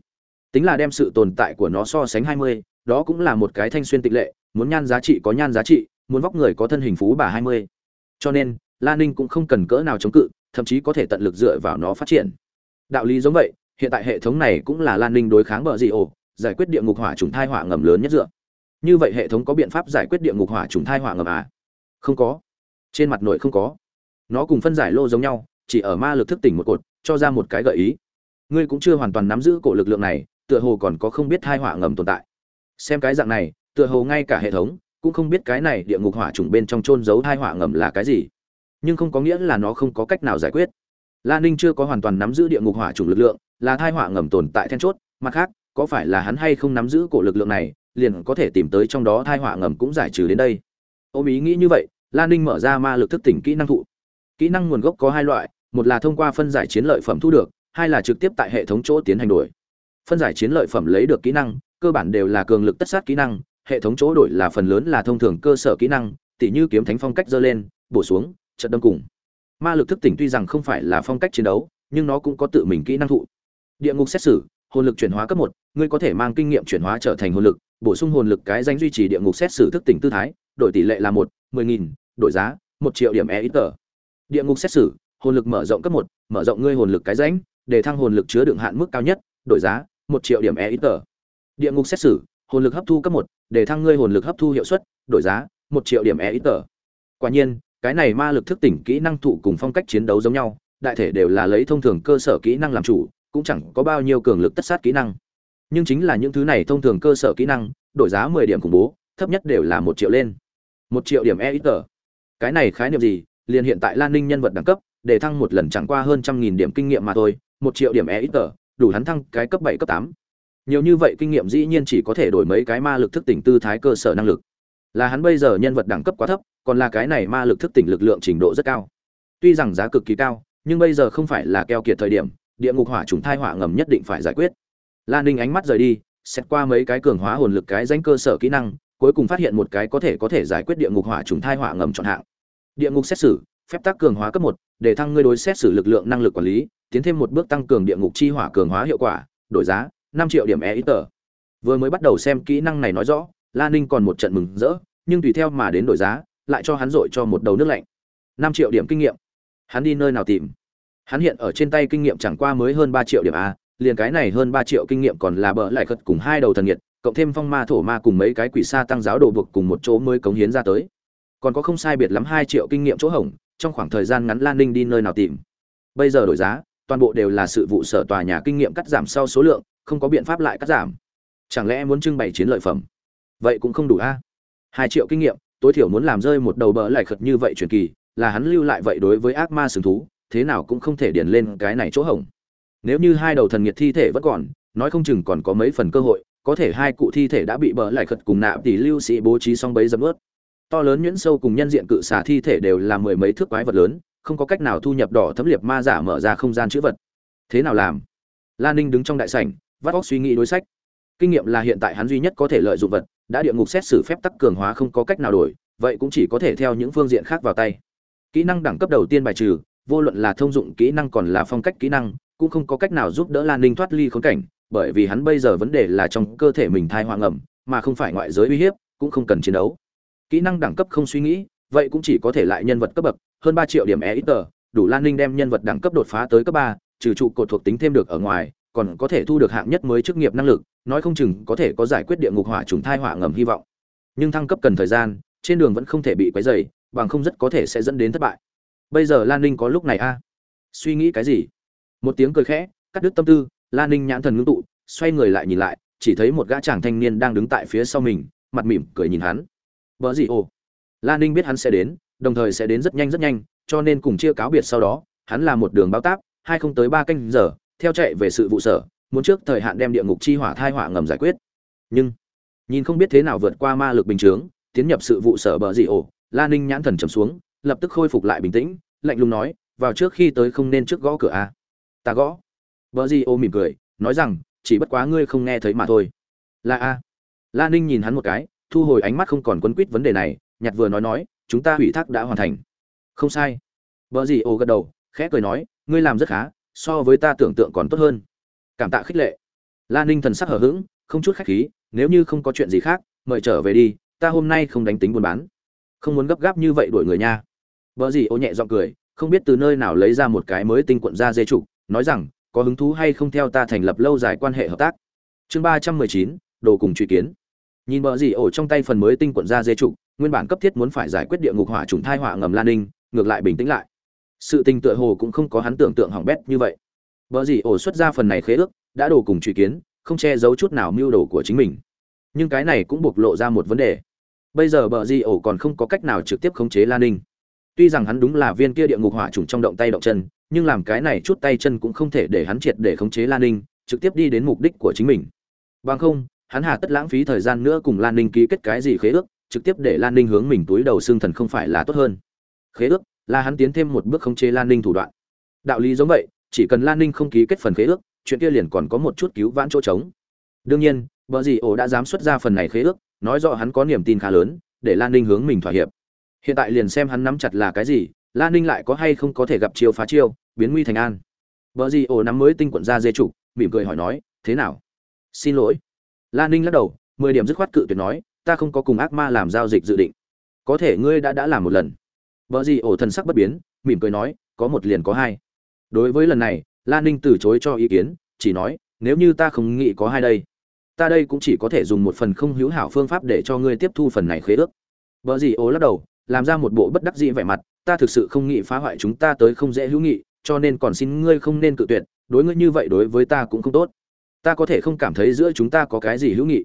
Tính là đem sự tồn tại của nó so sánh hai mươi đó cũng là một cái thanh xuyên tịch lệ, muốn nhan giá trị có nhan giá trị, muốn vóc người có thân hình phú bà hai mươi. Cho nên lan ninh cũng không cần cỡ nào chống cự, thậm chí có thể tận lực dựa vào nó phát triển. Đạo lý giống vậy, hiện tại hệ thống này cũng là lan ninh đối kháng bờ dị ổ giải quyết địa ngục hỏa trùng thai hỏa ngầm lớn nhất dựa. Như vậy hệ thống có biện pháp giải quyết địa ngục hỏa trùng thai hỏa ngầm à? Không có. Trên mặt nội không có. Nó cùng phân giải lô giống nhau, chỉ ở ma lực thức tỉnh một cột, cho ra một cái gợi ý. Ngươi cũng chưa hoàn toàn nắm giữ cổ lực lượng này, tựa hồ còn có không biết thai hỏa ngầm tồn tại xem cái dạng này, tựa hồ ngay cả hệ thống cũng không biết cái này địa ngục hỏa trùng bên trong trôn giấu thai hỏa ngầm là cái gì. Nhưng không có nghĩa là nó không có cách nào giải quyết. La ninh chưa có hoàn toàn nắm giữ địa ngục hỏa trùng lực lượng, là thai hỏa ngầm tồn tại then chốt, mặt khác, có phải là hắn hay không nắm giữ cổ lực lượng này, liền có thể tìm tới trong đó thai hỏa ngầm cũng giải trừ đến đây. Ôm ý nghĩ như vậy lan ninh mở ra ma lực thức tỉnh kỹ năng thụ. Kỹ năng nguồn gốc có hai loại, một là thông qua phân giải chiến lợi phẩm thu được, hai là trực tiếp tại hệ thống chỗ tiến hành đổi. Phân giải chiến lợi phẩm lấy được kỹ năng cơ bản đều là cường lực tất sát kỹ năng, hệ thống chỗ đổi là phần lớn là thông thường cơ sở kỹ năng, tỉ như kiếm thánh phong cách dơ lên, bổ xuống, trận đâm cùng. Ma lực thức tỉnh tuy rằng không phải là phong cách chiến đấu, nhưng nó cũng có tự mình kỹ năng thụ. Địa ngục xét xử, hồn lực chuyển hóa cấp một, ngươi có thể mang kinh nghiệm chuyển hóa trở thành hồn lực, bổ sung hồn lực cái danh duy trì địa ngục xét xử thức tỉnh tư thái, đổi tỷ lệ là một, mười nghìn, đổi giá, một triệu điểm e ít tờ địa ngục xét xử, hồn lực mở rộng cấp một, mở rộng ngươi hồn lực cái danh, để thăng hồn lực chứa đựng hạn mức cao nhất, đổi giá, một triệu điểm e ít tờ địa ngục xét xử, hồn lực hấp thu cấp một, để thăng ngươi hồn lực hấp thu hiệu suất, đổi giá, một triệu điểm e ít tờ quả nhiên, cái này ma lực thức tỉnh kỹ năng thụ cùng phong cách chiến đấu giống nhau, đại thể đều là lấy thông thường cơ sở kỹ năng làm chủ, cũng chẳng có bao nhiêu cường lực tất sát kỹ năng. Nhưng chính là những thứ này thông thường cơ sở kỹ năng, đổi giá mười điểm khủng bố, thấp nhất đều là một triệu lên. Một triệu điểm e ít tờ cái này khái niệm gì? Liền hiện tại lan ninh nhân vật đẳng cấp, để thăng một lần chẳng qua hơn trăm nghìn điểm kinh nghiệm mà thôi, một triệu điểm e ít tờ đủ hắn thăng cái cấp bảy, cấp tám nhiều như vậy kinh nghiệm dĩ nhiên chỉ có thể đổi mấy cái ma lực thức tỉnh tư thái cơ sở năng lực. Là hắn bây giờ nhân vật đẳng cấp quá thấp, còn là cái này ma lực thức tỉnh lực lượng trình độ rất cao. Tuy rằng giá cực kỳ cao, nhưng bây giờ không phải là keo kiệt thời điểm, địa ngục hỏa trùng thai hỏa ngầm nhất định phải giải quyết. Lan ninh ánh mắt rời đi, xét qua mấy cái cường hóa hồn lực cái danh cơ sở kỹ năng, cuối cùng phát hiện một cái có thể có thể giải quyết địa ngục hỏa trùng thai hỏa ngầm chọn hạng. Địa ngục xét xử, phép tác cường hóa cấp một, để thăng ngươi đối xét xử lực lượng năng lực quản lý, tiến thêm một bước tăng cường địa ngục chi hỏa cường hóa hiệu quả, đổi giá năm triệu điểm e ít tờ. Vừa mới bắt đầu xem kỹ năng này nói rõ lan ninh còn một trận mừng rỡ, nhưng tùy theo mà đến đổi giá, lại cho hắn dội cho một đầu nước lạnh. Năm triệu điểm kinh nghiệm. Hắn đi nơi nào tìm? Hắn hiện ở trên tay kinh nghiệm chẳng qua mới hơn ba triệu điểm a, liền cái này hơn ba triệu kinh nghiệm còn là bỡ lại khất cùng hai đầu thần nhiệt cộng thêm phong ma thổ ma cùng mấy cái quỷ sa tăng giáo đồ vực cùng một chỗ mới cống hiến ra tới. Còn có không sai biệt lắm hai triệu kinh nghiệm chỗ hỏng trong khoảng thời gian ngắn lan ninh đi nơi nào tìm? Bây giờ đổi giá, toàn bộ đều là sự vụ sở tòa nhà kinh nghiệm cắt giảm sau số lượng không có biện pháp lại cắt giảm. Chẳng lẽ muốn trưng bày chiến lợi phẩm? Vậy cũng không đủ a. Hai triệu kinh nghiệm, tối thiểu muốn làm rơi một đầu bờ lại khật như vậy truyền kỳ, là hắn lưu lại vậy đối với ác ma sừng thú, thế nào cũng không thể điền lên cái này chỗ hỏng nếu như hai đầu thần nghiệt thi thể vẫn còn, nói không chừng còn có mấy phần cơ hội, có thể hai cụ thi thể đã bị bờ lại khật cùng nạ tỷ lưu sĩ bố trí xong bấy dấm ướt. To lớn nhuyễn sâu cùng nhân diện cự xà thi thể đều là mười mấy thước quái vật lớn, không có cách nào thu nhập đỏ thấm liệt ma giả mở ra không gian chữ vật. Thế nào làm? Lan ninh đứng trong đại sảnh vắt óc suy nghĩ đối sách. Kinh nghiệm là hiện tại hắn duy nhất có thể lợi dụng vật, đã địa ngục xét xử phép tắc cường hóa không có cách nào đổi, vậy cũng chỉ có thể theo những phương diện khác vào tay. Kỹ năng đẳng cấp đầu tiên bài trừ, vô luận là thông dụng kỹ năng còn là phong cách kỹ năng, cũng không có cách nào giúp đỡ lan ninh thoát ly khốn cảnh, bởi vì hắn bây giờ vấn đề là trong cơ thể mình thai hoang ẩm mà không phải ngoại giới uy hiếp, cũng không cần chiến đấu. Kỹ năng đẳng cấp không suy nghĩ, vậy cũng chỉ có thể lại nhân vật cấp bậc, hơn ba triệu điểm e ít tờ, đủ lan ninh đem nhân vật đẳng cấp đột phá tới cấp ba, trừ trụ cột thuộc tính thêm được ở ngoài còn có thể thu được hạng nhất mới chức nghiệp năng lực, nói không chừng có thể có giải quyết địa ngục hỏa trùng thai hỏa ngầm hy vọng. Nhưng thăng cấp cần thời gian, trên đường vẫn không thể bị quấy dày bằng không rất có thể sẽ dẫn đến thất bại. Bây giờ lan ninh có lúc này a? Suy nghĩ cái gì? Một tiếng cười khẽ, cắt đứt tâm tư, lan ninh nhãn thần ngưng tụ, xoay người lại nhìn lại, chỉ thấy một gã chàng thanh niên đang đứng tại phía sau mình, mặt mỉm cười nhìn hắn. Vợ gì ồ? Lan ninh biết hắn sẽ đến, đồng thời sẽ đến rất nhanh rất nhanh, cho nên cùng chia cáo biệt sau đó, hắn là một đường báo táp, hai không tới ba canh giờ theo chạy về sự vụ sở, muốn trước thời hạn đem địa ngục chi hỏa thai hỏa ngầm giải quyết. Nhưng, nhìn không biết thế nào vượt qua ma lực bình chướng, tiến nhập sự vụ sở bờ dị ổ, la ninh nhãn thần trầm xuống, lập tức khôi phục lại bình tĩnh, lạnh lùng nói, vào trước khi tới không nên trước gõ cửa a. Ta gõ. Bờ dị ổ mỉm cười, nói rằng, chỉ bất quá ngươi không nghe thấy mà thôi. Là a. La ninh nhìn hắn một cái, thu hồi ánh mắt không còn quấn quýt vấn đề này, nhặt vừa nói nói, chúng ta hủy thác đã hoàn thành. Không sai. Bờ gì ồ gật đầu, khẽ cười nói, ngươi làm rất khá so với ta tưởng tượng còn tốt hơn. Cảm tạ khích lệ. Lan ninh thần sắc hở h ữ g không chút khách khí, nếu như không có chuyện gì khác, mời trở về đi, ta hôm nay không đánh tính buôn bán. Không muốn gấp gáp như vậy đuổi người nha. Vợ gì ô nhẹ g i ọ n g cười, không biết từ nơi nào lấy ra một cái mới tinh quận ra dê trục, nói rằng, có hứng thú hay không theo ta thành lập lâu dài quan hệ hợp tác. Chương ba trăm mười chín, đồ cùng truy kiến. Nhìn bờ gì ổ trong tay phần mới tinh quận ra dê trục, nguyên bản cấp thiết muốn phải giải quyết địa ngục hỏa trùng thai hỏa ngầm lan ninh, ngược lại bình tĩnh lại sự tình tựa hồ cũng không có hắn tưởng tượng hỏng bét như vậy. Vợ gì ổ xuất ra phần này khế ước, đã đổ cùng truy kiến, không che giấu chút nào mưu đồ của chính mình. Nhưng cái này cũng bộc lộ ra một vấn đề. Bây giờ bờ di ổ còn không có cách nào trực tiếp khống chế lan ninh. Tuy rằng hắn đúng là viên kia địa ngục hỏa trùng trong động tay động chân, nhưng làm cái này chút tay chân cũng không thể để hắn triệt để khống chế lan ninh, trực tiếp đi đến mục đích của chính mình. Bằng không, hắn hà tất lãng phí thời gian nữa cùng lan ninh ký kết cái gì khế ước, trực tiếp để lan ninh hướng mình túi đầu xương thần không phải là tốt hơn. Khế ước là hắn tiến thêm một bước khống chế lan ninh thủ đoạn. Đạo lý giống vậy chỉ cần lan ninh không ký kết phần khế ước chuyện kia liền còn có một chút cứu vãn chỗ trống. Đương nhiên Bở gì ổ đã dám xuất ra phần này khế ước nói rõ hắn có niềm tin khá lớn để lan ninh hướng mình thỏa hiệp. Hiện tại liền xem hắn nắm chặt là cái gì lan ninh lại có hay không có thể gặp chiêu phá chiêu biến nguy thành an. Bở gì ổ nắm mới tinh quận ra dê chủ, mỉm cười hỏi nói thế nào? Xin lỗi. Lan ninh lắc đầu mười điểm dứt khoát cự tuyệt nói ta không có cùng ác ma làm giao dịch dự định. Có thể ngươi đã đã làm một lần. Bở gì ổ thần sắc bất biến, mỉm cười nói, có một liền có hai. Đối với lần này lan ninh từ chối cho ý kiến, chỉ nói, nếu như ta không nghĩ có hai đây, ta đây cũng chỉ có thể dùng một phần không hữu hảo phương pháp để cho ngươi tiếp thu phần này khế ước. Bở gì ổ lắc đầu, làm ra một bộ bất đắc dĩ vẻ mặt, ta thực sự không nghĩ phá hoại chúng ta tới không dễ hữu nghị, cho nên còn xin ngươi không nên cự tuyệt, đối ngươi như vậy đối với ta cũng không tốt. Ta có thể không cảm thấy giữa chúng ta có cái gì hữu nghị.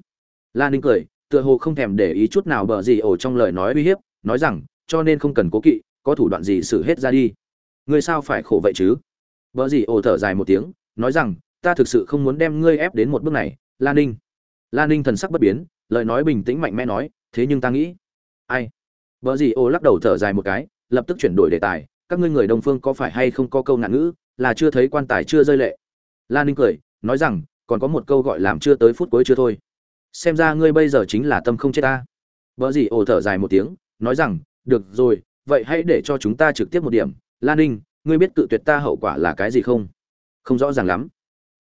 Lan ninh cười, tựa hồ không thèm để ý chút nào bờ gì ổ trong lời nói uy hiếp, nói rằng cho nên không cần cố kỵ, có thủ đoạn gì xử hết ra đi. Ngươi sao phải khổ vậy chứ? Vợ gì ồ thở dài một tiếng, nói rằng, ta thực sự không muốn đem ngươi ép đến một bước này lan ninh. Lan ninh thần sắc bất biến, lời nói bình tĩnh mạnh mẽ nói, thế nhưng ta nghĩ. Ai? Vợ gì ồ lắc đầu thở dài một cái, lập tức chuyển đổi đề tài, các ngươi người đông phương có phải hay không có câu nạn ngữ, là chưa thấy quan tài chưa rơi lệ. Lan ninh cười, nói rằng, còn có một câu gọi làm chưa tới phút cuối chưa thôi. Xem ra ngươi bây giờ chính là tâm không chết ta. Vợ gì ồ thở dài một tiếng, nói rằng được rồi, vậy hãy để cho chúng ta trực tiếp một điểm. Lan ninh, ngươi biết cự tuyệt ta hậu quả là cái gì không? Không rõ ràng lắm.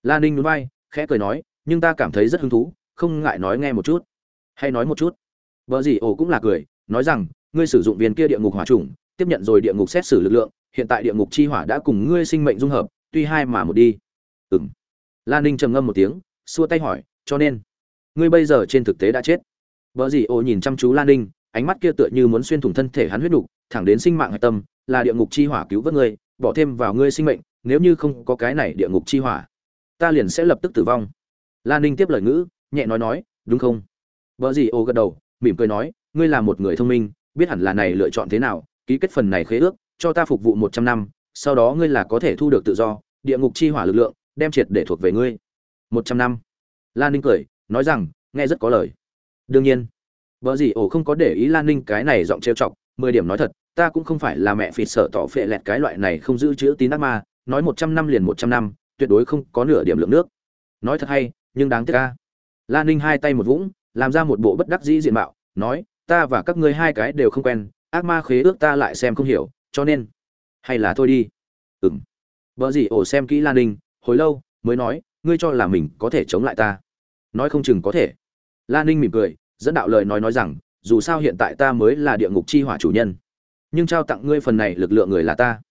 Lan ninh núi bay khẽ cười nói, nhưng ta cảm thấy rất hứng thú, không ngại nói nghe một chút. Hay nói một chút. Vợ gì ồ cũng là cười, nói rằng, ngươi sử dụng viên kia địa ngục hỏa trùng tiếp nhận rồi địa ngục xét xử lực lượng, hiện tại địa ngục chi hỏa đã cùng ngươi sinh mệnh dung hợp, tuy hai mà một đi. Ừ m lan ninh trầm ngâm một tiếng, xua tay hỏi, cho nên, ngươi bây giờ trên thực tế đã chết. Vợ gì ồ nhìn chăm chú lan ninh ánh mắt kia tựa như muốn xuyên thủng thân thể hắn huyết đủ, thẳng đến sinh mạng hải tâm là địa ngục chi hỏa cứu vớt ngươi bỏ thêm vào ngươi sinh mệnh nếu như không có cái này địa ngục chi hỏa ta liền sẽ lập tức tử vong. Lan ninh tiếp lời ngữ nhẹ nói nói đúng không? Bỡ gì ô gật đầu mỉm cười nói ngươi là một người thông minh biết hẳn là này lựa chọn thế nào ký kết phần này khế ước cho ta phục vụ một trăm năm sau đó ngươi là có thể thu được tự do địa ngục chi hỏa lực lượng đem triệt để thuộc về ngươi. Một trăm năm. Lan ninh cười nói rằng nghe rất có lời. Đương nhiên. Bở gì ổ không có để ý lan ninh cái này giọng trêu chọc mười điểm nói thật ta cũng không phải là mẹ phỉ sợ tỏ phệ lẹt cái loại này không giữ chữ tín ác ma nói một trăm năm liền một trăm năm tuyệt đối không có nửa điểm lượng nước. Nói thật hay nhưng đáng tiếc a, lan ninh hai tay một vũng làm ra một bộ bất đắc dĩ diện mạo nói ta và các ngươi hai cái đều không quen ác ma khế ước ta lại xem không hiểu cho nên hay là thôi đi. Ừm. Bở gì ổ xem kỹ lan ninh hồi lâu mới nói ngươi cho là mình có thể chống lại ta. Nói không chừng có thể. Lan ninh mỉm cười dẫn đạo lời nói nói rằng, dù sao hiện tại ta mới là địa ngục chi hỏa chủ nhân. Nhưng trao tặng ngươi phần này lực lượng người là ta.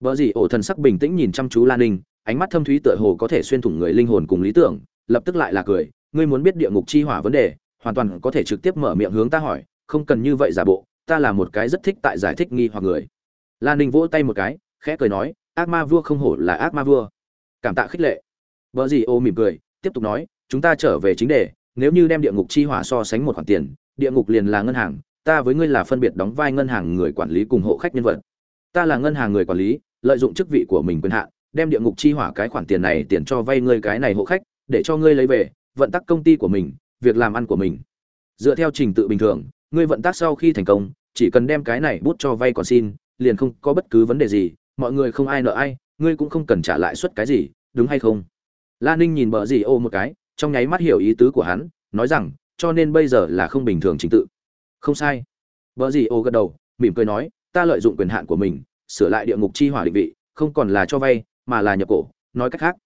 Vợ gì ổ thần sắc bình tĩnh nhìn chăm chú lan ninh, ánh mắt thâm thúy tựa hồ có thể xuyên thủng người linh hồn cùng lý tưởng, lập tức lại là cười, ngươi muốn biết địa ngục chi hỏa vấn đề, hoàn toàn có thể trực tiếp mở miệng hướng ta hỏi, không cần như vậy giả bộ, ta là một cái rất thích tại giải thích nghi hoặc người. Lan ninh vỗ tay một cái, khẽ cười nói, ác ma vua không hổ là ác ma vua. Cảm tạ khích lệ. Vợ gì ô mỉm cười, tiếp tục nói, chúng ta trở về chính đề nếu như đem địa ngục chi hỏa so sánh một khoản tiền, địa ngục liền là ngân hàng, ta với ngươi là phân biệt đóng vai ngân hàng người quản lý cùng hộ khách nhân vật. Ta là ngân hàng người quản lý, lợi dụng chức vị của mình quyền hạn, đem địa ngục chi hỏa cái khoản tiền này tiền cho vay ngươi cái này hộ khách, để cho ngươi lấy về, vận tắc công ty của mình, việc làm ăn của mình. Dựa theo trình tự bình thường, ngươi vận tác sau khi thành công, chỉ cần đem cái này bút cho vay còn xin, liền không có bất cứ vấn đề gì, mọi người không ai nợ ai, ngươi cũng không cần trả lãi suất cái gì, đúng hay không? Lan ninh nhìn bờ gì ô một cái trong nháy mắt hiểu ý tứ của hắn, nói rằng, cho nên bây giờ là không bình thường trình tự. Không sai. Vợ gì ô gật đầu, mỉm cười nói, ta lợi dụng quyền hạn của mình, sửa lại địa ngục chi hỏa định vị, không còn là cho vay, mà là nhập cổ, nói cách khác.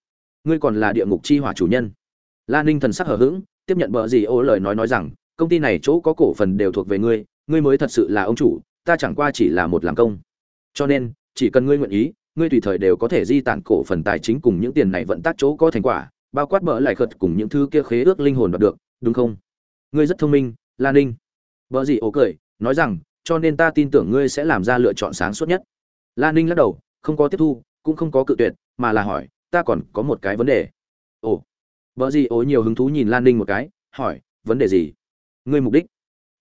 Ngươi còn là địa ngục chi hỏa chủ nhân. Lan ninh thần sắc hở h ữ g tiếp nhận bờ gì ô lời nói nói rằng, công ty này chỗ có cổ phần đều thuộc về ngươi ngươi mới thật sự là ông chủ, ta chẳng qua chỉ là một làm công. Cho nên, chỉ cần ngươi nguyện ý, ngươi tùy thời đều có thể di tản cổ phần tài chính cùng những tiền này vận tác chỗ có thành quả bao quát bỡ lại khật cùng những thứ kia khế ước linh hồn đoạt được, đúng không? Ngươi rất thông minh, lan ninh. Vợ gì ố cười, nói rằng, cho nên ta tin tưởng ngươi sẽ làm ra lựa chọn sáng suốt nhất. Lan ninh lắc đầu, không có tiếp thu, cũng không có cự tuyệt, mà là hỏi, ta còn có một cái vấn đề. Ồ. Vợ gì ố nhiều hứng thú nhìn lan ninh một cái, hỏi, vấn đề gì? Ngươi mục đích.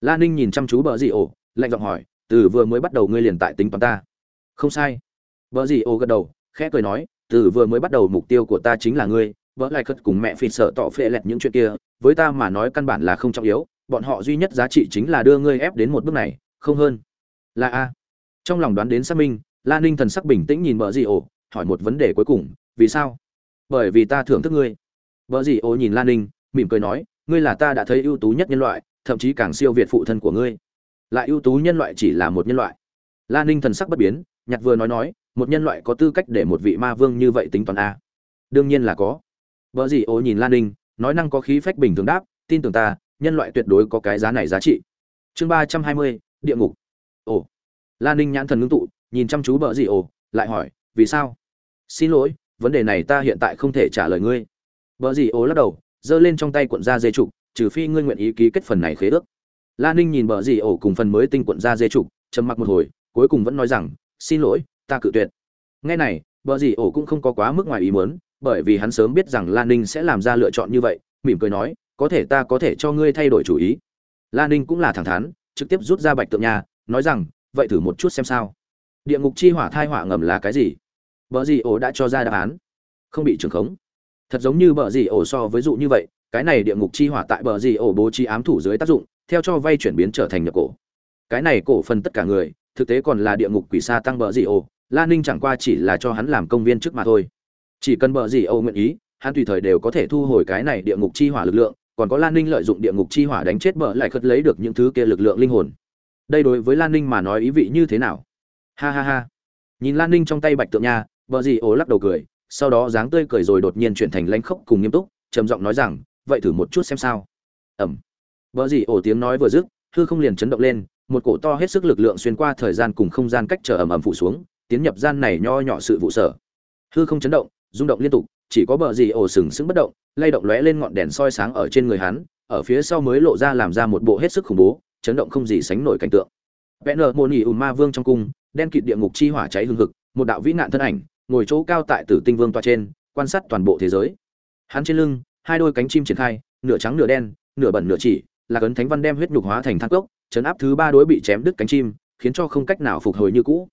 Lan ninh nhìn chăm chú vợ gì ổ, lạnh giọng hỏi, từ vừa mới bắt đầu ngươi liền tại tính toán ta. Không sai. Vợ gì ổ gật đầu, khẽ cười nói, từ vừa mới bắt đầu mục tiêu của ta chính là ngươi vợ lại cất cùng mẹ phì sợ tỏ phệ lẹt những chuyện kia, với ta mà nói căn bản là không trọng yếu, bọn họ duy nhất giá trị chính là đưa ngươi ép đến một bước này, không hơn. Là a. Trong lòng đoán đến xác minh lan ninh thần sắc bình tĩnh nhìn vợ gì ổ, hỏi một vấn đề cuối cùng, vì sao? Bởi vì ta thưởng thức ngươi. Vợ gì ổ nhìn lan ninh, mỉm cười nói, ngươi là ta đã thấy ưu tú nhất nhân loại, thậm chí càng siêu việt phụ thân của ngươi. Lại ưu tú nhân loại chỉ là một nhân loại. Lan ninh thần sắc bất biến, nhặt vừa nói nói, một nhân loại có tư cách để một vị ma vương như vậy tính toán a? Đương nhiên là có vợ gì Ô nhìn lan ninh, nói năng có khí phách bình thường đáp, tin tưởng ta, nhân loại tuyệt đối có cái giá này giá trị. Chương ba trăm hai mươi, địa ngục. Ồ. Lan ninh nhãn thần ngưng tụ, nhìn chăm chú vợ gì ồ lại hỏi, vì sao? Xin lỗi, vấn đề này ta hiện tại không thể trả lời ngươi. Vợ gì Ô lắc đầu, giơ lên trong tay cuộn da dê trục, trừ phi ngươi nguyện ý ký kết phần này khế ước. Lan ninh nhìn vợ gì ổ cùng phần mới tinh cuộn da dê trục, trầm mặc một hồi, cuối cùng vẫn nói rằng, xin lỗi, ta cự tuyệt. Nghe này vợ gì ổ cũng không có quá mức ngoài ý muốn bởi vì hắn sớm biết rằng lan ninh sẽ làm ra lựa chọn như vậy, mỉm cười nói, có thể ta có thể cho ngươi thay đổi chủ ý. Lan ninh cũng là thẳng thắn, trực tiếp rút ra bạch tượng nhà nói rằng, vậy thử một chút xem sao. Địa ngục chi hỏa thai hỏa ngầm là cái gì? Vợ gì ổ đã cho ra đáp án. Không bị trường khống. Thật giống như bờ gì ổ so với dụ như vậy, cái này địa ngục chi hỏa tại bờ gì ổ bố trí ám thủ dưới tác dụng, theo cho vay chuyển biến trở thành nhập cổ. Cái này cổ phần tất cả người, thực tế còn là địa ngục quỷ sa tăng bờ gì ổ lan ninh chẳng qua chỉ là cho hắn làm công viên trước mà thôi chỉ cần bờ gì âu nguyện ý, hắn tùy thời đều có thể thu hồi cái này địa ngục chi hỏa lực lượng, còn có lan ninh lợi dụng địa ngục chi hỏa đánh chết bờ lại khất lấy được những thứ kia lực lượng linh hồn. Đây đối với lan ninh mà nói ý vị như thế nào? Ha ha ha. Nhìn lan ninh trong tay bạch tượng nha, bờ gì ố lắc đầu cười, sau đó dáng tươi cười rồi đột nhiên chuyển thành lãnh khốc cùng nghiêm túc, trầm giọng nói rằng, vậy thử một chút xem sao. Ẩm bờ gì ổ tiếng nói vừa dứt, hư không liền chấn động lên, một cổ to hết sức lực lượng xuyên qua thời gian cùng không gian cách trở ầm ầm phủ xuống, tiến nhập gian này nho nhỏ sự vụ sở. Hư không chấn động rung động liên tục, chỉ có bờ gì ổ sừng sững bất động, lay động lóe lên ngọn đèn soi sáng ở trên người hắn, ở phía sau mới lộ ra làm ra một bộ hết sức khủng bố, chấn động không gì sánh nổi cảnh tượng. Vẽ nợ môn ỉ ùn ma vương trong cung, đen kịt địa ngục chi hỏa cháy hương hực, một đạo vĩ nạn thân ảnh, ngồi chỗ cao tại tử tinh vương toa trên, quan sát toàn bộ thế giới. Hắn trên lưng, hai đôi cánh chim triển khai, nửa trắng nửa đen, nửa bẩn nửa chỉ, là cấn thánh văn đem huyết nhục hóa thành thác cốc, chấn áp thứ ba đối bị chém đứt cánh chim, khiến cho không cách nào phục hồi như cũ.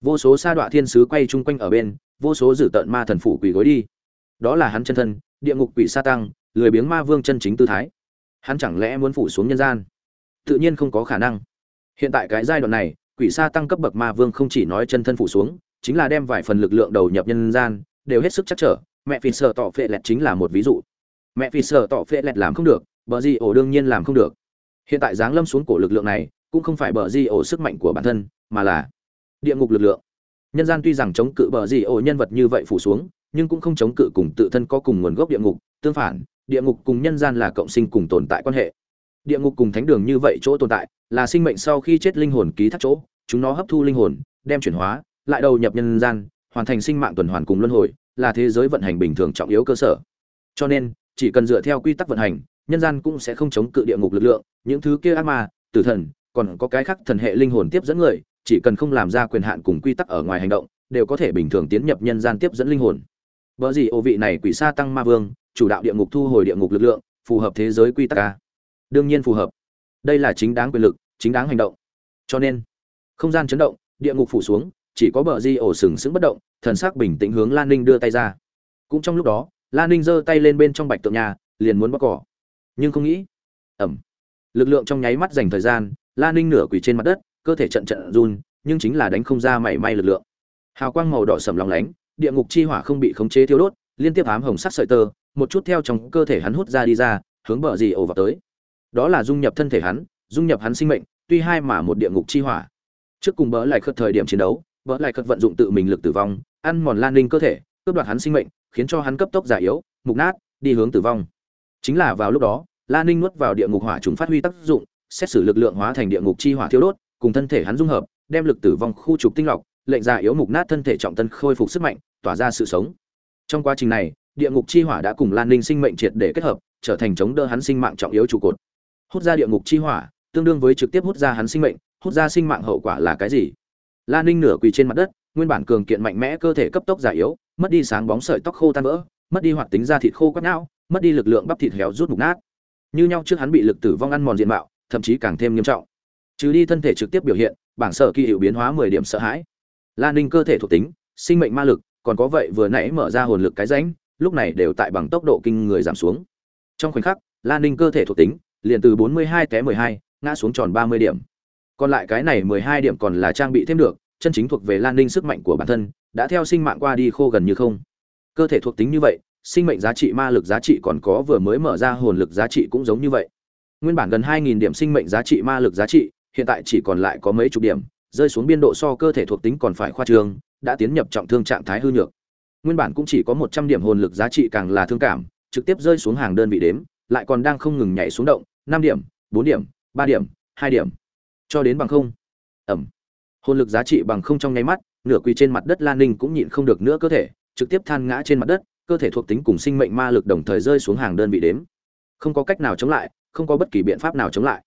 Vô số sa đọa thiên sứ quay chung quanh ở bên vô số dử tợn ma thần phủ quỷ gối đi. Đó là hắn chân thân, địa ngục quỷ sa tăng, lười biếng ma vương chân chính tư thái. Hắn chẳng lẽ muốn phủ xuống nhân gian? Tự nhiên không có khả năng. Hiện tại cái giai đoạn này, quỷ sa tăng cấp bậc ma vương không chỉ nói chân thân phủ xuống, chính là đem vài phần lực lượng đầu nhập nhân gian, đều hết sức chắc trở. Mẹ phi sợ tỏ phệ lẹt chính là một ví dụ. Mẹ phi sợ tỏ phệ lẹt làm không được, bờ di ổ đương nhiên làm không được. Hiện tại giáng lâm xuống cổ lực lượng này, cũng không phải bờ di ổ sức mạnh của bản thân, mà là địa ngục lực lượng nhân gian tuy rằng chống cự bờ gì ổ nhân vật như vậy phủ xuống, nhưng cũng không chống cự cùng tự thân có cùng nguồn gốc địa ngục, tương phản, địa ngục cùng nhân gian là cộng sinh cùng tồn tại quan hệ. Địa ngục cùng thánh đường như vậy chỗ tồn tại, là sinh mệnh sau khi chết linh hồn ký thác chỗ, chúng nó hấp thu linh hồn, đem chuyển hóa, lại đầu nhập nhân gian, hoàn thành sinh mạng tuần hoàn cùng luân hồi, là thế giới vận hành bình thường trọng yếu cơ sở. Cho nên, chỉ cần dựa theo quy tắc vận hành, nhân gian cũng sẽ không chống cự địa ngục lực lượng, những thứ kia ác ma, tử thần, còn có cái khác thần hệ linh hồn tiếp dẫn người chỉ cần không làm ra quyền hạn cùng quy tắc ở ngoài hành động, đều có thể bình thường tiến nhập nhân gian tiếp dẫn linh hồn. Vợ gì ô vị này quỷ sa tăng ma vương, chủ đạo địa ngục thu hồi địa ngục lực lượng, phù hợp thế giới quy tắc ca đương nhiên phù hợp. Đây là chính đáng quyền lực, chính đáng hành động. Cho nên, không gian chấn động, địa ngục phủ xuống, chỉ có bờ di ổ sừng sững bất động, thần sắc bình tĩnh hướng lan ninh đưa tay ra. Cũng trong lúc đó lan ninh giơ tay lên bên trong bạch tượng nhà, liền muốn bóc cỏ. Nhưng không nghĩ ẩm lực lượng trong nháy mắt dành thời gian lan ninh nửa quỳ trên mặt đất cơ thể trận trận run, nhưng chính là đánh không ra mảy may lực lượng. Hào quang màu đỏ sầm lóng lánh, địa ngục chi hỏa không bị khống chế thiêu đốt, liên tiếp ám hồng sắc sợi tơ, một chút theo trong cơ thể hắn hút ra đi ra, hướng bờ gì ồ vào tới. Đó là dung nhập thân thể hắn, dung nhập hắn sinh mệnh, tuy hai mà một địa ngục chi hỏa. Trước cùng bỡ lại khất thời điểm chiến đấu bỡ lại khất vận dụng tự mình lực tử vong, ăn mòn lan ninh cơ thể, cướp đoạt hắn sinh mệnh, khiến cho hắn cấp tốc già yếu, mục nát, đi hướng tử vong. Chính là vào lúc đó, lan ninh nuốt vào địa ngục hỏa chúng phát huy tác dụng, xét xử lực lượng hóa thành địa ngục chi hỏa thiêu đốt cùng thân thể hắn dung hợp, đem lực tử vong khu trục tinh lọc, lệnh ra yếu mục nát thân thể trọng tân khôi phục sức mạnh, tỏa ra sự sống. Trong quá trình này, địa ngục chi hỏa đã cùng lan ninh sinh mệnh triệt để kết hợp, trở thành chống đỡ hắn sinh mạng trọng yếu trụ cột. Hút ra địa ngục chi hỏa, tương đương với trực tiếp hút ra hắn sinh mệnh, hút ra sinh mạng hậu quả là cái gì? Lan ninh nửa quỳ trên mặt đất, nguyên bản cường kiện mạnh mẽ cơ thể cấp tốc già yếu, mất đi sáng bóng sợi tóc khô tan vỡ, mất đi hoạt tính da thịt khô quắt não, mất đi lực lượng bắp thịt héo rút mục nát. Như nhau trước hắn bị lực tử vong ăn mòn diện mạo, thậm chí càng thêm nghiêm trọng trừ đi thân thể trực tiếp biểu hiện bảng sở kỳ hiệu biến hóa mười điểm sợ hãi lan ninh cơ thể thuộc tính sinh mệnh ma lực còn có vậy vừa nãy mở ra hồn lực cái rãnh lúc này đều tại bằng tốc độ kinh người giảm xuống trong khoảnh khắc lan ninh cơ thể thuộc tính liền từ 42 té 12, ngã xuống tròn 30 điểm. Còn lại cái này 12 điểm còn là trang bị thêm được, chân chính thuộc về Lan Ninh sức mạnh của bản thân, đã theo sinh mạng qua đi khô gần như không. Cơ thể thuộc tính như vậy, sinh mệnh giá trị ma lực giá trị còn có vừa mới mở ra hồn lực giá trị cũng giống như vậy. Nguyên bản gần 2000 điểm sinh mệnh giá trị ma lực giá trị, hiện tại chỉ còn lại có mấy chục điểm, rơi xuống biên độ so cơ thể thuộc tính còn phải khoa trương, đã tiến nhập trọng thương trạng thái hư nhược. Nguyên bản cũng chỉ có 100 điểm hồn lực giá trị càng là thương cảm, trực tiếp rơi xuống hàng đơn vị đếm, lại còn đang không ngừng nhảy xuống động, năm điểm, bốn điểm, ba điểm, hai điểm, cho đến bằng không. Ẩm. Hồn lực giá trị bằng không trong nháy mắt, nửa quỳ trên mặt đất Lan Ninh cũng nhịn không được nữa cơ thể, trực tiếp than ngã trên mặt đất, cơ thể thuộc tính cùng sinh mệnh ma lực đồng thời rơi xuống hàng đơn vị đếm. Không có cách nào chống lại, không có bất kỳ biện pháp nào chống lại.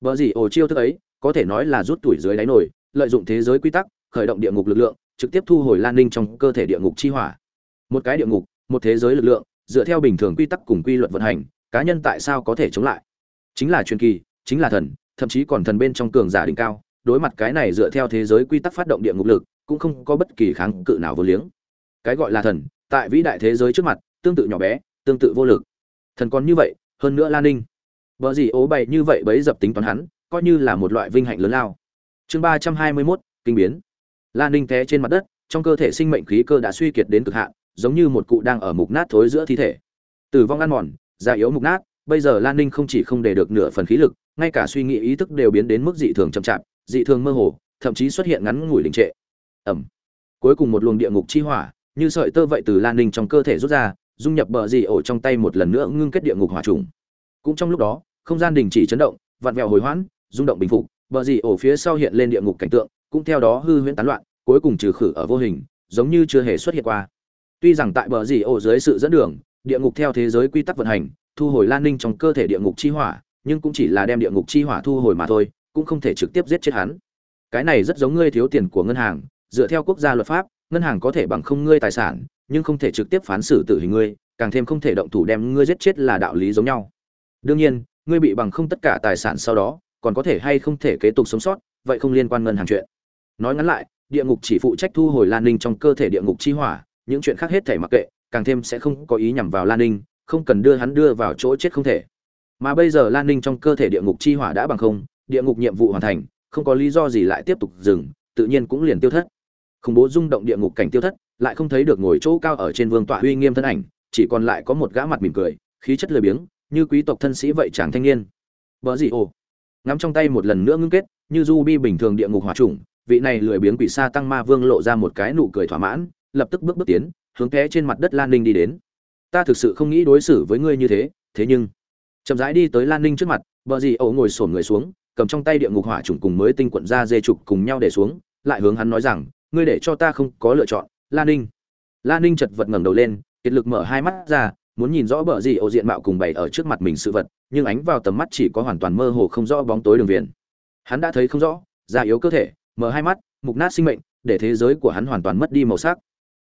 Bở gì ổ chiêu thức ấy, có thể nói là rút tuổi dưới đáy nổi, lợi dụng thế giới quy tắc, khởi động địa ngục lực lượng, trực tiếp thu hồi Lan Ninh trong cơ thể địa ngục chi hỏa. Một cái địa ngục, một thế giới lực lượng, dựa theo bình thường quy tắc cùng quy luật vận hành, cá nhân tại sao có thể chống lại? Chính là truyền kỳ chính là thần thậm chí còn thần bên trong cường giả đỉnh cao đối mặt cái này dựa theo thế giới quy tắc phát động địa ngục lực cũng không có bất kỳ kháng cự nào vô liếng. Cái gọi là thần tại vĩ đại thế giới trước mặt tương tự nhỏ bé tương tự vô lực. Thần còn như vậy hơn nữa lan ninh vợ gì ố bày như vậy bấy dập tính toán hắn, coi như là một loại vinh hạnh lớn lao. Chương ba trăm hai mươi mốt, kinh biến. Lan ninh té trên mặt đất, trong cơ thể sinh mệnh khí cơ đã suy kiệt đến cực hạn, giống như một cụ đang ở mục nát thối giữa thi thể. Tử vong ăn mòn, da yếu mục nát, bây giờ lan ninh không chỉ không để được nửa phần khí lực, ngay cả suy nghĩ ý thức đều biến đến mức dị thường chậm chạp, dị thường mơ hồ, thậm chí xuất hiện ngắn ngủi đình trệ. Ẩm. Cuối cùng một luồng địa ngục chi hỏa, như sợi tơ vậy từ lan ninh trong cơ thể rút ra, dung nhập bờ dị ổ trong tay một lần nữa ngưng kết địa ngục hỏa trùng cũng trong lúc đó, không gian đình chỉ chấn động, vặn vẹo hồi hoãn, rung động bình phục, bờ dị ổ phía sau hiện lên địa ngục cảnh tượng, cũng theo đó hư huyễn tán loạn, cuối cùng trừ khử ở vô hình, giống như chưa hề xuất hiện qua. Tuy rằng tại bờ dị ổ dưới sự dẫn đường, địa ngục theo thế giới quy tắc vận hành, thu hồi lan ninh trong cơ thể địa ngục chi hỏa, nhưng cũng chỉ là đem địa ngục chi hỏa thu hồi mà thôi, cũng không thể trực tiếp giết chết hắn. Cái này rất giống ngươi thiếu tiền của ngân hàng, dựa theo quốc gia luật pháp, ngân hàng có thể bằng không ngươi tài sản, nhưng không thể trực tiếp phán xử tử hình ngươi, càng thêm không thể động thủ đem ngươi giết chết là đạo lý giống nhau đương nhiên ngươi bị bằng không tất cả tài sản sau đó còn có thể hay không thể kế tục sống sót vậy không liên quan ngân hàng chuyện nói ngắn lại địa ngục chỉ phụ trách thu hồi lan ninh trong cơ thể địa ngục chi hỏa những chuyện khác hết thể mặc kệ càng thêm sẽ không có ý nhằm vào Lan Ninh, không cần đưa hắn đưa vào chỗ chết không thể. Mà bây giờ Lan Ninh trong cơ thể địa ngục chi hỏa đã bằng không, địa ngục nhiệm vụ hoàn thành, không có lý do gì lại tiếp tục dừng, tự nhiên cũng liền tiêu thất. Không bố rung động địa ngục cảnh tiêu thất, lại không thấy được ngồi chỗ cao ở trên vương tọa uy nghiêm thân ảnh, chỉ còn lại có một gã mặt mỉm cười, khí chất lười biếng, như quý tộc thân sĩ vậy chàng thanh niên. Bỡ gì ồ? Ngắm trong tay một lần nữa ngưng kết, như du bi bình thường địa ngục hỏa trùng, vị này lười biếng quỷ sa tăng ma vương lộ ra một cái nụ cười thỏa mãn, lập tức bước bước tiến, hướng té trên mặt đất lan ninh đi đến ta thực sự không nghĩ đối xử với ngươi như thế thế nhưng chậm rãi đi tới lan ninh trước mặt vợ gì ẩu ngồi sổn người xuống cầm trong tay địa ngục hỏa trùng cùng mới tinh quận ra dê trục cùng nhau để xuống lại hướng hắn nói rằng ngươi để cho ta không có lựa chọn lan ninh lan ninh chật vật ngẩng đầu lên kiệt lực mở hai mắt ra muốn nhìn rõ bờ gì ổ diện mạo cùng bày ở trước mặt mình sự vật, nhưng ánh vào tầm mắt chỉ có hoàn toàn mơ hồ không rõ bóng tối đường viền. Hắn đã thấy không rõ, già yếu cơ thể, mở hai mắt, mục nát sinh mệnh, để thế giới của hắn hoàn toàn mất đi màu sắc.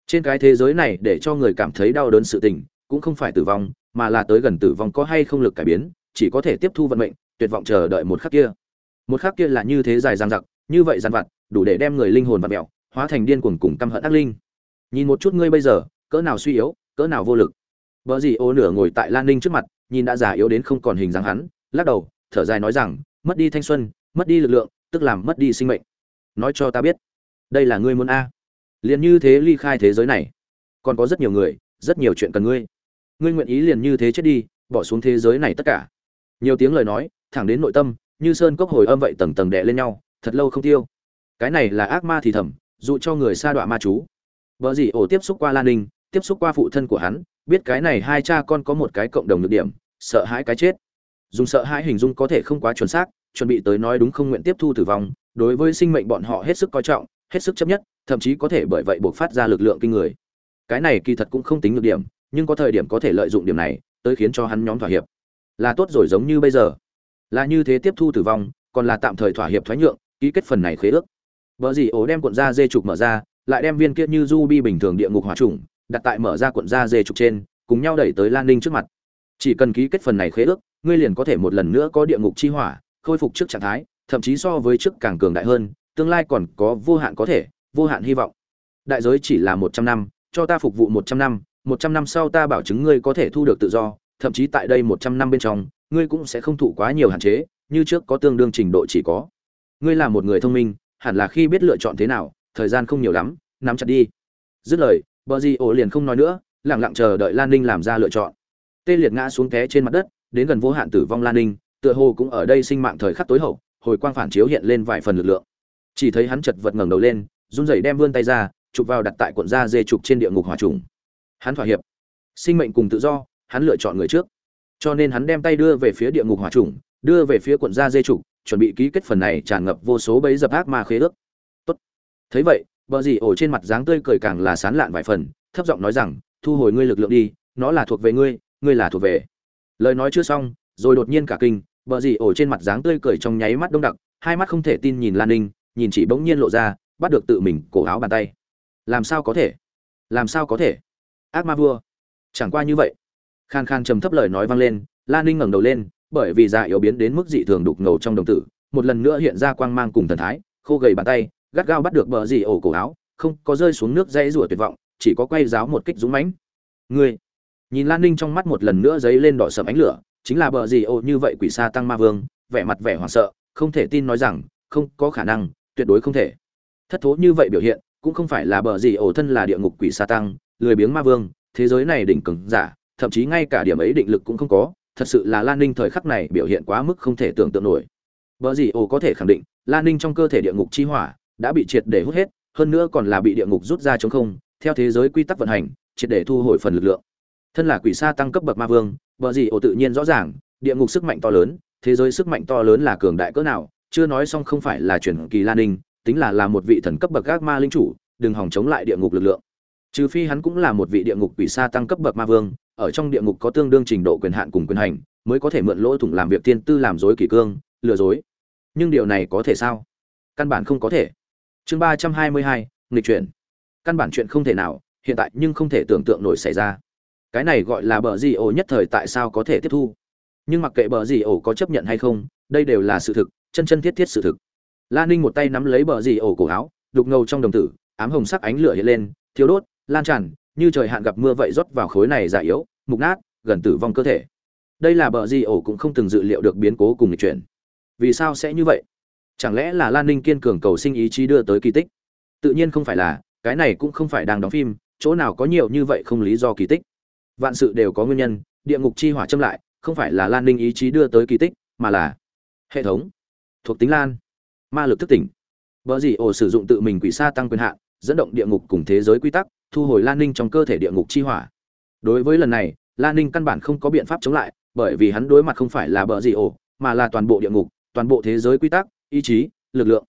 Trên cái thế giới này để cho người cảm thấy đau đớn sự tình, cũng không phải tử vong, mà là tới gần tử vong có hay không lực cải biến, chỉ có thể tiếp thu vận mệnh, tuyệt vọng chờ đợi một khắc kia. Một khắc kia là như thế dài dằng dặc, như vậy dằn vặt, đủ để đem người linh hồn vặt mẹo hóa thành điên cuồng cùng căm hận ác linh. Nhìn một chút ngươi bây giờ, cỡ nào suy yếu, cỡ nào vô lực. Bở gì ô nửa ngồi tại lan ninh trước mặt, nhìn đã già yếu đến không còn hình dáng hắn, lắc đầu, thở dài nói rằng, mất đi thanh xuân, mất đi lực lượng, tức làm mất đi sinh mệnh. Nói cho ta biết, đây là ngươi muốn a? Liền như thế ly khai thế giới này, còn có rất nhiều người, rất nhiều chuyện cần ngươi. Ngươi nguyện ý liền như thế chết đi, bỏ xuống thế giới này tất cả. Nhiều tiếng lời nói, thẳng đến nội tâm, như sơn cốc hồi âm vậy tầng tầng đè lên nhau, thật lâu không tiêu. Cái này là ác ma thì thầm, dụ cho người xa đọa ma chú. Bở gì ổ tiếp xúc qua lan ninh, tiếp xúc qua phụ thân của hắn biết cái này hai cha con có một cái cộng đồng nhược điểm, sợ hãi cái chết. Dùng sợ hãi hình dung có thể không quá chuẩn xác, chuẩn bị tới nói đúng không nguyện tiếp thu tử vong, đối với sinh mệnh bọn họ hết sức coi trọng, hết sức chấp nhất, thậm chí có thể bởi vậy buộc phát ra lực lượng kinh người. Cái này kỳ thật cũng không tính nhược điểm, nhưng có thời điểm có thể lợi dụng điểm này, tới khiến cho hắn nhóm thỏa hiệp. Là tốt rồi giống như bây giờ. Là như thế tiếp thu tử vong, còn là tạm thời thỏa hiệp thoái nhượng, ký kết phần này khế ước. Vợ gì ố đem cuộn da dê trục mở ra, lại đem viên kia như du bi bình thường địa ngục hỏa trùng đặt tại mở ra cuộn da dê trục trên, cùng nhau đẩy tới lan ninh trước mặt. Chỉ cần ký kết phần này khế ước, ngươi liền có thể một lần nữa có địa ngục chi hỏa, khôi phục trước trạng thái, thậm chí so với trước càng cường đại hơn, tương lai còn có vô hạn có thể, vô hạn hy vọng. Đại giới chỉ là một trăm năm, cho ta phục vụ một trăm năm, một trăm năm sau ta bảo chứng ngươi có thể thu được tự do, thậm chí tại đây một trăm năm bên trong, ngươi cũng sẽ không thụ quá nhiều hạn chế, như trước có tương đương trình độ chỉ có. Ngươi là một người thông minh, hẳn là khi biết lựa chọn thế nào, thời gian không nhiều lắm, nắm chặt đi. Dứt lời bờ di ổ liền không nói nữa lặng lặng chờ đợi lan ninh làm ra lựa chọn. Tê liệt ngã xuống té trên mặt đất, đến gần vô hạn tử vong lan ninh, tựa hồ cũng ở đây sinh mạng thời khắc tối hậu, hồi quang phản chiếu hiện lên vài phần lực lượng. Chỉ thấy hắn chật vật ngẩng đầu lên, run rẩy đem vươn tay ra, chụp vào đặt tại cuộn da dê chụp trên địa ngục hỏa trùng. Hắn thỏa hiệp. Sinh mệnh cùng tự do, hắn lựa chọn người trước. Cho nên hắn đem tay đưa về phía địa ngục hỏa trùng, đưa về phía cuộn da dê trục, chuẩn bị ký kết phần này tràn ngập vô số bẫy dập ác ma khế ước. Tốt. Thấy vậy bờ gì ổ trên mặt dáng tươi cười càng là sán lạn vài phần, thấp giọng nói rằng, thu hồi ngươi lực lượng đi, nó là thuộc về ngươi ngươi là thuộc về. Lời nói chưa xong, rồi đột nhiên cả kinh, bờ gì ổ trên mặt dáng tươi cười trong nháy mắt đông đặc, hai mắt không thể tin nhìn lan ninh, nhìn chỉ bỗng nhiên lộ ra, bắt được tự mình cổ áo bàn tay. Làm sao có thể? Làm sao có thể? Ác ma vua. Chẳng qua như vậy. Khan khan trầm thấp lời nói vang lên, lan ninh ngẩng đầu lên, bởi vì dạ yếu biến đến mức dị thường đục ngầu trong đồng tử, một lần nữa hiện ra quang mang cùng thần thái, khô gầy bàn tay gắt gao bắt được bờ dì ổ cổ áo không có rơi xuống nước dây rủa tuyệt vọng chỉ có quay giáo một kích dũng mãnh. Người nhìn lan ninh trong mắt một lần nữa dấy lên đỏ sầm ánh lửa chính là bờ dì ổ như vậy quỷ sa tăng ma vương vẻ mặt vẻ hoảng sợ không thể tin nói rằng không có khả năng tuyệt đối không thể. Thất thố như vậy biểu hiện cũng không phải là bờ dì ổ thân là địa ngục quỷ sa tăng lười biếng ma vương thế giới này đỉnh cường giả thậm chí ngay cả điểm ấy định lực cũng không có thật sự là Lan Ninh thời khắc này biểu hiện quá mức không thể tưởng tượng nổi. bờ gì ồ có thể khẳng định, Lan Ninh trong cơ thể địa ngục chi hỏa đã bị triệt để hút hết, hơn nữa còn là bị địa ngục rút ra trống không, theo thế giới quy tắc vận hành, triệt để thu hồi phần lực lượng. Thân là quỷ sa tăng cấp bậc ma vương, bở gì ổ tự nhiên rõ ràng, địa ngục sức mạnh to lớn, thế giới sức mạnh to lớn là cường đại cỡ nào, chưa nói xong không phải là chuyển kỳ Lan Ninh, tính là là một vị thần cấp bậc các ma linh chủ, đừng hòng chống lại địa ngục lực lượng. Trừ phi hắn cũng là một vị địa ngục quỷ sa tăng cấp bậc ma vương, ở trong địa ngục có tương đương trình độ quyền hạn cùng quyền hành, mới có thể mượn lỗ thủng làm việc tiên tư làm dối kỳ cương, lừa dối. Nhưng điều này có thể sao? Căn bản không có thể. Chương ba trăm hai mươi hai, nghịch chuyển. Căn bản chuyện không thể nào, hiện tại nhưng không thể tưởng tượng nổi xảy ra. Cái này gọi là bờ gì ổ nhất thời tại sao có thể tiếp thu? Nhưng mặc kệ bờ gì ổ có chấp nhận hay không, đây đều là sự thực, chân chân thiết thiết sự thực. La Ninh một tay nắm lấy bờ gì ổ cổ áo, đục ngầu trong đồng tử, ám hồng sắc ánh lửa hiện lên, thiếu đốt, lan tràn, như trời hạn gặp mưa vậy rót vào khối này già yếu mục nát gần tử vong cơ thể đây là bờ di ổ cũng không từng dự liệu được biến cố cùng lịch chuyển vì sao sẽ như vậy chẳng lẽ là lan ninh kiên cường cầu sinh ý chí đưa tới kỳ tích? Tự nhiên không phải là cái này cũng không phải đang đóng phim chỗ nào có nhiều như vậy không lý do kỳ tích. Vạn sự đều có nguyên nhân địa ngục chi hỏa châm lại không phải là lan ninh ý chí đưa tới kỳ tích mà là hệ thống thuộc tính lan. Ma lực thức tỉnh. Bờ dị ổ sử dụng tự mình quỷ xa tăng quyền hạn, dẫn động địa ngục cùng thế giới quy tắc, thu hồi Lan Ninh trong cơ thể địa ngục chi hỏa. Đối với lần này, Lan Ninh căn bản không có biện pháp chống lại, bởi vì hắn đối mặt không phải là bờ dị ổ, mà là toàn bộ địa ngục, toàn bộ thế giới quy tắc, ý chí, lực lượng.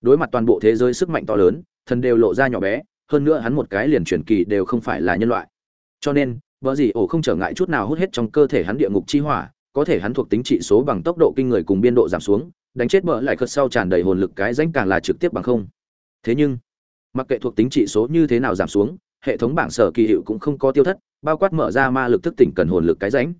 Đối mặt toàn bộ thế giới sức mạnh to lớn, thần đều lộ ra nhỏ bé, hơn nữa hắn một cái liền chuyển kỳ đều không phải là nhân loại. Cho nên, bờ gì ổ không trở ngại chút nào hút hết trong cơ thể hắn địa ngục chi hỏa, có thể hắn thuộc tính trị số bằng tốc độ kinh người cùng biên độ giảm xuống, đánh chết bỡ lại cơ sau tràn đầy hồn lực cái danh càng là trực tiếp bằng không. Thế nhưng, mặc kệ thuộc tính trị số như thế nào giảm xuống hệ thống bảng sở kỳ hiệu cũng không có tiêu thất bao quát mở ra ma lực thức tỉnh cần hồn lực cái ránh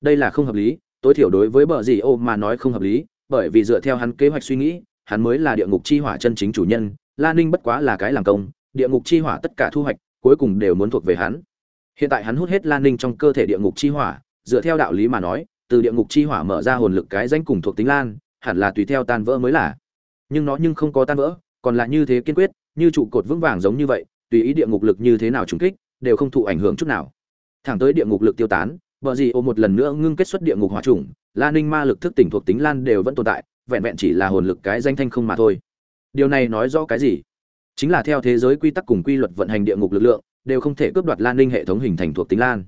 đây là không hợp lý tối thiểu đối với bờ gì ô mà nói không hợp lý bởi vì dựa theo hắn kế hoạch suy nghĩ, hắn mới là địa ngục chi hỏa chân chính chủ nhân, la ninh bất quá là cái làm công, địa ngục chi hỏa tất cả thu hoạch, cuối cùng đều muốn thuộc về hắn. Hiện tại hắn hút hết lan ninh trong cơ thể địa ngục chi hỏa, dựa theo đạo lý mà nói, từ địa ngục chi hỏa mở ra hồn lực cái danh cùng thuộc tính lan, hẳn là tùy theo tan vỡ mới là. Nhưng nó nhưng không có tan vỡ, còn là như thế kiên quyết, như trụ cột vững vàng giống như vậy, tùy ý địa ngục lực như thế nào trùng kích, đều không thụ ảnh hưởng chút nào. Thẳng tới địa ngục lực tiêu tán Bờ gì ô một lần nữa ngưng kết xuất địa ngục hỏa trùng la ninh ma lực thức tỉnh thuộc tính lan đều vẫn tồn tại, vẹn vẹn chỉ là hồn lực cái danh thanh không mà thôi. Điều này nói rõ cái gì? Chính là theo thế giới quy tắc cùng quy luật vận hành địa ngục lực lượng, đều không thể cướp đoạt lan ninh hệ thống hình thành thuộc tính lan.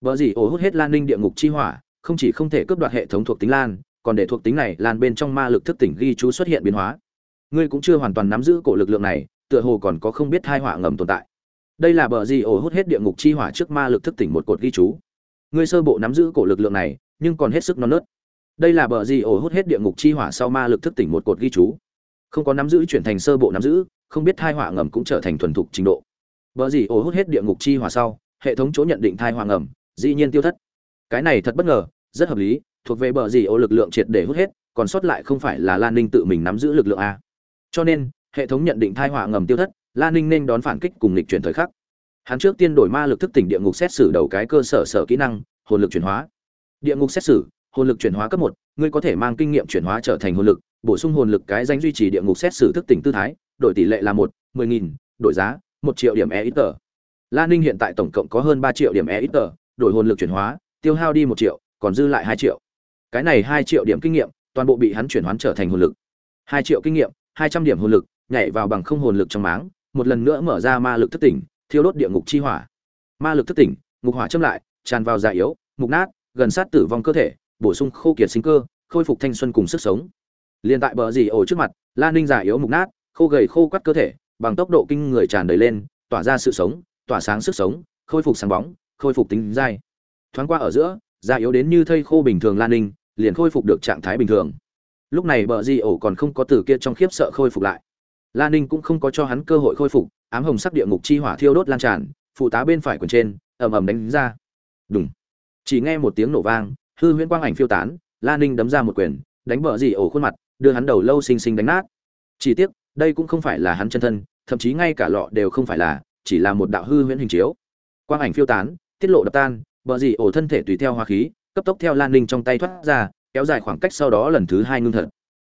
Bờ gì ổ hút hết lan ninh địa ngục chi hỏa, không chỉ không thể cướp đoạt hệ thống thuộc tính lan, còn để thuộc tính này lan bên trong ma lực thức tỉnh ghi chú xuất hiện biến hóa. Ngươi cũng chưa hoàn toàn nắm giữ cổ lực lượng này, tựa hồ còn có không biết hai hỏa ngầm tồn tại. Đây là bờ gì ổ hút hết địa ngục chi hỏa trước ma lực thức tỉnh một cột ghi chú ngươi sơ bộ nắm giữ cổ lực lượng này, nhưng còn hết sức non nớt. Đây là bờ gì ổ hút hết địa ngục chi hỏa sau ma lực thức tỉnh một cột ghi chú. Không có nắm giữ chuyển thành sơ bộ nắm giữ, không biết thai hỏa ngầm cũng trở thành thuần thục trình độ. Bờ gì ổ hút hết địa ngục chi hỏa sau, hệ thống chỗ nhận định thai hỏa ngầm, dĩ nhiên tiêu thất. Cái này thật bất ngờ, rất hợp lý, thuộc về bờ gì ổ lực lượng triệt để hút hết, còn sót lại không phải là lan ninh tự mình nắm giữ lực lượng a. Cho nên, hệ thống nhận định thai hỏa ngầm tiêu thất, lan ninh nên đón phản kích cùng lịch chuyển thời khắc hắn trước tiên đổi ma lực thức tỉnh địa ngục xét xử đầu cái cơ sở sở kỹ năng, hồn lực chuyển hóa. Địa ngục xét xử, hồn lực chuyển hóa cấp một, ngươi có thể mang kinh nghiệm chuyển hóa trở thành hồn lực, bổ sung hồn lực cái danh duy trì địa ngục xét xử thức tỉnh tư thái, đổi tỷ lệ là một, mười nghìn, đổi giá, một triệu điểm e ít tờ lan ninh hiện tại tổng cộng có hơn ba triệu điểm e ít tờ đổi hồn lực chuyển hóa, tiêu hao đi một triệu, còn dư lại hai triệu. Cái này hai triệu điểm kinh nghiệm, toàn bộ bị hắn chuyển hóa trở thành hồn lực. Hai triệu kinh nghiệm, hai trăm điểm hồn lực, nhảy vào bằng không hồn lực trong máng, một lần nữa mở ra ma lực thức tỉnh thiêu đốt địa ngục chi hỏa. Ma lực thức tỉnh, ngục hỏa châm lại, tràn vào già yếu, mục nát, gần sát tử vong cơ thể, bổ sung khô kiệt sinh cơ, khôi phục thanh xuân cùng sức sống. Liền tại bờ dì ổ trước mặt, la ninh già yếu mục nát, khô gầy khô quắt cơ thể, bằng tốc độ kinh người tràn đầy lên, tỏa ra sự sống, tỏa sáng sức sống, khôi phục sáng bóng, khôi phục tính dai. Thoáng qua ở giữa, già yếu đến như thây khô bình thường la ninh, liền khôi phục được trạng thái bình thường. Lúc này bờ di ổ còn không có từ kia trong khiếp sợ khôi phục lại la ninh cũng không có cho hắn cơ hội khôi phục, ám hồng sắc địa ngục chi hỏa thiêu đốt lan tràn, phụ tá bên phải quần trên, ầm ầm đánh ra. Đúng chỉ nghe một tiếng nổ vang, hư huyễn quang ảnh phiêu tán, la ninh đấm ra một quyền, đánh bờ dì ổ khuôn mặt, đưa hắn đầu lâu xinh xinh đánh nát. Chỉ tiếc, đây cũng không phải là hắn chân thân, thậm chí ngay cả lọ đều không phải là, chỉ là một đạo hư huyễn hình chiếu. Quang ảnh phiêu tán, tiết lộ đập tan, bờ dì ổ thân thể tùy theo hoa khí, cấp tốc theo lan ninh trong tay thoát ra, kéo dài khoảng cách sau đó lần thứ hai ngưng thật.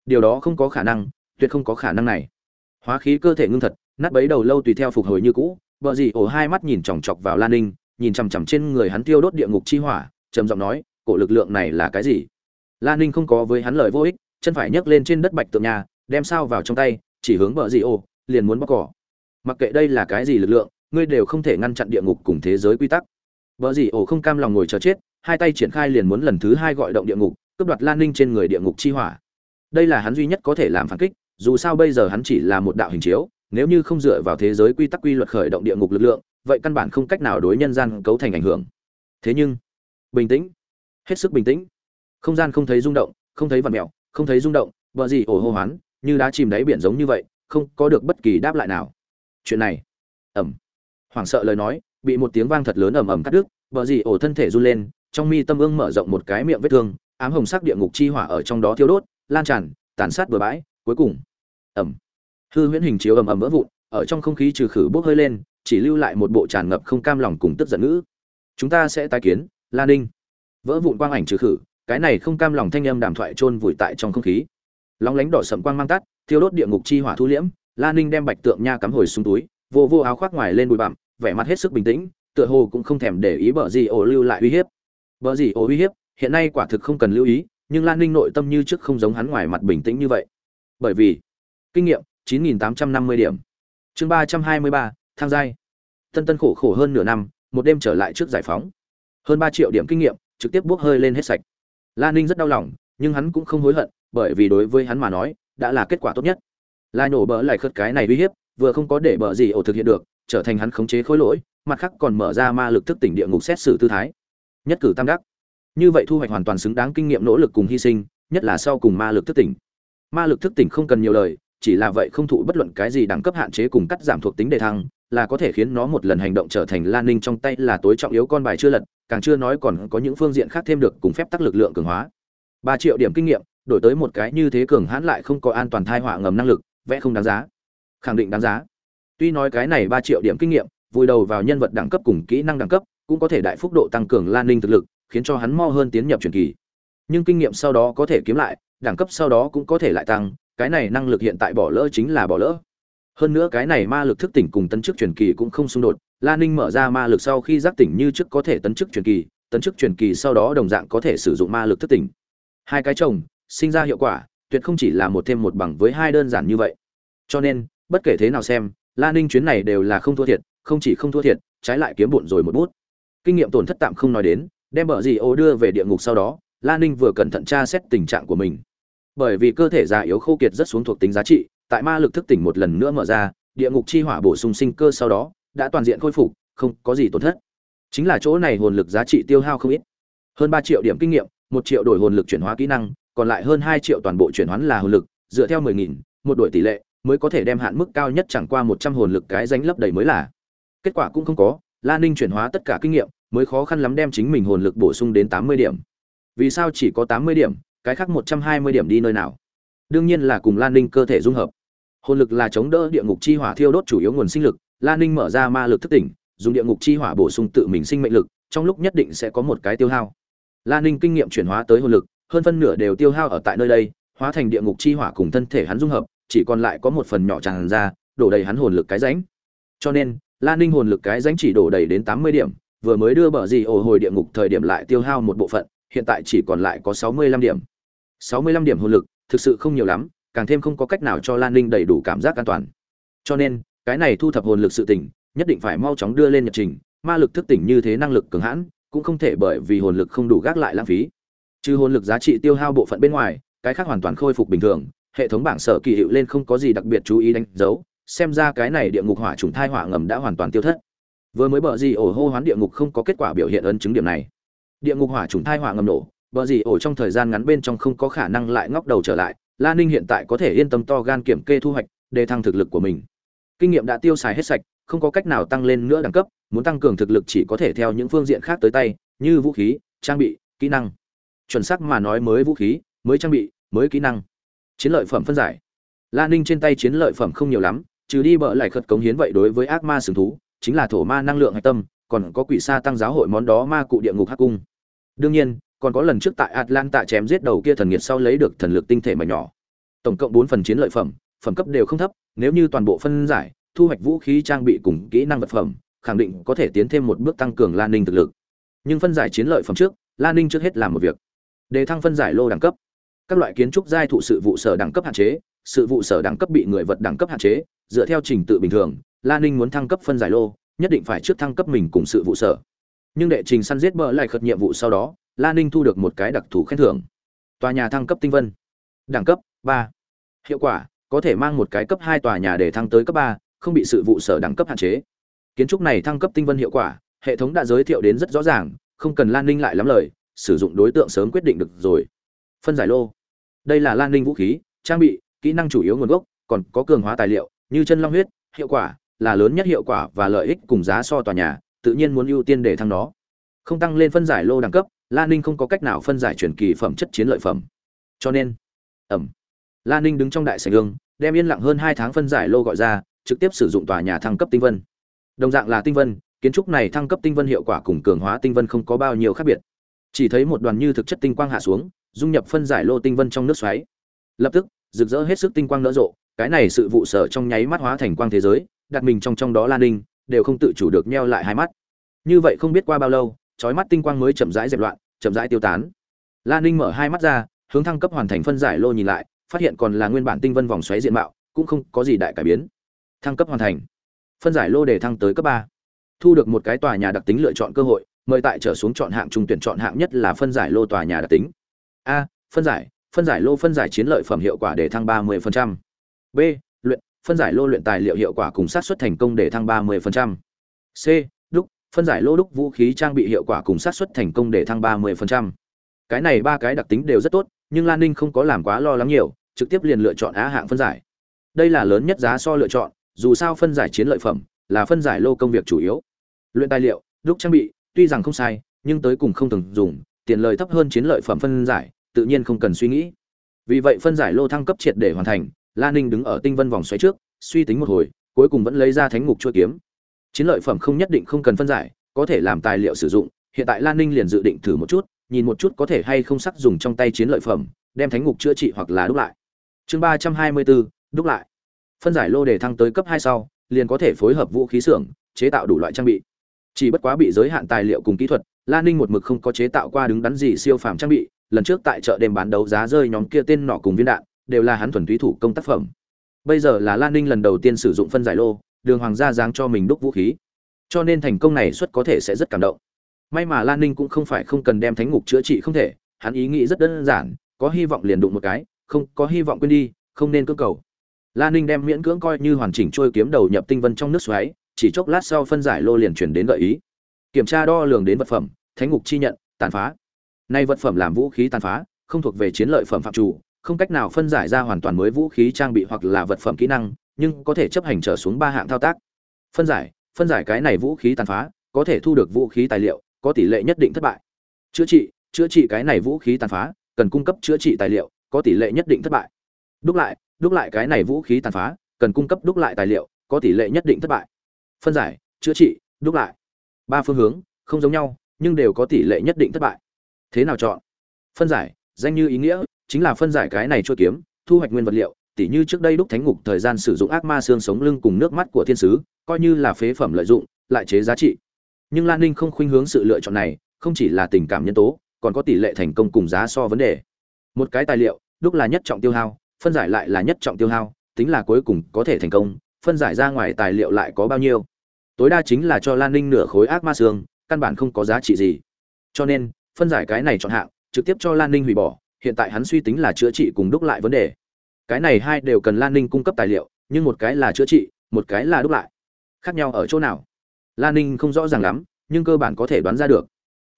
Điều đó không có khả năng, tuyệt không có khả năng này hóa khí cơ thể ngưng thật, nát bấy đầu lâu tùy theo phục hồi như cũ, vợ dì ổ hai mắt nhìn chòng chọc vào lan ninh, nhìn chằm chằm trên người hắn tiêu đốt địa ngục chi hỏa, trầm giọng nói, cổ lực lượng này là cái gì? Lan ninh không có với hắn lời vô ích, chân phải nhấc lên trên đất bạch tượng nhà, đem sao vào trong tay, chỉ hướng vợ dì ổ, liền muốn bóc cỏ. Mặc kệ đây là cái gì lực lượng, ngươi đều không thể ngăn chặn địa ngục cùng thế giới quy tắc. Vợ dì ổ không cam lòng ngồi chờ chết, hai tay triển khai liền muốn lần thứ hai gọi động địa ngục, cướp đoạt lan ninh trên người địa ngục chi hỏa. Đây là hắn duy nhất có thể làm phản kích dù sao bây giờ hắn chỉ là một đạo hình chiếu, nếu như không dựa vào thế giới quy tắc quy luật khởi động địa ngục lực lượng, vậy căn bản không cách nào đối nhân gian cấu thành ảnh hưởng. Thế nhưng, bình tĩnh, hết sức bình tĩnh. Không gian không thấy rung động, không thấy vật mẹo không thấy rung động vợ gì ổ hô hoán, như đá chìm đáy biển giống như vậy, không có được bất kỳ đáp lại nào. Chuyện này ẩm hoảng sợ lời nói, bị một tiếng vang thật lớn ầm ầm cắt đứt vợ gì ổ thân thể run lên, trong mi tâm ương mở rộng một cái miệng vết thương, ám hồng sắc địa ngục chi hỏa ở trong đó thiêu đốt, lan tràn, tàn sát bừa bãi cuối cùng. Ẩm. Hư huyễn hình chiếu ầm ầm vỡ vụn, ở trong không khí trừ khử bốc hơi lên, chỉ lưu lại một bộ tràn ngập không cam lòng cùng tức giận ngữ. Chúng ta sẽ tái kiến lan ninh. Vỡ vụn quang ảnh trừ khử, cái này không cam lòng thanh âm đàm thoại chôn vùi tại trong không khí. Lóng lánh đỏ sậm quang mang tắt, thiêu đốt địa ngục chi hỏa thu liễm lan ninh đem bạch tượng nha cắm hồi xuống túi, vô vô áo khoác ngoài lên bụi bặm, vẻ mặt hết sức bình tĩnh, tựa hồ cũng không thèm để ý bờ gì ổ lưu lại uy hiếp. Bờ gì ổ uy hiếp, hiện nay quả thực không cần lưu ý, nhưng lan ninh nội tâm như trước không giống hắn ngoài mặt bình tĩnh như vậy bởi vì kinh nghiệm 9.850 điểm. Chương 323, thang giai. Tân tân khổ khổ hơn nửa năm một đêm trở lại trước giải phóng. Hơn ba triệu điểm kinh nghiệm trực tiếp bốc hơi lên hết sạch. Lan ninh rất đau lòng nhưng hắn cũng không hối hận bởi vì đối với hắn mà nói đã là kết quả tốt nhất. Lai nổ bỡ lại khất cái này uy hiếp vừa không có để bỡ gì ổ thực hiện được trở thành hắn khống chế khối lỗi mặt khác còn mở ra ma lực thức tỉnh địa ngục xét xử tư thái. Nhất cử tam đắc. Như vậy thu hoạch hoàn toàn xứng đáng kinh nghiệm nỗ lực cùng hy sinh nhất là sau cùng ma lực thức tỉnh ma lực thức tỉnh không cần nhiều lời, chỉ là vậy không thụ bất luận cái gì đẳng cấp hạn chế cùng cắt giảm thuộc tính đề thăng, là có thể khiến nó một lần hành động trở thành lan ninh trong tay là tối trọng yếu con bài chưa lật, càng chưa nói còn có những phương diện khác thêm được cùng phép tắc lực lượng cường hóa. Ba triệu điểm kinh nghiệm, đổi tới một cái như thế cường hãn lại không có an toàn thai họa ngầm năng lực, vẽ không đáng giá. Khẳng định đáng giá. Tuy nói cái này ba triệu điểm kinh nghiệm, vùi đầu vào nhân vật đẳng cấp cùng kỹ năng đẳng cấp, cũng có thể đại phúc độ tăng cường lan ninh thực lực, khiến cho hắn mo hơn tiến nhập truyền kỳ. Nhưng kinh nghiệm sau đó có thể kiếm lại đẳng cấp sau đó cũng có thể lại tăng, cái này năng lực hiện tại bỏ lỡ chính là bỏ lỡ. Hơn nữa cái này ma lực thức tỉnh cùng tấn chức truyền kỳ cũng không xung đột, la ninh mở ra ma lực sau khi giác tỉnh như trước có thể tấn chức truyền kỳ, tấn chức truyền kỳ sau đó đồng dạng có thể sử dụng ma lực thức tỉnh. Hai cái chồng, sinh ra hiệu quả, tuyệt không chỉ là một thêm một bằng với hai đơn giản như vậy. Cho nên, bất kể thế nào xem, la ninh chuyến này đều là không thua thiệt, không chỉ không thua thiệt, trái lại kiếm bụn rồi một bút. Kinh nghiệm tổn thất tạm không nói đến, đem bờ gì ô đưa về địa ngục sau đó la ninh vừa cẩn thận tra xét tình trạng của mình. Bởi vì cơ thể già yếu khô kiệt rất xuống thuộc tính giá trị, tại ma lực thức tỉnh một lần nữa mở ra, địa ngục chi hỏa bổ sung sinh cơ sau đó, đã toàn diện khôi phục, không có gì tổn thất. Chính là chỗ này hồn lực giá trị tiêu hao không ít. Hơn ba triệu điểm kinh nghiệm, một triệu đổi hồn lực chuyển hóa kỹ năng, còn lại hơn hai triệu toàn bộ chuyển hoán là hồn lực, dựa theo mười nghìn, một đổi tỷ lệ, mới có thể đem hạn mức cao nhất chẳng qua một trăm hồn lực cái danh lấp đầy mới là. Kết quả cũng không có, la ninh chuyển hóa tất cả kinh nghiệm, mới khó khăn lắm đem chính mình hồn lực bổ sung đến tám mươi điểm vì sao chỉ có tám mươi điểm, cái khác một trăm hai mươi điểm đi nơi nào? Đương nhiên là cùng lan ninh cơ thể dung hợp. Hồn lực là chống đỡ địa ngục chi hỏa thiêu đốt chủ yếu nguồn sinh lực, lan ninh mở ra ma lực thức tỉnh, dùng địa ngục chi hỏa bổ sung tự mình sinh mệnh lực, trong lúc nhất định sẽ có một cái tiêu hao. Lan ninh kinh nghiệm chuyển hóa tới hồn lực, hơn phân nửa đều tiêu hao ở tại nơi đây, hóa thành địa ngục chi hỏa cùng thân thể hắn dung hợp, chỉ còn lại có một phần nhỏ tràn ra, đổ đầy hắn hồn lực cái rãnh. Cho nên, lan ninh hồn lực cái rãnh chỉ đổ đầy đến tám mươi điểm, vừa mới đưa bờ gì ổ hồi địa ngục thời điểm lại tiêu hao một bộ phận hiện tại chỉ còn lại có sáu mươi lăm điểm. sáu mươi lăm điểm hồn lực, thực sự không nhiều lắm, càng thêm không có cách nào cho lan ninh đầy đủ cảm giác an toàn. Cho nên, cái này thu thập hồn lực sự tỉnh nhất định phải mau chóng đưa lên nhật trình, ma lực thức tỉnh như thế năng lực cường hãn, cũng không thể bởi vì hồn lực không đủ gác lại lãng phí. Trừ hồn lực giá trị tiêu hao bộ phận bên ngoài, cái khác hoàn toàn khôi phục bình thường, hệ thống bảng sở kỳ hiệu lên không có gì đặc biệt chú ý đánh dấu, xem ra cái này địa ngục hỏa trùng thai hỏa ngầm đã hoàn toàn tiêu thất. Vừa mới bợ gì ổ hô hoán địa ngục không có kết quả biểu hiện ấn chứng điểm này địa ngục hỏa trùng thai hỏa ngầm nổ vợ gì ổ trong thời gian ngắn bên trong không có khả năng lại ngóc đầu trở lại, la ninh hiện tại có thể yên tâm to gan kiểm kê thu hoạch, để thăng thực lực của mình. Kinh nghiệm đã tiêu xài hết sạch, không có cách nào tăng lên nữa đẳng cấp, muốn tăng cường thực lực chỉ có thể theo những phương diện khác tới tay, như vũ khí, trang bị, kỹ năng. Chuẩn xác mà nói mới vũ khí, mới trang bị, mới kỹ năng. Chiến lợi phẩm phân giải. La ninh trên tay chiến lợi phẩm không nhiều lắm, trừ đi bợ lại khật cống hiến vậy đối với ác ma sừng thú, chính là thổ ma năng lượng hạch tâm còn có quỷ sa tăng giáo hội món đó ma cụ địa ngục hắc cung. Đương nhiên, còn có lần trước tại atlanta chém giết đầu kia thần nghiệt sau lấy được thần lực tinh thể mà nhỏ. Tổng cộng bốn phần chiến lợi phẩm phẩm cấp đều không thấp, nếu như toàn bộ phân giải, thu hoạch vũ khí trang bị cùng kỹ năng vật phẩm, khẳng định có thể tiến thêm một bước tăng cường lan ninh thực lực. Nhưng phân giải chiến lợi phẩm trước, lan ninh trước hết làm một việc. Đề thăng phân giải lô đẳng cấp. Các loại kiến trúc giai thụ sự vụ sở đẳng cấp hạn chế, sự vụ sở đẳng cấp bị người vật đẳng cấp hạn chế, dựa theo trình tự bình thường, lan ninh muốn thăng cấp phân giải lô nhất định phải trước thăng cấp mình cùng sự vụ sở. Nhưng đệ trình săn giết bỡ lại khật nhiệm vụ sau đó lan ninh thu được một cái đặc thù khen thưởng. Tòa nhà thăng cấp tinh vân. Đẳng cấp ba. Hiệu quả, có thể mang một cái cấp hai tòa nhà để thăng tới cấp ba, không bị sự vụ sở đẳng cấp hạn chế. Kiến trúc này thăng cấp tinh vân hiệu quả, hệ thống đã giới thiệu đến rất rõ ràng, không cần lan ninh lại lắm lời, sử dụng đối tượng sớm quyết định được rồi. Phân giải lô. Đây là lan ninh vũ khí, trang bị, kỹ năng chủ yếu nguồn gốc, còn có cường hóa tài liệu, như chân long huyết, hiệu quả là lớn nhất hiệu quả và lợi ích cùng giá so tòa nhà tự nhiên muốn ưu tiên để thăng nó. Không tăng lên phân giải lô đẳng cấp lan ninh không có cách nào phân giải chuyển kỳ phẩm chất chiến lợi phẩm. Cho nên ẩm lan ninh đứng trong đại sảnh ương, đem yên lặng hơn hai tháng phân giải lô gọi ra trực tiếp sử dụng tòa nhà thăng cấp tinh vân. Đồng dạng là tinh vân kiến trúc này thăng cấp tinh vân hiệu quả cùng cường hóa tinh vân không có bao nhiêu khác biệt. Chỉ thấy một đoàn như thực chất tinh quang hạ xuống dung nhập phân giải lô tinh vân trong nước xoáy. Lập tức rực rỡ hết sức tinh quang nở rộ, cái này sự vụ sở trong nháy mắt hóa thành quang thế giới, đặt mình trong trong đó lan ninh, đều không tự chủ được nheo lại hai mắt. Như vậy không biết qua bao lâu, chói mắt tinh quang mới chậm rãi dẹp loạn, chậm rãi tiêu tán. Lan ninh mở hai mắt ra, hướng thăng cấp hoàn thành phân giải lô nhìn lại, phát hiện còn là nguyên bản tinh vân vòng xoáy diện mạo, cũng không có gì đại cải biến. Thăng cấp hoàn thành. Phân giải lô để thăng tới cấp ba. Thu được một cái tòa nhà đặc tính lựa chọn cơ hội, mời tại trở xuống chọn hạng trung tuyển chọn hạng nhất là phân giải lô tòa nhà đặc tính. A, phân giải phân giải lô phân giải chiến lợi phẩm hiệu quả để thăng 30%. b, luyện, phân giải lô luyện tài liệu hiệu quả cùng sát xuất thành công để thăng 30%. c, đúc, phân giải lô đúc vũ khí trang bị hiệu quả cùng sát xuất thành công để thăng 30%. cái này ba cái đặc tính đều rất tốt, nhưng lan ninh không có làm quá lo lắng nhiều, trực tiếp liền lựa chọn á hạng phân giải đây là lớn nhất giá so lựa chọn, dù sao phân giải chiến lợi phẩm là phân giải lô công việc chủ yếu luyện tài liệu, đúc trang bị, tuy rằng không sai, nhưng tới cùng không từng dùng, tiền lời thấp hơn chiến lợi phẩm phân giải tự nhiên không cần suy nghĩ. Vì vậy phân giải lô thăng cấp triệt để hoàn thành, la ninh đứng ở tinh vân vòng xoáy trước, suy tính một hồi, cuối cùng vẫn lấy ra thánh ngục chuôi kiếm. Chiến lợi phẩm không nhất định không cần phân giải, có thể làm tài liệu sử dụng, hiện tại lan ninh liền dự định thử một chút, nhìn một chút có thể hay không sắc dùng trong tay chiến lợi phẩm, đem thánh ngục chữa trị hoặc là đúc lại. Chương ba trăm hai mươi bốn, đúc lại. Phân giải lô để thăng tới cấp hai sau, liền có thể phối hợp vũ khí xưởng, chế tạo đủ loại trang bị. Chỉ bất quá bị giới hạn tài liệu cùng kỹ thuật lan ninh một mực không có chế tạo qua đứng đắn gì siêu phàm trang bị lần trước tại chợ đêm bán đấu giá rơi nhóm kia tên nọ cùng viên đạn, đều là hắn thuần túy thủ công tác phẩm. Bây giờ là lan ninh lần đầu tiên sử dụng phân giải lô, đường hoàng gia giáng cho mình đúc vũ khí. Cho nên thành công này suất có thể sẽ rất cảm động. May mà lan ninh cũng không phải không cần đem thánh ngục chữa trị không thể, hắn ý nghĩ rất đơn giản, có hy vọng liền đụng một cái, không, có hy vọng quên đi, không nên cưỡng cầu. Lan ninh đem miễn cưỡng coi như hoàn chỉnh trôi kiếm đầu nhập tinh vân trong nước xoáy, chỉ chốc lát sau phân giải lô liền chuyển đến gợi ý. Kiểm tra đo lường đến vật phẩm, thánh ngục chi nhận, tàn phá nay vật phẩm làm vũ khí tàn phá, không thuộc về chiến lợi phẩm phạm chủ, không cách nào phân giải ra hoàn toàn mới vũ khí trang bị hoặc là vật phẩm kỹ năng, nhưng có thể chấp hành trở xuống ba hạng thao tác. Phân giải phân giải cái này vũ khí tàn phá, có thể thu được vũ khí tài liệu, có tỷ lệ nhất định thất bại. Chữa trị chữa trị cái này vũ khí tàn phá, cần cung cấp chữa trị tài liệu, có tỷ lệ nhất định thất bại. Đúc lại đúc lại cái này vũ khí tàn phá, cần cung cấp đúc lại tài liệu, có tỷ lệ nhất định thất bại. Phân giải, chữa trị, đúc lại. Ba phương hướng, không giống nhau, nhưng đều có tỷ lệ nhất định thất bại thế nào chọn? Phân giải, danh như ý nghĩa, chính là phân giải cái này chua kiếm, thu hoạch nguyên vật liệu, tỉ như trước đây đúc thánh ngục thời gian sử dụng ác ma xương sống lưng cùng nước mắt của thiên sứ, coi như là phế phẩm lợi dụng, lại chế giá trị. Nhưng lan ninh không khuynh hướng sự lựa chọn này, không chỉ là tình cảm nhân tố, còn có tỷ lệ thành công cùng giá so vấn đề. Một cái tài liệu, đúc là nhất trọng tiêu hao, phân giải lại là nhất trọng tiêu hao, tính là cuối cùng có thể thành công, phân giải ra ngoài tài liệu lại có bao nhiêu? Tối đa chính là cho lan ninh nửa khối ác ma xương, căn bản không có giá trị gì. Cho nên phân giải cái này chọn hạng, trực tiếp cho lan ninh hủy bỏ, hiện tại hắn suy tính là chữa trị cùng đúc lại vấn đề. Cái này hai đều cần lan ninh cung cấp tài liệu, nhưng một cái là chữa trị, một cái là đúc lại. Khác nhau ở chỗ nào? Lan ninh không rõ ràng lắm, nhưng cơ bản có thể đoán ra được.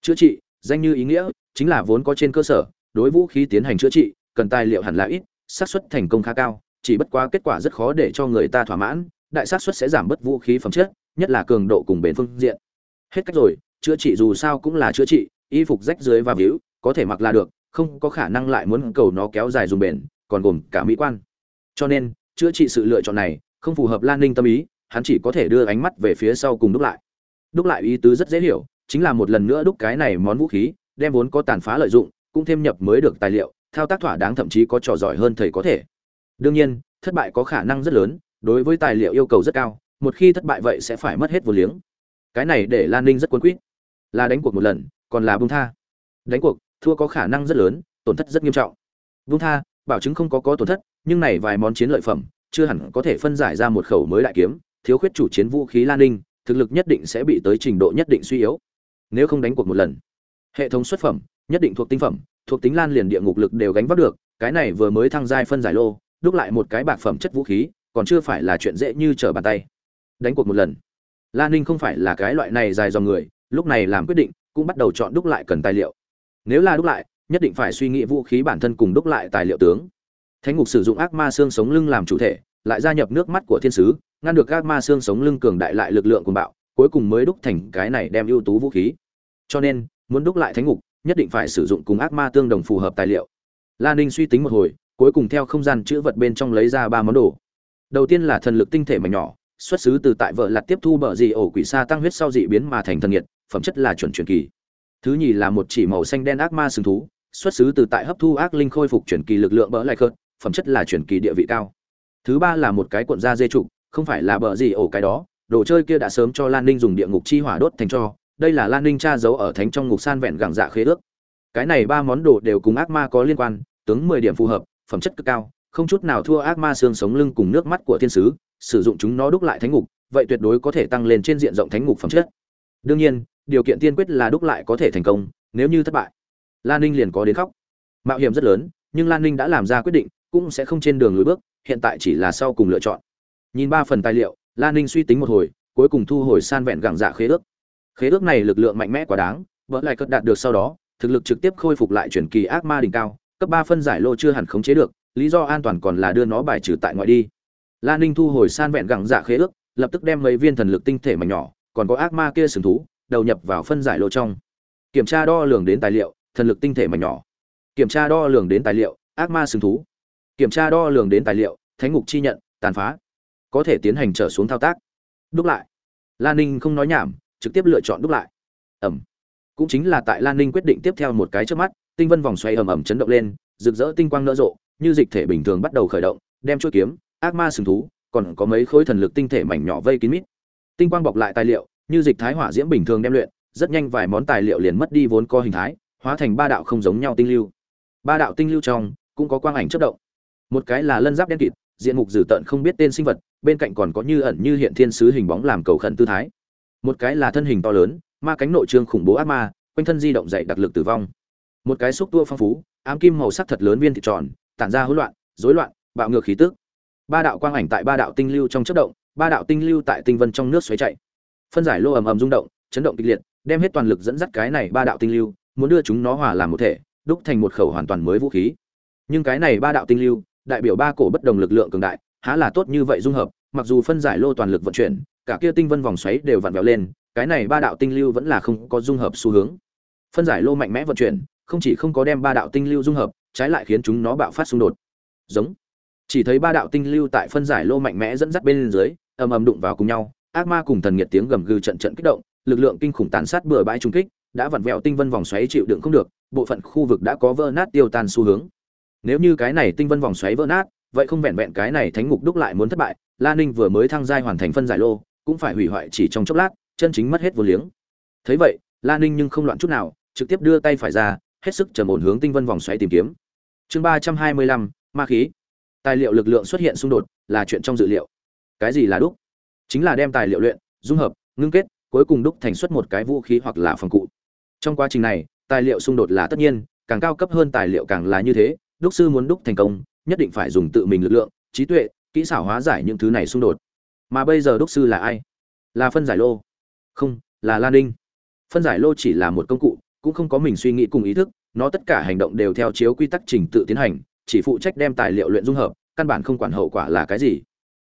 Chữa trị, danh như ý nghĩa, chính là vốn có trên cơ sở, đối vũ khí tiến hành chữa trị, cần tài liệu hẳn là ít, xác suất thành công khá cao, chỉ bất quá kết quả rất khó để cho người ta thỏa mãn, đại xác suất sẽ giảm bớt vũ khí phẩm chất, nhất là cường độ cùng bền phương diện. Hết cách rồi, chữa trị dù sao cũng là chữa trị y phục rách dưới và víu, có thể mặc là được, không có khả năng lại muốn cầu nó kéo dài dùng bền, còn gồm cả mỹ quan. Cho nên, chữa trị sự lựa chọn này không phù hợp lan ninh tâm ý, hắn chỉ có thể đưa ánh mắt về phía sau cùng đúc lại. Đúc lại ý tứ rất dễ hiểu, chính là một lần nữa đúc cái này món vũ khí, đem vốn có tàn phá lợi dụng, cũng thêm nhập mới được tài liệu, thao tác thỏa đáng thậm chí có trò giỏi hơn thầy có thể. Đương nhiên, thất bại có khả năng rất lớn, đối với tài liệu yêu cầu rất cao, một khi thất bại vậy sẽ phải mất hết vô liếng. Cái này để lan ninh rất quân quýt. Là đánh cuộc một lần còn là bung tha. Đánh cuộc, thua có khả năng rất lớn, tổn thất rất nghiêm trọng. Bung tha, bảo chứng không có có tổn thất, nhưng này vài món chiến lợi phẩm, chưa hẳn có thể phân giải ra một khẩu mới đại kiếm, thiếu khuyết chủ chiến vũ khí lan ninh, thực lực nhất định sẽ bị tới trình độ nhất định suy yếu. Nếu không đánh cuộc một lần, hệ thống xuất phẩm, nhất định thuộc tinh phẩm, thuộc tính lan liền địa ngục lực đều gánh vác được, cái này vừa mới thăng giai phân giải lô, đúc lại một cái bạc phẩm chất vũ khí, còn chưa phải là chuyện dễ như trở bàn tay. Đánh cuộc một lần, lan ninh không phải là cái loại này dài dòng người, lúc này làm quyết định cũng bắt đầu chọn đúc lại cần tài liệu. Nếu là đúc lại, nhất định phải suy nghĩ vũ khí bản thân cùng đúc lại tài liệu tướng. Thánh ngục sử dụng ác ma xương sống lưng làm chủ thể, lại gia nhập nước mắt của thiên sứ, ngăn được ác ma xương sống lưng cường đại lại lực lượng cùng bạo, cuối cùng mới đúc thành cái này đem ưu tú vũ khí. Cho nên, muốn đúc lại thánh ngục, nhất định phải sử dụng cùng ác ma tương đồng phù hợp tài liệu. La ninh suy tính một hồi, cuối cùng theo không gian chữ vật bên trong lấy ra ba món đồ. Đầu tiên là thần lực tinh thể mảnh nhỏ, xuất xứ từ tại vợ lặt tiếp thu bờ gì ổ quỷ sa tăng huyết sau dị biến mà thành thần nhiệt phẩm chất là chuẩn truyền kỳ. Thứ nhì là một chỉ màu xanh đen ác ma sừng thú, xuất xứ từ tại hấp thu ác linh khôi phục truyền kỳ lực lượng bỡ lại cơ. phẩm chất là truyền kỳ địa vị cao. Thứ ba là một cái cuộn da dê trục, không phải là bờ gì ổ cái đó, đồ chơi kia đã sớm cho lan ninh dùng địa ngục chi hỏa đốt thành cho, đây là lan ninh tra giấu ở thánh trong ngục san vẹn gẳng dạ khế ước. Cái này ba món đồ đều cùng ác ma có liên quan, tướng mười điểm phù hợp, phẩm chất cực cao, không chút nào thua ác ma xương sống lưng cùng nước mắt của thiên sứ, sử dụng chúng nó đúc lại thánh ngục, vậy tuyệt đối có thể tăng lên trên diện rộng thánh ngục phẩm chất. Đương nhiên điều kiện tiên quyết là đúc lại có thể thành công, nếu như thất bại. Lan ninh liền có đến khóc. Mạo hiểm rất lớn, nhưng lan ninh đã làm ra quyết định, cũng sẽ không trên đường lùi bước, hiện tại chỉ là sau cùng lựa chọn. Nhìn ba phần tài liệu, lan ninh suy tính một hồi, cuối cùng thu hồi san vẹn gẳng dạ khế ước. Khế ước này lực lượng mạnh mẽ quá đáng vỡ lại cất đạt được sau đó, thực lực trực tiếp khôi phục lại chuyển kỳ ác ma đỉnh cao, cấp ba phân giải lô chưa hẳn khống chế được, lý do an toàn còn là đưa nó bài trừ tại ngoại đi. Lan ninh thu hồi san vẹn gẳng dạ khế ước, lập tức đem mấy viên thần lực tinh thể mảnh nhỏ, còn có ác ma kia sừng thú đầu nhập vào phân giải lô trong. Kiểm tra đo lường đến tài liệu, thần lực tinh thể mảnh nhỏ. Kiểm tra đo lường đến tài liệu, ác ma sừng thú. Kiểm tra đo lường đến tài liệu, thánh ngục chi nhận, tàn phá. Có thể tiến hành trở xuống thao tác. Đúc lại. Lan ninh không nói nhảm, trực tiếp lựa chọn đúc lại. Ẩm. Cũng chính là tại lan ninh quyết định tiếp theo một cái trước mắt, tinh vân vòng xoay ầm ầm chấn động lên, rực rỡ tinh quang nở rộ, như dịch thể bình thường bắt đầu khởi động, đem chuôi kiếm, ác ma sừng thú, còn có mấy khối thần lực tinh thể mảnh nhỏ vây kín mít. Tinh quang bọc lại tài liệu như dịch thái hỏa diễm bình thường đem luyện, rất nhanh vài món tài liệu liền mất đi vốn có hình thái, hóa thành ba đạo không giống nhau tinh lưu. Ba đạo tinh lưu trong, cũng có quang ảnh chất động. Một cái là lân giáp đen kịt, diện mục dữ tợn không biết tên sinh vật, bên cạnh còn có như ẩn như hiện thiên sứ hình bóng làm cầu khẩn tư thái. Một cái là thân hình to lớn, ma cánh nội trương khủng bố ác ma, quanh thân di động dậy đặc lực tử vong. Một cái xúc tua phong phú, ám kim màu sắc thật lớn viên thịt tròn, tản ra hỗn loạn, rối loạn, bạo ngược khí tức. Ba đạo quang ảnh tại ba đạo tinh lưu trong chất động, ba đạo tinh lưu tại tinh vân trong nước xoáy chạy phân giải lô ầm ầm rung động, chấn động kịch liệt, đem hết toàn lực dẫn dắt cái này ba đạo tinh lưu, muốn đưa chúng nó hòa làm một thể, đúc thành một khẩu hoàn toàn mới vũ khí. Nhưng cái này ba đạo tinh lưu, đại biểu ba cổ bất đồng lực lượng cường đại, há là tốt như vậy dung hợp, mặc dù phân giải lô toàn lực vận chuyển, cả kia tinh vân vòng xoáy đều vặn vẹo lên, cái này ba đạo tinh lưu vẫn là không có dung hợp xu hướng. Phân giải lô mạnh mẽ vận chuyển, không chỉ không có đem ba đạo tinh lưu dung hợp, trái lại khiến chúng nó bạo phát xung đột. Giống. Chỉ thấy ba đạo tinh lưu tại phân giải lô mạnh mẽ dẫn dắt bên dưới, ầm ầm đụng vào cùng nhau ác ma cùng thần nghiệt tiếng gầm gừ trận trận kích động, lực lượng kinh khủng tàn sát bừa bãi trung kích, đã vặn vẹo tinh vân vòng xoáy chịu đựng không được, bộ phận khu vực đã có vỡ nát tiêu tan xu hướng. Nếu như cái này tinh vân vòng xoáy vỡ nát, vậy không vẹn vẹn cái này thánh ngục đúc lại muốn thất bại, la ninh vừa mới thăng giai hoàn thành phân giải lô, cũng phải hủy hoại chỉ trong chốc lát, chân chính mất hết vô liếng. Thấy vậy, la ninh nhưng không loạn chút nào, trực tiếp đưa tay phải ra, hết sức trầm ổn hướng tinh vân vòng xoáy tìm kiếm. Chương ba trăm hai mươi lăm, ma khí. Tài liệu lực lượng xuất hiện xung đột là chuyện trong dự liệu. Cái gì là đúc? Chính là đem tài liệu luyện, dung hợp, ngưng kết, cuối cùng đúc thành xuất một cái vũ khí hoặc là phòng cụ. Trong quá trình này, tài liệu xung đột là tất nhiên, càng cao cấp hơn tài liệu càng là như thế, đúc sư muốn đúc thành công, nhất định phải dùng tự mình lực lượng, trí tuệ, kỹ xảo hóa giải những thứ này xung đột. Mà bây giờ đúc sư là ai? Là phân giải lô. Không, là lan ninh. Phân giải lô chỉ là một công cụ, cũng không có mình suy nghĩ cùng ý thức, nó tất cả hành động đều theo chiếu quy tắc trình tự tiến hành, chỉ phụ trách đem tài liệu luyện dung hợp, căn bản không quản hậu quả là cái gì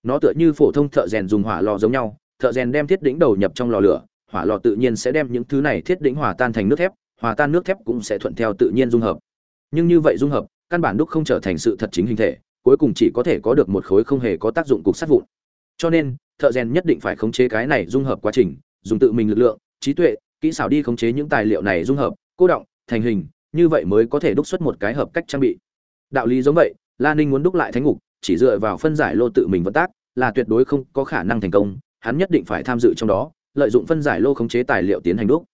nó tựa như phổ thông thợ rèn dùng hỏa lò giống nhau, thợ rèn đem thiết đỉnh đầu nhập trong lò lửa, hỏa lò tự nhiên sẽ đem những thứ này thiết đỉnh hòa tan thành nước thép, hòa tan nước thép cũng sẽ thuận theo tự nhiên dung hợp. Nhưng như vậy dung hợp, căn bản đúc không trở thành sự thật chính hình thể, cuối cùng chỉ có thể có được một khối không hề có tác dụng cục sắt vụn. Cho nên, thợ rèn nhất định phải khống chế cái này dung hợp quá trình, dùng tự mình lực lượng, trí tuệ, kỹ xảo đi khống chế những tài liệu này dung hợp, cô động, thành hình, như vậy mới có thể đúc xuất một cái hợp cách trang bị. Đạo lý giống vậy, la ninh muốn đúc lại thánh ngục chỉ dựa vào phân giải lô tự mình vận tác, là tuyệt đối không có khả năng thành công, hắn nhất định phải tham dự trong đó, lợi dụng phân giải lô khống chế tài liệu tiến hành đúc.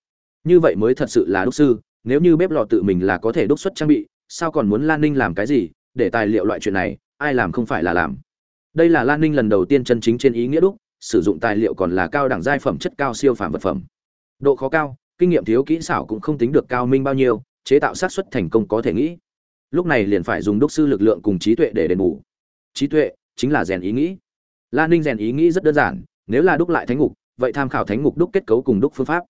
Như vậy mới thật sự là đúc sư, nếu như bếp lò tự mình là có thể đúc xuất trang bị, sao còn muốn lan ninh làm cái gì, để tài liệu loại chuyện này, ai làm không phải là làm. Đây là lan ninh lần đầu tiên chân chính trên ý nghĩa đúc, sử dụng tài liệu còn là cao đẳng giai phẩm chất cao siêu phàm vật phẩm. Độ khó cao, kinh nghiệm thiếu kỹ xảo cũng không tính được cao minh bao nhiêu, chế tạo xác suất thành công có thể nghĩ. Lúc này liền phải dùng đúc sư lực lượng cùng trí tuệ để đền bù trí tuệ chính là rèn ý nghĩ. Lan ninh rèn ý nghĩ rất đơn giản, nếu là đúc lại thánh ngục, vậy tham khảo thánh ngục đúc kết cấu cùng đúc phương pháp.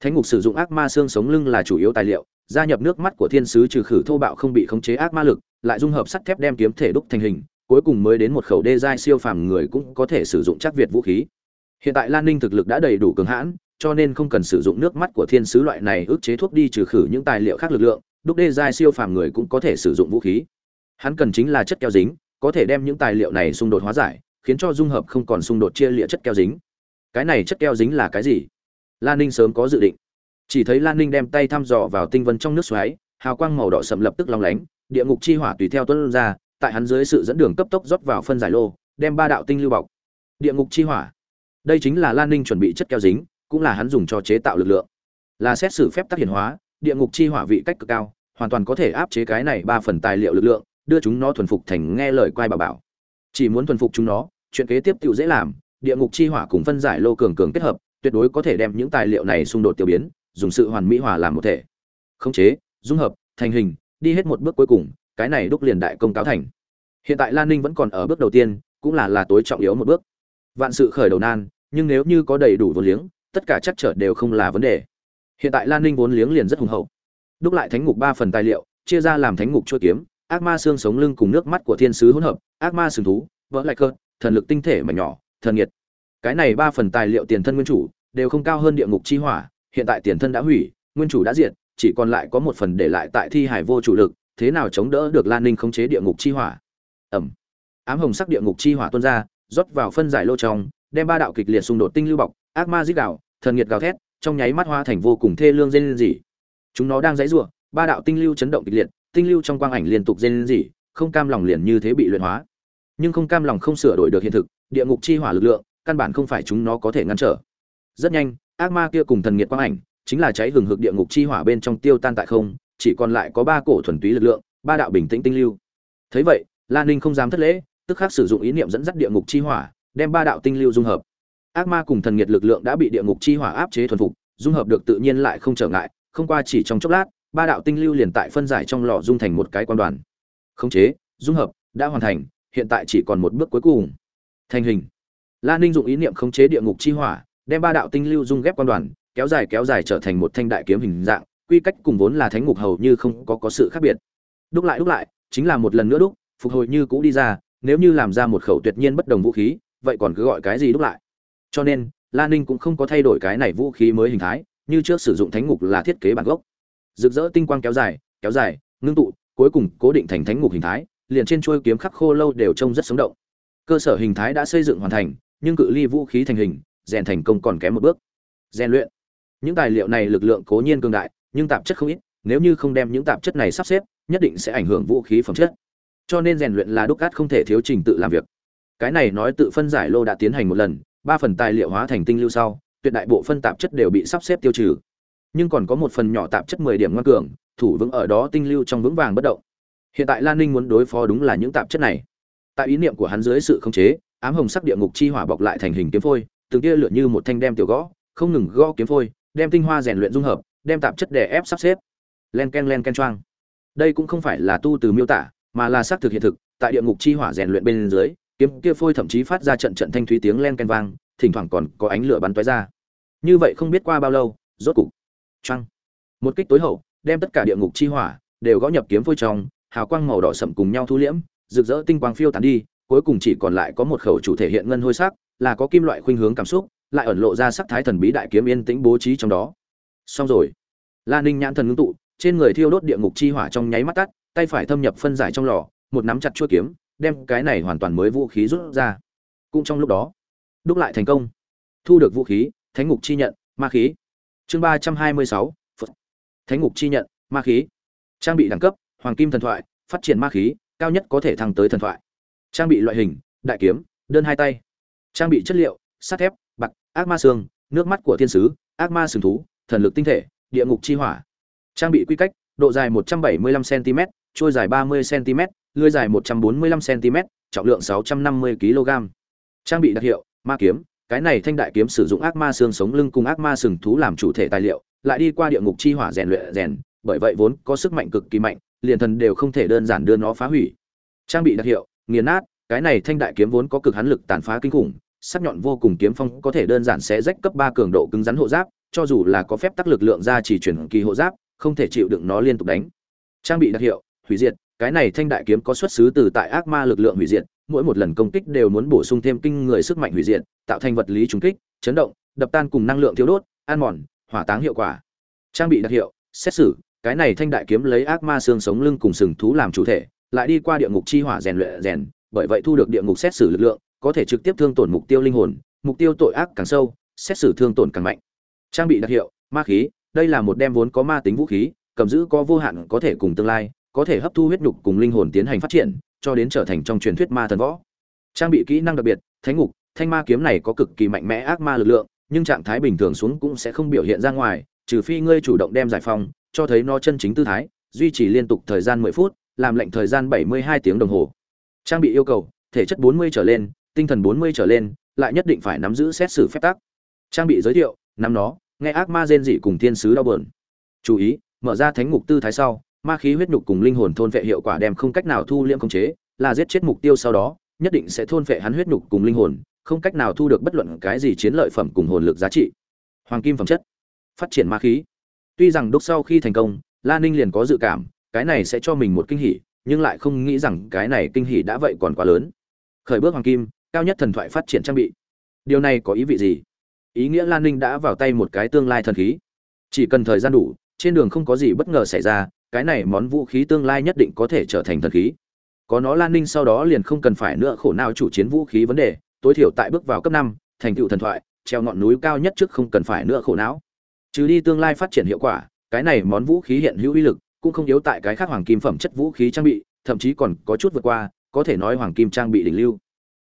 Thánh ngục sử dụng ác ma xương sống lưng là chủ yếu tài liệu, gia nhập nước mắt của thiên sứ trừ khử thô bạo không bị khống chế ác ma lực, lại dung hợp sắt thép đem kiếm thể đúc thành hình, cuối cùng mới đến một khẩu đê giai siêu phàm người cũng có thể sử dụng chắc việt vũ khí. Hiện tại lan ninh thực lực đã đầy đủ cường hãn, cho nên không cần sử dụng nước mắt của thiên sứ loại này ức chế thuốc đi trừ khử những tài liệu khác lực lượng, đúc đê giai siêu phàm người cũng có thể sử dụng vũ khí. Hắn cần chính là chất keo dính có thể đem những tài liệu này xung đột hóa giải, khiến cho dung hợp không còn xung đột chia lịa chất keo dính. Cái này chất keo dính là cái gì? Lan ninh sớm có dự định. Chỉ thấy lan ninh đem tay thăm dò vào tinh vân trong nước xoáy, hào quang màu đỏ sậm lập tức long lánh, địa ngục chi hỏa tùy theo tuân ra, tại hắn dưới sự dẫn đường cấp tốc rót vào phân giải lô, đem ba đạo tinh lưu bọc. Địa ngục chi hỏa. Đây chính là lan ninh chuẩn bị chất keo dính, cũng là hắn dùng cho chế tạo lực lượng. Là xét xử phép tác hiển hóa, địa ngục chi hỏa vị cách cực cao, hoàn toàn có thể áp chế cái này ba phần tài liệu lực lượng đưa chúng nó thuần phục thành nghe lời quay bảo bảo. Chỉ muốn thuần phục chúng nó, chuyện kế tiếp tự dễ làm, địa ngục chi hỏa cùng phân giải lô cường cường kết hợp, tuyệt đối có thể đem những tài liệu này xung đột tiêu biến, dùng sự hoàn mỹ hòa làm một thể. Khống chế, dung hợp, thành hình, đi hết một bước cuối cùng, cái này đúc liền đại công cáo thành. Hiện tại lan ninh vẫn còn ở bước đầu tiên, cũng là là tối trọng yếu một bước. Vạn sự khởi đầu nan, nhưng nếu như có đầy đủ vốn liếng, tất cả chắc trở đều không là vấn đề. Hiện tại lan ninh vốn liếng liền rất hùng hậu. Đúc lại thánh ngục ba phần tài liệu, chia ra làm thánh ngục chua kiếm ác ma xương sống lưng cùng nước mắt của thiên sứ hỗn hợp, ác ma sừng thú, vỡ lại cơ, thần lực tinh thể mà nhỏ, thần nhiệt. Cái này ba phần tài liệu tiền thân nguyên chủ, đều không cao hơn địa ngục chi hỏa, hiện tại tiền thân đã hủy, nguyên chủ đã diệt, chỉ còn lại có một phần để lại tại thi hải vô chủ lực, thế nào chống đỡ được lan ninh khống chế địa ngục chi hỏa? Ẩm. Ám hồng sắc địa ngục chi hỏa tuôn ra, rót vào phân giải lô trong, đem ba đạo kịch liệt xung đột tinh lưu bọc, ác ma dích đạo thần nhiệt gào thét, trong nháy mắt hoa thành vô cùng thê lương dên gì chúng nó đang dãy rủa, ba đạo tinh lưu chấn động kịch liệt tinh lưu trong quang ảnh liên tục dên gì không cam lòng liền như thế bị luyện hóa. Nhưng không cam lòng không sửa đổi được hiện thực, địa ngục chi hỏa lực lượng, căn bản không phải chúng nó có thể ngăn trở. Rất nhanh, ác ma kia cùng thần nhiệt quang ảnh, chính là cháy hừng hực địa ngục chi hỏa bên trong tiêu tan tại không, chỉ còn lại có ba cổ thuần túy lực lượng, ba đạo bình tĩnh tinh lưu. Thấy vậy lan ninh không dám thất lễ, tức khắc sử dụng ý niệm dẫn dắt địa ngục chi hỏa, đem ba đạo tinh lưu dung hợp. Ác ma cùng thần nhiệt lực lượng đã bị địa ngục chi hỏa áp chế thuần phục, dung hợp được tự nhiên lại không trở ngại, không qua chỉ trong chốc lát ba đạo tinh lưu liền tại phân giải trong lò dung thành một cái quan đoàn. Khống chế, dung hợp, đã hoàn thành, hiện tại chỉ còn một bước cuối cùng. Thành hình. Lan ninh dụng ý niệm khống chế địa ngục chi hỏa, đem ba đạo tinh lưu dung ghép quan đoàn, kéo dài kéo dài trở thành một thanh đại kiếm hình dạng, quy cách cùng vốn là thánh ngục hầu như không có có sự khác biệt. Đúc lại đúc lại, chính là một lần nữa đúc, phục hồi như cũ đi ra, nếu như làm ra một khẩu tuyệt nhiên bất đồng vũ khí, vậy còn cứ gọi cái gì đúc lại? Cho nên lan ninh cũng không có thay đổi cái này vũ khí mới hình thái, như trước sử dụng thánh ngục là thiết kế bản gốc rực rỡ tinh quang kéo dài kéo dài, ngưng tụ, cuối cùng cố định thành thánh ngục hình thái, liền trên chuôi kiếm khắc khô lâu đều trông rất sống động. Cơ sở hình thái đã xây dựng hoàn thành, nhưng cự ly vũ khí thành hình, rèn thành công còn kém một bước. Rèn luyện. Những tài liệu này lực lượng cố nhiên cường đại, nhưng tạp chất không ít, nếu như không đem những tạp chất này sắp xếp, nhất định sẽ ảnh hưởng vũ khí phẩm chất. Cho nên rèn luyện là đúc cát không thể thiếu trình tự làm việc. Cái này nói tự phân giải lô đã tiến hành một lần, ba phần tài liệu hóa thành tinh lưu sau, tuyệt đại bộ phân tạp chất đều bị sắp xếp tiêu trừ nhưng còn có một phần nhỏ tạp chất mười điểm ngoan cường, thủ vững ở đó tinh lưu trong vững vàng bất động. Hiện tại lan ninh muốn đối phó đúng là những tạp chất này. Tại ý niệm của hắn dưới sự khống chế, ám hồng sắc địa ngục chi hỏa bọc lại thành hình kiếm phôi, từng tia lửa như một thanh đem tiểu gõ, không ngừng gõ kiếm phôi, đem tinh hoa rèn luyện dung hợp, đem tạp chất đè ép sắp xếp. Len ken len ken choang. Đây cũng không phải là tu từ miêu tả, mà là xác thực hiện thực. Tại địa ngục chi hỏa rèn luyện bên dưới, kiếm kia phôi thậm chí phát ra trận trận thanh thúy tiếng len ken vang, thỉnh thoảng còn có ánh lửa bắn tóe ra. Như vậy không biết qua bao lâu, rốt cục trăng. Một kích tối hậu, đem tất cả địa ngục chi hỏa đều gõ nhập kiếm phôi trong, hào quang màu đỏ sậm cùng nhau thu liễm, rực rỡ tinh quang phiêu tán đi, cuối cùng chỉ còn lại có một khẩu chủ thể hiện ngân hôi sắc, là có kim loại khuynh hướng cảm xúc, lại ẩn lộ ra sắc thái thần bí đại kiếm yên tĩnh bố trí trong đó. Xong rồi. La ninh nhãn thần ngưng tụ, trên người thiêu đốt địa ngục chi hỏa trong nháy mắt tắt, tay phải thâm nhập phân giải trong lò, một nắm chặt chuôi kiếm, đem cái này hoàn toàn mới vũ khí rút ra. Cũng trong lúc đó, đúc lại thành công. Thu được vũ khí, thánh ngục chi nhận, ma khí chương ba trăm hai mươi sáu thánh ngục chi nhận, ma khí. Trang bị đẳng cấp, hoàng kim thần thoại, phát triển ma khí, cao nhất có thể thăng tới thần thoại. Trang bị loại hình, đại kiếm, đơn hai tay. Trang bị chất liệu, sắt thép, bạc, ác ma xương, nước mắt của thiên sứ, ác ma sừng thú, thần lực tinh thể, địa ngục chi hỏa. Trang bị quy cách, độ dài 175 cm trôi dài 30 cm lưỡi dài 145 cm trọng lượng 650 kg trang bị đặc hiệu, ma kiếm cái này thanh đại kiếm sử dụng ác ma xương sống lưng cùng ác ma sừng thú làm chủ thể tài liệu, lại đi qua địa ngục chi hỏa rèn luyện rèn, bởi vậy vốn có sức mạnh cực kỳ mạnh, liền thần đều không thể đơn giản đưa nó phá hủy. Trang bị đặc hiệu, nghiền nát, cái này thanh đại kiếm vốn có cực hắn lực tàn phá kinh khủng, sắc nhọn vô cùng kiếm phong có thể đơn giản sẽ rách cấp ba cường độ cứng rắn hộ giáp, cho dù là có phép tác lực lượng ra chỉ chuyển kỳ hộ giáp, không thể chịu đựng nó liên tục đánh. Trang bị đặc hiệu, hủy diệt cái này thanh đại kiếm có xuất xứ từ tại ác ma lực lượng hủy diệt, mỗi một lần công kích đều muốn bổ sung thêm kinh người sức mạnh hủy diệt, tạo thành vật lý trùng kích, chấn động, đập tan cùng năng lượng thiếu đốt an mòn, hỏa táng hiệu quả. Trang bị đặc hiệu, xét xử, cái này thanh đại kiếm lấy ác ma xương sống lưng cùng sừng thú làm chủ thể, lại đi qua địa ngục chi hỏa rèn luyện rèn, bởi vậy thu được địa ngục xét xử lực lượng, có thể trực tiếp thương tổn mục tiêu linh hồn, mục tiêu tội ác càng sâu, xét xử thương tổn càng mạnh. Trang bị đặc hiệu, ma khí, đây là một đem vốn có ma tính vũ khí, cầm giữ có vô hạn có thể cùng tương lai có thể hấp thu huyết nhục cùng linh hồn tiến hành phát triển, cho đến trở thành trong truyền thuyết ma thần võ. Trang bị kỹ năng đặc biệt, thánh ngục, thanh ma kiếm này có cực kỳ mạnh mẽ ác ma lực lượng, nhưng trạng thái bình thường xuống cũng sẽ không biểu hiện ra ngoài, trừ phi ngươi chủ động đem giải phóng, cho thấy nó chân chính tư thái, duy trì liên tục thời gian mười phút, làm lệnh thời gian bảy mươi hai tiếng đồng hồ. Trang bị yêu cầu, thể chất bốn mươi trở lên, tinh thần bốn mươi trở lên, lại nhất định phải nắm giữ xét xử phép tắc. Trang bị giới thiệu, nắm nó, nghe ác ma rên dị cùng thiên sứ đau buồn. Chú ý, mở ra thánh ngục tư thái sau ma khí huyết nhục cùng linh hồn thôn vệ hiệu quả đem không cách nào thu liễm khống chế, là giết chết mục tiêu sau đó, nhất định sẽ thôn vệ hắn huyết nhục cùng linh hồn, không cách nào thu được bất luận cái gì chiến lợi phẩm cùng hồn lực giá trị. Hoàng kim phẩm chất. Phát triển ma khí. Tuy rằng đúc sau khi thành công, la ninh liền có dự cảm, cái này sẽ cho mình một kinh hỉ, nhưng lại không nghĩ rằng cái này kinh hỉ đã vậy còn quá lớn. Khởi bước hoàng kim, cao nhất thần thoại phát triển trang bị. Điều này có ý vị gì? Ý nghĩa lan ninh đã vào tay một cái tương lai thần khí. Chỉ cần thời gian đủ, trên đường không có gì bất ngờ xảy ra cái này món vũ khí tương lai nhất định có thể trở thành thần khí. Có nó lan ninh sau đó liền không cần phải nữa khổ nào chủ chiến vũ khí vấn đề, tối thiểu tại bước vào cấp năm, thành tựu thần thoại, treo ngọn núi cao nhất trước không cần phải nữa khổ não. Trừ đi tương lai phát triển hiệu quả, cái này món vũ khí hiện hữu uy lực cũng không yếu tại cái khác hoàng kim phẩm chất vũ khí trang bị, thậm chí còn có chút vượt qua, có thể nói hoàng kim trang bị đỉnh lưu.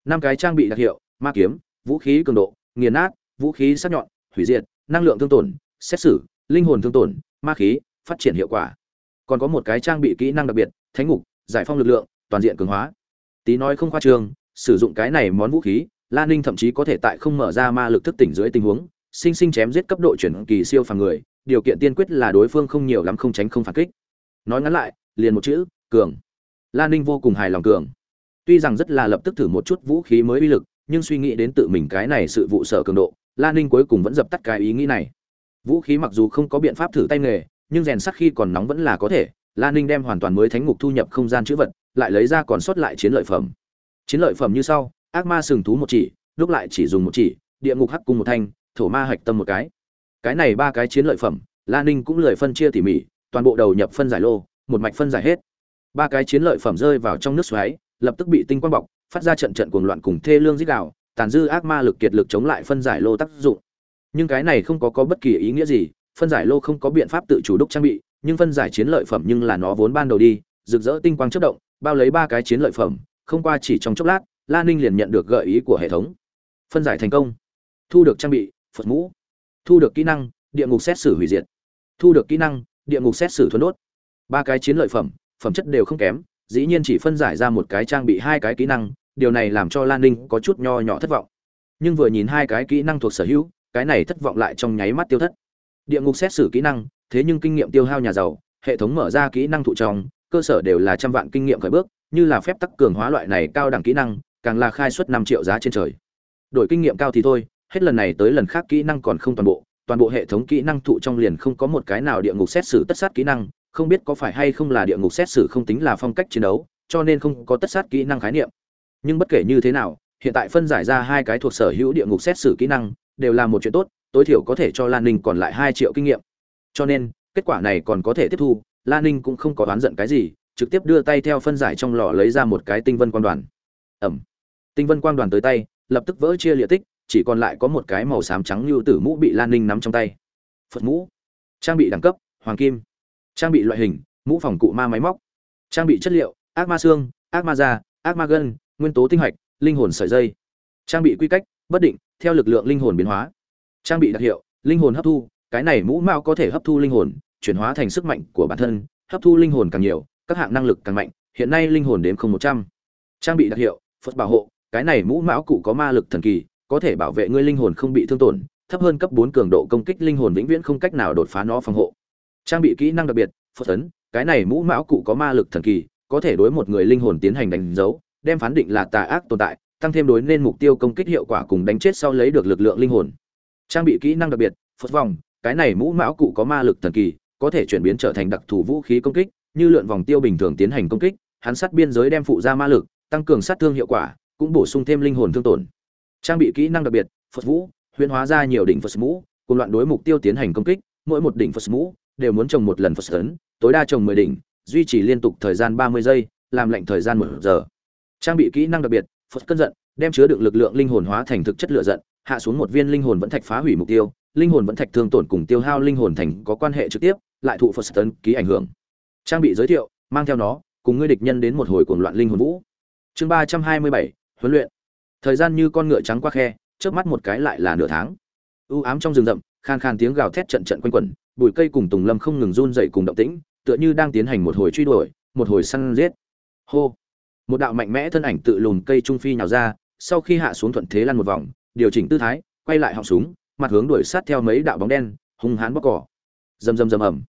Năm cái trang bị đặc hiệu, ma kiếm, vũ khí cường độ, nghiền nát, vũ khí sắc nhọn, hủy diệt, năng lượng thương tổn, xét xử, linh hồn thương tổn, ma khí, phát triển hiệu quả còn có một cái trang bị kỹ năng đặc biệt, thánh ngục, giải phong lực lượng, toàn diện cường hóa. Tí nói không khoa trương, sử dụng cái này món vũ khí lan ninh thậm chí có thể tại không mở ra ma lực thức tỉnh dưới tình huống, sinh sinh chém giết cấp độ chuyển kỳ siêu phàm người, điều kiện tiên quyết là đối phương không nhiều lắm không tránh không phản kích. Nói ngắn lại, liền một chữ, cường. Lan ninh vô cùng hài lòng cường. Tuy rằng rất là lập tức thử một chút vũ khí mới uy lực, nhưng suy nghĩ đến tự mình cái này sự vụ sở cường độ lan ninh cuối cùng vẫn dập tắt cái ý nghĩ này. Vũ khí mặc dù không có biện pháp thử tay nghề nhưng rèn sắt khi còn nóng vẫn là có thể. Lan ninh đem hoàn toàn mới thánh ngục thu nhập không gian chữ vật, lại lấy ra còn sót lại chiến lợi phẩm. Chiến lợi phẩm như sau, ác ma sừng thú một chỉ, lúc lại chỉ dùng một chỉ, địa ngục hắc cung một thanh, thổ ma hạch tâm một cái. Cái này ba cái chiến lợi phẩm lan ninh cũng lười phân chia tỉ mỉ, toàn bộ đầu nhập phân giải lô, một mạch phân giải hết. Ba cái chiến lợi phẩm rơi vào trong nước xoáy, lập tức bị tinh quang bọc, phát ra trận trận cuồng loạn cùng thê lương dích đạo tàn dư ác ma lực kiệt lực chống lại phân giải lô tác dụng. Nhưng cái này không có có bất kỳ ý nghĩa gì phân giải lô không có biện pháp tự chủ đúc trang bị, nhưng phân giải chiến lợi phẩm nhưng là nó vốn ban đầu đi, rực rỡ tinh quang chất động, bao lấy ba cái chiến lợi phẩm, không qua chỉ trong chốc lát, la ninh liền nhận được gợi ý của hệ thống. Phân giải thành công. Thu được trang bị, phật mũ. Thu được kỹ năng, địa ngục xét xử hủy diệt. Thu được kỹ năng, địa ngục xét xử thuần đốt. Ba cái chiến lợi phẩm phẩm chất đều không kém, dĩ nhiên chỉ phân giải ra một cái trang bị hai cái kỹ năng, điều này làm cho lan ninh có chút nho nhỏ thất vọng. Nhưng vừa nhìn hai cái kỹ năng thuộc sở hữu, cái này thất vọng lại trong nháy mắt tiêu thất địa ngục xét xử kỹ năng, thế nhưng kinh nghiệm tiêu hao nhà giàu, hệ thống mở ra kỹ năng thụ trong cơ sở đều là trăm vạn kinh nghiệm khởi bước, như là phép tắc cường hóa loại này cao đẳng kỹ năng, càng là khai suất năm triệu giá trên trời. Đổi kinh nghiệm cao thì thôi, hết lần này tới lần khác kỹ năng còn không toàn bộ toàn bộ hệ thống kỹ năng thụ trong liền không có một cái nào địa ngục xét xử tất sát kỹ năng, không biết có phải hay không là địa ngục xét xử không tính là phong cách chiến đấu, cho nên không có tất sát kỹ năng khái niệm. Nhưng bất kể như thế nào, hiện tại phân giải ra hai cái thuộc sở hữu địa ngục xét xử kỹ năng, đều là một chuyện tốt tối thiểu có thể cho lan ninh còn lại hai triệu kinh nghiệm. Cho nên, kết quả này còn có thể tiếp thu, lan ninh cũng không có oán giận cái gì, trực tiếp đưa tay theo phân giải trong lò lấy ra một cái tinh vân quang đoàn. Ẩm. Tinh vân quang đoàn tới tay, lập tức vỡ chia liệt tích, chỉ còn lại có một cái màu xám trắng như tử mũ bị lan ninh nắm trong tay. Phật mũ. Trang bị đẳng cấp, hoàng kim. Trang bị loại hình, mũ phòng cụ ma máy móc. Trang bị chất liệu, ác ma xương, ác ma da, ác ma gân, nguyên tố tinh hạch, linh hồn sợi dây. Trang bị quy cách, bất định, theo lực lượng linh hồn biến hóa trang bị đặc hiệu, linh hồn hấp thu, cái này mũ mao có thể hấp thu linh hồn, chuyển hóa thành sức mạnh của bản thân, hấp thu linh hồn càng nhiều, các hạng năng lực càng mạnh, hiện nay linh hồn đếm không một trăm. Trang bị đặc hiệu phật bảo hộ, cái này mũ mão cụ có ma lực thần kỳ, có thể bảo vệ ngươi linh hồn không bị thương tổn, thấp hơn cấp bốn cường độ công kích linh hồn vĩnh viễn không cách nào đột phá nó phòng hộ. Trang bị kỹ năng đặc biệt phật ấn, cái này mũ mão cụ có ma lực thần kỳ, có thể đối một người linh hồn tiến hành đánh dấu, đem phán định là tà ác tồn tại, tăng thêm đối nên mục tiêu công kích hiệu quả cùng đánh chết sau lấy được lực lượng linh hồn trang bị kỹ năng đặc biệt phật vòng, cái này mũ mão cụ có ma lực thần kỳ, có thể chuyển biến trở thành đặc thù vũ khí công kích, như lượn vòng tiêu bình thường tiến hành công kích, hắn sát biên giới đem phụ ra ma lực, tăng cường sát thương hiệu quả, cũng bổ sung thêm linh hồn thương tổn. Trang bị kỹ năng đặc biệt phật vũ, huyễn hóa ra nhiều đỉnh phật mũ, cùng loạn đối mục tiêu tiến hành công kích, mỗi một đỉnh phật mũ đều muốn trồng một lần phật ấn, tối đa trồng mười đỉnh, duy trì liên tục thời gian ba mươi giây, làm lệnh thời gian một giờ. Trang bị kỹ năng đặc biệt phật cân giận, đem chứa đựng lực lượng linh hồn hóa thành thực chất lựa giận hạ xuống một viên linh hồn vẫn thạch phá hủy mục tiêu, linh hồn vẫn thạch thương tổn cùng tiêu hao linh hồn thành có quan hệ trực tiếp, lại thụ phật tấn ký ảnh hưởng. Trang bị giới thiệu, mang theo nó, cùng ngươi địch nhân đến một hồi cuồng loạn linh hồn vũ. Chương ba trăm hai mươi bảy, huấn luyện. Thời gian như con ngựa trắng qua khe, trước mắt một cái lại là nửa tháng. U ám trong rừng rậm, khan khan tiếng gào thét trận trận quanh quẩn, bụi cây cùng tùng lâm không ngừng run dậy cùng động tĩnh, tựa như đang tiến hành một hồi truy đuổi, một hồi săn giết. Hô! Một đạo mạnh mẽ thân ảnh tự lùn cây trung phi nhào ra, sau khi hạ xuống thuận thế lăn một vòng điều chỉnh tư thái, quay lại họng súng, mặt hướng đuổi sát theo mấy đạo bóng đen, hung hãn bóc cỏ rầm rầm rầm ầm.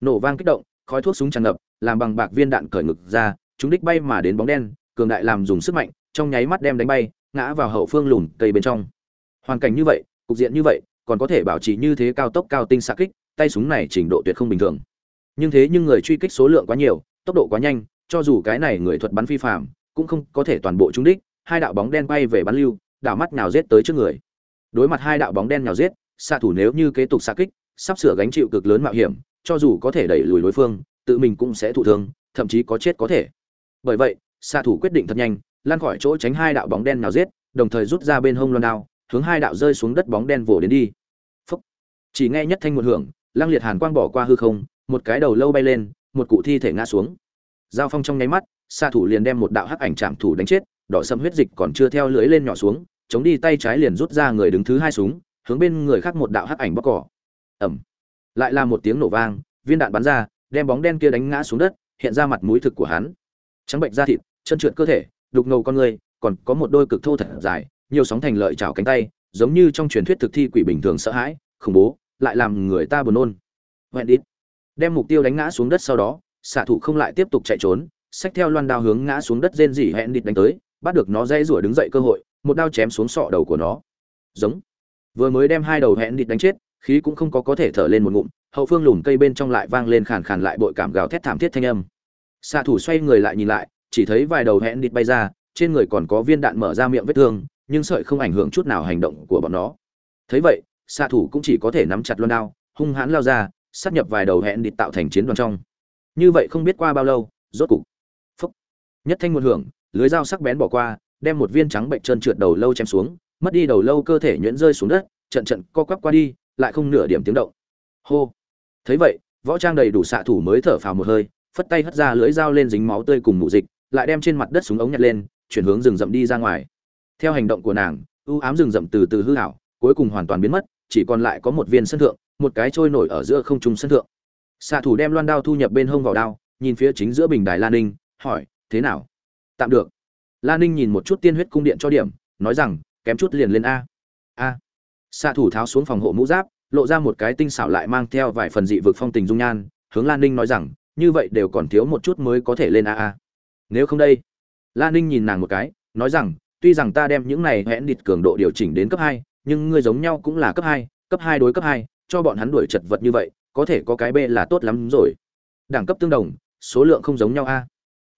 Nổ vang kích động, khói thuốc súng tràn ngập, làm bằng bạc viên đạn cởi ngực ra, chúng đích bay mà đến bóng đen, cường đại làm dùng sức mạnh, trong nháy mắt đem đánh bay, ngã vào hậu phương lùn cây bên trong. Hoàn cảnh như vậy, cục diện như vậy, còn có thể bảo trì như thế cao tốc cao tinh xạ kích, tay súng này trình độ tuyệt không bình thường. Nhưng thế nhưng người truy kích số lượng quá nhiều, tốc độ quá nhanh, cho dù cái này người thuật bắn phi phạm cũng không có thể toàn bộ trúng đích, hai đạo bóng đen bay về bắn lưu đảo mắt nào giết tới trước người. Đối mặt hai đạo bóng đen nhào giết, xạ thủ nếu như kế tục xạ kích, sắp sửa gánh chịu cực lớn mạo hiểm, cho dù có thể đẩy lùi đối phương, tự mình cũng sẽ thụ thương, thậm chí có chết có thể. Bởi vậy, xạ thủ quyết định thật nhanh, lan khỏi chỗ tránh hai đạo bóng đen nhào giết, đồng thời rút ra bên hông loan đao, hướng hai đạo rơi xuống đất bóng đen vồ đến đi. Phúc. chỉ nghe nhất thanh một hưởng, lăng liệt hàn quang bỏ qua hư không, một cái đầu lâu bay lên, một cụ thi thể ngã xuống. Giao phong trong nháy mắt, xạ thủ liền đem một đạo hắc ảnh chạm thủ đánh chết đỏ sâm huyết dịch còn chưa theo lưới lên nhỏ xuống chống đi tay trái liền rút ra người đứng thứ hai súng hướng bên người khác một đạo hắc ảnh bóc cỏ. Ầm, lại là một tiếng nổ vang viên đạn bắn ra đem bóng đen kia đánh ngã xuống đất hiện ra mặt mũi thực của hắn. Trắng bệnh da thịt chân trượt cơ thể đục ngầu con người còn có một đôi cực thô thật dài nhiều sóng thành lợi chảo cánh tay giống như trong truyền thuyết thực thi quỷ bình thường sợ hãi khủng bố lại làm người ta buồn nôn. Hoẹn đít. Đem mục tiêu đánh ngã xuống đất sau đó xạ thủ không lại tiếp tục chạy trốn xách theo loan đao hướng ngã xuống đất rên rỉ hẹn đít đánh tới bắt được nó dây rủa đứng dậy cơ hội, một đao chém xuống sọ đầu của nó. Giống. Vừa mới đem hai đầu hẹn địt đánh chết, khí cũng không có có thể thở lên một ngụm, hậu phương lùn cây bên trong lại vang lên khàn khàn lại bội cảm gào thét thảm thiết thanh âm. Xạ thủ xoay người lại nhìn lại, chỉ thấy vài đầu hẹn địt bay ra, trên người còn có viên đạn mở ra miệng vết thương, nhưng sợi không ảnh hưởng chút nào hành động của bọn nó. Thấy vậy, xạ thủ cũng chỉ có thể nắm chặt loan đao, hung hãn lao ra, sát nhập vài đầu hẹn địt tạo thành chiến đoàn trong. Như vậy không biết qua bao lâu, rốt cục. Phúc. Nhất thanh một hưởng lưới dao sắc bén bỏ qua đem một viên trắng bệnh trơn trượt đầu lâu chém xuống mất đi đầu lâu cơ thể nhuyễn rơi xuống đất trận trận co quắp qua đi lại không nửa điểm tiếng động. Hô! Thấy vậy võ trang đầy đủ xạ thủ mới thở phào một hơi phất tay hất ra lưới dao lên dính máu tươi cùng mù dịch lại đem trên mặt đất súng ống nhặt lên chuyển hướng rừng rậm đi ra ngoài. Theo hành động của nàng u ám rừng rậm từ từ hư ảo, cuối cùng hoàn toàn biến mất chỉ còn lại có một viên sân thượng một cái trôi nổi ở giữa không trung sân thượng. Xạ thủ đem loan đao thu nhập bên hông vào đao nhìn phía chính giữa bình đài lan ninh hỏi thế nào? Tạm được. Lan ninh nhìn một chút tiên huyết cung điện cho điểm, nói rằng, kém chút liền lên a. A. Xạ thủ tháo xuống phòng hộ mũ giáp, lộ ra một cái tinh xảo lại mang theo vài phần dị vực phong tình dung nhan, hướng lan ninh nói rằng, như vậy đều còn thiếu một chút mới có thể lên a a. Nếu không đây. Lan ninh nhìn nàng một cái, nói rằng, tuy rằng ta đem những này hẹn địt cường độ điều chỉnh đến cấp hai, nhưng ngươi giống nhau cũng là cấp hai cấp hai đối cấp hai, cho bọn hắn đuổi chật vật như vậy, có thể có cái b là tốt lắm rồi. Đẳng cấp tương đồng, số lượng không giống nhau a.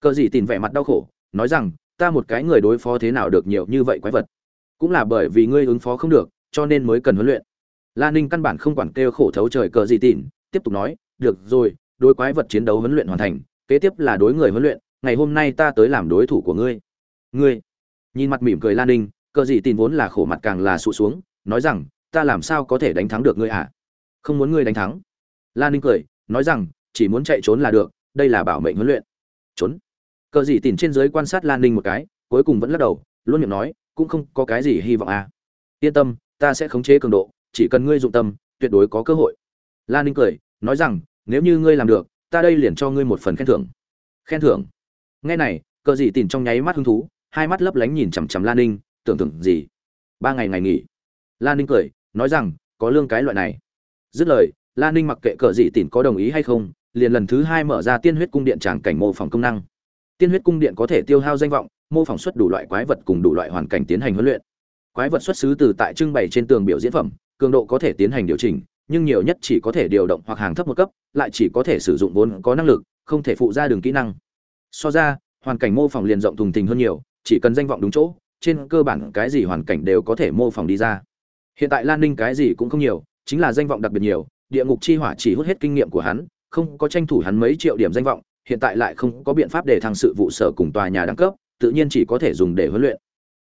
Cờ gì tìm vẻ mặt đau khổ nói rằng, ta một cái người đối phó thế nào được nhiều như vậy quái vật. Cũng là bởi vì ngươi ứng phó không được, cho nên mới cần huấn luyện. La ninh căn bản không quản kêu khổ thấu trời cờ gì tỉn tiếp tục nói, được rồi, đối quái vật chiến đấu huấn luyện hoàn thành, kế tiếp là đối người huấn luyện, ngày hôm nay ta tới làm đối thủ của ngươi. Ngươi? Nhìn mặt mỉm cười lan ninh, cờ gì tin vốn là khổ mặt càng là sụt xuống, nói rằng, ta làm sao có thể đánh thắng được ngươi à không muốn ngươi đánh thắng. Lan ninh cười, nói rằng, chỉ muốn chạy trốn là được, đây là bảo mệnh huấn luyện. Trốn? Cờ gì tìm trên dưới quan sát lan ninh một cái, cuối cùng vẫn lắc đầu, luôn miệng nói, cũng không có cái gì hy vọng à. Yên tâm, ta sẽ khống chế cường độ, chỉ cần ngươi dụng tâm, tuyệt đối có cơ hội. Lan ninh cười, nói rằng, nếu như ngươi làm được, ta đây liền cho ngươi một phần khen thưởng. Khen thưởng? Nghe này, cờ gì tìm trong nháy mắt hứng thú, hai mắt lấp lánh nhìn chằm chằm lan ninh, tưởng tượng gì? Ba ngày ngày nghỉ. Lan ninh cười, nói rằng, có lương cái loại này. Dứt lời, lan ninh mặc kệ cờ gì tìm có đồng ý hay không, liền lần thứ hai mở ra tiên huyết cung điện tràng cảnh mô phỏng công năng tiên huyết cung điện có thể tiêu hao danh vọng, mô phỏng xuất đủ loại quái vật cùng đủ loại hoàn cảnh tiến hành huấn luyện. Quái vật xuất xứ từ tại trưng bày trên tường biểu diễn phẩm, cường độ có thể tiến hành điều chỉnh, nhưng nhiều nhất chỉ có thể điều động hoặc hàng thấp một cấp, lại chỉ có thể sử dụng vốn có năng lực, không thể phụ ra đường kỹ năng. So ra, hoàn cảnh mô phỏng liền rộng thùng thình hơn nhiều, chỉ cần danh vọng đúng chỗ, trên cơ bản cái gì hoàn cảnh đều có thể mô phỏng đi ra. Hiện tại lan ninh cái gì cũng không nhiều, chính là danh vọng đặc biệt nhiều, địa ngục chi hỏa chỉ hút hết kinh nghiệm của hắn, không có tranh thủ hắn mấy triệu điểm danh vọng hiện tại lại không có biện pháp để thăng sự vụ sở cùng tòa nhà đẳng cấp, tự nhiên chỉ có thể dùng để huấn luyện.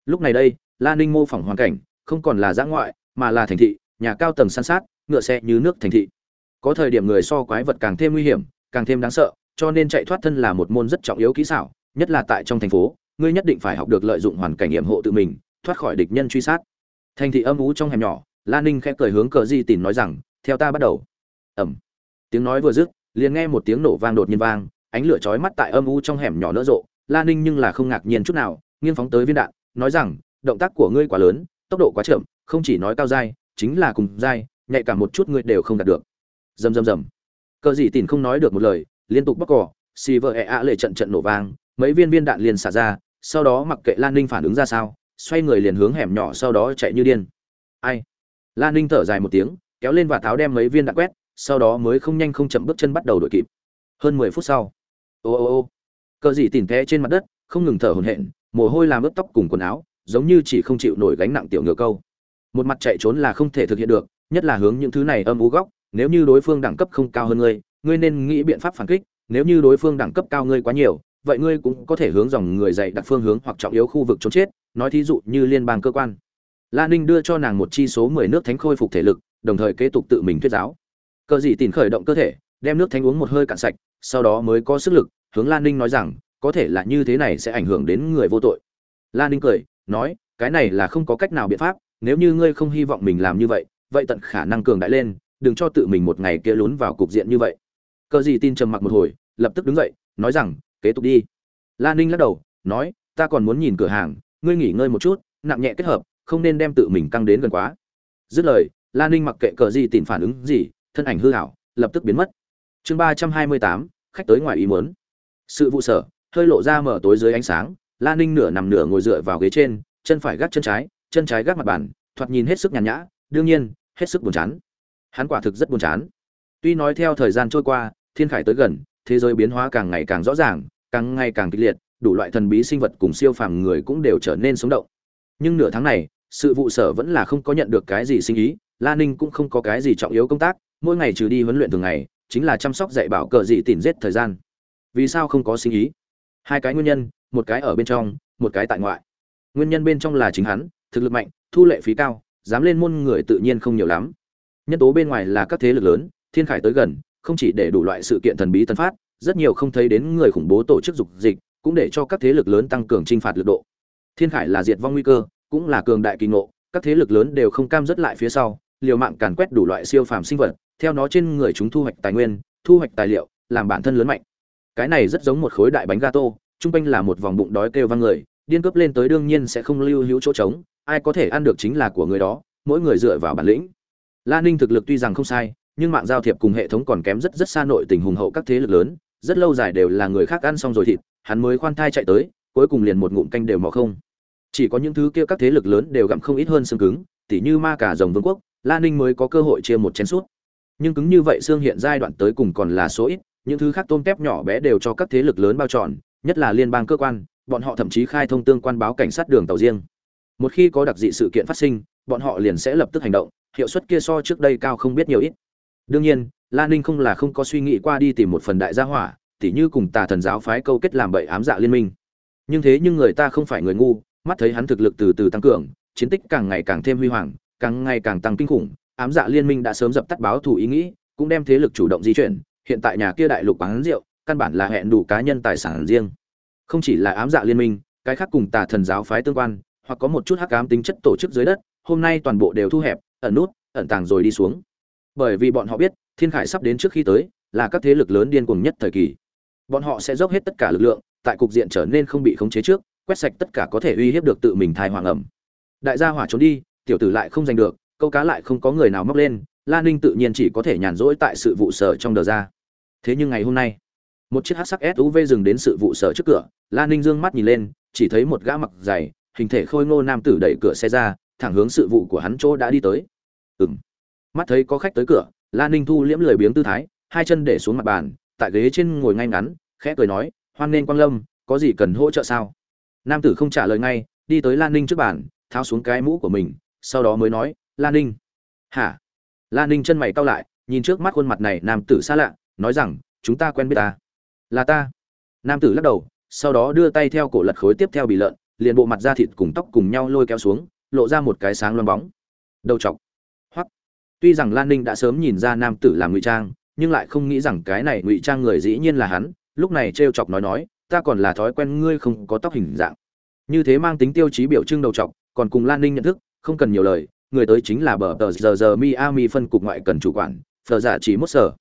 Lúc này đây lan ninh mô phỏng hoàn cảnh, không còn là giã ngoại, mà là thành thị, nhà cao tầng san sát, ngựa xe như nước thành thị. Có thời điểm người so quái vật càng thêm nguy hiểm, càng thêm đáng sợ, cho nên chạy thoát thân là một môn rất trọng yếu kỹ xảo, nhất là tại trong thành phố, ngươi nhất định phải học được lợi dụng hoàn cảnh nghiệm hộ tự mình, thoát khỏi địch nhân truy sát. Thành thị âm u trong hẻm nhỏ lan ninh khẽ cười hướng cờ di Tỉnh nói rằng, theo ta bắt đầu. Ẩm tiếng nói vừa dứt, liền nghe một tiếng nổ vang đột nhiên vang ánh lửa chói mắt tại âm u trong hẻm nhỏ nỡ rộ lan ninh nhưng là không ngạc nhiên chút nào, nghiêng phóng tới viên đạn, nói rằng, động tác của ngươi quá lớn, tốc độ quá chậm, không chỉ nói cao dai, chính là cùng dai, nhạy cả một chút ngươi đều không đạt được. Rầm rầm rầm. Cờ gì Tỉnh không nói được một lời, liên tục bóc cỏ xì vợ ẻ ạ lệ trận trận nổ vang, mấy viên viên đạn liền xả ra, sau đó mặc kệ lan ninh phản ứng ra sao, xoay người liền hướng hẻm nhỏ sau đó chạy như điên. Ai? Lan ninh thở dài một tiếng, kéo lên và tháo đem mấy viên đạn quét, sau đó mới không nhanh không chậm bước chân bắt đầu đuổi kịp. Hơn mười phút sau ô ô ô. Cờ dị tìm té trên mặt đất, không ngừng thở hổn hển, mồ hôi làm ướt tóc cùng quần áo, giống như chỉ không chịu nổi gánh nặng tiểu ngựa câu. Một mặt chạy trốn là không thể thực hiện được, nhất là hướng những thứ này âm u góc, nếu như đối phương đẳng cấp không cao hơn ngươi ngươi nên nghĩ biện pháp phản kích, nếu như đối phương đẳng cấp cao ngươi quá nhiều, vậy ngươi cũng có thể hướng dòng người dạy đặt phương hướng hoặc trọng yếu khu vực trốn chết, nói thí dụ như liên bang cơ quan. La ninh đưa cho nàng một chi số mười nước thánh khôi phục thể lực, đồng thời kế tục tự mình thuyết giáo. Cờ dị tìm khởi động cơ thể, đem nước thánh uống một hơi cạn sạch sau đó mới có sức lực, hướng lan ninh nói rằng, có thể là như thế này sẽ ảnh hưởng đến người vô tội. Lan ninh cười, nói, cái này là không có cách nào biện pháp, nếu như ngươi không hy vọng mình làm như vậy vậy tận khả năng cường đại lên, đừng cho tự mình một ngày kia lún vào cục diện như vậy. Cờ gì tin trầm mặc một hồi, lập tức đứng dậy, nói rằng, kế tục đi. Lan ninh lắc đầu, nói, ta còn muốn nhìn cửa hàng, ngươi nghỉ ngơi một chút, nặng nhẹ kết hợp, không nên đem tự mình căng đến gần quá. Dứt lời, lan ninh mặc kệ cờ gì tìm phản ứng gì, thân ảnh hư hảo lập tức biến mất. Chương ba trăm hai mươi tám khách tới ngoài ý muốn. Sự vụ sở, hơi lộ ra mở tối dưới ánh sáng lan ninh nửa nằm nửa ngồi dựa vào ghế trên, chân phải gác chân trái chân trái gác mặt bàn, thoạt nhìn hết sức nhàn nhã, đương nhiên, hết sức buồn chán. Hắn quả thực rất buồn chán. Tuy nói theo thời gian trôi qua, thiên khải tới gần, thế giới biến hóa càng ngày càng rõ ràng, càng ngày càng kịch liệt, đủ loại thần bí sinh vật cùng siêu phàm người cũng đều trở nên sống động. Nhưng nửa tháng này, sự vụ sở vẫn là không có nhận được cái gì sinh ý, la ninh cũng không có cái gì trọng yếu công tác, mỗi ngày trừ đi huấn luyện thường ngày chính là chăm sóc dạy bảo cờ dị tìm giết thời gian. Vì sao không có sinh ý? Hai cái nguyên nhân, một cái ở bên trong, một cái tại ngoại. Nguyên nhân bên trong là chính hắn, thực lực mạnh, thu lệ phí cao, dám lên môn người tự nhiên không nhiều lắm. Nhân tố bên ngoài là các thế lực lớn, thiên khải tới gần, không chỉ để đủ loại sự kiện thần bí tân phát, rất nhiều không thấy đến người khủng bố tổ chức dục dịch, cũng để cho các thế lực lớn tăng cường t r i n h phạt lực độ. Thiên khải là diệt vong nguy cơ, cũng là cường đại kỳ ngộ, các thế lực lớn đều không cam dứt lại phía sau, liều mạng càn quét đủ loại siêu phàm sinh vật theo nó trên người chúng thu hoạch tài nguyên, thu hoạch tài liệu, làm bản thân lớn mạnh. Cái này rất giống một khối đại bánh gato, chung quanh là một vòng bụng đói kêu vang người, điên cướp lên tới đương nhiên sẽ không lưu hữu chỗ trống, ai có thể ăn được chính là của người đó, mỗi người dựa vào bản lĩnh. La ninh thực lực tuy rằng không sai, nhưng mạng giao thiệp cùng hệ thống còn kém rất rất xa nội tình hùng hậu các thế lực lớn, rất lâu dài đều là người khác ăn xong rồi thịt, hắn mới khoan thai chạy tới, cuối cùng liền một ngụm canh đều mò không. Chỉ có những thứ kia các thế lực lớn đều gặm không ít hơn xương cứng, tỉ như ma cả rồng vương quốc, la ninh mới có cơ hội chia một chén suốt nhưng cứng như vậy xương hiện giai đoạn tới cùng còn là số ít, những thứ khác tôm tép nhỏ bé đều cho các thế lực lớn bao tròn nhất là liên bang cơ quan, bọn họ thậm chí khai thông tương quan báo cảnh sát đường tàu riêng. Một khi có đặc dị sự kiện phát sinh, bọn họ liền sẽ lập tức hành động, hiệu suất kia so trước đây cao không biết nhiều ít. Đương nhiên lan ninh không là không có suy nghĩ qua đi tìm một phần đại gia hỏa, tỉ như cùng tà thần giáo phái câu kết làm bậy ám dạ liên minh. Nhưng thế nhưng người ta không phải người ngu, mắt thấy hắn thực lực từ từ tăng cường, chiến tích càng ngày càng thêm huy hoàng, càng ngày càng tăng kinh khủng ám dạ liên minh đã sớm dập tắt báo thù ý nghĩ, cũng đem thế lực chủ động di chuyển. Hiện tại nhà kia đại lục quán rượu, căn bản là hẹn đủ cá nhân tài sản riêng. Không chỉ là ám dạ liên minh, cái khác cùng tà thần giáo phái tương quan, hoặc có một chút hắc ám tính chất tổ chức dưới đất, hôm nay toàn bộ đều thu hẹp, ẩn nút, ẩn tàng rồi đi xuống. Bởi vì bọn họ biết, thiên khải sắp đến trước khi tới, là các thế lực lớn điên cuồng nhất thời kỳ. Bọn họ sẽ dốc hết tất cả lực lượng, tại cục diện trở nên không bị khống chế trước, quét sạch tất cả có thể uy hiếp được tự mình thai hoàng ẩm. Đại gia hỏa trốn đi, tiểu tử lại không giành được câu cá lại không có người nào móc lên lan ninh tự nhiên chỉ có thể nhàn rỗi tại sự vụ sở trong đờ ra. Thế nhưng ngày hôm nay, một chiếc hát sắc suv dừng đến sự vụ sở trước cửa lan ninh d ư ơ n g mắt nhìn lên, chỉ thấy một gã mặc dày hình thể khôi ngô nam tử đẩy cửa xe ra, thẳng hướng sự vụ của hắn chỗ đã đi tới. Ừ m mắt thấy có khách tới cửa lan ninh thu liễm lười biếng tư thái, hai chân để xuống mặt bàn, tại ghế trên ngồi ngay ngắn, khẽ cười nói, hoan nghênh quang lâm, có gì cần hỗ trợ sao? Nam tử không trả lời ngay, đi tới lan ninh trước bàn, tháo xuống cái mũ của mình, sau đó mới nói lan ninh. Hả? Lan ninh chân mày cau lại nhìn trước mắt khuôn mặt này nam tử xa lạ nói rằng chúng ta quen biết ta. Là ta. Nam tử lắc đầu sau đó đưa tay theo cổ lật khối tiếp theo bị lợn liền bộ mặt da thịt cùng tóc cùng nhau lôi kéo xuống lộ ra một cái sáng loáng bóng. Đầu chọc. Tuy rằng Lan Ninh đã sớm nhìn ra nam tử làm ngụy trang, nhưng lại không nghĩ rằng cái này ngụy trang người dĩ nhiên là hắn, lúc này trêu chọc nói nói, ta còn là thói quen ngươi không có tóc hình dạng. Như thế mang tính tiêu chí biểu trưng đầu trọc, còn cùng Lan Ninh nhận thức, không cần nhiều lời, người tới chính là bờ tờ giờ giờ Miami phân cục ngoại cần chủ quản, Phở Giả Chỉ Mốt Sở.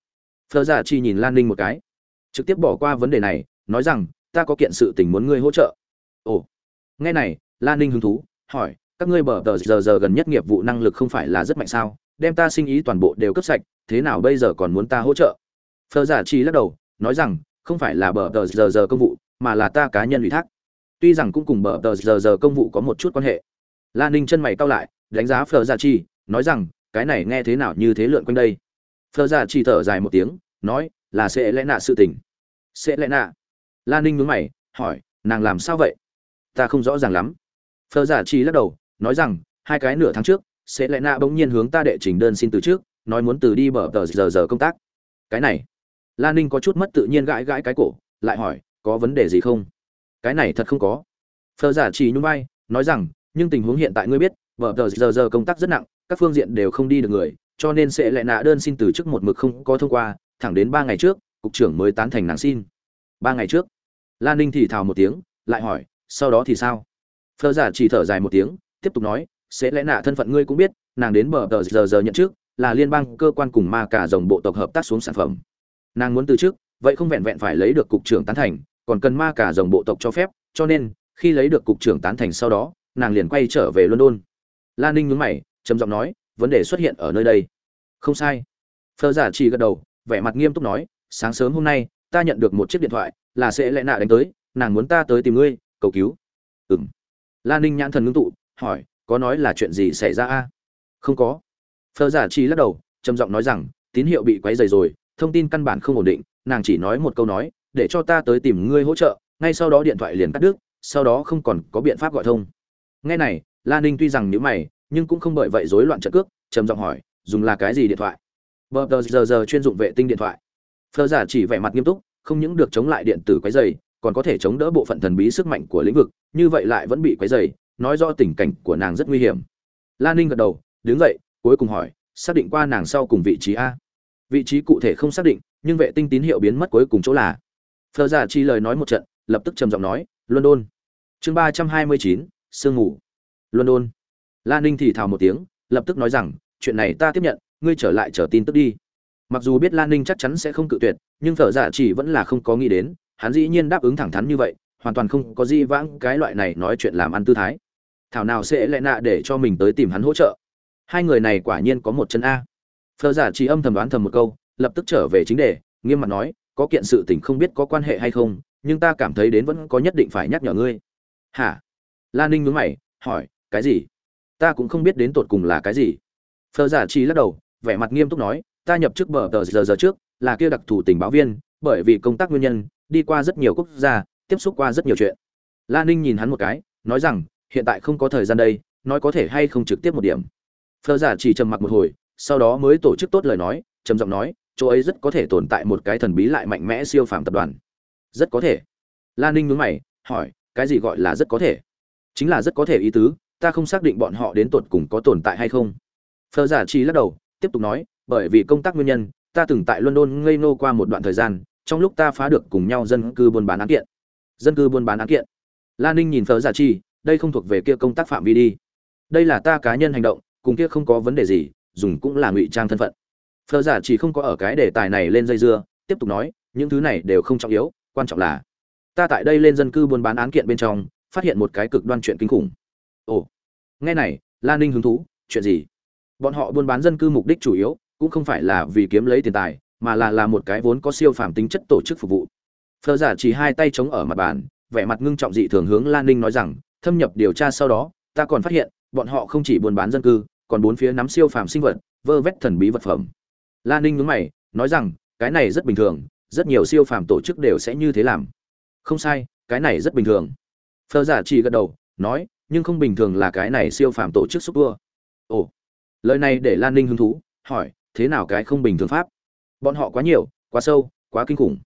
Phở Giả Chỉ nhìn Lan Ninh một cái, trực tiếp bỏ qua vấn đề này, nói rằng, ta có kiện sự tình muốn ngươi hỗ trợ. Ồ, nghe này, Lan Ninh hứng thú, hỏi, các ngươi bờ tờ giờ giờ gần nhất nghiệp vụ năng lực không phải là rất mạnh sao? đem ta sinh ý toàn bộ đều cấp sạch thế nào bây giờ còn muốn ta hỗ trợ phờ giả chỉ lắc đầu nói rằng không phải là bờ tờ giờ giờ công vụ mà là ta cá nhân ủy thác tuy rằng cũng cùng bờ tờ giờ giờ công vụ có một chút quan hệ lan ninh chân mày cau lại đánh giá phờ giả chi, nói rằng, cái này nghe thế nào như thế lượn quanh đây. Phờ giả chi thở dài một tiếng, nói, là sẽ lẽ nạ sự tình. Sẽ lẽ nạ? Lan ninh nhướng mày, hỏi, nàng làm sao vậy? Ta không rõ ràng lắm. Phờ giả chi lắc đầu, nói rằng, hai cái nửa tháng trước, sẽ lẽ nạ bỗng nhiên hướng ta đệ trình đơn xin từ trước, nói muốn từ đi bờ tờ giờ giờ công tác. Cái này. Lan ninh có chút mất tự nhiên gãi gãi cái cổ, lại hỏi, có vấn đề gì không? Cái này thật không có. Phờ giả chỉ nhung vai, nói rằng, nhưng tình huống hiện tại ngươi biết vợ tờ giờ giờ công tác rất nặng, các phương diện đều không đi được người, cho nên sẽ lẽ nạ đơn xin từ chức một mực không có thông qua, thẳng đến ba ngày trước, cục trưởng mới tán thành nàng xin. Ba ngày trước, lan ninh thì thào một tiếng, lại hỏi, sau đó thì sao? Phờ giả chỉ thở dài một tiếng, tiếp tục nói, sẽ lẽ nạ thân phận ngươi cũng biết, nàng đến bờ tờ giờ giờ nhận trước là liên bang cơ quan cùng ma cả dòng bộ tộc hợp tác xuống sản phẩm. Nàng muốn từ trước vậy không vẹn vẹn phải lấy được cục trưởng tán thành, còn cần ma cả dòng bộ tộc cho phép, cho nên, khi lấy được cục trưởng tán thành sau đó, nàng liền quay trở về london lan ninh nhúng mày, trầm giọng nói, vấn đề xuất hiện ở nơi đây. Không sai. Phờ giả chỉ gật đầu, vẻ mặt nghiêm túc nói, sáng sớm hôm nay, ta nhận được một chiếc điện thoại, là sẽ lẽ nạ đánh tới, nàng muốn ta tới tìm ngươi, cầu cứu. Ừ m lan ninh nhãn thần ngưng tụ, hỏi, có nói là chuyện gì xảy ra a? Không có. Phờ giả chỉ lắc đầu, trầm giọng nói rằng, tín hiệu bị quấy dày rồi, thông tin căn bản không ổn định, nàng chỉ nói một câu nói, để cho ta tới tìm ngươi hỗ trợ, ngay sau đó điện thoại liền cắt đứt, sau đó không còn có biện pháp gọi thông. Ngay này Lan ninh tuy rằng nhữ mày, nhưng cũng không bởi vậy rối loạn trận cước, trầm giọng hỏi, dùng là cái gì điện thoại? Bờ giờ giờ giờ chuyên dụng vệ tinh điện thoại. Phờ giả chỉ vẻ mặt nghiêm túc, không những được chống lại điện tử quấy dày còn có thể chống đỡ bộ phận thần bí sức mạnh của lĩnh vực, như vậy lại vẫn bị quấy dày nói rõ tình cảnh của nàng rất nguy hiểm. Lan ninh gật đầu, đứng dậy, cuối cùng hỏi, xác định qua nàng sau cùng vị trí a? Vị trí cụ thể không xác định, nhưng vệ tinh tín hiệu biến mất cuối cùng chỗ là. Phờ giả chi lời nói một trận, lập tức trầm giọng nói, london. Chương ba trăm hai mươi chín, sương ngủ london. Lan ninh thì thào một tiếng, lập tức nói rằng, chuyện này ta tiếp nhận, ngươi trở lại chờ tin tức đi. Mặc dù biết lan ninh chắc chắn sẽ không cự tuyệt, nhưng phở dạ chỉ vẫn là không có nghĩ đến, hắn dĩ nhiên đáp ứng thẳng thắn như vậy, hoàn toàn không có gì vãng cái loại này nói chuyện làm ăn tư thái. Thảo nào sẽ lệ nạ để cho mình tới tìm hắn hỗ trợ? Hai người này quả nhiên có một chân a. Phở dạ chỉ âm thầm đoán thầm một câu, lập tức trở về chính đề, nghiêm mặt nói, có kiện sự tình không biết có quan hệ hay không, nhưng ta cảm thấy đến vẫn có nhất định phải nhắc nhở ngươi. Hả? Lan ninh nhướng mày, hỏi cái gì? Ta cũng không biết đến tột cùng là cái gì. Phờ giả chi lắc đầu, vẻ mặt nghiêm túc nói, ta nhập chức bờ tờ giờ giờ trước, là kia đặc thù tình báo viên, bởi vì công tác nguyên nhân, đi qua rất nhiều quốc gia, tiếp xúc qua rất nhiều chuyện. La ninh nhìn hắn một cái, nói rằng, hiện tại không có thời gian đây, nói có thể hay không trực tiếp một điểm. Phờ giả chỉ trầm mặc một hồi, sau đó mới tổ chức tốt lời nói, trầm giọng nói, chỗ ấy rất có thể tồn tại một cái thần bí lại mạnh mẽ siêu phàm tập đoàn. Rất có thể. La ninh nhướng mày, hỏi, cái gì gọi là rất có thể? Chính là rất có thể ý tứ ta không xác định bọn họ đến tột cùng có tồn tại hay không. Phờ giả chi lắc đầu, tiếp tục nói, bởi vì công tác nguyên nhân, ta từng tại london ngây nô qua một đoạn thời gian, trong lúc ta phá được cùng nhau dân cư buôn bán án kiện. Dân cư buôn bán án kiện. Lan ninh nhìn phờ giả chi đây không thuộc về kia công tác phạm vi đi. Đây là ta cá nhân hành động, cùng kia không có vấn đề gì, dùng cũng là ngụy trang thân phận. Phờ giả chỉ không có ở cái đề tài này lên dây dưa, tiếp tục nói, những thứ này đều không trọng yếu, quan trọng là, ta tại đây lên dân cư buôn bán án kiện bên trong, phát hiện một cái cực đoan chuyện kinh khủng. Ồ nghe này lan ninh hứng thú, chuyện gì? Bọn họ buôn bán dân cư mục đích chủ yếu cũng không phải là vì kiếm lấy tiền tài, mà là là một cái vốn có siêu phàm tính chất tổ chức phục vụ. Phờ giả chỉ hai tay chống ở mặt bàn, vẻ mặt ngưng trọng dị thường hướng lan ninh nói rằng, thâm nhập điều tra sau đó, ta còn phát hiện, bọn họ không chỉ buôn bán dân cư, còn bốn phía nắm siêu phàm sinh vật, vơ vét thần bí vật phẩm. Lan ninh nhướng mày, nói rằng, cái này rất bình thường, rất nhiều siêu phàm tổ chức đều sẽ như thế làm. Không sai, cái này rất bình thường. Phờ giả chỉ gật đầu, nói nhưng không bình thường là cái này siêu phàm tổ chức xúc vua. Ồ, lời này để lan ninh hứng thú, hỏi, thế nào cái không bình thường pháp? Bọn họ quá nhiều, quá sâu, quá kinh khủng.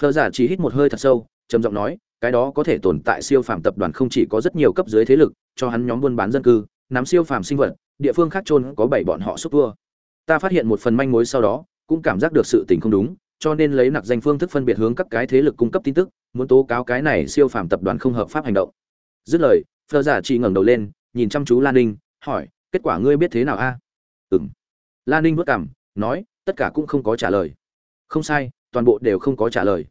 Phờ giả chỉ hít một hơi thật sâu, trầm giọng nói, cái đó có thể tồn tại siêu phàm tập đoàn không chỉ có rất nhiều cấp dưới thế lực, cho hắn nhóm buôn bán dân cư, nắm siêu phàm sinh vật, địa phương khác trôn có bảy bọn họ xúc vua. Ta phát hiện một phần manh mối sau đó, cũng cảm giác được sự tình không đúng, cho nên lấy nặc danh phương thức phân biệt hướng các cái thế lực cung cấp tin tức, muốn tố cáo cái này siêu phàm tập đoàn không hợp pháp hành động. Dứt lời phờ giả chỉ ngẩng đầu lên, nhìn chăm chú lan ninh, hỏi, kết quả ngươi biết thế nào a? À? ừng lan ninh vất cảm nói, tất cả cũng không có trả lời. Không sai, toàn bộ đều không có trả lời.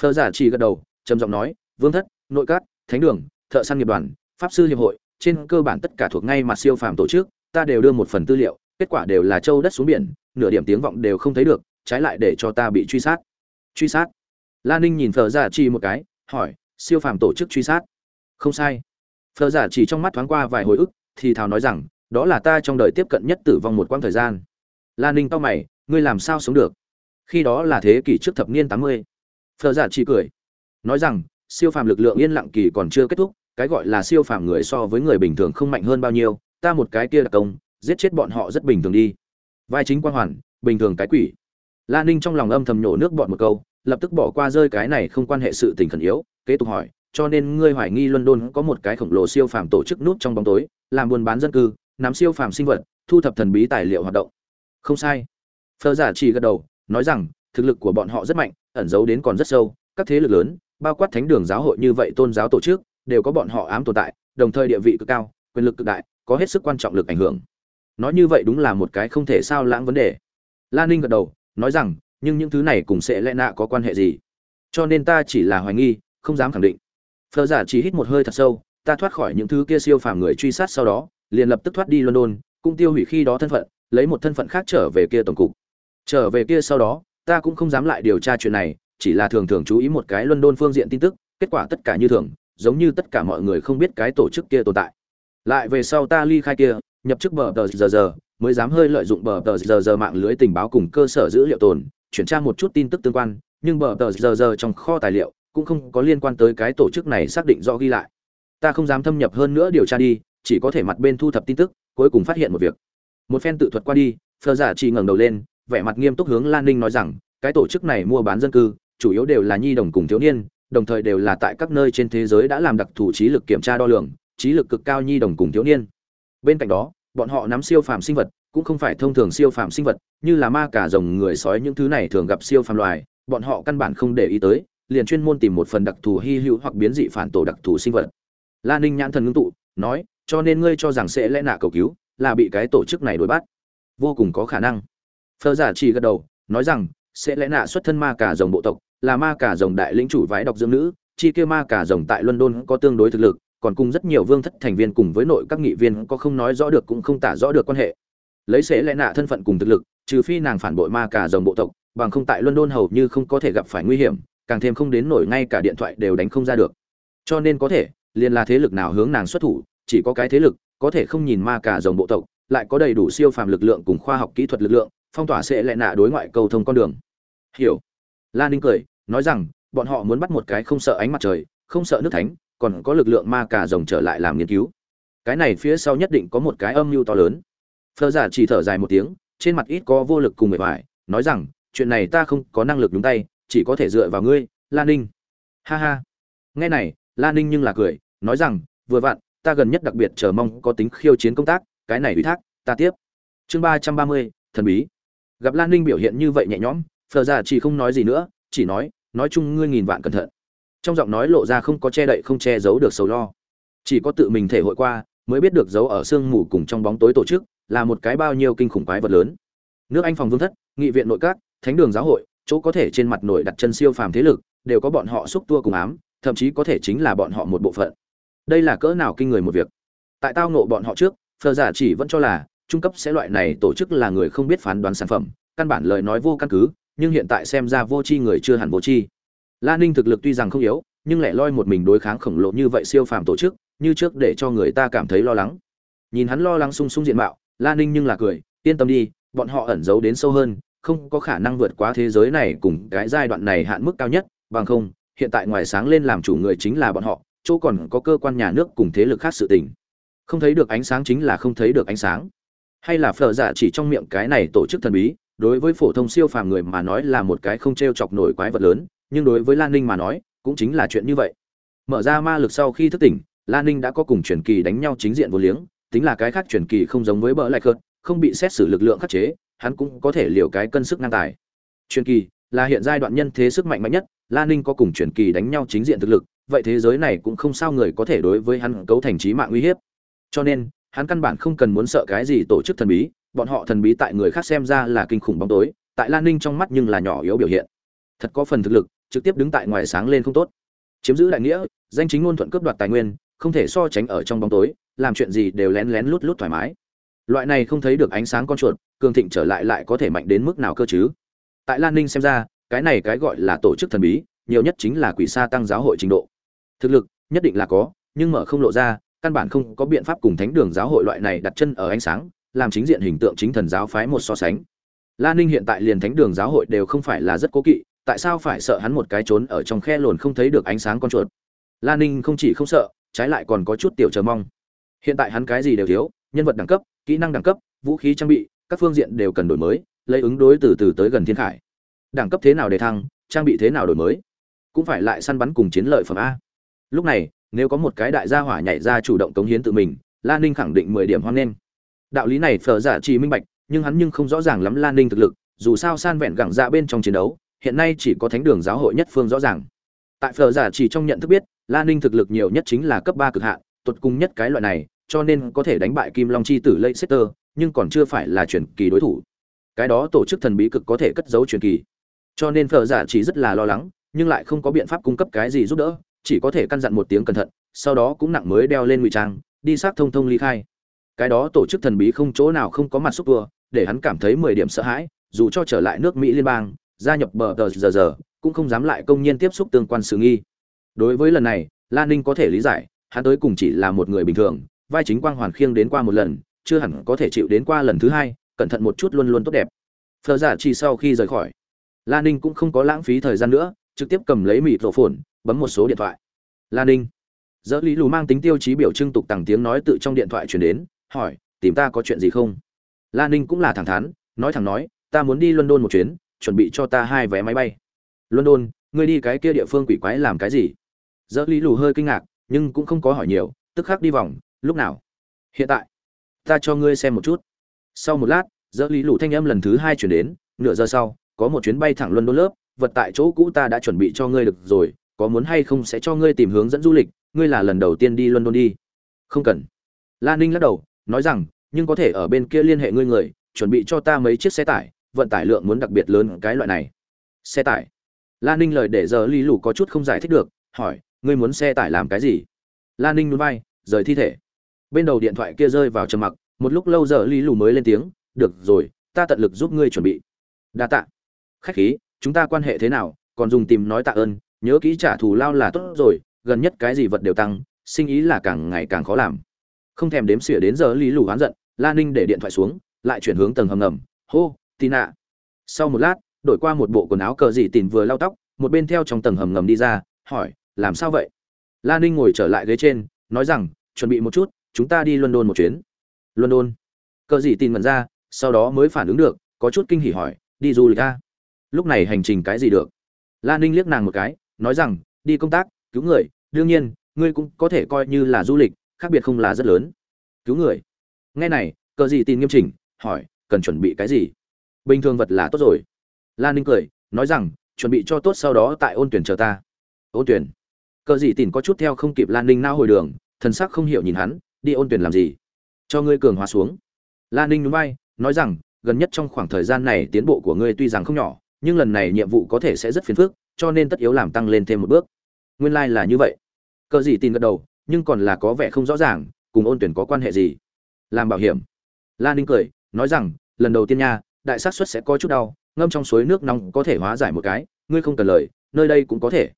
Phờ giả chỉ gật đầu, trầm giọng nói, vương thất, nội các, thánh đường, thợ săn nghiệp đoàn, pháp sư hiệp hội, trên cơ bản tất cả thuộc ngay mặt siêu phàm tổ chức, ta đều đưa một phần tư liệu, kết quả đều là châu đất xuống biển, nửa điểm tiếng vọng đều không thấy được, trái lại để cho ta bị truy sát. Truy sát? Lan ninh nhìn phờ giả chi một cái, hỏi, siêu phàm tổ chức truy sát? Không sai phờ giả chỉ trong mắt thoáng qua vài hồi ức, thì thào nói rằng, đó là ta trong đời tiếp cận nhất tử vong một quãng thời gian. Lan ninh to mày, ngươi làm sao sống được? Khi đó là thế kỷ trước thập niên tám mươi. Phờ giả chỉ cười, nói rằng, siêu phàm lực lượng yên lặng kỳ còn chưa kết thúc, cái gọi là siêu phàm người so với người bình thường không mạnh hơn bao nhiêu, ta một cái kia là công, giết chết bọn họ rất bình thường đi. Vai chính quan hoàn, bình thường cái quỷ. Lan ninh trong lòng âm thầm nhổ nước bọn một câu, lập tức bỏ qua rơi cái này không quan hệ sự tình khẩn yếu, kế tục hỏi cho nên ngươi hoài nghi London có một cái khổng lồ siêu phàm tổ chức nút trong bóng tối, làm buôn bán dân cư, nắm siêu phàm sinh vật, thu thập thần bí tài liệu hoạt động. Không sai. Phở giả chỉ gật đầu, nói rằng, thực lực của bọn họ rất mạnh, ẩn giấu đến còn rất sâu, các thế lực lớn, bao quát thánh đường giáo hội như vậy tôn giáo tổ chức, đều có bọn họ ám tồn tại, đồng thời địa vị cực cao, quyền lực cực đại, có hết sức quan trọng lực ảnh hưởng. Nói như vậy đúng là một cái không thể sao lãng vấn đề. Lan Ninh gật đầu, nói rằng, nhưng những thứ này cùng sẽ lẽ nạ có quan hệ gì? Cho nên ta chỉ là hoài nghi, không dám khẳng định Phở giả chỉ hít một hơi thật sâu, ta thoát khỏi những thứ kia siêu phàm người truy sát sau đó, liền lập tức thoát đi london, cũng tiêu hủy khi đó thân phận, lấy một thân phận khác trở về kia tổng cục. Trở về kia sau đó, ta cũng không dám lại điều tra chuyện này, chỉ là thường thường chú ý một cái london phương diện tin tức, kết quả tất cả như thường, giống như tất cả mọi người không biết cái tổ chức kia tồn tại. Lại về sau ta ly khai kia, nhập chức bờ tờ giờ giờ, mới dám hơi lợi dụng bờ tờ giờ giờ mạng lưới tình báo cùng cơ sở dữ liệu tồn, chuyển tra một chút tin tức tương quan, nhưng bờ tờ giờ giờ trong kho tài liệu cũng không có liên quan tới cái tổ chức này xác định rõ ghi lại. Ta không dám thâm nhập hơn nữa điều tra đi, chỉ có thể mặt bên thu thập tin tức, cuối cùng phát hiện một việc. Một phen tự thuật qua đi, phờ giả chỉ ngẩng đầu lên, vẻ mặt nghiêm túc hướng lan ninh nói rằng, cái tổ chức này mua bán dân cư, chủ yếu đều là nhi đồng cùng thiếu niên, đồng thời đều là tại các nơi trên thế giới đã làm đặc thù trí lực kiểm tra đo lường, trí lực cực cao nhi đồng cùng thiếu niên. Bên cạnh đó, bọn họ nắm siêu phàm sinh vật, cũng không phải thông thường siêu phàm sinh vật, như là ma cả rồng người sói những thứ này thường gặp siêu phàm loài, bọn họ căn bản không để ý tới liền chuyên môn tìm một phần đặc thù hy hữu hoặc biến dị phản tổ đặc thù sinh vật. La ninh nhãn thần ngưng tụ, nói, cho nên ngươi cho rằng sẽ lẽ nạ cầu cứu là bị cái tổ chức này đối bắt. Vô cùng có khả năng. Phờ giả chỉ gật đầu, nói rằng, sẽ lẽ nạ xuất thân ma cả rồng bộ tộc, là ma cả rồng đại lĩnh chủ vái độc dưỡng nữ, chi kia ma cả rồng tại london có tương đối thực lực, còn cùng rất nhiều vương thất thành viên cùng với nội các nghị viên có không nói rõ được cũng không tả rõ được quan hệ. Lấy sẽ lẽ nạ thân phận cùng thực lực, trừ phi nàng phản bội ma cả rồng bộ tộc, bằng không tại london hầu như không có thể gặp phải nguy hiểm càng thêm không đến nổi ngay cả điện thoại đều đánh không ra được. Cho nên có thể, liền là thế lực nào hướng nàng xuất thủ, chỉ có cái thế lực, có thể không nhìn ma cả dòng bộ tộc, lại có đầy đủ siêu phàm lực lượng cùng khoa học kỹ thuật lực lượng, phong tỏa sẽ lại nạ đối ngoại cầu thông con đường. Hiểu. Lan ninh cười, nói rằng, bọn họ muốn bắt một cái không sợ ánh mặt trời, không sợ nước thánh, còn có lực lượng ma cả rồng trở lại làm nghiên cứu. Cái này phía sau nhất định có một cái âm mưu to lớn. Phơ giả dạ chỉ thở dài một tiếng, trên mặt ít có vô lực cùng mệt mỏi nói rằng, chuyện này ta không có năng lực đúng tay chỉ có thể dựa vào ngươi lan ninh. Ha ha. Nghe này lan ninh nhưng là cười, nói rằng, vừa vặn, ta gần nhất đặc biệt chờ mong có tính khiêu chiến công tác, cái này ủy thác, ta tiếp. Chương ba trăm ba mươi, thần bí. Gặp lan ninh biểu hiện như vậy nhẹ nhõm, phờ ra chỉ không nói gì nữa, chỉ nói nói chung ngươi nghìn vạn cẩn thận. Trong giọng nói lộ ra không có che đậy không che giấu được sầu lo. Chỉ có tự mình thể hội qua, mới biết được giấu ở sương mù cùng trong bóng tối tổ chức là một cái bao nhiêu kinh khủng quái vật lớn. Nước anh phòng vương thất, nghị viện nội các, thánh đường giáo hội chỗ có thể trên mặt nổi đặt chân siêu phàm thế lực, đều có bọn họ xúc tua cùng ám, thậm chí có thể chính là bọn họ một bộ phận. Đây là cỡ nào kinh người một việc. Tại tao nộ bọn họ trước, phở giả chỉ vẫn cho là, trung cấp sẽ loại này tổ chức là người không biết phán đoán sản phẩm, căn bản lời nói vô căn cứ, nhưng hiện tại xem ra vô tri người chưa hẳn vô tri. La ninh thực lực tuy rằng không yếu, nhưng lại loi một mình đối kháng khổng lồ như vậy siêu phàm tổ chức, như trước để cho người ta cảm thấy lo lắng. Nhìn hắn lo lắng sung sung diện mạo, la ninh nhưng là cười, yên tâm đi, bọn họ ẩn giấu đến sâu hơn không có khả năng vượt quá thế giới này cùng cái giai đoạn này hạn mức cao nhất bằng không hiện tại ngoài sáng lên làm chủ người chính là bọn họ chỗ còn có cơ quan nhà nước cùng thế lực khác sự tình. Không thấy được ánh sáng chính là không thấy được ánh sáng. Hay là phở dạ chỉ trong miệng cái này tổ chức thần bí đối với phổ thông siêu phàm người mà nói là một cái không t r e o chọc nổi quái vật lớn nhưng đối với lan ninh mà nói cũng chính là chuyện như vậy. Mở ra ma lực sau khi thức tỉnh lan ninh đã có cùng truyền kỳ đánh nhau chính diện vô liếng tính là cái khác truyền kỳ không giống với bỡ lại cợt, không bị xét xử lực lượng khắc chế hắn cũng có thể liều cái cân sức ngang tài. Truyền kỳ là hiện giai đoạn nhân thế sức mạnh mạnh nhất lan ninh có cùng truyền kỳ đánh nhau chính diện thực lực, vậy thế giới này cũng không sao người có thể đối với hắn cấu thành trí mạng uy hiếp. Cho nên, hắn căn bản không cần muốn sợ cái gì tổ chức thần bí, bọn họ thần bí tại người khác xem ra là kinh khủng bóng tối, tại lan ninh trong mắt nhưng là nhỏ yếu biểu hiện. Thật có phần thực lực, trực tiếp đứng tại ngoài sáng lên không tốt. Chiếm giữ đại nghĩa, danh chính ngôn thuận cướp đoạt tài nguyên, không thể so tránh ở trong bóng tối, làm chuyện gì đều lén lén lút lút thoải mái loại này không thấy được ánh sáng con chuột, cường thịnh trở lại lại có thể mạnh đến mức nào cơ chứ? Tại lan ninh xem ra, cái này cái gọi là tổ chức thần bí, nhiều nhất chính là quỷ sa tăng giáo hội trình độ. Thực lực, nhất định là có, nhưng mở không lộ ra, căn bản không có biện pháp cùng thánh đường giáo hội loại này đặt chân ở ánh sáng, làm chính diện hình tượng chính thần giáo phái một so sánh. Lan ninh hiện tại liền thánh đường giáo hội đều không phải là rất cố kỵ, tại sao phải sợ hắn một cái trốn ở trong khe lồn không thấy được ánh sáng con chuột? Lan ninh không chỉ không sợ, trái lại còn có chút tiểu chờ mong. Hiện tại hắn cái gì đều thiếu, nhân vật đẳng cấp kỹ năng đẳng cấp, vũ khí trang bị, các phương diện đều cần đổi mới, lấy ứng đối từ từ tới gần thiên khải. Đẳng cấp thế nào để thăng, trang bị thế nào đổi mới? Cũng phải lại săn bắn cùng chiến lợi phẩm a. Lúc này, nếu có một cái đại gia hỏa nhảy ra chủ động cống hiến tự mình lan ninh khẳng định mười điểm hoan nghênh. Đạo lý này phở giả chỉ minh bạch, nhưng hắn nhưng không rõ ràng lắm lan ninh thực lực, dù sao san vẹn gẳng ra bên trong chiến đấu, hiện nay chỉ có thánh đường giáo hội nhất phương rõ ràng. Tại phở giả chỉ trong nhận thức biết lan ninh thực lực nhiều nhất chính là cấp ba cực hạn tuột cung nhất cái loại này cho nên có thể đánh bại kim long chi tử leicester nhưng còn chưa phải là truyền kỳ đối thủ. Cái đó tổ chức thần bí cực có thể cất giấu truyền kỳ. Cho nên phở giả chỉ rất là lo lắng nhưng lại không có biện pháp cung cấp cái gì giúp đỡ chỉ có thể căn dặn một tiếng cẩn thận sau đó cũng nặng mới đeo lên ngụy trang đi xác thông thông ly khai. Cái đó tổ chức thần bí không chỗ nào không có mặt xúc vừa, để hắn cảm thấy mười điểm sợ hãi dù cho trở lại nước mỹ liên bang gia nhập bờ tờ giờ giờ cũng không dám lại công nhiên tiếp xúc tương quan sự nghi. Đối với lần này lan ninh có thể lý giải hắn tới cùng chỉ là một người bình thường vai chính quang hoàn khiêng đến qua một lần, chưa hẳn có thể chịu đến qua lần thứ hai, cẩn thận một chút luôn luôn tốt đẹp. Phờ giả chỉ sau khi rời khỏi lan ninh cũng không có lãng phí thời gian nữa, trực tiếp cầm lấy mịt rổ phồn, bấm một số điện thoại. Lan ninh, dỡ lý lù mang tính tiêu chí biểu trưng tục tằng tiếng nói tự trong điện thoại chuyển đến, hỏi, tìm ta có chuyện gì không? Lan ninh cũng là thẳng thắn, nói thẳng nói, ta muốn đi london một chuyến, chuẩn bị cho ta hai vé máy bay. London, ngươi đi cái kia địa phương quỷ quái làm cái gì? Dỡ lý lù hơi kinh ngạc, nhưng cũng không có hỏi nhiều, tức khắc đi vòng lúc nào? Hiện tại. Ta cho ngươi xem một chút. Sau một lát, dỡ lý lũ thanh âm lần thứ hai chuyển đến, nửa giờ sau, có một chuyến bay thẳng london lớp, vật tại chỗ cũ ta đã chuẩn bị cho ngươi được rồi, có muốn hay không sẽ cho ngươi tìm hướng dẫn du lịch, ngươi là lần đầu tiên đi london đi. Không cần. Lan ninh lắc đầu, nói rằng, nhưng có thể ở bên kia liên hệ ngươi người, chuẩn bị cho ta mấy chiếc xe tải, vận tải lượng muốn đặc biệt lớn cái loại này. Xe tải. Lan ninh lời để giờ lý lũ có chút không giải thích được, hỏi, ngươi muốn xe tải làm cái gì? Lan ninh núi bay rời thi thể bên đầu điện thoại kia rơi vào trầm mặc, một lúc lâu giờ lý lù mới lên tiếng, được rồi, ta tận lực giúp ngươi chuẩn bị. Đa tạ. Khách khí, chúng ta quan hệ thế nào? Còn dùng tìm nói tạ ơn, nhớ kỹ trả thù lao là tốt rồi, gần nhất cái gì vật đều tăng, sinh ý là càng ngày càng khó làm. Không thèm đếm xỉa đến giờ lý lù oán giận, la ninh để điện thoại xuống, lại chuyển hướng tầng hầm ngầm. Hô tì nạ sau một lát, đổi qua một bộ quần áo cờ dị tìm vừa lau tóc, một bên theo trong tầng hầm ngầm đi ra, hỏi, làm sao vậy? La ninh ngồi trở lại ghế trên, nói rằng, chuẩn bị một chút chúng ta đi london một chuyến. London? Cờ dị tin mật ra, sau đó mới phản ứng được, có chút kinh hỉ hỏi, đi du lịch a lúc này hành trình cái gì được? La ninh liếc nàng một cái, nói rằng, đi công tác, cứu người, đương nhiên, ngươi cũng có thể coi như là du lịch, khác biệt không là rất lớn. Cứu người? Nghe này, cờ gì tin nghiêm chỉnh, hỏi, cần chuẩn bị cái gì? Bình thường vật là tốt rồi. Lan ninh cười, nói rằng, chuẩn bị cho tốt sau đó tại ôn tuyển chờ ta. Ôn tuyển? Cờ gì tin có chút theo không kịp lan ninh nao hồi đường, thần sắc không hiểu nhìn hắn đi ôn tuyển làm gì? Cho ngươi cường hóa xuống. Lan ninh núi bay nói rằng, gần nhất trong khoảng thời gian này tiến bộ của ngươi tuy rằng không nhỏ, nhưng lần này nhiệm vụ có thể sẽ rất phiền phức, cho nên tất yếu làm tăng lên thêm một bước. Nguyên lai là như vậy. Cờ gì tin gật đầu, nhưng còn là có vẻ không rõ ràng, cùng ôn tuyển có quan hệ gì? Làm bảo hiểm. Lan ninh cười, nói rằng, lần đầu tiên nha, đại xác suất sẽ có chút đau, ngâm trong suối nước nóng có thể hóa giải một cái, ngươi không cần lời, nơi đây cũng có thể.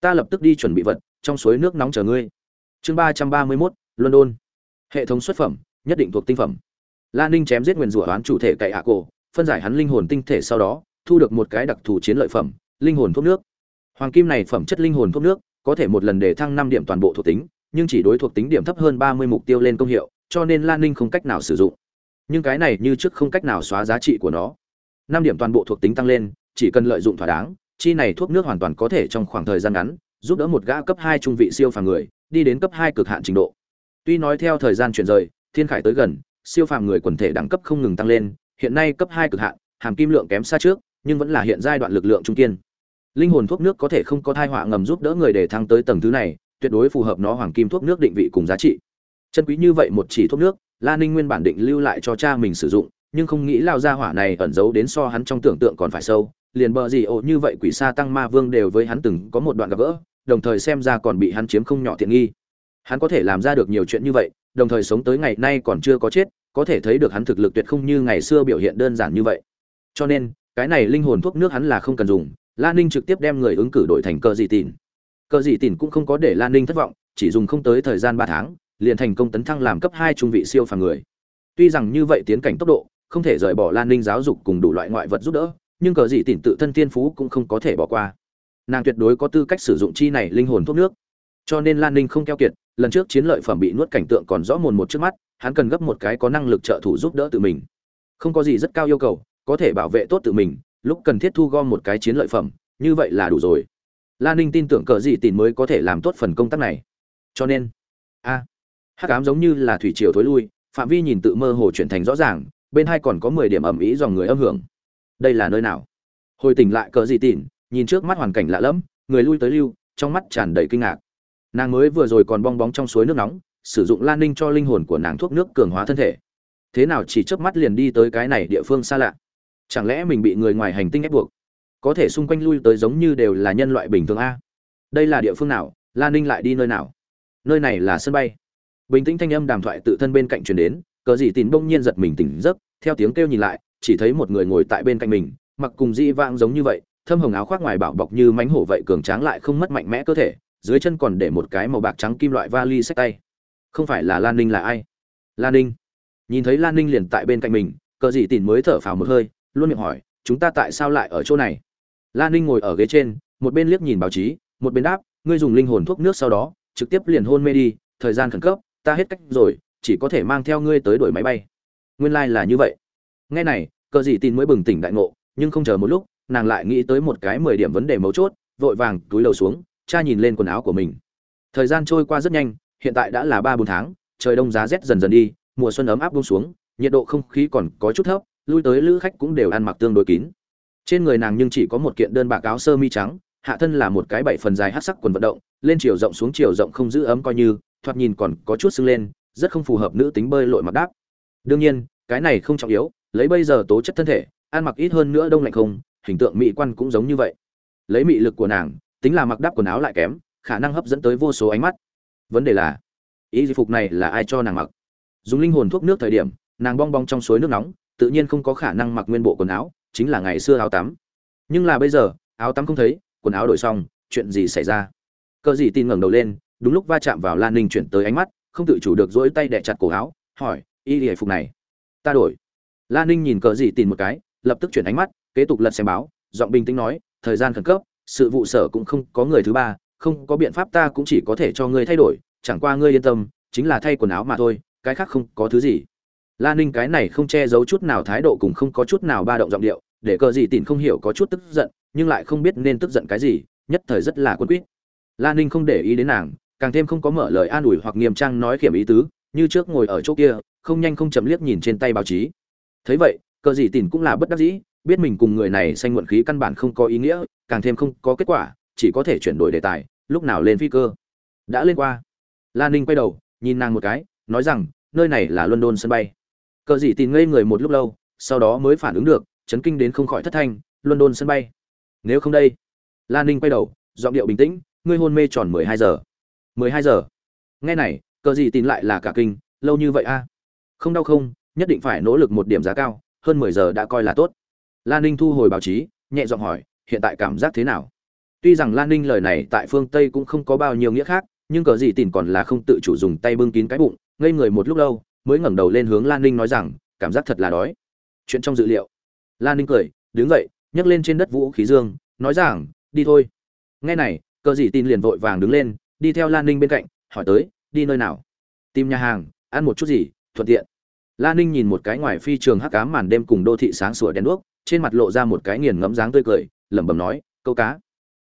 Ta lập tức đi chuẩn bị vật, trong suối nước nóng chờ ngươi. Chương ba trăm ba mươi mốt, london hệ thống xuất phẩm, nhất định thuộc tinh phẩm. Lan ninh chém giết nguyền rủa oán chủ thể cậy ạ cổ, phân giải hắn linh hồn tinh thể sau đó, thu được một cái đặc thù chiến lợi phẩm, linh hồn thuốc nước. Hoàng kim này phẩm chất linh hồn thuốc nước, có thể một lần để thăng năm điểm toàn bộ thuộc tính, nhưng chỉ đối thuộc tính điểm thấp hơn ba mươi mục tiêu lên công hiệu, cho nên lan ninh không cách nào sử dụng. Nhưng cái này như trước không cách nào xóa giá trị của nó. Năm điểm toàn bộ thuộc tính tăng lên, chỉ cần lợi dụng thỏa đáng, chi này thuốc nước hoàn toàn có thể trong khoảng thời gian ngắn, giúp đỡ một gã cấp hai trung vị siêu phàm người, đi đến cấp hai cực hạn trình độ tuy nói theo thời gian chuyển rời, thiên khải tới gần, siêu phàm người quần thể đẳng cấp không ngừng tăng lên, hiện nay cấp hai cực hạn, hàm kim lượng kém xa trước, nhưng vẫn là hiện giai đoạn lực lượng trung kiên. Linh hồn thuốc nước có thể không có thai họa ngầm giúp đỡ người để thăng tới tầng thứ này, tuyệt đối phù hợp nó hoàng kim thuốc nước định vị cùng giá trị. Chân quý như vậy một chỉ thuốc nước, la ninh nguyên bản định lưu lại cho cha mình sử dụng, nhưng không nghĩ lao ra hỏa này ẩn giấu đến so hắn trong tưởng tượng còn phải sâu. Liền bờ gì ổ như vậy quỷ sa tăng ma vương đều với hắn từng có một đoạn gặp gỡ, đồng thời xem ra còn bị hắn chiếm không nhỏ tiện nghi hắn có thể làm ra được nhiều chuyện như vậy, đồng thời sống tới ngày nay còn chưa có chết, có thể thấy được hắn thực lực tuyệt không như ngày xưa biểu hiện đơn giản như vậy. Cho nên, cái này linh hồn thuốc nước hắn là không cần dùng lan ninh trực tiếp đem người ứng cử đổi thành cờ dị tìn cờ dị tìn cũng không có để lan ninh thất vọng, chỉ dùng không tới thời gian ba tháng, liền thành công tấn thăng làm cấp hai trung vị siêu phàm người. Tuy rằng như vậy tiến cảnh tốc độ, không thể rời bỏ lan ninh giáo dục cùng đủ loại ngoại vật giúp đỡ, nhưng cờ dị tìn tự thân thiên phú cũng không có thể bỏ qua. Nàng tuyệt đối có tư cách sử dụng chi này linh hồn thuốc nước. Cho nên lan ninh không keo kiệt lần trước chiến lợi phẩm bị nuốt cảnh tượng còn rõ mồn một trước mắt, hắn cần gấp một cái có năng lực trợ thủ giúp đỡ tự mình. Không có gì rất cao yêu cầu, có thể bảo vệ tốt tự mình, lúc cần thiết thu gom một cái chiến lợi phẩm, như vậy là đủ rồi. Lan ninh tin tưởng cờ gì tìm mới có thể làm tốt phần công tác này. Cho nên, a, hắc ám giống như là thủy triều thối lui, phạm vi nhìn tự mơ hồ chuyển thành rõ ràng, bên hai còn có mười điểm ẩm ý dòng người âm hưởng. Đây là nơi nào? Hồi tỉnh lại cờ gì tỉn nhìn trước mắt hoàn cảnh lạ lẫm, người lui tới lưu, trong mắt tràn đầy kinh ngạc nàng mới vừa rồi còn bong bóng trong suối nước nóng, sử dụng lan ninh cho linh hồn của nàng thuốc nước cường hóa thân thể. Thế nào chỉ chớp mắt liền đi tới cái này địa phương xa lạ? Chẳng lẽ mình bị người ngoài hành tinh ép buộc? Có thể xung quanh lui tới giống như đều là nhân loại bình thường a. Đây là địa phương nào? Lan ninh lại đi nơi nào? Nơi này là sân bay. Bình tĩnh thanh âm đàm thoại tự thân bên cạnh truyền đến, cờ dị tìm bỗng nhiên giật mình tỉnh giấc, theo tiếng kêu nhìn lại, chỉ thấy một người ngồi tại bên cạnh mình, mặc cùng dị vãng giống như vậy, thâm hồng áo khoác ngoài bảo bọc như mánh hổ vậy cường tráng lại không mất mạnh mẽ cơ thể dưới chân còn để một cái màu bạc trắng kim loại vali xách tay. Không phải là lan ninh là ai? Lan ninh. Nhìn thấy lan ninh liền tại bên cạnh mình, cờ dị tìm mới thở phào một hơi, luôn miệng hỏi, chúng ta tại sao lại ở chỗ này? Lan ninh ngồi ở ghế trên, một bên liếc nhìn báo chí, một bên đáp, ngươi dùng linh hồn thuốc nước sau đó, trực tiếp liền hôn mê đi, thời gian khẩn cấp, ta hết cách rồi, chỉ có thể mang theo ngươi tới đổi máy bay. Nguyên lai、like、là như vậy. Nghe này, cờ dị tin mới bừng tỉnh đại ngộ, nhưng không chờ một lúc, nàng lại nghĩ tới một cái mười điểm vấn đề mấu chốt, vội vàng túi đầu xuống cha nhìn lên quần áo của mình. Thời gian trôi qua rất nhanh, hiện tại đã là ba bốn tháng, trời đông giá rét dần dần đi, mùa xuân ấm áp bông xuống, nhiệt độ không khí còn có chút thấp, lui tới lữ khách cũng đều ăn mặc tương đối kín. Trên người nàng nhưng chỉ có một kiện đơn bạc áo sơ mi trắng, hạ thân là một cái bảy phần dài hát sắc quần vận động, lên chiều rộng xuống chiều rộng không giữ ấm coi như, thoạt nhìn còn có chút sưng lên, rất không phù hợp nữ tính bơi lội mặc đáp. Đương nhiên, cái này không trọng yếu, lấy bây giờ tố chất thân thể, ăn mặc ít hơn nữa đông lạnh không, hình tượng mỹ quan cũng giống như vậy. Lấy mị lực của nàng tính là mặc đáp quần áo lại kém, khả năng hấp dẫn tới vô số ánh mắt. Vấn đề là, ý phục này là ai cho nàng mặc? Dùng linh hồn thuốc nước thời điểm, nàng bong bong trong suối nước nóng, tự nhiên không có khả năng mặc nguyên bộ quần áo, chính là ngày xưa áo tắm. Nhưng là bây giờ, áo tắm không thấy, quần áo đổi xong, chuyện gì xảy ra? Cờ gì tin ngẩng đầu lên, đúng lúc va chạm vào lan ninh chuyển tới ánh mắt, không tự chủ được dỗi tay đẻ chặt cổ áo, hỏi y hề phục này? Ta đổi. Lan ninh nhìn cờ gì tin một cái, lập tức chuyển ánh mắt, kế tục lật xem báo, giọng bình tĩnh nói, thời gian khẩn cấp sự vụ sở cũng không có người thứ ba, không có biện pháp ta cũng chỉ có thể cho ngươi thay đổi, chẳng qua ngươi yên tâm, chính là thay quần áo mà thôi, cái khác không có thứ gì. Lan ninh cái này không che giấu chút nào thái độ cùng không có chút nào ba động giọng điệu, để cờ gì tìm không hiểu có chút tức giận, nhưng lại không biết nên tức giận cái gì, nhất thời rất là quân quýt. Lan ninh không để ý đến nàng, càng thêm không có mở lời an ủi hoặc nghiêm trang nói khiểm ý tứ, như trước ngồi ở chỗ kia, không nhanh không chậm liếc nhìn trên tay báo chí. Thấy vậy, cờ gì tìm cũng là bất đắc dĩ biết mình cùng người này xanh muộn khí căn bản không có ý nghĩa, càng thêm không có kết quả, chỉ có thể chuyển đổi đề tài, lúc nào lên phi cơ. Đã lên qua. Lan ninh quay đầu, nhìn nàng một cái, nói rằng, nơi này là london sân bay. Cờ gì tin ngây người một lúc lâu, sau đó mới phản ứng được, chấn kinh đến không khỏi thất thanh, london sân bay. Nếu không đây. Lan ninh quay đầu, giọng điệu bình tĩnh, ngươi hôn mê tròn mười hai giờ. Mười hai giờ? Nghe này, cờ gì tin lại là cả kinh, lâu như vậy a. À? không đau không, nhất định phải nỗ lực một điểm giá cao, hơn mười giờ đã coi là tốt lan ninh thu hồi báo chí, nhẹ giọng hỏi, hiện tại cảm giác thế nào? Tuy rằng lan ninh lời này tại phương tây cũng không có bao nhiêu nghĩa khác, nhưng cờ gì tin còn là không tự chủ dùng tay bưng kín cái bụng, ngây người một lúc lâu, mới ngẩng đầu lên hướng lan ninh nói rằng, cảm giác thật là đói. Chuyện trong dự liệu. Lan ninh cười, đứng dậy, nhấc lên trên đất vũ khí dương, nói rằng, đi thôi. Nghe này, cờ gì tin liền vội vàng đứng lên, đi theo lan ninh bên cạnh, hỏi tới, đi nơi nào? Tìm nhà hàng, ăn một chút gì, thuận tiện. Lan ninh nhìn một cái ngoài phi trường hắc cám màn đêm cùng đô thị sáng sủa đèn đuốc trên mặt lộ ra một cái nghiền ngẫm dáng tươi cười, lẩm bẩm nói, câu cá.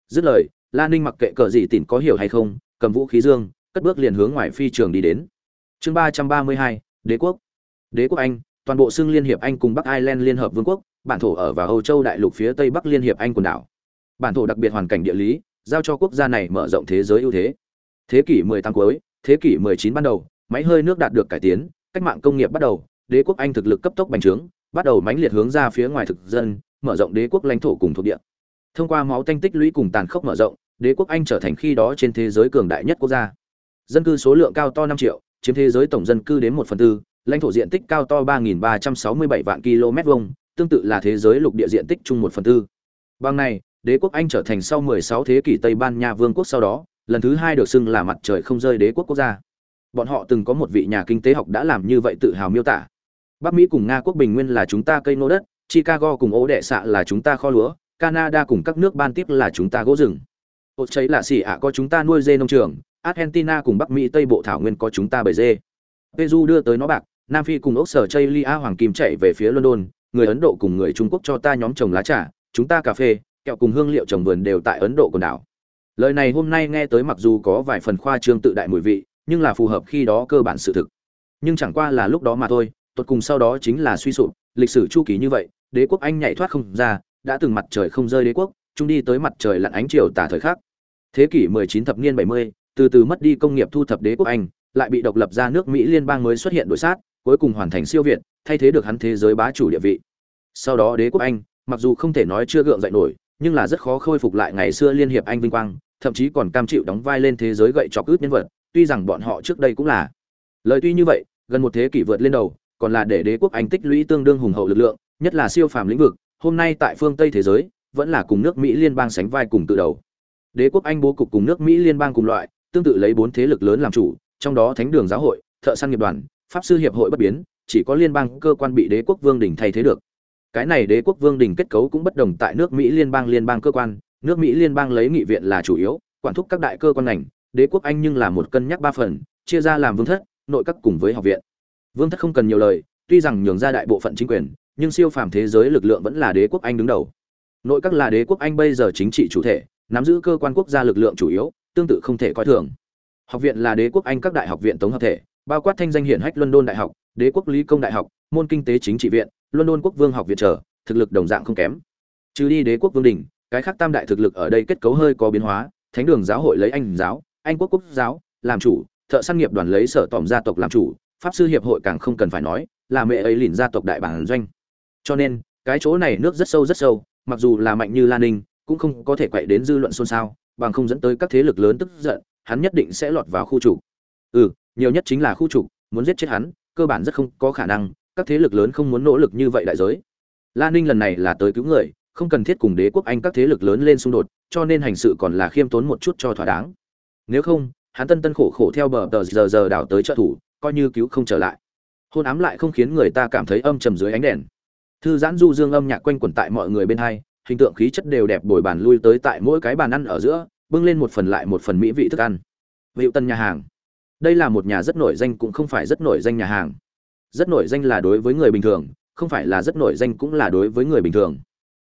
Dứt lời lan ninh mặc kệ cờ gì tỉn có hiểu hay không, cầm vũ khí dương, cất bước liền hướng ngoài phi trường đi đến. Chương ba trăm ba mươi hai, đế quốc. Đế quốc anh, toàn bộ xưng liên hiệp anh cùng bắc ireland liên hợp vương quốc, bản thổ ở và âu châu đại lục phía tây bắc liên hiệp anh quần đảo. Bản thổ đặc biệt hoàn cảnh địa lý, giao cho quốc gia này mở rộng thế giới ưu thế. Thế kỷ 18 cuối, thế kỷ 19 ban đầu, máy hơi nước đạt được cải tiến, cách mạng công nghiệp bắt đầu, đế quốc anh thực lực cấp tốc bành trướng bắt đầu mãnh liệt hướng ra phía ngoài thực dân mở rộng đế quốc lãnh thổ cùng thuộc địa thông qua máu tanh tích lũy cùng tàn khốc mở rộng đế quốc anh trở thành khi đó trên thế giới cường đại nhất quốc gia dân cư số lượng cao to 5 triệu chiếm thế giới tổng dân cư đến một phần tư, lãnh thổ diện tích cao to 3.367 vạn km vuông, tương tự là thế giới lục địa diện tích chung một phần tư. Bằng này, đế quốc Anh trở thành sau 16 thế kỷ Tây Ban Nha vương quốc sau đó, lần thứ hai được xưng là mặt trời không rơi đế quốc quốc gia. Bọn họ từng có một vị nhà kinh tế học đã làm như vậy tự hào miêu tả. Bắc Mỹ cùng Nga quốc bình nguyên là chúng ta cây nô đất, Chicago cùng ố đệ xạ là chúng ta kho lúa, Canada cùng các nước ban tiếp là chúng ta gỗ rừng. Ốt cháy là xỉ ạ có chúng ta nuôi dê nông trường, Argentina cùng Bắc Mỹ Tây Bộ thảo nguyên có chúng ta bầy dê. Peru đưa tới nó bạc, Nam Phi cùng ốc sở Chaylia hoàng kim chạy về phía London, người Ấn Độ cùng người Trung Quốc cho ta nhóm trồng lá trà, chúng ta cà phê, kẹo cùng hương liệu trồng vườn đều tại Ấn Độ quần đảo. Lời này hôm nay nghe tới mặc dù có vài phần khoa trương tự đại mùi vị, nhưng là phù hợp khi đó cơ bản sự thực. Nhưng chẳng qua là lúc đó mà thôi, tột cùng sau đó chính là suy sụp, lịch sử chu kỳ như vậy, đế quốc Anh nhảy thoát không ra, đã từng mặt trời không rơi đế quốc, chúng đi tới mặt trời lặn ánh chiều tả thời khắc. Thế kỷ 19 thập niên 70, từ từ mất đi công nghiệp thu thập đế quốc anh lại bị độc lập ra nước mỹ liên bang mới xuất hiện đối sát cuối cùng hoàn thành siêu việt thay thế được hắn thế giới bá chủ địa vị sau đó đế quốc anh mặc dù không thể nói chưa gượng dậy nổi nhưng là rất khó khôi phục lại ngày xưa liên hiệp anh vinh quang thậm chí còn cam chịu đóng vai lên thế giới gậy chọc ướt nhân vật tuy rằng bọn họ trước đây cũng là lời tuy như vậy gần một thế kỷ vượt lên đầu còn là để đế quốc anh tích lũy tương đương hùng hậu lực lượng, nhất là siêu phàm lĩnh vực, hôm nay tại phương tây thế giới, vẫn là cùng nước mỹ liên bang sánh vai cùng tự đầu. Đế quốc anh bố cục cùng nước mỹ liên bang cùng loại, tương tự lấy bốn thế lực lớn làm chủ, trong đó thánh đường giáo hội, thợ săn nghiệp đoàn, pháp sư hiệp hội bất biến, chỉ có liên bang cơ quan bị đế quốc vương đình thay thế được. Cái này đế quốc vương đình kết cấu cũng bất đồng tại nước mỹ liên bang liên bang cơ quan, nước mỹ liên bang lấy nghị viện là chủ yếu, quản thúc các đại cơ quan ngành, đế quốc anh nhưng là một cân nhắc ba phần, chia ra làm vương thất, nội các cùng với học viện vương thất không cần nhiều lời, tuy rằng nhường ra đại bộ phận chính quyền, nhưng siêu phàm thế giới lực lượng vẫn là đế quốc anh đứng đầu. Nội các là đế quốc anh bây giờ chính trị chủ thể, nắm giữ cơ quan quốc gia lực lượng chủ yếu, tương tự không thể coi thường. Học viện là đế quốc anh các đại học viện tổng hợp thể, bao quát thanh danh hiển hách london đại học, đế quốc lý công đại học, môn kinh tế chính trị viện, london quốc vương học viện trở, thực lực đồng dạng không kém. Trừ đi đế quốc vương đình, cái khác tam đại thực lực ở đây kết cấu hơi có biến hóa, thánh đường giáo hội lấy anh giáo, anh quốc quốc giáo, làm chủ, thợ săn nghiệp đoàn lấy sở tòm gia tộc làm chủ pháp sư hiệp hội càng không cần phải nói là mẹ ấy lìn gia tộc đại bản doanh. Cho nên cái chỗ này nước rất sâu rất sâu mặc dù là mạnh như lan ninh cũng không có thể quậy đến dư luận xôn xao bằng không dẫn tới các thế lực lớn tức giận hắn nhất định sẽ lọt vào khu chủ. ừ nhiều nhất chính là khu chủ, muốn giết chết hắn cơ bản rất không có khả năng các thế lực lớn không muốn nỗ lực như vậy đại giới. Lan ninh lần này là tới cứu người không cần thiết cùng đế quốc anh các thế lực lớn lên xung đột cho nên hành sự còn là khiêm tốn một chút cho thỏa đáng. Nếu không hắn tân tân khổ khổ theo bờ tờ giờ giờ đảo tới trợ thủ coi như cứu không trở lại. Hôn ám lại không khiến người ta cảm thấy âm trầm dưới ánh đèn. Thư giãn du dương âm nhạc quanh quẩn tại mọi người bên hai hình tượng khí chất đều đẹp bồi bàn lui tới tại mỗi cái bàn ăn ở giữa bưng lên một phần lại một phần mỹ vị thức ăn. Vị tân nhà hàng. Đây là một nhà rất nổi danh cũng không phải rất nổi danh nhà hàng. Rất nổi danh là đối với người bình thường không phải là rất nổi danh cũng là đối với người bình thường.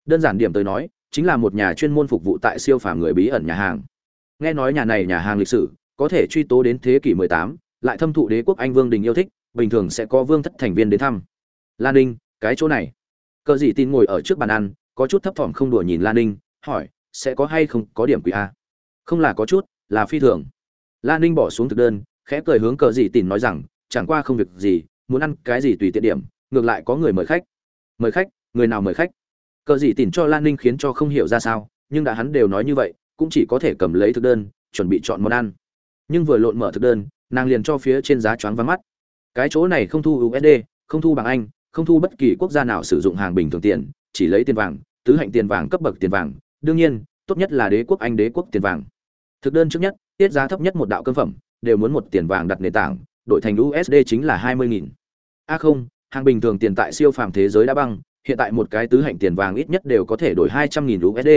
Đơn giản điểm tới nói chính là một nhà chuyên môn phục vụ tại siêu phàm người bí ẩn nhà hàng. Nghe nói nhà này nhà hàng lịch sử có thể truy tố đến thế kỷ 18, lại thâm thụ đế quốc anh vương đình yêu thích, bình thường sẽ có vương thất thành viên đến thăm. Lan ninh, cái chỗ này. Cờ dị tin ngồi ở trước bàn ăn, có chút thấp thỏm không đùa nhìn lan ninh, hỏi, sẽ có hay không có điểm quỷ a? Không là có chút, là phi thường. Lan ninh bỏ xuống thực đơn, khẽ cười hướng cờ dị tin nói rằng, chẳng qua không việc gì, muốn ăn cái gì tùy tiện điểm, ngược lại có người mời khách. Mời khách? Người nào mời khách? Cờ dị tin cho lan ninh khiến cho không hiểu ra sao, nhưng đã hắn đều nói như vậy, cũng chỉ có thể cầm lấy thực đơn, chuẩn bị chọn món ăn. Nhưng vừa lộn mở thực đơn nàng liền cho phía trên giá choáng vắng mắt. Cái chỗ này không thu usd không thu bằng anh, không thu bất kỳ quốc gia nào sử dụng hàng bình thường tiền, chỉ lấy tiền vàng, tứ hạnh tiền vàng cấp bậc tiền vàng. Đương nhiên, tốt nhất là đế quốc anh đế quốc tiền vàng. Thực đơn trước nhất, tiết giá thấp nhất một đạo cơm phẩm, đều muốn một tiền vàng đặt nền tảng, đổi thành usd chính là hai mươi nghìn. A không, hàng bình thường tiền tại siêu phàm thế giới đã băng, hiện tại một cái tứ hạnh tiền vàng ít nhất đều có thể đổi hai trăm nghìn usd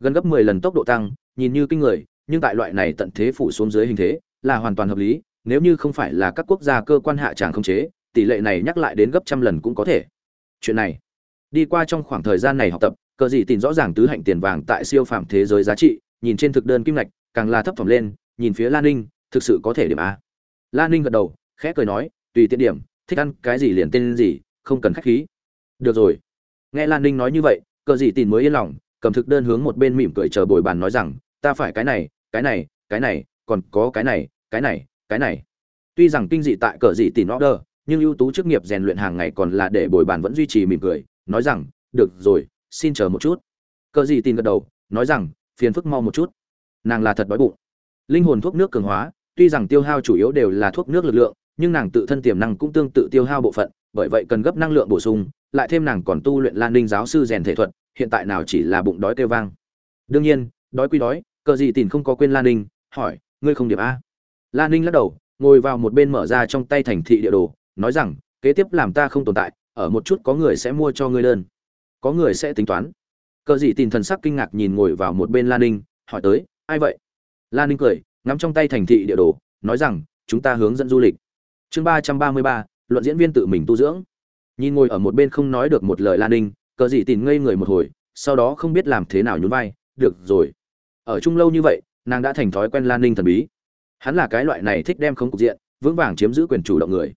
gần gấp mười lần tốc độ tăng, nhìn như kinh người, nhưng tại loại này tận thế phủ xuống dưới hình thế là hoàn toàn hợp lý, nếu như không phải là các quốc gia cơ quan hạ tràng không chế, tỷ lệ này nhắc lại đến gấp trăm lần cũng có thể. Chuyện này, đi qua trong khoảng thời gian này học tập, cờ gì tìm rõ ràng tứ hạnh tiền vàng tại siêu phạm thế giới giá trị, nhìn trên thực đơn kim ngạch, càng là thấp phẩm lên, nhìn phía lan ninh, thực sự có thể điểm a. Lan ninh gật đầu, khẽ cười nói, tùy tiện điểm, thích ăn cái gì liền tên gì, không cần khách khí. Được rồi. Nghe lan ninh nói như vậy, cờ gì tìm mới yên lòng, cầm thực đơn hướng một bên mỉm cười chờ bồi bàn nói rằng, ta phải cái này cái này cái này còn có cái này cái này cái này. Tuy rằng kinh dị tại cờ dị tìm order nhưng ưu tú chức nghiệp rèn luyện hàng ngày còn là để bồi bàn vẫn duy trì mỉm cười, nói rằng, được rồi, xin chờ một chút. Cờ dị tin gật đầu, nói rằng, phiền phức mau một chút. Nàng là thật đói bụng. Linh hồn thuốc nước cường hóa, tuy rằng tiêu hao chủ yếu đều là thuốc nước lực lượng, nhưng nàng tự thân tiềm năng cũng tương tự tiêu hao bộ phận, bởi vậy cần gấp năng lượng bổ sung, lại thêm nàng còn tu luyện lan ninh giáo sư rèn thể thuật, hiện tại nào chỉ là bụng đói kêu vang. Đương nhiên, đói quy đói, cờ gì tìm không có quên lan ninh, hỏi ngươi không điểm a? Lan ninh lắc đầu, ngồi vào một bên mở ra trong tay thành thị địa đồ, nói rằng, kế tiếp làm ta không tồn tại, ở một chút có người sẽ mua cho ngươi đơn. Có người sẽ tính toán. Cờ Dị tìm thần sắc kinh ngạc nhìn ngồi vào một bên lan ninh, hỏi tới, ai vậy? Lan ninh cười, ngắm trong tay thành thị địa đồ, nói rằng, chúng ta hướng dẫn du lịch. Chương ba trăm ba mươi ba, luận diễn viên tự mình tu dưỡng. Nhìn ngồi ở một bên không nói được một lời lan ninh, cờ Dị tìm ngây người một hồi, sau đó không biết làm thế nào nhún vai, được rồi. Ở chung lâu như vậy nàng đã thành thói quen lan ninh thần bí. Hắn là cái loại này thích đem không cục diện, vững vàng chiếm giữ quyền chủ động người.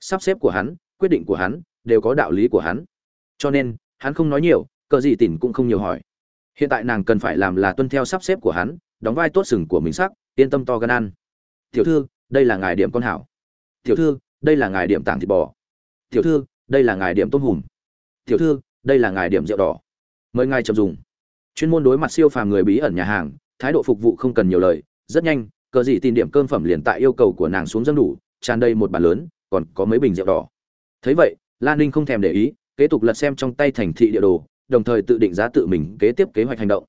Sắp xếp của hắn, quyết định của hắn, đều có đạo lý của hắn. Cho nên, hắn không nói nhiều, cờ gì tỉn cũng không nhiều hỏi. Hiện tại nàng cần phải làm là tuân theo sắp xếp của hắn, đóng vai tốt sừng của mình sắc, yên tâm to gan ăn. Tiểu thư, đây là ngài điểm con hảo. Tiểu thư, đây là ngài điểm tảng thịt bò. Tiểu thư, đây là ngài điểm tôm hùm. Tiểu thư, đây là ngài điểm rượu đỏ. Mời ngài chậm dùng. Chuyên môn đối mặt siêu phàm người bí ẩn nhà hàng thái độ phục vụ không cần nhiều lời, rất nhanh, cờ dị tin điểm cơm phẩm liền tại yêu cầu của nàng xuống dâng đủ, tràn đầy một bàn lớn, còn có mấy bình rượu đỏ. Thấy vậy lan ninh không thèm để ý, kế tục lật xem trong tay thành thị địa đồ, đồng thời tự định giá tự mình kế tiếp kế hoạch hành động.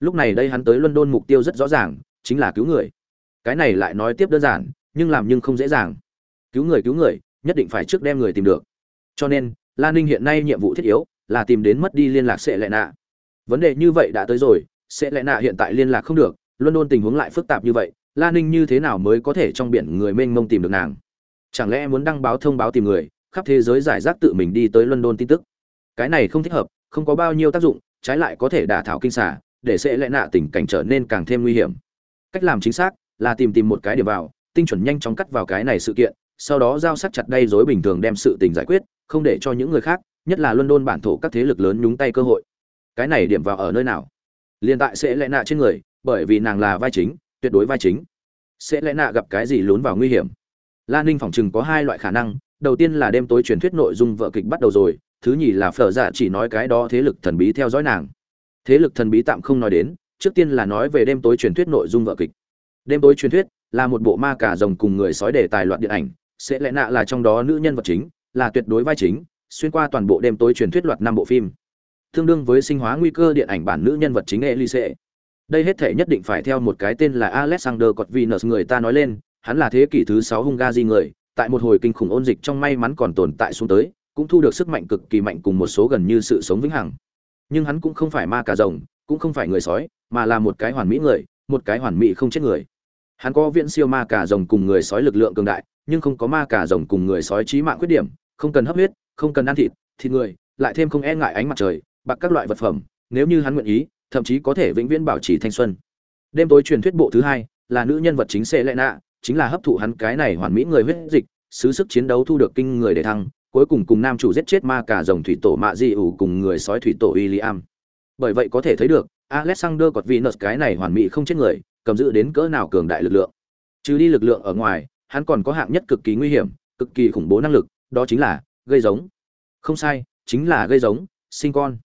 Lúc này đây hắn tới london mục tiêu rất rõ ràng, chính là cứu người. Cái này lại nói tiếp đơn giản, nhưng làm nhưng không dễ dàng. Cứu người cứu người, nhất định phải trước đem người tìm được. Cho nên lan ninh hiện nay nhiệm vụ thiết yếu là tìm đến mất đi liên lạc sệ lệ nạ. Vấn đề như vậy đã tới rồi sẽ lệ nạ hiện tại liên lạc không được, london tình huống lại phức tạp như vậy lan ninh như thế nào mới có thể trong biển người mênh mông tìm được nàng? Chẳng lẽ muốn đăng báo thông báo tìm người, khắp thế giới giải rác tự mình đi tới london tin tức? Cái này không thích hợp, không có bao nhiêu tác dụng, trái lại có thể đả thảo kinh xả để sẽ lệ nạ tình cảnh trở nên càng thêm nguy hiểm. Cách làm chính xác là tìm tìm một cái điểm vào, tinh chuẩn nhanh chóng cắt vào cái này sự kiện, sau đó giao sắc chặt đây dối bình thường đem sự tình giải quyết, không để cho những người khác, nhất là london bản thổ các thế lực lớn nhúng tay cơ hội. Cái này điểm vào ở nơi nào? Liên tại sẽ lẽ nạ trên người, bởi vì nàng là vai chính, tuyệt đối vai chính. Sẽ lẽ nạ gặp cái gì lún vào nguy hiểm? Lan ninh phỏng chừng có hai loại khả năng. Đầu tiên là đêm tối truyền thuyết nội dung vợ kịch bắt đầu rồi, thứ nhì là phở dạ chỉ nói cái đó thế lực thần bí theo dõi nàng. Thế lực thần bí tạm không nói đến, trước tiên là nói về đêm tối truyền thuyết nội dung vợ kịch. Đêm tối truyền thuyết là một bộ ma cả rồng cùng người sói đề tài loạn điện ảnh. Sẽ lẽ nạ là trong đó nữ nhân vật chính, là tuyệt đối vai chính, xuyên qua toàn bộ đêm tối truyền thuyết loạt năm bộ phim tương đương với sinh hóa nguy cơ điện ảnh bản nữ nhân vật chính Elise. Đây hết thể nhất định phải theo một cái tên là Alexander Corvinus người ta nói lên, hắn là thế kỷ thứ 6 Hungary người, tại một hồi kinh khủng ôn dịch trong may mắn còn tồn tại xuống tới, cũng thu được sức mạnh cực kỳ mạnh cùng một số gần như sự sống vĩnh hằng. Nhưng hắn cũng không phải ma cà rồng, cũng không phải người sói, mà là một cái hoàn mỹ người, một cái hoàn mỹ không chết người. Hắn có viễn siêu ma cà rồng cùng người sói lực lượng cường đại, nhưng không có ma cà rồng cùng người sói trí mạng khuyết điểm, không cần hấp huyết, không cần ăn thịt, thịt người, lại thêm không e ngại ánh mặt trời, bạc các loại vật phẩm nếu như hắn nguyện ý thậm chí có thể vĩnh viễn bảo trì thanh xuân đêm tối truyền thuyết bộ thứ hai là nữ nhân vật chính sẽ lệ nạ chính là hấp thụ hắn cái này hoàn mỹ người huyết dịch xứ sức chiến đấu thu được kinh người để thăng cuối cùng cùng nam chủ giết chết ma cả dòng thủy tổ mạ di ủ cùng người sói thủy tổ William. Bởi vậy có thể thấy được, Alexander cột Venus cái này hoàn mỹ không chết người, cầm giữ đến cỡ nào cường đại lực lượng. Trừ đi lực lượng ở ngoài, hắn còn có hạng nhất cực kỳ nguy hiểm, cực kỳ khủng bố năng lực, đó chính là gây giống. Không sai, chính là gây giống, sinh con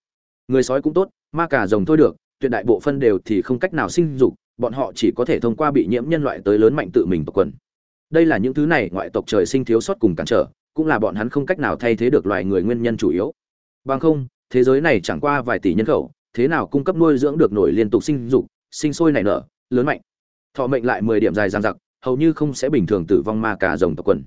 người sói cũng tốt, ma cả rồng thôi được, tuyệt đại bộ phân đều thì không cách nào sinh dục, bọn họ chỉ có thể thông qua bị nhiễm nhân loại tới lớn mạnh tự mình tộc quần. Đây là những thứ này ngoại tộc trời sinh thiếu sót cùng cản trở, cũng là bọn hắn không cách nào thay thế được loài người nguyên nhân chủ yếu. Bằng không, thế giới này chẳng qua vài tỷ nhân khẩu, thế nào cung cấp nuôi dưỡng được nổi liên tục sinh dục, sinh sôi nảy nở, lớn mạnh. Thọ mệnh lại mười điểm dài dang dặc, hầu như không sẽ bình thường tử vong ma cả rồng tộc quần.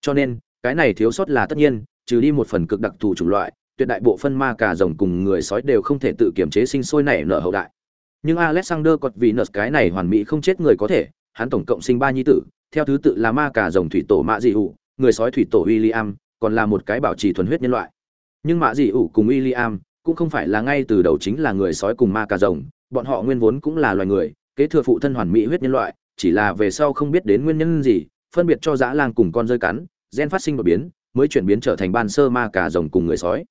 Cho nên, cái này thiếu sót là tất nhiên, trừ đi một phần cực đặc thù chủng loại tuyệt đại bộ phân ma cả rồng cùng người sói đều không thể tự kiểm chế sinh sôi nảy nở hậu đại. Nhưng Alexander cột vì nợ cái này hoàn mỹ không chết người có thể, hắn tổng cộng sinh ba nhi tử, theo thứ tự là ma cả rồng thủy tổ Mạ Dị ủ, người sói thủy tổ William, còn là một cái bảo trì thuần huyết nhân loại. Nhưng Mạ Dị ủ cùng William cũng không phải là ngay từ đầu chính là người sói cùng ma cả rồng, bọn họ nguyên vốn cũng là loài người, kế thừa phụ thân hoàn mỹ huyết nhân loại, chỉ là về sau không biết đến nguyên nhân gì, phân biệt cho dã lang cùng con rơi cắn, gen phát sinh đột biến, mới chuyển biến trở thành ban sơ ma cả rồng cùng người sói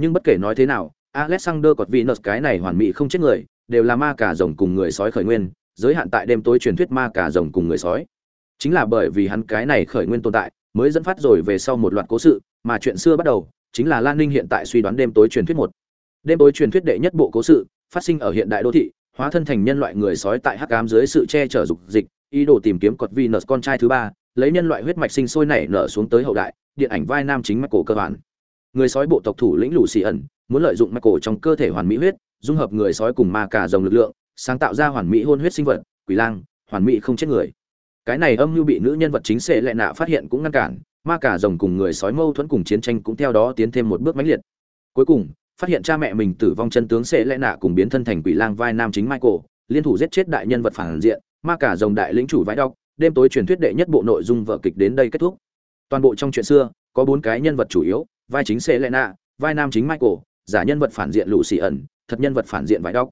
nhưng bất kể nói thế nào, alexander cọt venus cái này hoàn mỹ không chết người, đều là ma cả rồng cùng người sói khởi nguyên, giới hạn tại đêm tối truyền thuyết ma cả rồng cùng người sói. Chính là bởi vì hắn cái này khởi nguyên tồn tại, mới dẫn phát rồi về sau một loạt cố sự, mà chuyện xưa bắt đầu, chính là lan ninh hiện tại suy đoán đêm tối truyền thuyết một. Đêm tối truyền thuyết đệ nhất bộ cố sự, phát sinh ở hiện đại đô thị, hóa thân thành nhân loại người sói tại hắc ám dưới sự che chở dục dịch, ý đồ tìm kiếm cọt venus con trai thứ ba, lấy nhân loại huyết mạch sinh sôi nảy nở xuống tới hậu đại, điện ảnh vai nam chính mạch cổ cơ bản người sói bộ tộc thủ lĩnh lũ xì ẩn, muốn lợi dụng cổ trong cơ thể hoàn mỹ huyết, dung hợp người sói cùng ma cả dòng lực lượng, sáng tạo ra hoàn mỹ hôn huyết sinh vật, quỷ lang, hoàn mỹ không chết người. Cái này âm mưu bị nữ nhân vật chính xệ lệ nạ phát hiện cũng ngăn cản, ma cả rồng cùng người sói mâu thuẫn cùng chiến tranh cũng theo đó tiến thêm một bước mãnh liệt. Cuối cùng, phát hiện cha mẹ mình tử vong chân tướng xệ lệ nạ cùng biến thân thành quỷ lang vai nam chính michael, liên thủ giết chết đại nhân vật phản diện, ma cả rồng đại lĩnh chủ vãi đọc đêm tối truyền thuyết đệ nhất bộ nội dung vở kịch đến đây kết thúc. Toàn bộ trong chuyện xưa, có bốn cái nhân vật chủ yếu vai chính Selena, vai nam chính Michael, giả nhân vật phản diện Lucy ẩn, thật nhân vật phản diện vải đóc.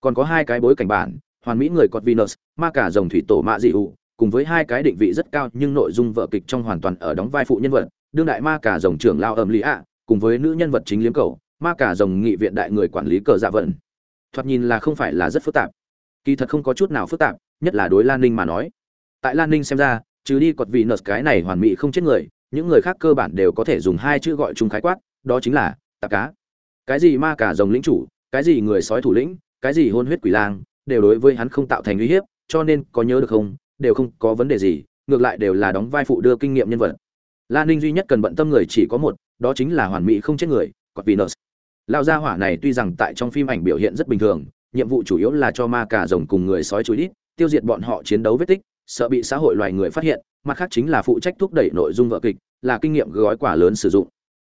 Còn có hai cái bối cảnh bản, hoàn mỹ người cột Venus, ma cả rồng thủy tổ mạ dị ủ, cùng với hai cái định vị rất cao nhưng nội dung vở kịch trong hoàn toàn ở đóng vai phụ nhân vật, đương đại ma cả rồng trưởng lao ẩm lý ạ, cùng với nữ nhân vật chính liếm cầu, ma cả rồng nghị viện đại người quản lý cờ dạ vận. Thoạt nhìn là không phải là rất phức tạp. Kỳ thật không có chút nào phức tạp, nhất là đối Lan Ninh mà nói. Tại Lan Ninh xem ra, trừ đi cột Venus cái này hoàn mỹ không chết người, những người khác cơ bản đều có thể dùng hai chữ gọi chung khái quát, đó chính là tạp cá. Cái gì ma cả rồng lĩnh chủ, cái gì người sói thủ lĩnh, cái gì hôn huyết quỷ lang, đều đối với hắn không tạo thành uy hiếp, cho nên có nhớ được không, đều không có vấn đề gì, ngược lại đều là đóng vai phụ đưa kinh nghiệm nhân vật. Lan ninh duy nhất cần bận tâm người chỉ có một, đó chính là hoàn mỹ không chết người cọt venus lao gia hỏa này tuy rằng tại trong phim ảnh biểu hiện rất bình thường, nhiệm vụ chủ yếu là cho ma cả rồng cùng người sói chuối đít tiêu diệt bọn họ chiến đấu vết tích sợ bị xã hội loài người phát hiện, mặt khác chính là phụ trách thúc đẩy nội dung vợ kịch, là kinh nghiệm gói quả lớn sử dụng.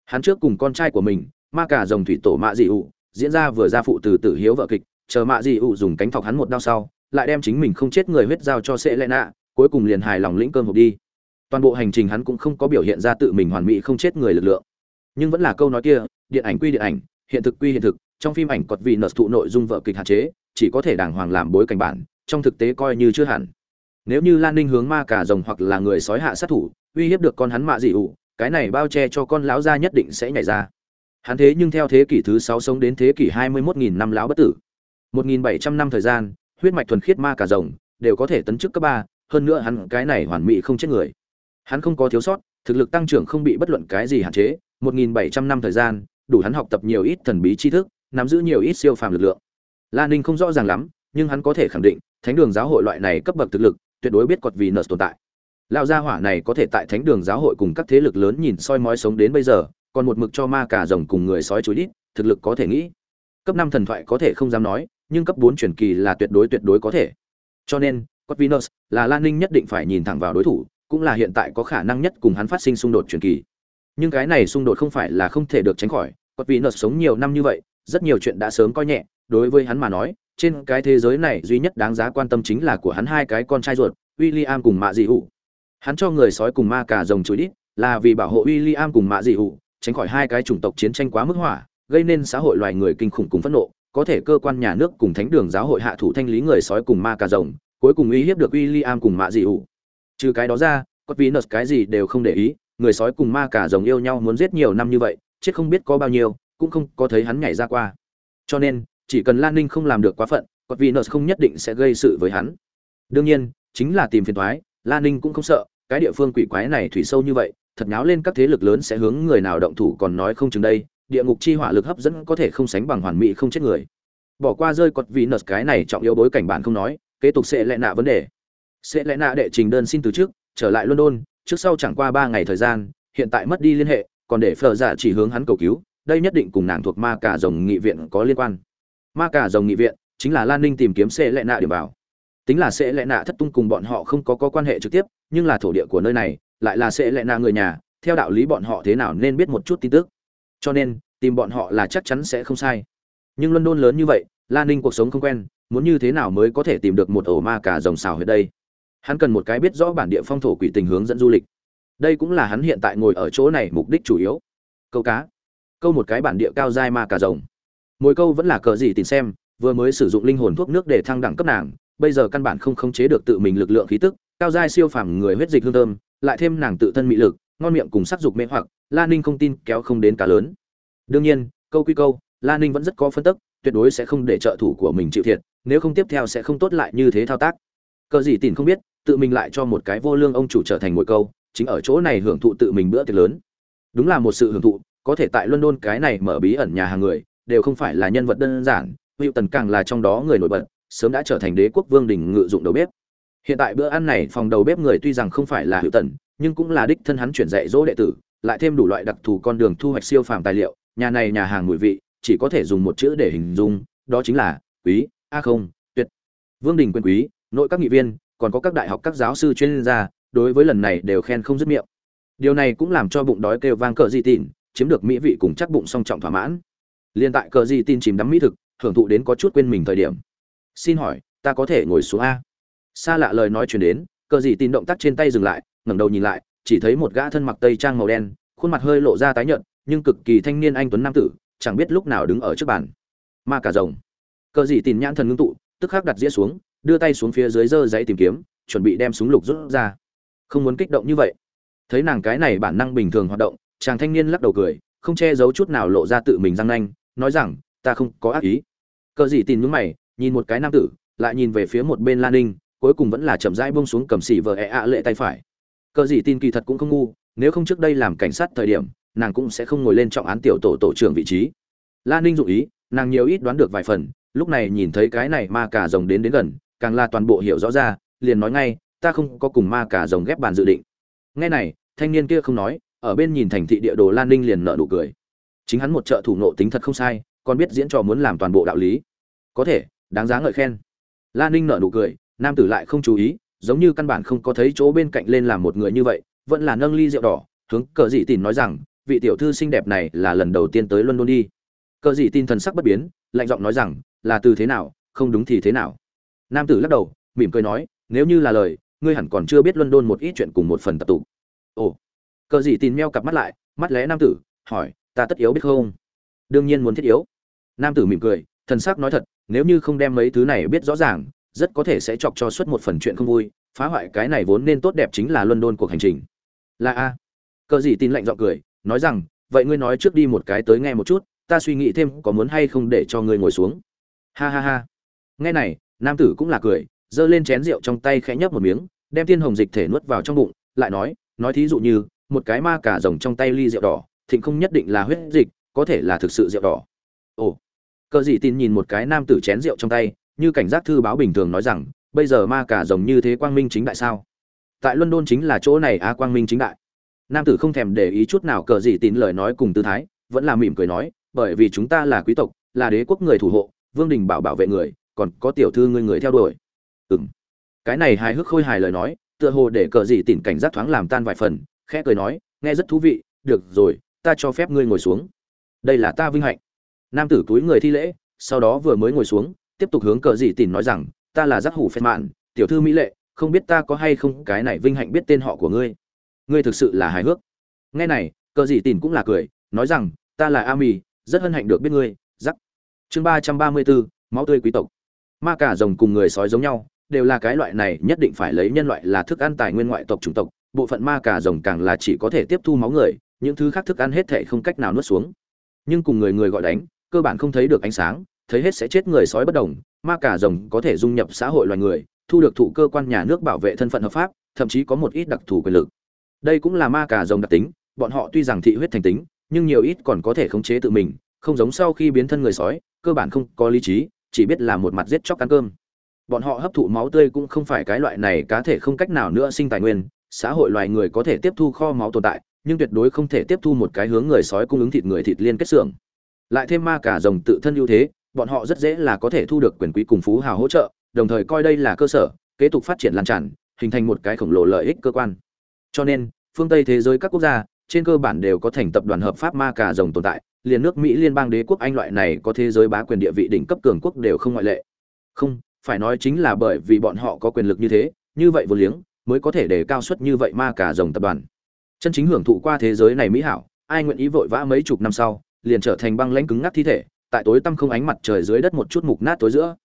Hắn trước cùng con trai của mình, ma cả dòng thủy tổ mạ dị ụ diễn ra vừa ra phụ từ tử hiếu vợ kịch, chờ mạ dị ụ dùng cánh thọc hắn một đao sau, lại đem chính mình không chết người huyết giao cho sệ lệ nạ, cuối cùng liền hài lòng lĩnh cơm hộp đi. Toàn bộ hành trình hắn cũng không có biểu hiện ra tự mình hoàn mỹ không chết người lực lượng. Nhưng vẫn là câu nói kia, điện ảnh quy điện ảnh, hiện thực quy hiện thực, trong phim ảnh cọt vì nợ thụ nội dung vợ kịch hạn chế, chỉ có thể đàng hoàng làm bối cảnh bản, trong thực tế coi như chưa hẳn nếu như lan ninh hướng ma cả rồng hoặc là người sói hạ sát thủ, uy hiếp được con hắn mạ dị ủ, cái này bao che cho con lão gia nhất định sẽ nhảy ra. Hắn thế nhưng theo thế kỷ thứ sáu sống đến thế kỷ hai mươi mốt nghìn năm lão bất tử. một nghìn bảy trăm năm thời gian, huyết mạch thuần khiết ma cả rồng đều có thể tấn chức cấp ba, hơn nữa hắn cái này hoàn mỹ không chết người. Hắn không có thiếu sót, thực lực tăng trưởng không bị bất luận cái gì hạn chế, một nghìn bảy trăm năm thời gian, đủ hắn học tập nhiều ít thần bí tri thức, nắm giữ nhiều ít siêu phàm lực lượng. Lan ninh không rõ ràng lắm, nhưng hắn có thể khẳng định, thánh đường giáo hội loại này cấp bậc thực lực tuyệt đối biết cọt vì nợ tồn tại. Lão gia hỏa này có thể tại thánh đường giáo hội cùng các thế lực lớn nhìn soi mói sống đến bây giờ, còn một mực cho ma cả rồng cùng người sói chuối đít, thực lực có thể nghĩ. Cấp năm thần thoại có thể không dám nói, nhưng cấp bốn truyền kỳ là tuyệt đối tuyệt đối có thể. Cho nên cốt venus là lan ninh nhất định phải nhìn thẳng vào đối thủ, cũng là hiện tại có khả năng nhất cùng hắn phát sinh xung đột truyền kỳ. Nhưng cái này xung đột không phải là không thể được tránh khỏi cốt venus sống nhiều năm như vậy, rất nhiều chuyện đã sớm coi nhẹ, đối với hắn mà nói trên cái thế giới này duy nhất đáng giá quan tâm chính là của hắn hai cái con trai ruột, William cùng mạ dị hụ hắn cho người sói cùng ma cả rồng chuối đít, là vì bảo hộ William cùng mạ dị hụ tránh khỏi hai cái chủng tộc chiến tranh quá mức hỏa, gây nên xã hội loài người kinh khủng cùng phẫn nộ, có thể cơ quan nhà nước cùng thánh đường giáo hội hạ thủ thanh lý người sói cùng ma cả rồng, cuối cùng uy hiếp được William cùng mạ dị hụ trừ cái đó ra, có Venus cái gì đều không để ý, người sói cùng ma cả rồng yêu nhau muốn giết nhiều năm như vậy, chết không biết có bao nhiêu, cũng không có thấy hắn nhảy ra qua. Cho nên chỉ cần lan ninh không làm được quá phận có Venus không nhất định sẽ gây sự với hắn. Đương nhiên, chính là tìm phiền toái, lan ninh cũng không sợ, cái địa phương quỷ quái này thủy sâu như vậy, thật nháo lên các thế lực lớn sẽ hướng người nào động thủ còn nói không chừng đây, địa ngục chi hỏa lực hấp dẫn có thể không sánh bằng hoàn mỹ không chết người. Bỏ qua rơi cọt vì nợt cái này trọng yếu bối cảnh bạn không nói, kế tục sẽ lẹ nạ vấn đề. Sẽ lẹ nạ đệ trình đơn xin từ trước trở lại london, trước sau chẳng qua ba ngày thời gian, hiện tại mất đi liên hệ, còn để phờ giả chỉ hướng hắn cầu cứu, đây nhất định cùng nàng thuộc ma cả rồng nghị viện có liên quan ma cả rồng nghị viện chính là lan ninh tìm kiếm sẽ Lệ nạ điểm vào. Tính là sẽ Lệ nạ thất tung cùng bọn họ không có, có quan hệ trực tiếp nhưng là thổ địa của nơi này lại là sẽ Lệ nạ người nhà theo đạo lý bọn họ thế nào nên biết một chút tin tức. Cho nên tìm bọn họ là chắc chắn sẽ không sai. Nhưng london lớn như vậy lan ninh cuộc sống không quen muốn như thế nào mới có thể tìm được một ổ ma cả rồng xào huyệt đây? Hắn cần một cái biết rõ bản địa phong thổ quỷ tình hướng dẫn du lịch. Đây cũng là hắn hiện tại ngồi ở chỗ này mục đích chủ yếu. Câu cá. Câu một cái bản địa cao dai ma cả rồng mỗi câu vẫn là cờ gì tìm xem, vừa mới sử dụng linh hồn thuốc nước để thăng đẳng cấp nàng, bây giờ căn bản không khống chế được tự mình lực lượng khí tức, cao giai siêu phàm người huyết dịch hương thơm, lại thêm nàng tự thân mỹ lực, ngon miệng cùng sắc dục mê hoặc, la ninh không tin kéo không đến cá lớn. Đương nhiên, câu quy câu, la ninh vẫn rất có phân tức, tuyệt đối sẽ không để trợ thủ của mình chịu thiệt, nếu không tiếp theo sẽ không tốt lại như thế thao tác. Cờ gì tìm không biết, tự mình lại cho một cái vô lương ông chủ trở thành ngồi câu, chính ở chỗ này hưởng thụ tự mình bữa tiệc lớn. Đúng là một sự hưởng thụ, có thể tại london cái này mở bí ẩn nhà hàng người đều không phải là nhân vật đơn giản hữu tần càng là trong đó người nổi bật, sớm đã trở thành đế quốc vương đình ngự dụng đầu bếp. Hiện tại bữa ăn này phòng đầu bếp người tuy rằng không phải là hữu tần nhưng cũng là đích thân hắn chuyển dạy dỗ đệ tử, lại thêm đủ loại đặc thù con đường thu hoạch siêu phàm tài liệu, nhà này nhà hàng mùi vị, chỉ có thể dùng một chữ để hình dung, đó chính là quý, a không, tuyệt. Vương đình quyền quý, nội các nghị viên, còn có các đại học các giáo sư chuyên gia, đối với lần này đều khen không dứt miệng. Điều này cũng làm cho bụng đói kêu vang cờ di tìn chiếm được mỹ vị cùng chắc bụng song trọng thỏa mãn liên tại cờ gì tin chìm đắm mỹ thực, hưởng thụ đến có chút quên mình thời điểm. Xin hỏi, ta có thể ngồi xuống a? Xa lạ lời nói chuyển đến, cờ gì tin động tác trên tay dừng lại, ngẩng đầu nhìn lại, chỉ thấy một gã thân mặc tây trang màu đen, khuôn mặt hơi lộ ra tái nhợt, nhưng cực kỳ thanh niên anh tuấn nam tử, chẳng biết lúc nào đứng ở trước bàn. Ma cả rồng. Cờ gì tin nhãn thần ngưng tụ, tức khắc đặt dĩa xuống, đưa tay xuống phía dưới giơ giấy tìm kiếm, chuẩn bị đem súng lục rút ra. Không muốn kích động như vậy. Thấy nàng cái này bản năng bình thường hoạt động, chàng thanh niên lắc đầu cười, không che giấu chút nào lộ ra tự mình răng nanh nói rằng, ta không có ác ý. Cờ gì tin nhúng mày, nhìn một cái nam tử, lại nhìn về phía một bên lan ninh, cuối cùng vẫn là chậm rãi bông xuống cầm xỉ vợ ẹ ạ lệ tay phải. Cờ gì tin kỳ thật cũng không ngu, nếu không trước đây làm cảnh sát thời điểm, nàng cũng sẽ không ngồi lên trọng án tiểu tổ tổ trưởng vị trí. Lan ninh dụ ý, nàng nhiều ít đoán được vài phần, lúc này nhìn thấy cái này ma cả rồng đến đến gần, càng là toàn bộ hiểu rõ ra, liền nói ngay, ta không có cùng ma cả rồng ghép bàn dự định. Nghe này, thanh niên kia không nói, ở bên nhìn thành thị địa đồ lan ninh liền nợ nụ cười chính hắn một trợ thủ nộ tính thật không sai, còn biết diễn trò muốn làm toàn bộ đạo lý. Có thể, đáng giá ngợi khen. Lan ninh nở nụ cười, nam tử lại không chú ý, giống như căn bản không có thấy chỗ bên cạnh lên làm một người như vậy, vẫn là nâng ly rượu đỏ, hướng cờ dị tin nói rằng, vị tiểu thư xinh đẹp này là lần đầu tiên tới london đi. Cờ dị tin thần sắc bất biến, lạnh giọng nói rằng, là từ thế nào, không đúng thì thế nào. Nam tử lắc đầu, mỉm cười nói, nếu như là lời, ngươi hẳn còn chưa biết london một ít chuyện cùng một phần tập tụ ồ. Cờ dị tin meo cặp mắt lại, mắt lẽ nam tử, hỏi ta tất yếu biết không? Đương nhiên muốn thiết yếu. Nam tử mỉm cười, thần sắc nói thật, nếu như không đem mấy thứ này biết rõ ràng, rất có thể sẽ chọc cho suốt một phần chuyện không vui, phá hoại cái này vốn nên tốt đẹp chính là london cuộc hành trình. Là a. Cờ gì tin lạnh giọng cười, nói rằng, vậy ngươi nói trước đi một cái tới nghe một chút, ta suy nghĩ thêm có muốn hay không để cho ngươi ngồi xuống. Ha ha ha. Nghe này, nam tử cũng là cười, giơ lên chén rượu trong tay khẽ nhấp một miếng, đem tiên hồng dịch thể nuốt vào trong bụng, lại nói nói thí dụ như, một cái ma cả rồng trong tay ly rượu đỏ thịnh không nhất định là huyết dịch, có thể là thực sự rượu đỏ. Ồ, cờ dị tin nhìn một cái nam tử chén rượu trong tay, như cảnh giác thư báo bình thường nói rằng, bây giờ ma cả rồng như thế quang minh chính đại sao? Tại london chính là chỗ này a quang minh chính đại. Nam tử không thèm để ý chút nào cờ dị tin lời nói cùng tư thái, vẫn là mỉm cười nói, bởi vì chúng ta là quý tộc, là đế quốc người thủ hộ, vương đình bảo bảo vệ người, còn có tiểu thư ngươi người theo đuổi. Ừng cái này hài hước khôi hài lời nói, tựa hồ để cờ dị tin cảnh giác thoáng làm tan vài phần, khẽ cười nói, nghe rất thú vị, được rồi ta cho phép ngươi ngồi xuống. Đây là ta vinh hạnh. Nam tử túi người thi lễ, sau đó vừa mới ngồi xuống, tiếp tục hướng cờ dị tìm nói rằng, ta là giác hủ phép mạn, tiểu thư mỹ lệ, không biết ta có hay không cái này vinh hạnh biết tên họ của ngươi. Ngươi thực sự là hài hước. Nghe này, cờ dị tìm cũng là cười, nói rằng, ta là a mì rất hân hạnh được biết ngươi giắc chương ba trăm ba mươi bốn, máu tươi quý tộc. Ma cả rồng cùng người sói giống nhau, đều là cái loại này nhất định phải lấy nhân loại là thức ăn tài nguyên ngoại tộc chủng tộc, bộ phận ma cả rồng càng là chỉ có thể tiếp thu máu người những thứ khác thức ăn hết thệ không cách nào nuốt xuống. Nhưng cùng người người gọi đánh, cơ bản không thấy được ánh sáng, thấy hết sẽ chết người sói bất đồng, ma cả rồng có thể dung nhập xã hội loài người, thu được thụ cơ quan nhà nước bảo vệ thân phận hợp pháp, thậm chí có một ít đặc thù quyền lực. Đây cũng là ma cả rồng đặc tính, bọn họ tuy rằng thị huyết thành tính, nhưng nhiều ít còn có thể khống chế tự mình, không giống sau khi biến thân người sói, cơ bản không có lý trí, chỉ biết là một mặt giết chóc ăn cơm. Bọn họ hấp thụ máu tươi cũng không phải cái loại này cá thể không cách nào nữa sinh tài nguyên, xã hội loài người có thể tiếp thu kho máu tồn tại nhưng tuyệt đối không thể tiếp thu một cái hướng người sói cung ứng thịt người thịt liên kết xưởng. Lại thêm ma cả rồng tự thân ưu thế, bọn họ rất dễ là có thể thu được quyền quý cùng phú hào hỗ trợ, đồng thời coi đây là cơ sở, kế tục phát triển lan tràn, hình thành một cái khổng lồ lợi ích cơ quan. Cho nên, phương tây thế giới các quốc gia, trên cơ bản đều có thành tập đoàn hợp pháp ma cả rồng tồn tại, liền nước mỹ, liên bang đế quốc anh loại này có thế giới bá quyền địa vị đỉnh cấp cường quốc đều không ngoại lệ. Không, phải nói chính là bởi vì bọn họ có quyền lực như thế, như vậy vô liếng, mới có thể đề cao suất như vậy ma cả rồng tập đoàn chân chính hưởng thụ qua thế giới này mỹ hảo, ai nguyện ý vội vã mấy chục năm sau, liền trở thành băng lãnh cứng ngắc thi thể, tại tối tăm không ánh mặt trời dưới đất một chút mục nát tối giữa.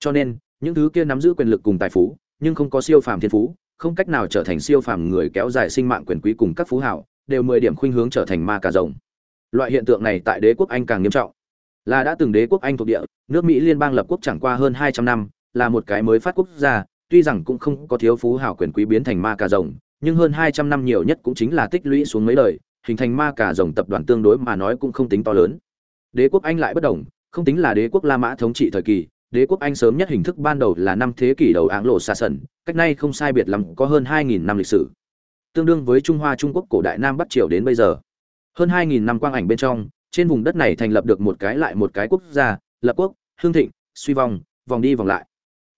Cho nên, những thứ kia nắm giữ quyền lực cùng tài phú, nhưng không có siêu phàm thiên phú, không cách nào trở thành siêu phàm người kéo dài sinh mạng quyền quý cùng các phú hảo, đều mười điểm khuynh hướng trở thành ma cà rồng. Loại hiện tượng này tại đế quốc anh càng nghiêm trọng. Là đã từng đế quốc anh thuộc địa, nước mỹ liên bang lập quốc chẳng qua hơn hai trăm năm, là một cái mới phát quốc gia, tuy rằng cũng không có thiếu phú hảo quyền quý biến thành ma cà rồng nhưng hơn hai trăm năm nhiều nhất cũng chính là tích lũy xuống mấy đời, hình thành ma cà rồng tập đoàn tương đối mà nói cũng không tính to lớn. Đế quốc anh lại bất đồng, không tính là đế quốc la mã thống trị thời kỳ, đế quốc anh sớm nhất hình thức ban đầu là năm thế kỷ đầu áng lộ xa sần, cách nay không sai biệt lắm có hơn hai nghìn năm lịch sử. Tương đương với trung hoa trung quốc cổ đại nam bắc triều đến bây giờ. Hơn hai nghìn năm quang ảnh bên trong, trên vùng đất này thành lập được một cái lại một cái quốc gia, lập quốc, hương thịnh, suy vong, vòng đi vòng lại.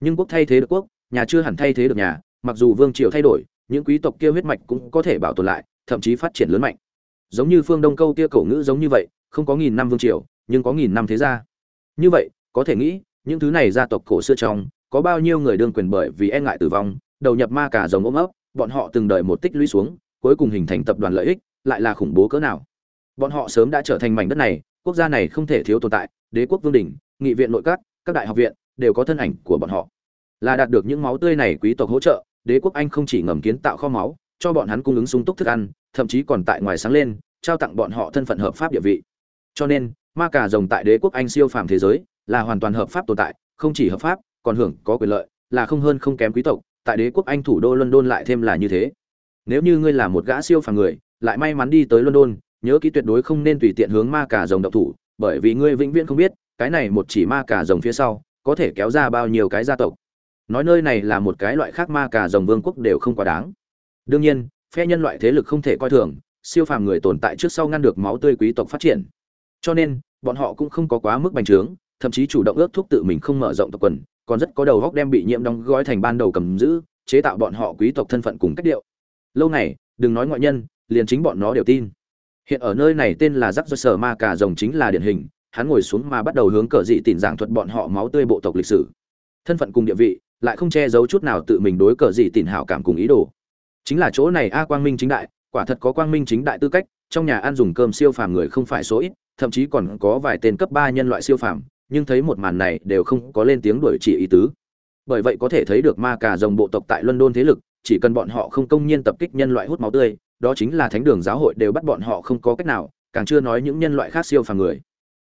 Nhưng quốc thay thế được quốc, nhà chưa hẳn thay thế được nhà, mặc dù vương triều thay đổi những quý tộc kia huyết mạch cũng có thể bảo tồn lại, thậm chí phát triển lớn mạnh. Giống như phương đông câu kia cổ ngữ giống như vậy, không có nghìn năm vương triều, nhưng có nghìn năm thế gia. Như vậy, có thể nghĩ, những thứ này gia tộc cổ xưa trong, có bao nhiêu người đương quyền bởi vì e ngại tử vong, đầu nhập ma cả giống ôm ấp, bọn họ từng đợi một tích lũy xuống, cuối cùng hình thành tập đoàn lợi ích, lại là khủng bố cỡ nào. Bọn họ sớm đã trở thành mảnh đất này, quốc gia này không thể thiếu tồn tại, đế quốc vương đình, nghị viện nội các các đại học viện, đều có thân ảnh của bọn họ. Là đạt được những máu tươi này quý tộc hỗ trợ đế quốc anh không chỉ ngầm kiến tạo kho máu, cho bọn hắn cung ứng sung túc thức ăn, thậm chí còn tại ngoài sáng lên, trao tặng bọn họ thân phận hợp pháp địa vị. Cho nên, ma cà rồng tại đế quốc anh siêu phàm thế giới, là hoàn toàn hợp pháp tồn tại, không chỉ hợp pháp, còn hưởng có quyền lợi, là không hơn không kém quý tộc, tại đế quốc anh thủ đô london lại thêm là như thế. Nếu như ngươi là một gã siêu phàm người, lại may mắn đi tới london, nhớ kỹ tuyệt đối không nên tùy tiện hướng ma cà rồng độc thủ, bởi vì ngươi vĩnh viễn không biết, cái này một chỉ ma cà rồng phía sau, có thể kéo ra bao nhiêu cái gia tộc nói nơi này là một cái loại khác ma cả dòng vương quốc đều không quá đáng. Đương nhiên, phe nhân loại thế lực không thể coi thường, siêu phàm người tồn tại trước sau ngăn được máu tươi quý tộc phát triển. Cho nên, bọn họ cũng không có quá mức bành trướng, thậm chí chủ động ước thúc tự mình không mở rộng tộc quần, còn rất có đầu góc đem bị nhiễm đóng gói thành ban đầu cầm giữ, chế tạo bọn họ quý tộc thân phận cùng cách điệu. Lâu này đừng nói ngoại nhân, liền chính bọn nó đều tin. Hiện ở nơi này tên là rắc do sở ma cà rồng chính là điển hình, hắn ngồi xuống mà bắt đầu hướng cờ dị tìm giảng thuật bọn họ máu tươi bộ tộc lịch sử. Thân phận cùng địa vị lại không che giấu chút nào tự mình đối cờ gì tỉn hảo cảm cùng ý đồ. Chính là chỗ này a quang minh chính đại, quả thật có quang minh chính đại tư cách, trong nhà ăn dùng cơm siêu phàm người không phải số ít, thậm chí còn có vài tên cấp ba nhân loại siêu phàm, nhưng thấy một màn này đều không có lên tiếng đuổi chỉ ý tứ. Bởi vậy có thể thấy được ma cà rồng bộ tộc tại london thế lực, chỉ cần bọn họ không công nhiên tập kích nhân loại hút máu tươi, đó chính là thánh đường giáo hội đều bắt bọn họ không có cách nào, càng chưa nói những nhân loại khác siêu phàm người.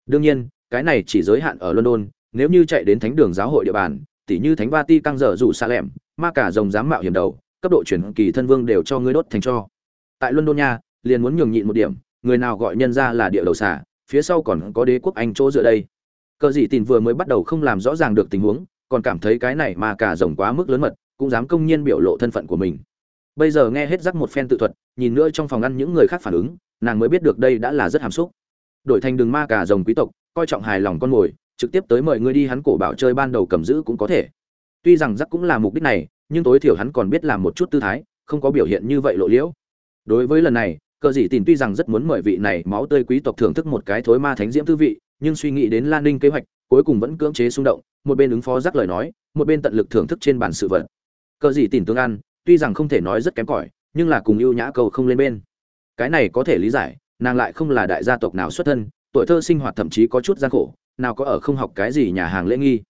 Đương nhiên, cái này chỉ giới hạn ở london, nếu như chạy đến thánh đường giáo hội địa bàn tỉ như thánh vati căng dở rủ xa lẻm ma cả rồng dám mạo hiểm đầu, cấp độ chuyển kỳ thân vương đều cho ngươi đốt thành cho. Tại london nha, liền muốn nhường nhịn một điểm, người nào gọi nhân ra là địa đầu xả phía sau còn có đế quốc anh chỗ dựa đây. Cờ dị tìm vừa mới bắt đầu không làm rõ ràng được tình huống, còn cảm thấy cái này mà cả rồng quá mức lớn mật, cũng dám công nhiên biểu lộ thân phận của mình. Bây giờ nghe hết rắc một phen tự thuật, nhìn nữa trong phòng ăn những người khác phản ứng, nàng mới biết được đây đã là rất hàm xúc. Đổi thành đường ma cả rồng quý tộc, coi trọng hài lòng con mồi trực tiếp tới mời ngươi đi hắn cổ bảo chơi ban đầu cầm giữ cũng có thể. Tuy rằng giắc cũng là mục đích này, nhưng tối thiểu hắn còn biết làm một chút tư thái, không có biểu hiện như vậy lộ liễu. Đối với lần này, cờ dĩ tìm tuy rằng rất muốn mời vị này máu tươi quý tộc thưởng thức một cái thối ma thánh diễm thư vị, nhưng suy nghĩ đến lan ninh kế hoạch, cuối cùng vẫn cưỡng chế xung động, một bên ứng phó rắc lời nói, một bên tận lực thưởng thức trên bản sự vật. Cờ dĩ tìm tương ăn, tuy rằng không thể nói rất kém cỏi, nhưng là cùng ưu nhã cầu không lên bên. Cái này có thể lý giải, nàng lại không là đại gia tộc nào xuất thân, tuổi thơ sinh hoạt thậm chí có chút gian khổ nào có ở không học cái gì nhà hàng lễ nghi.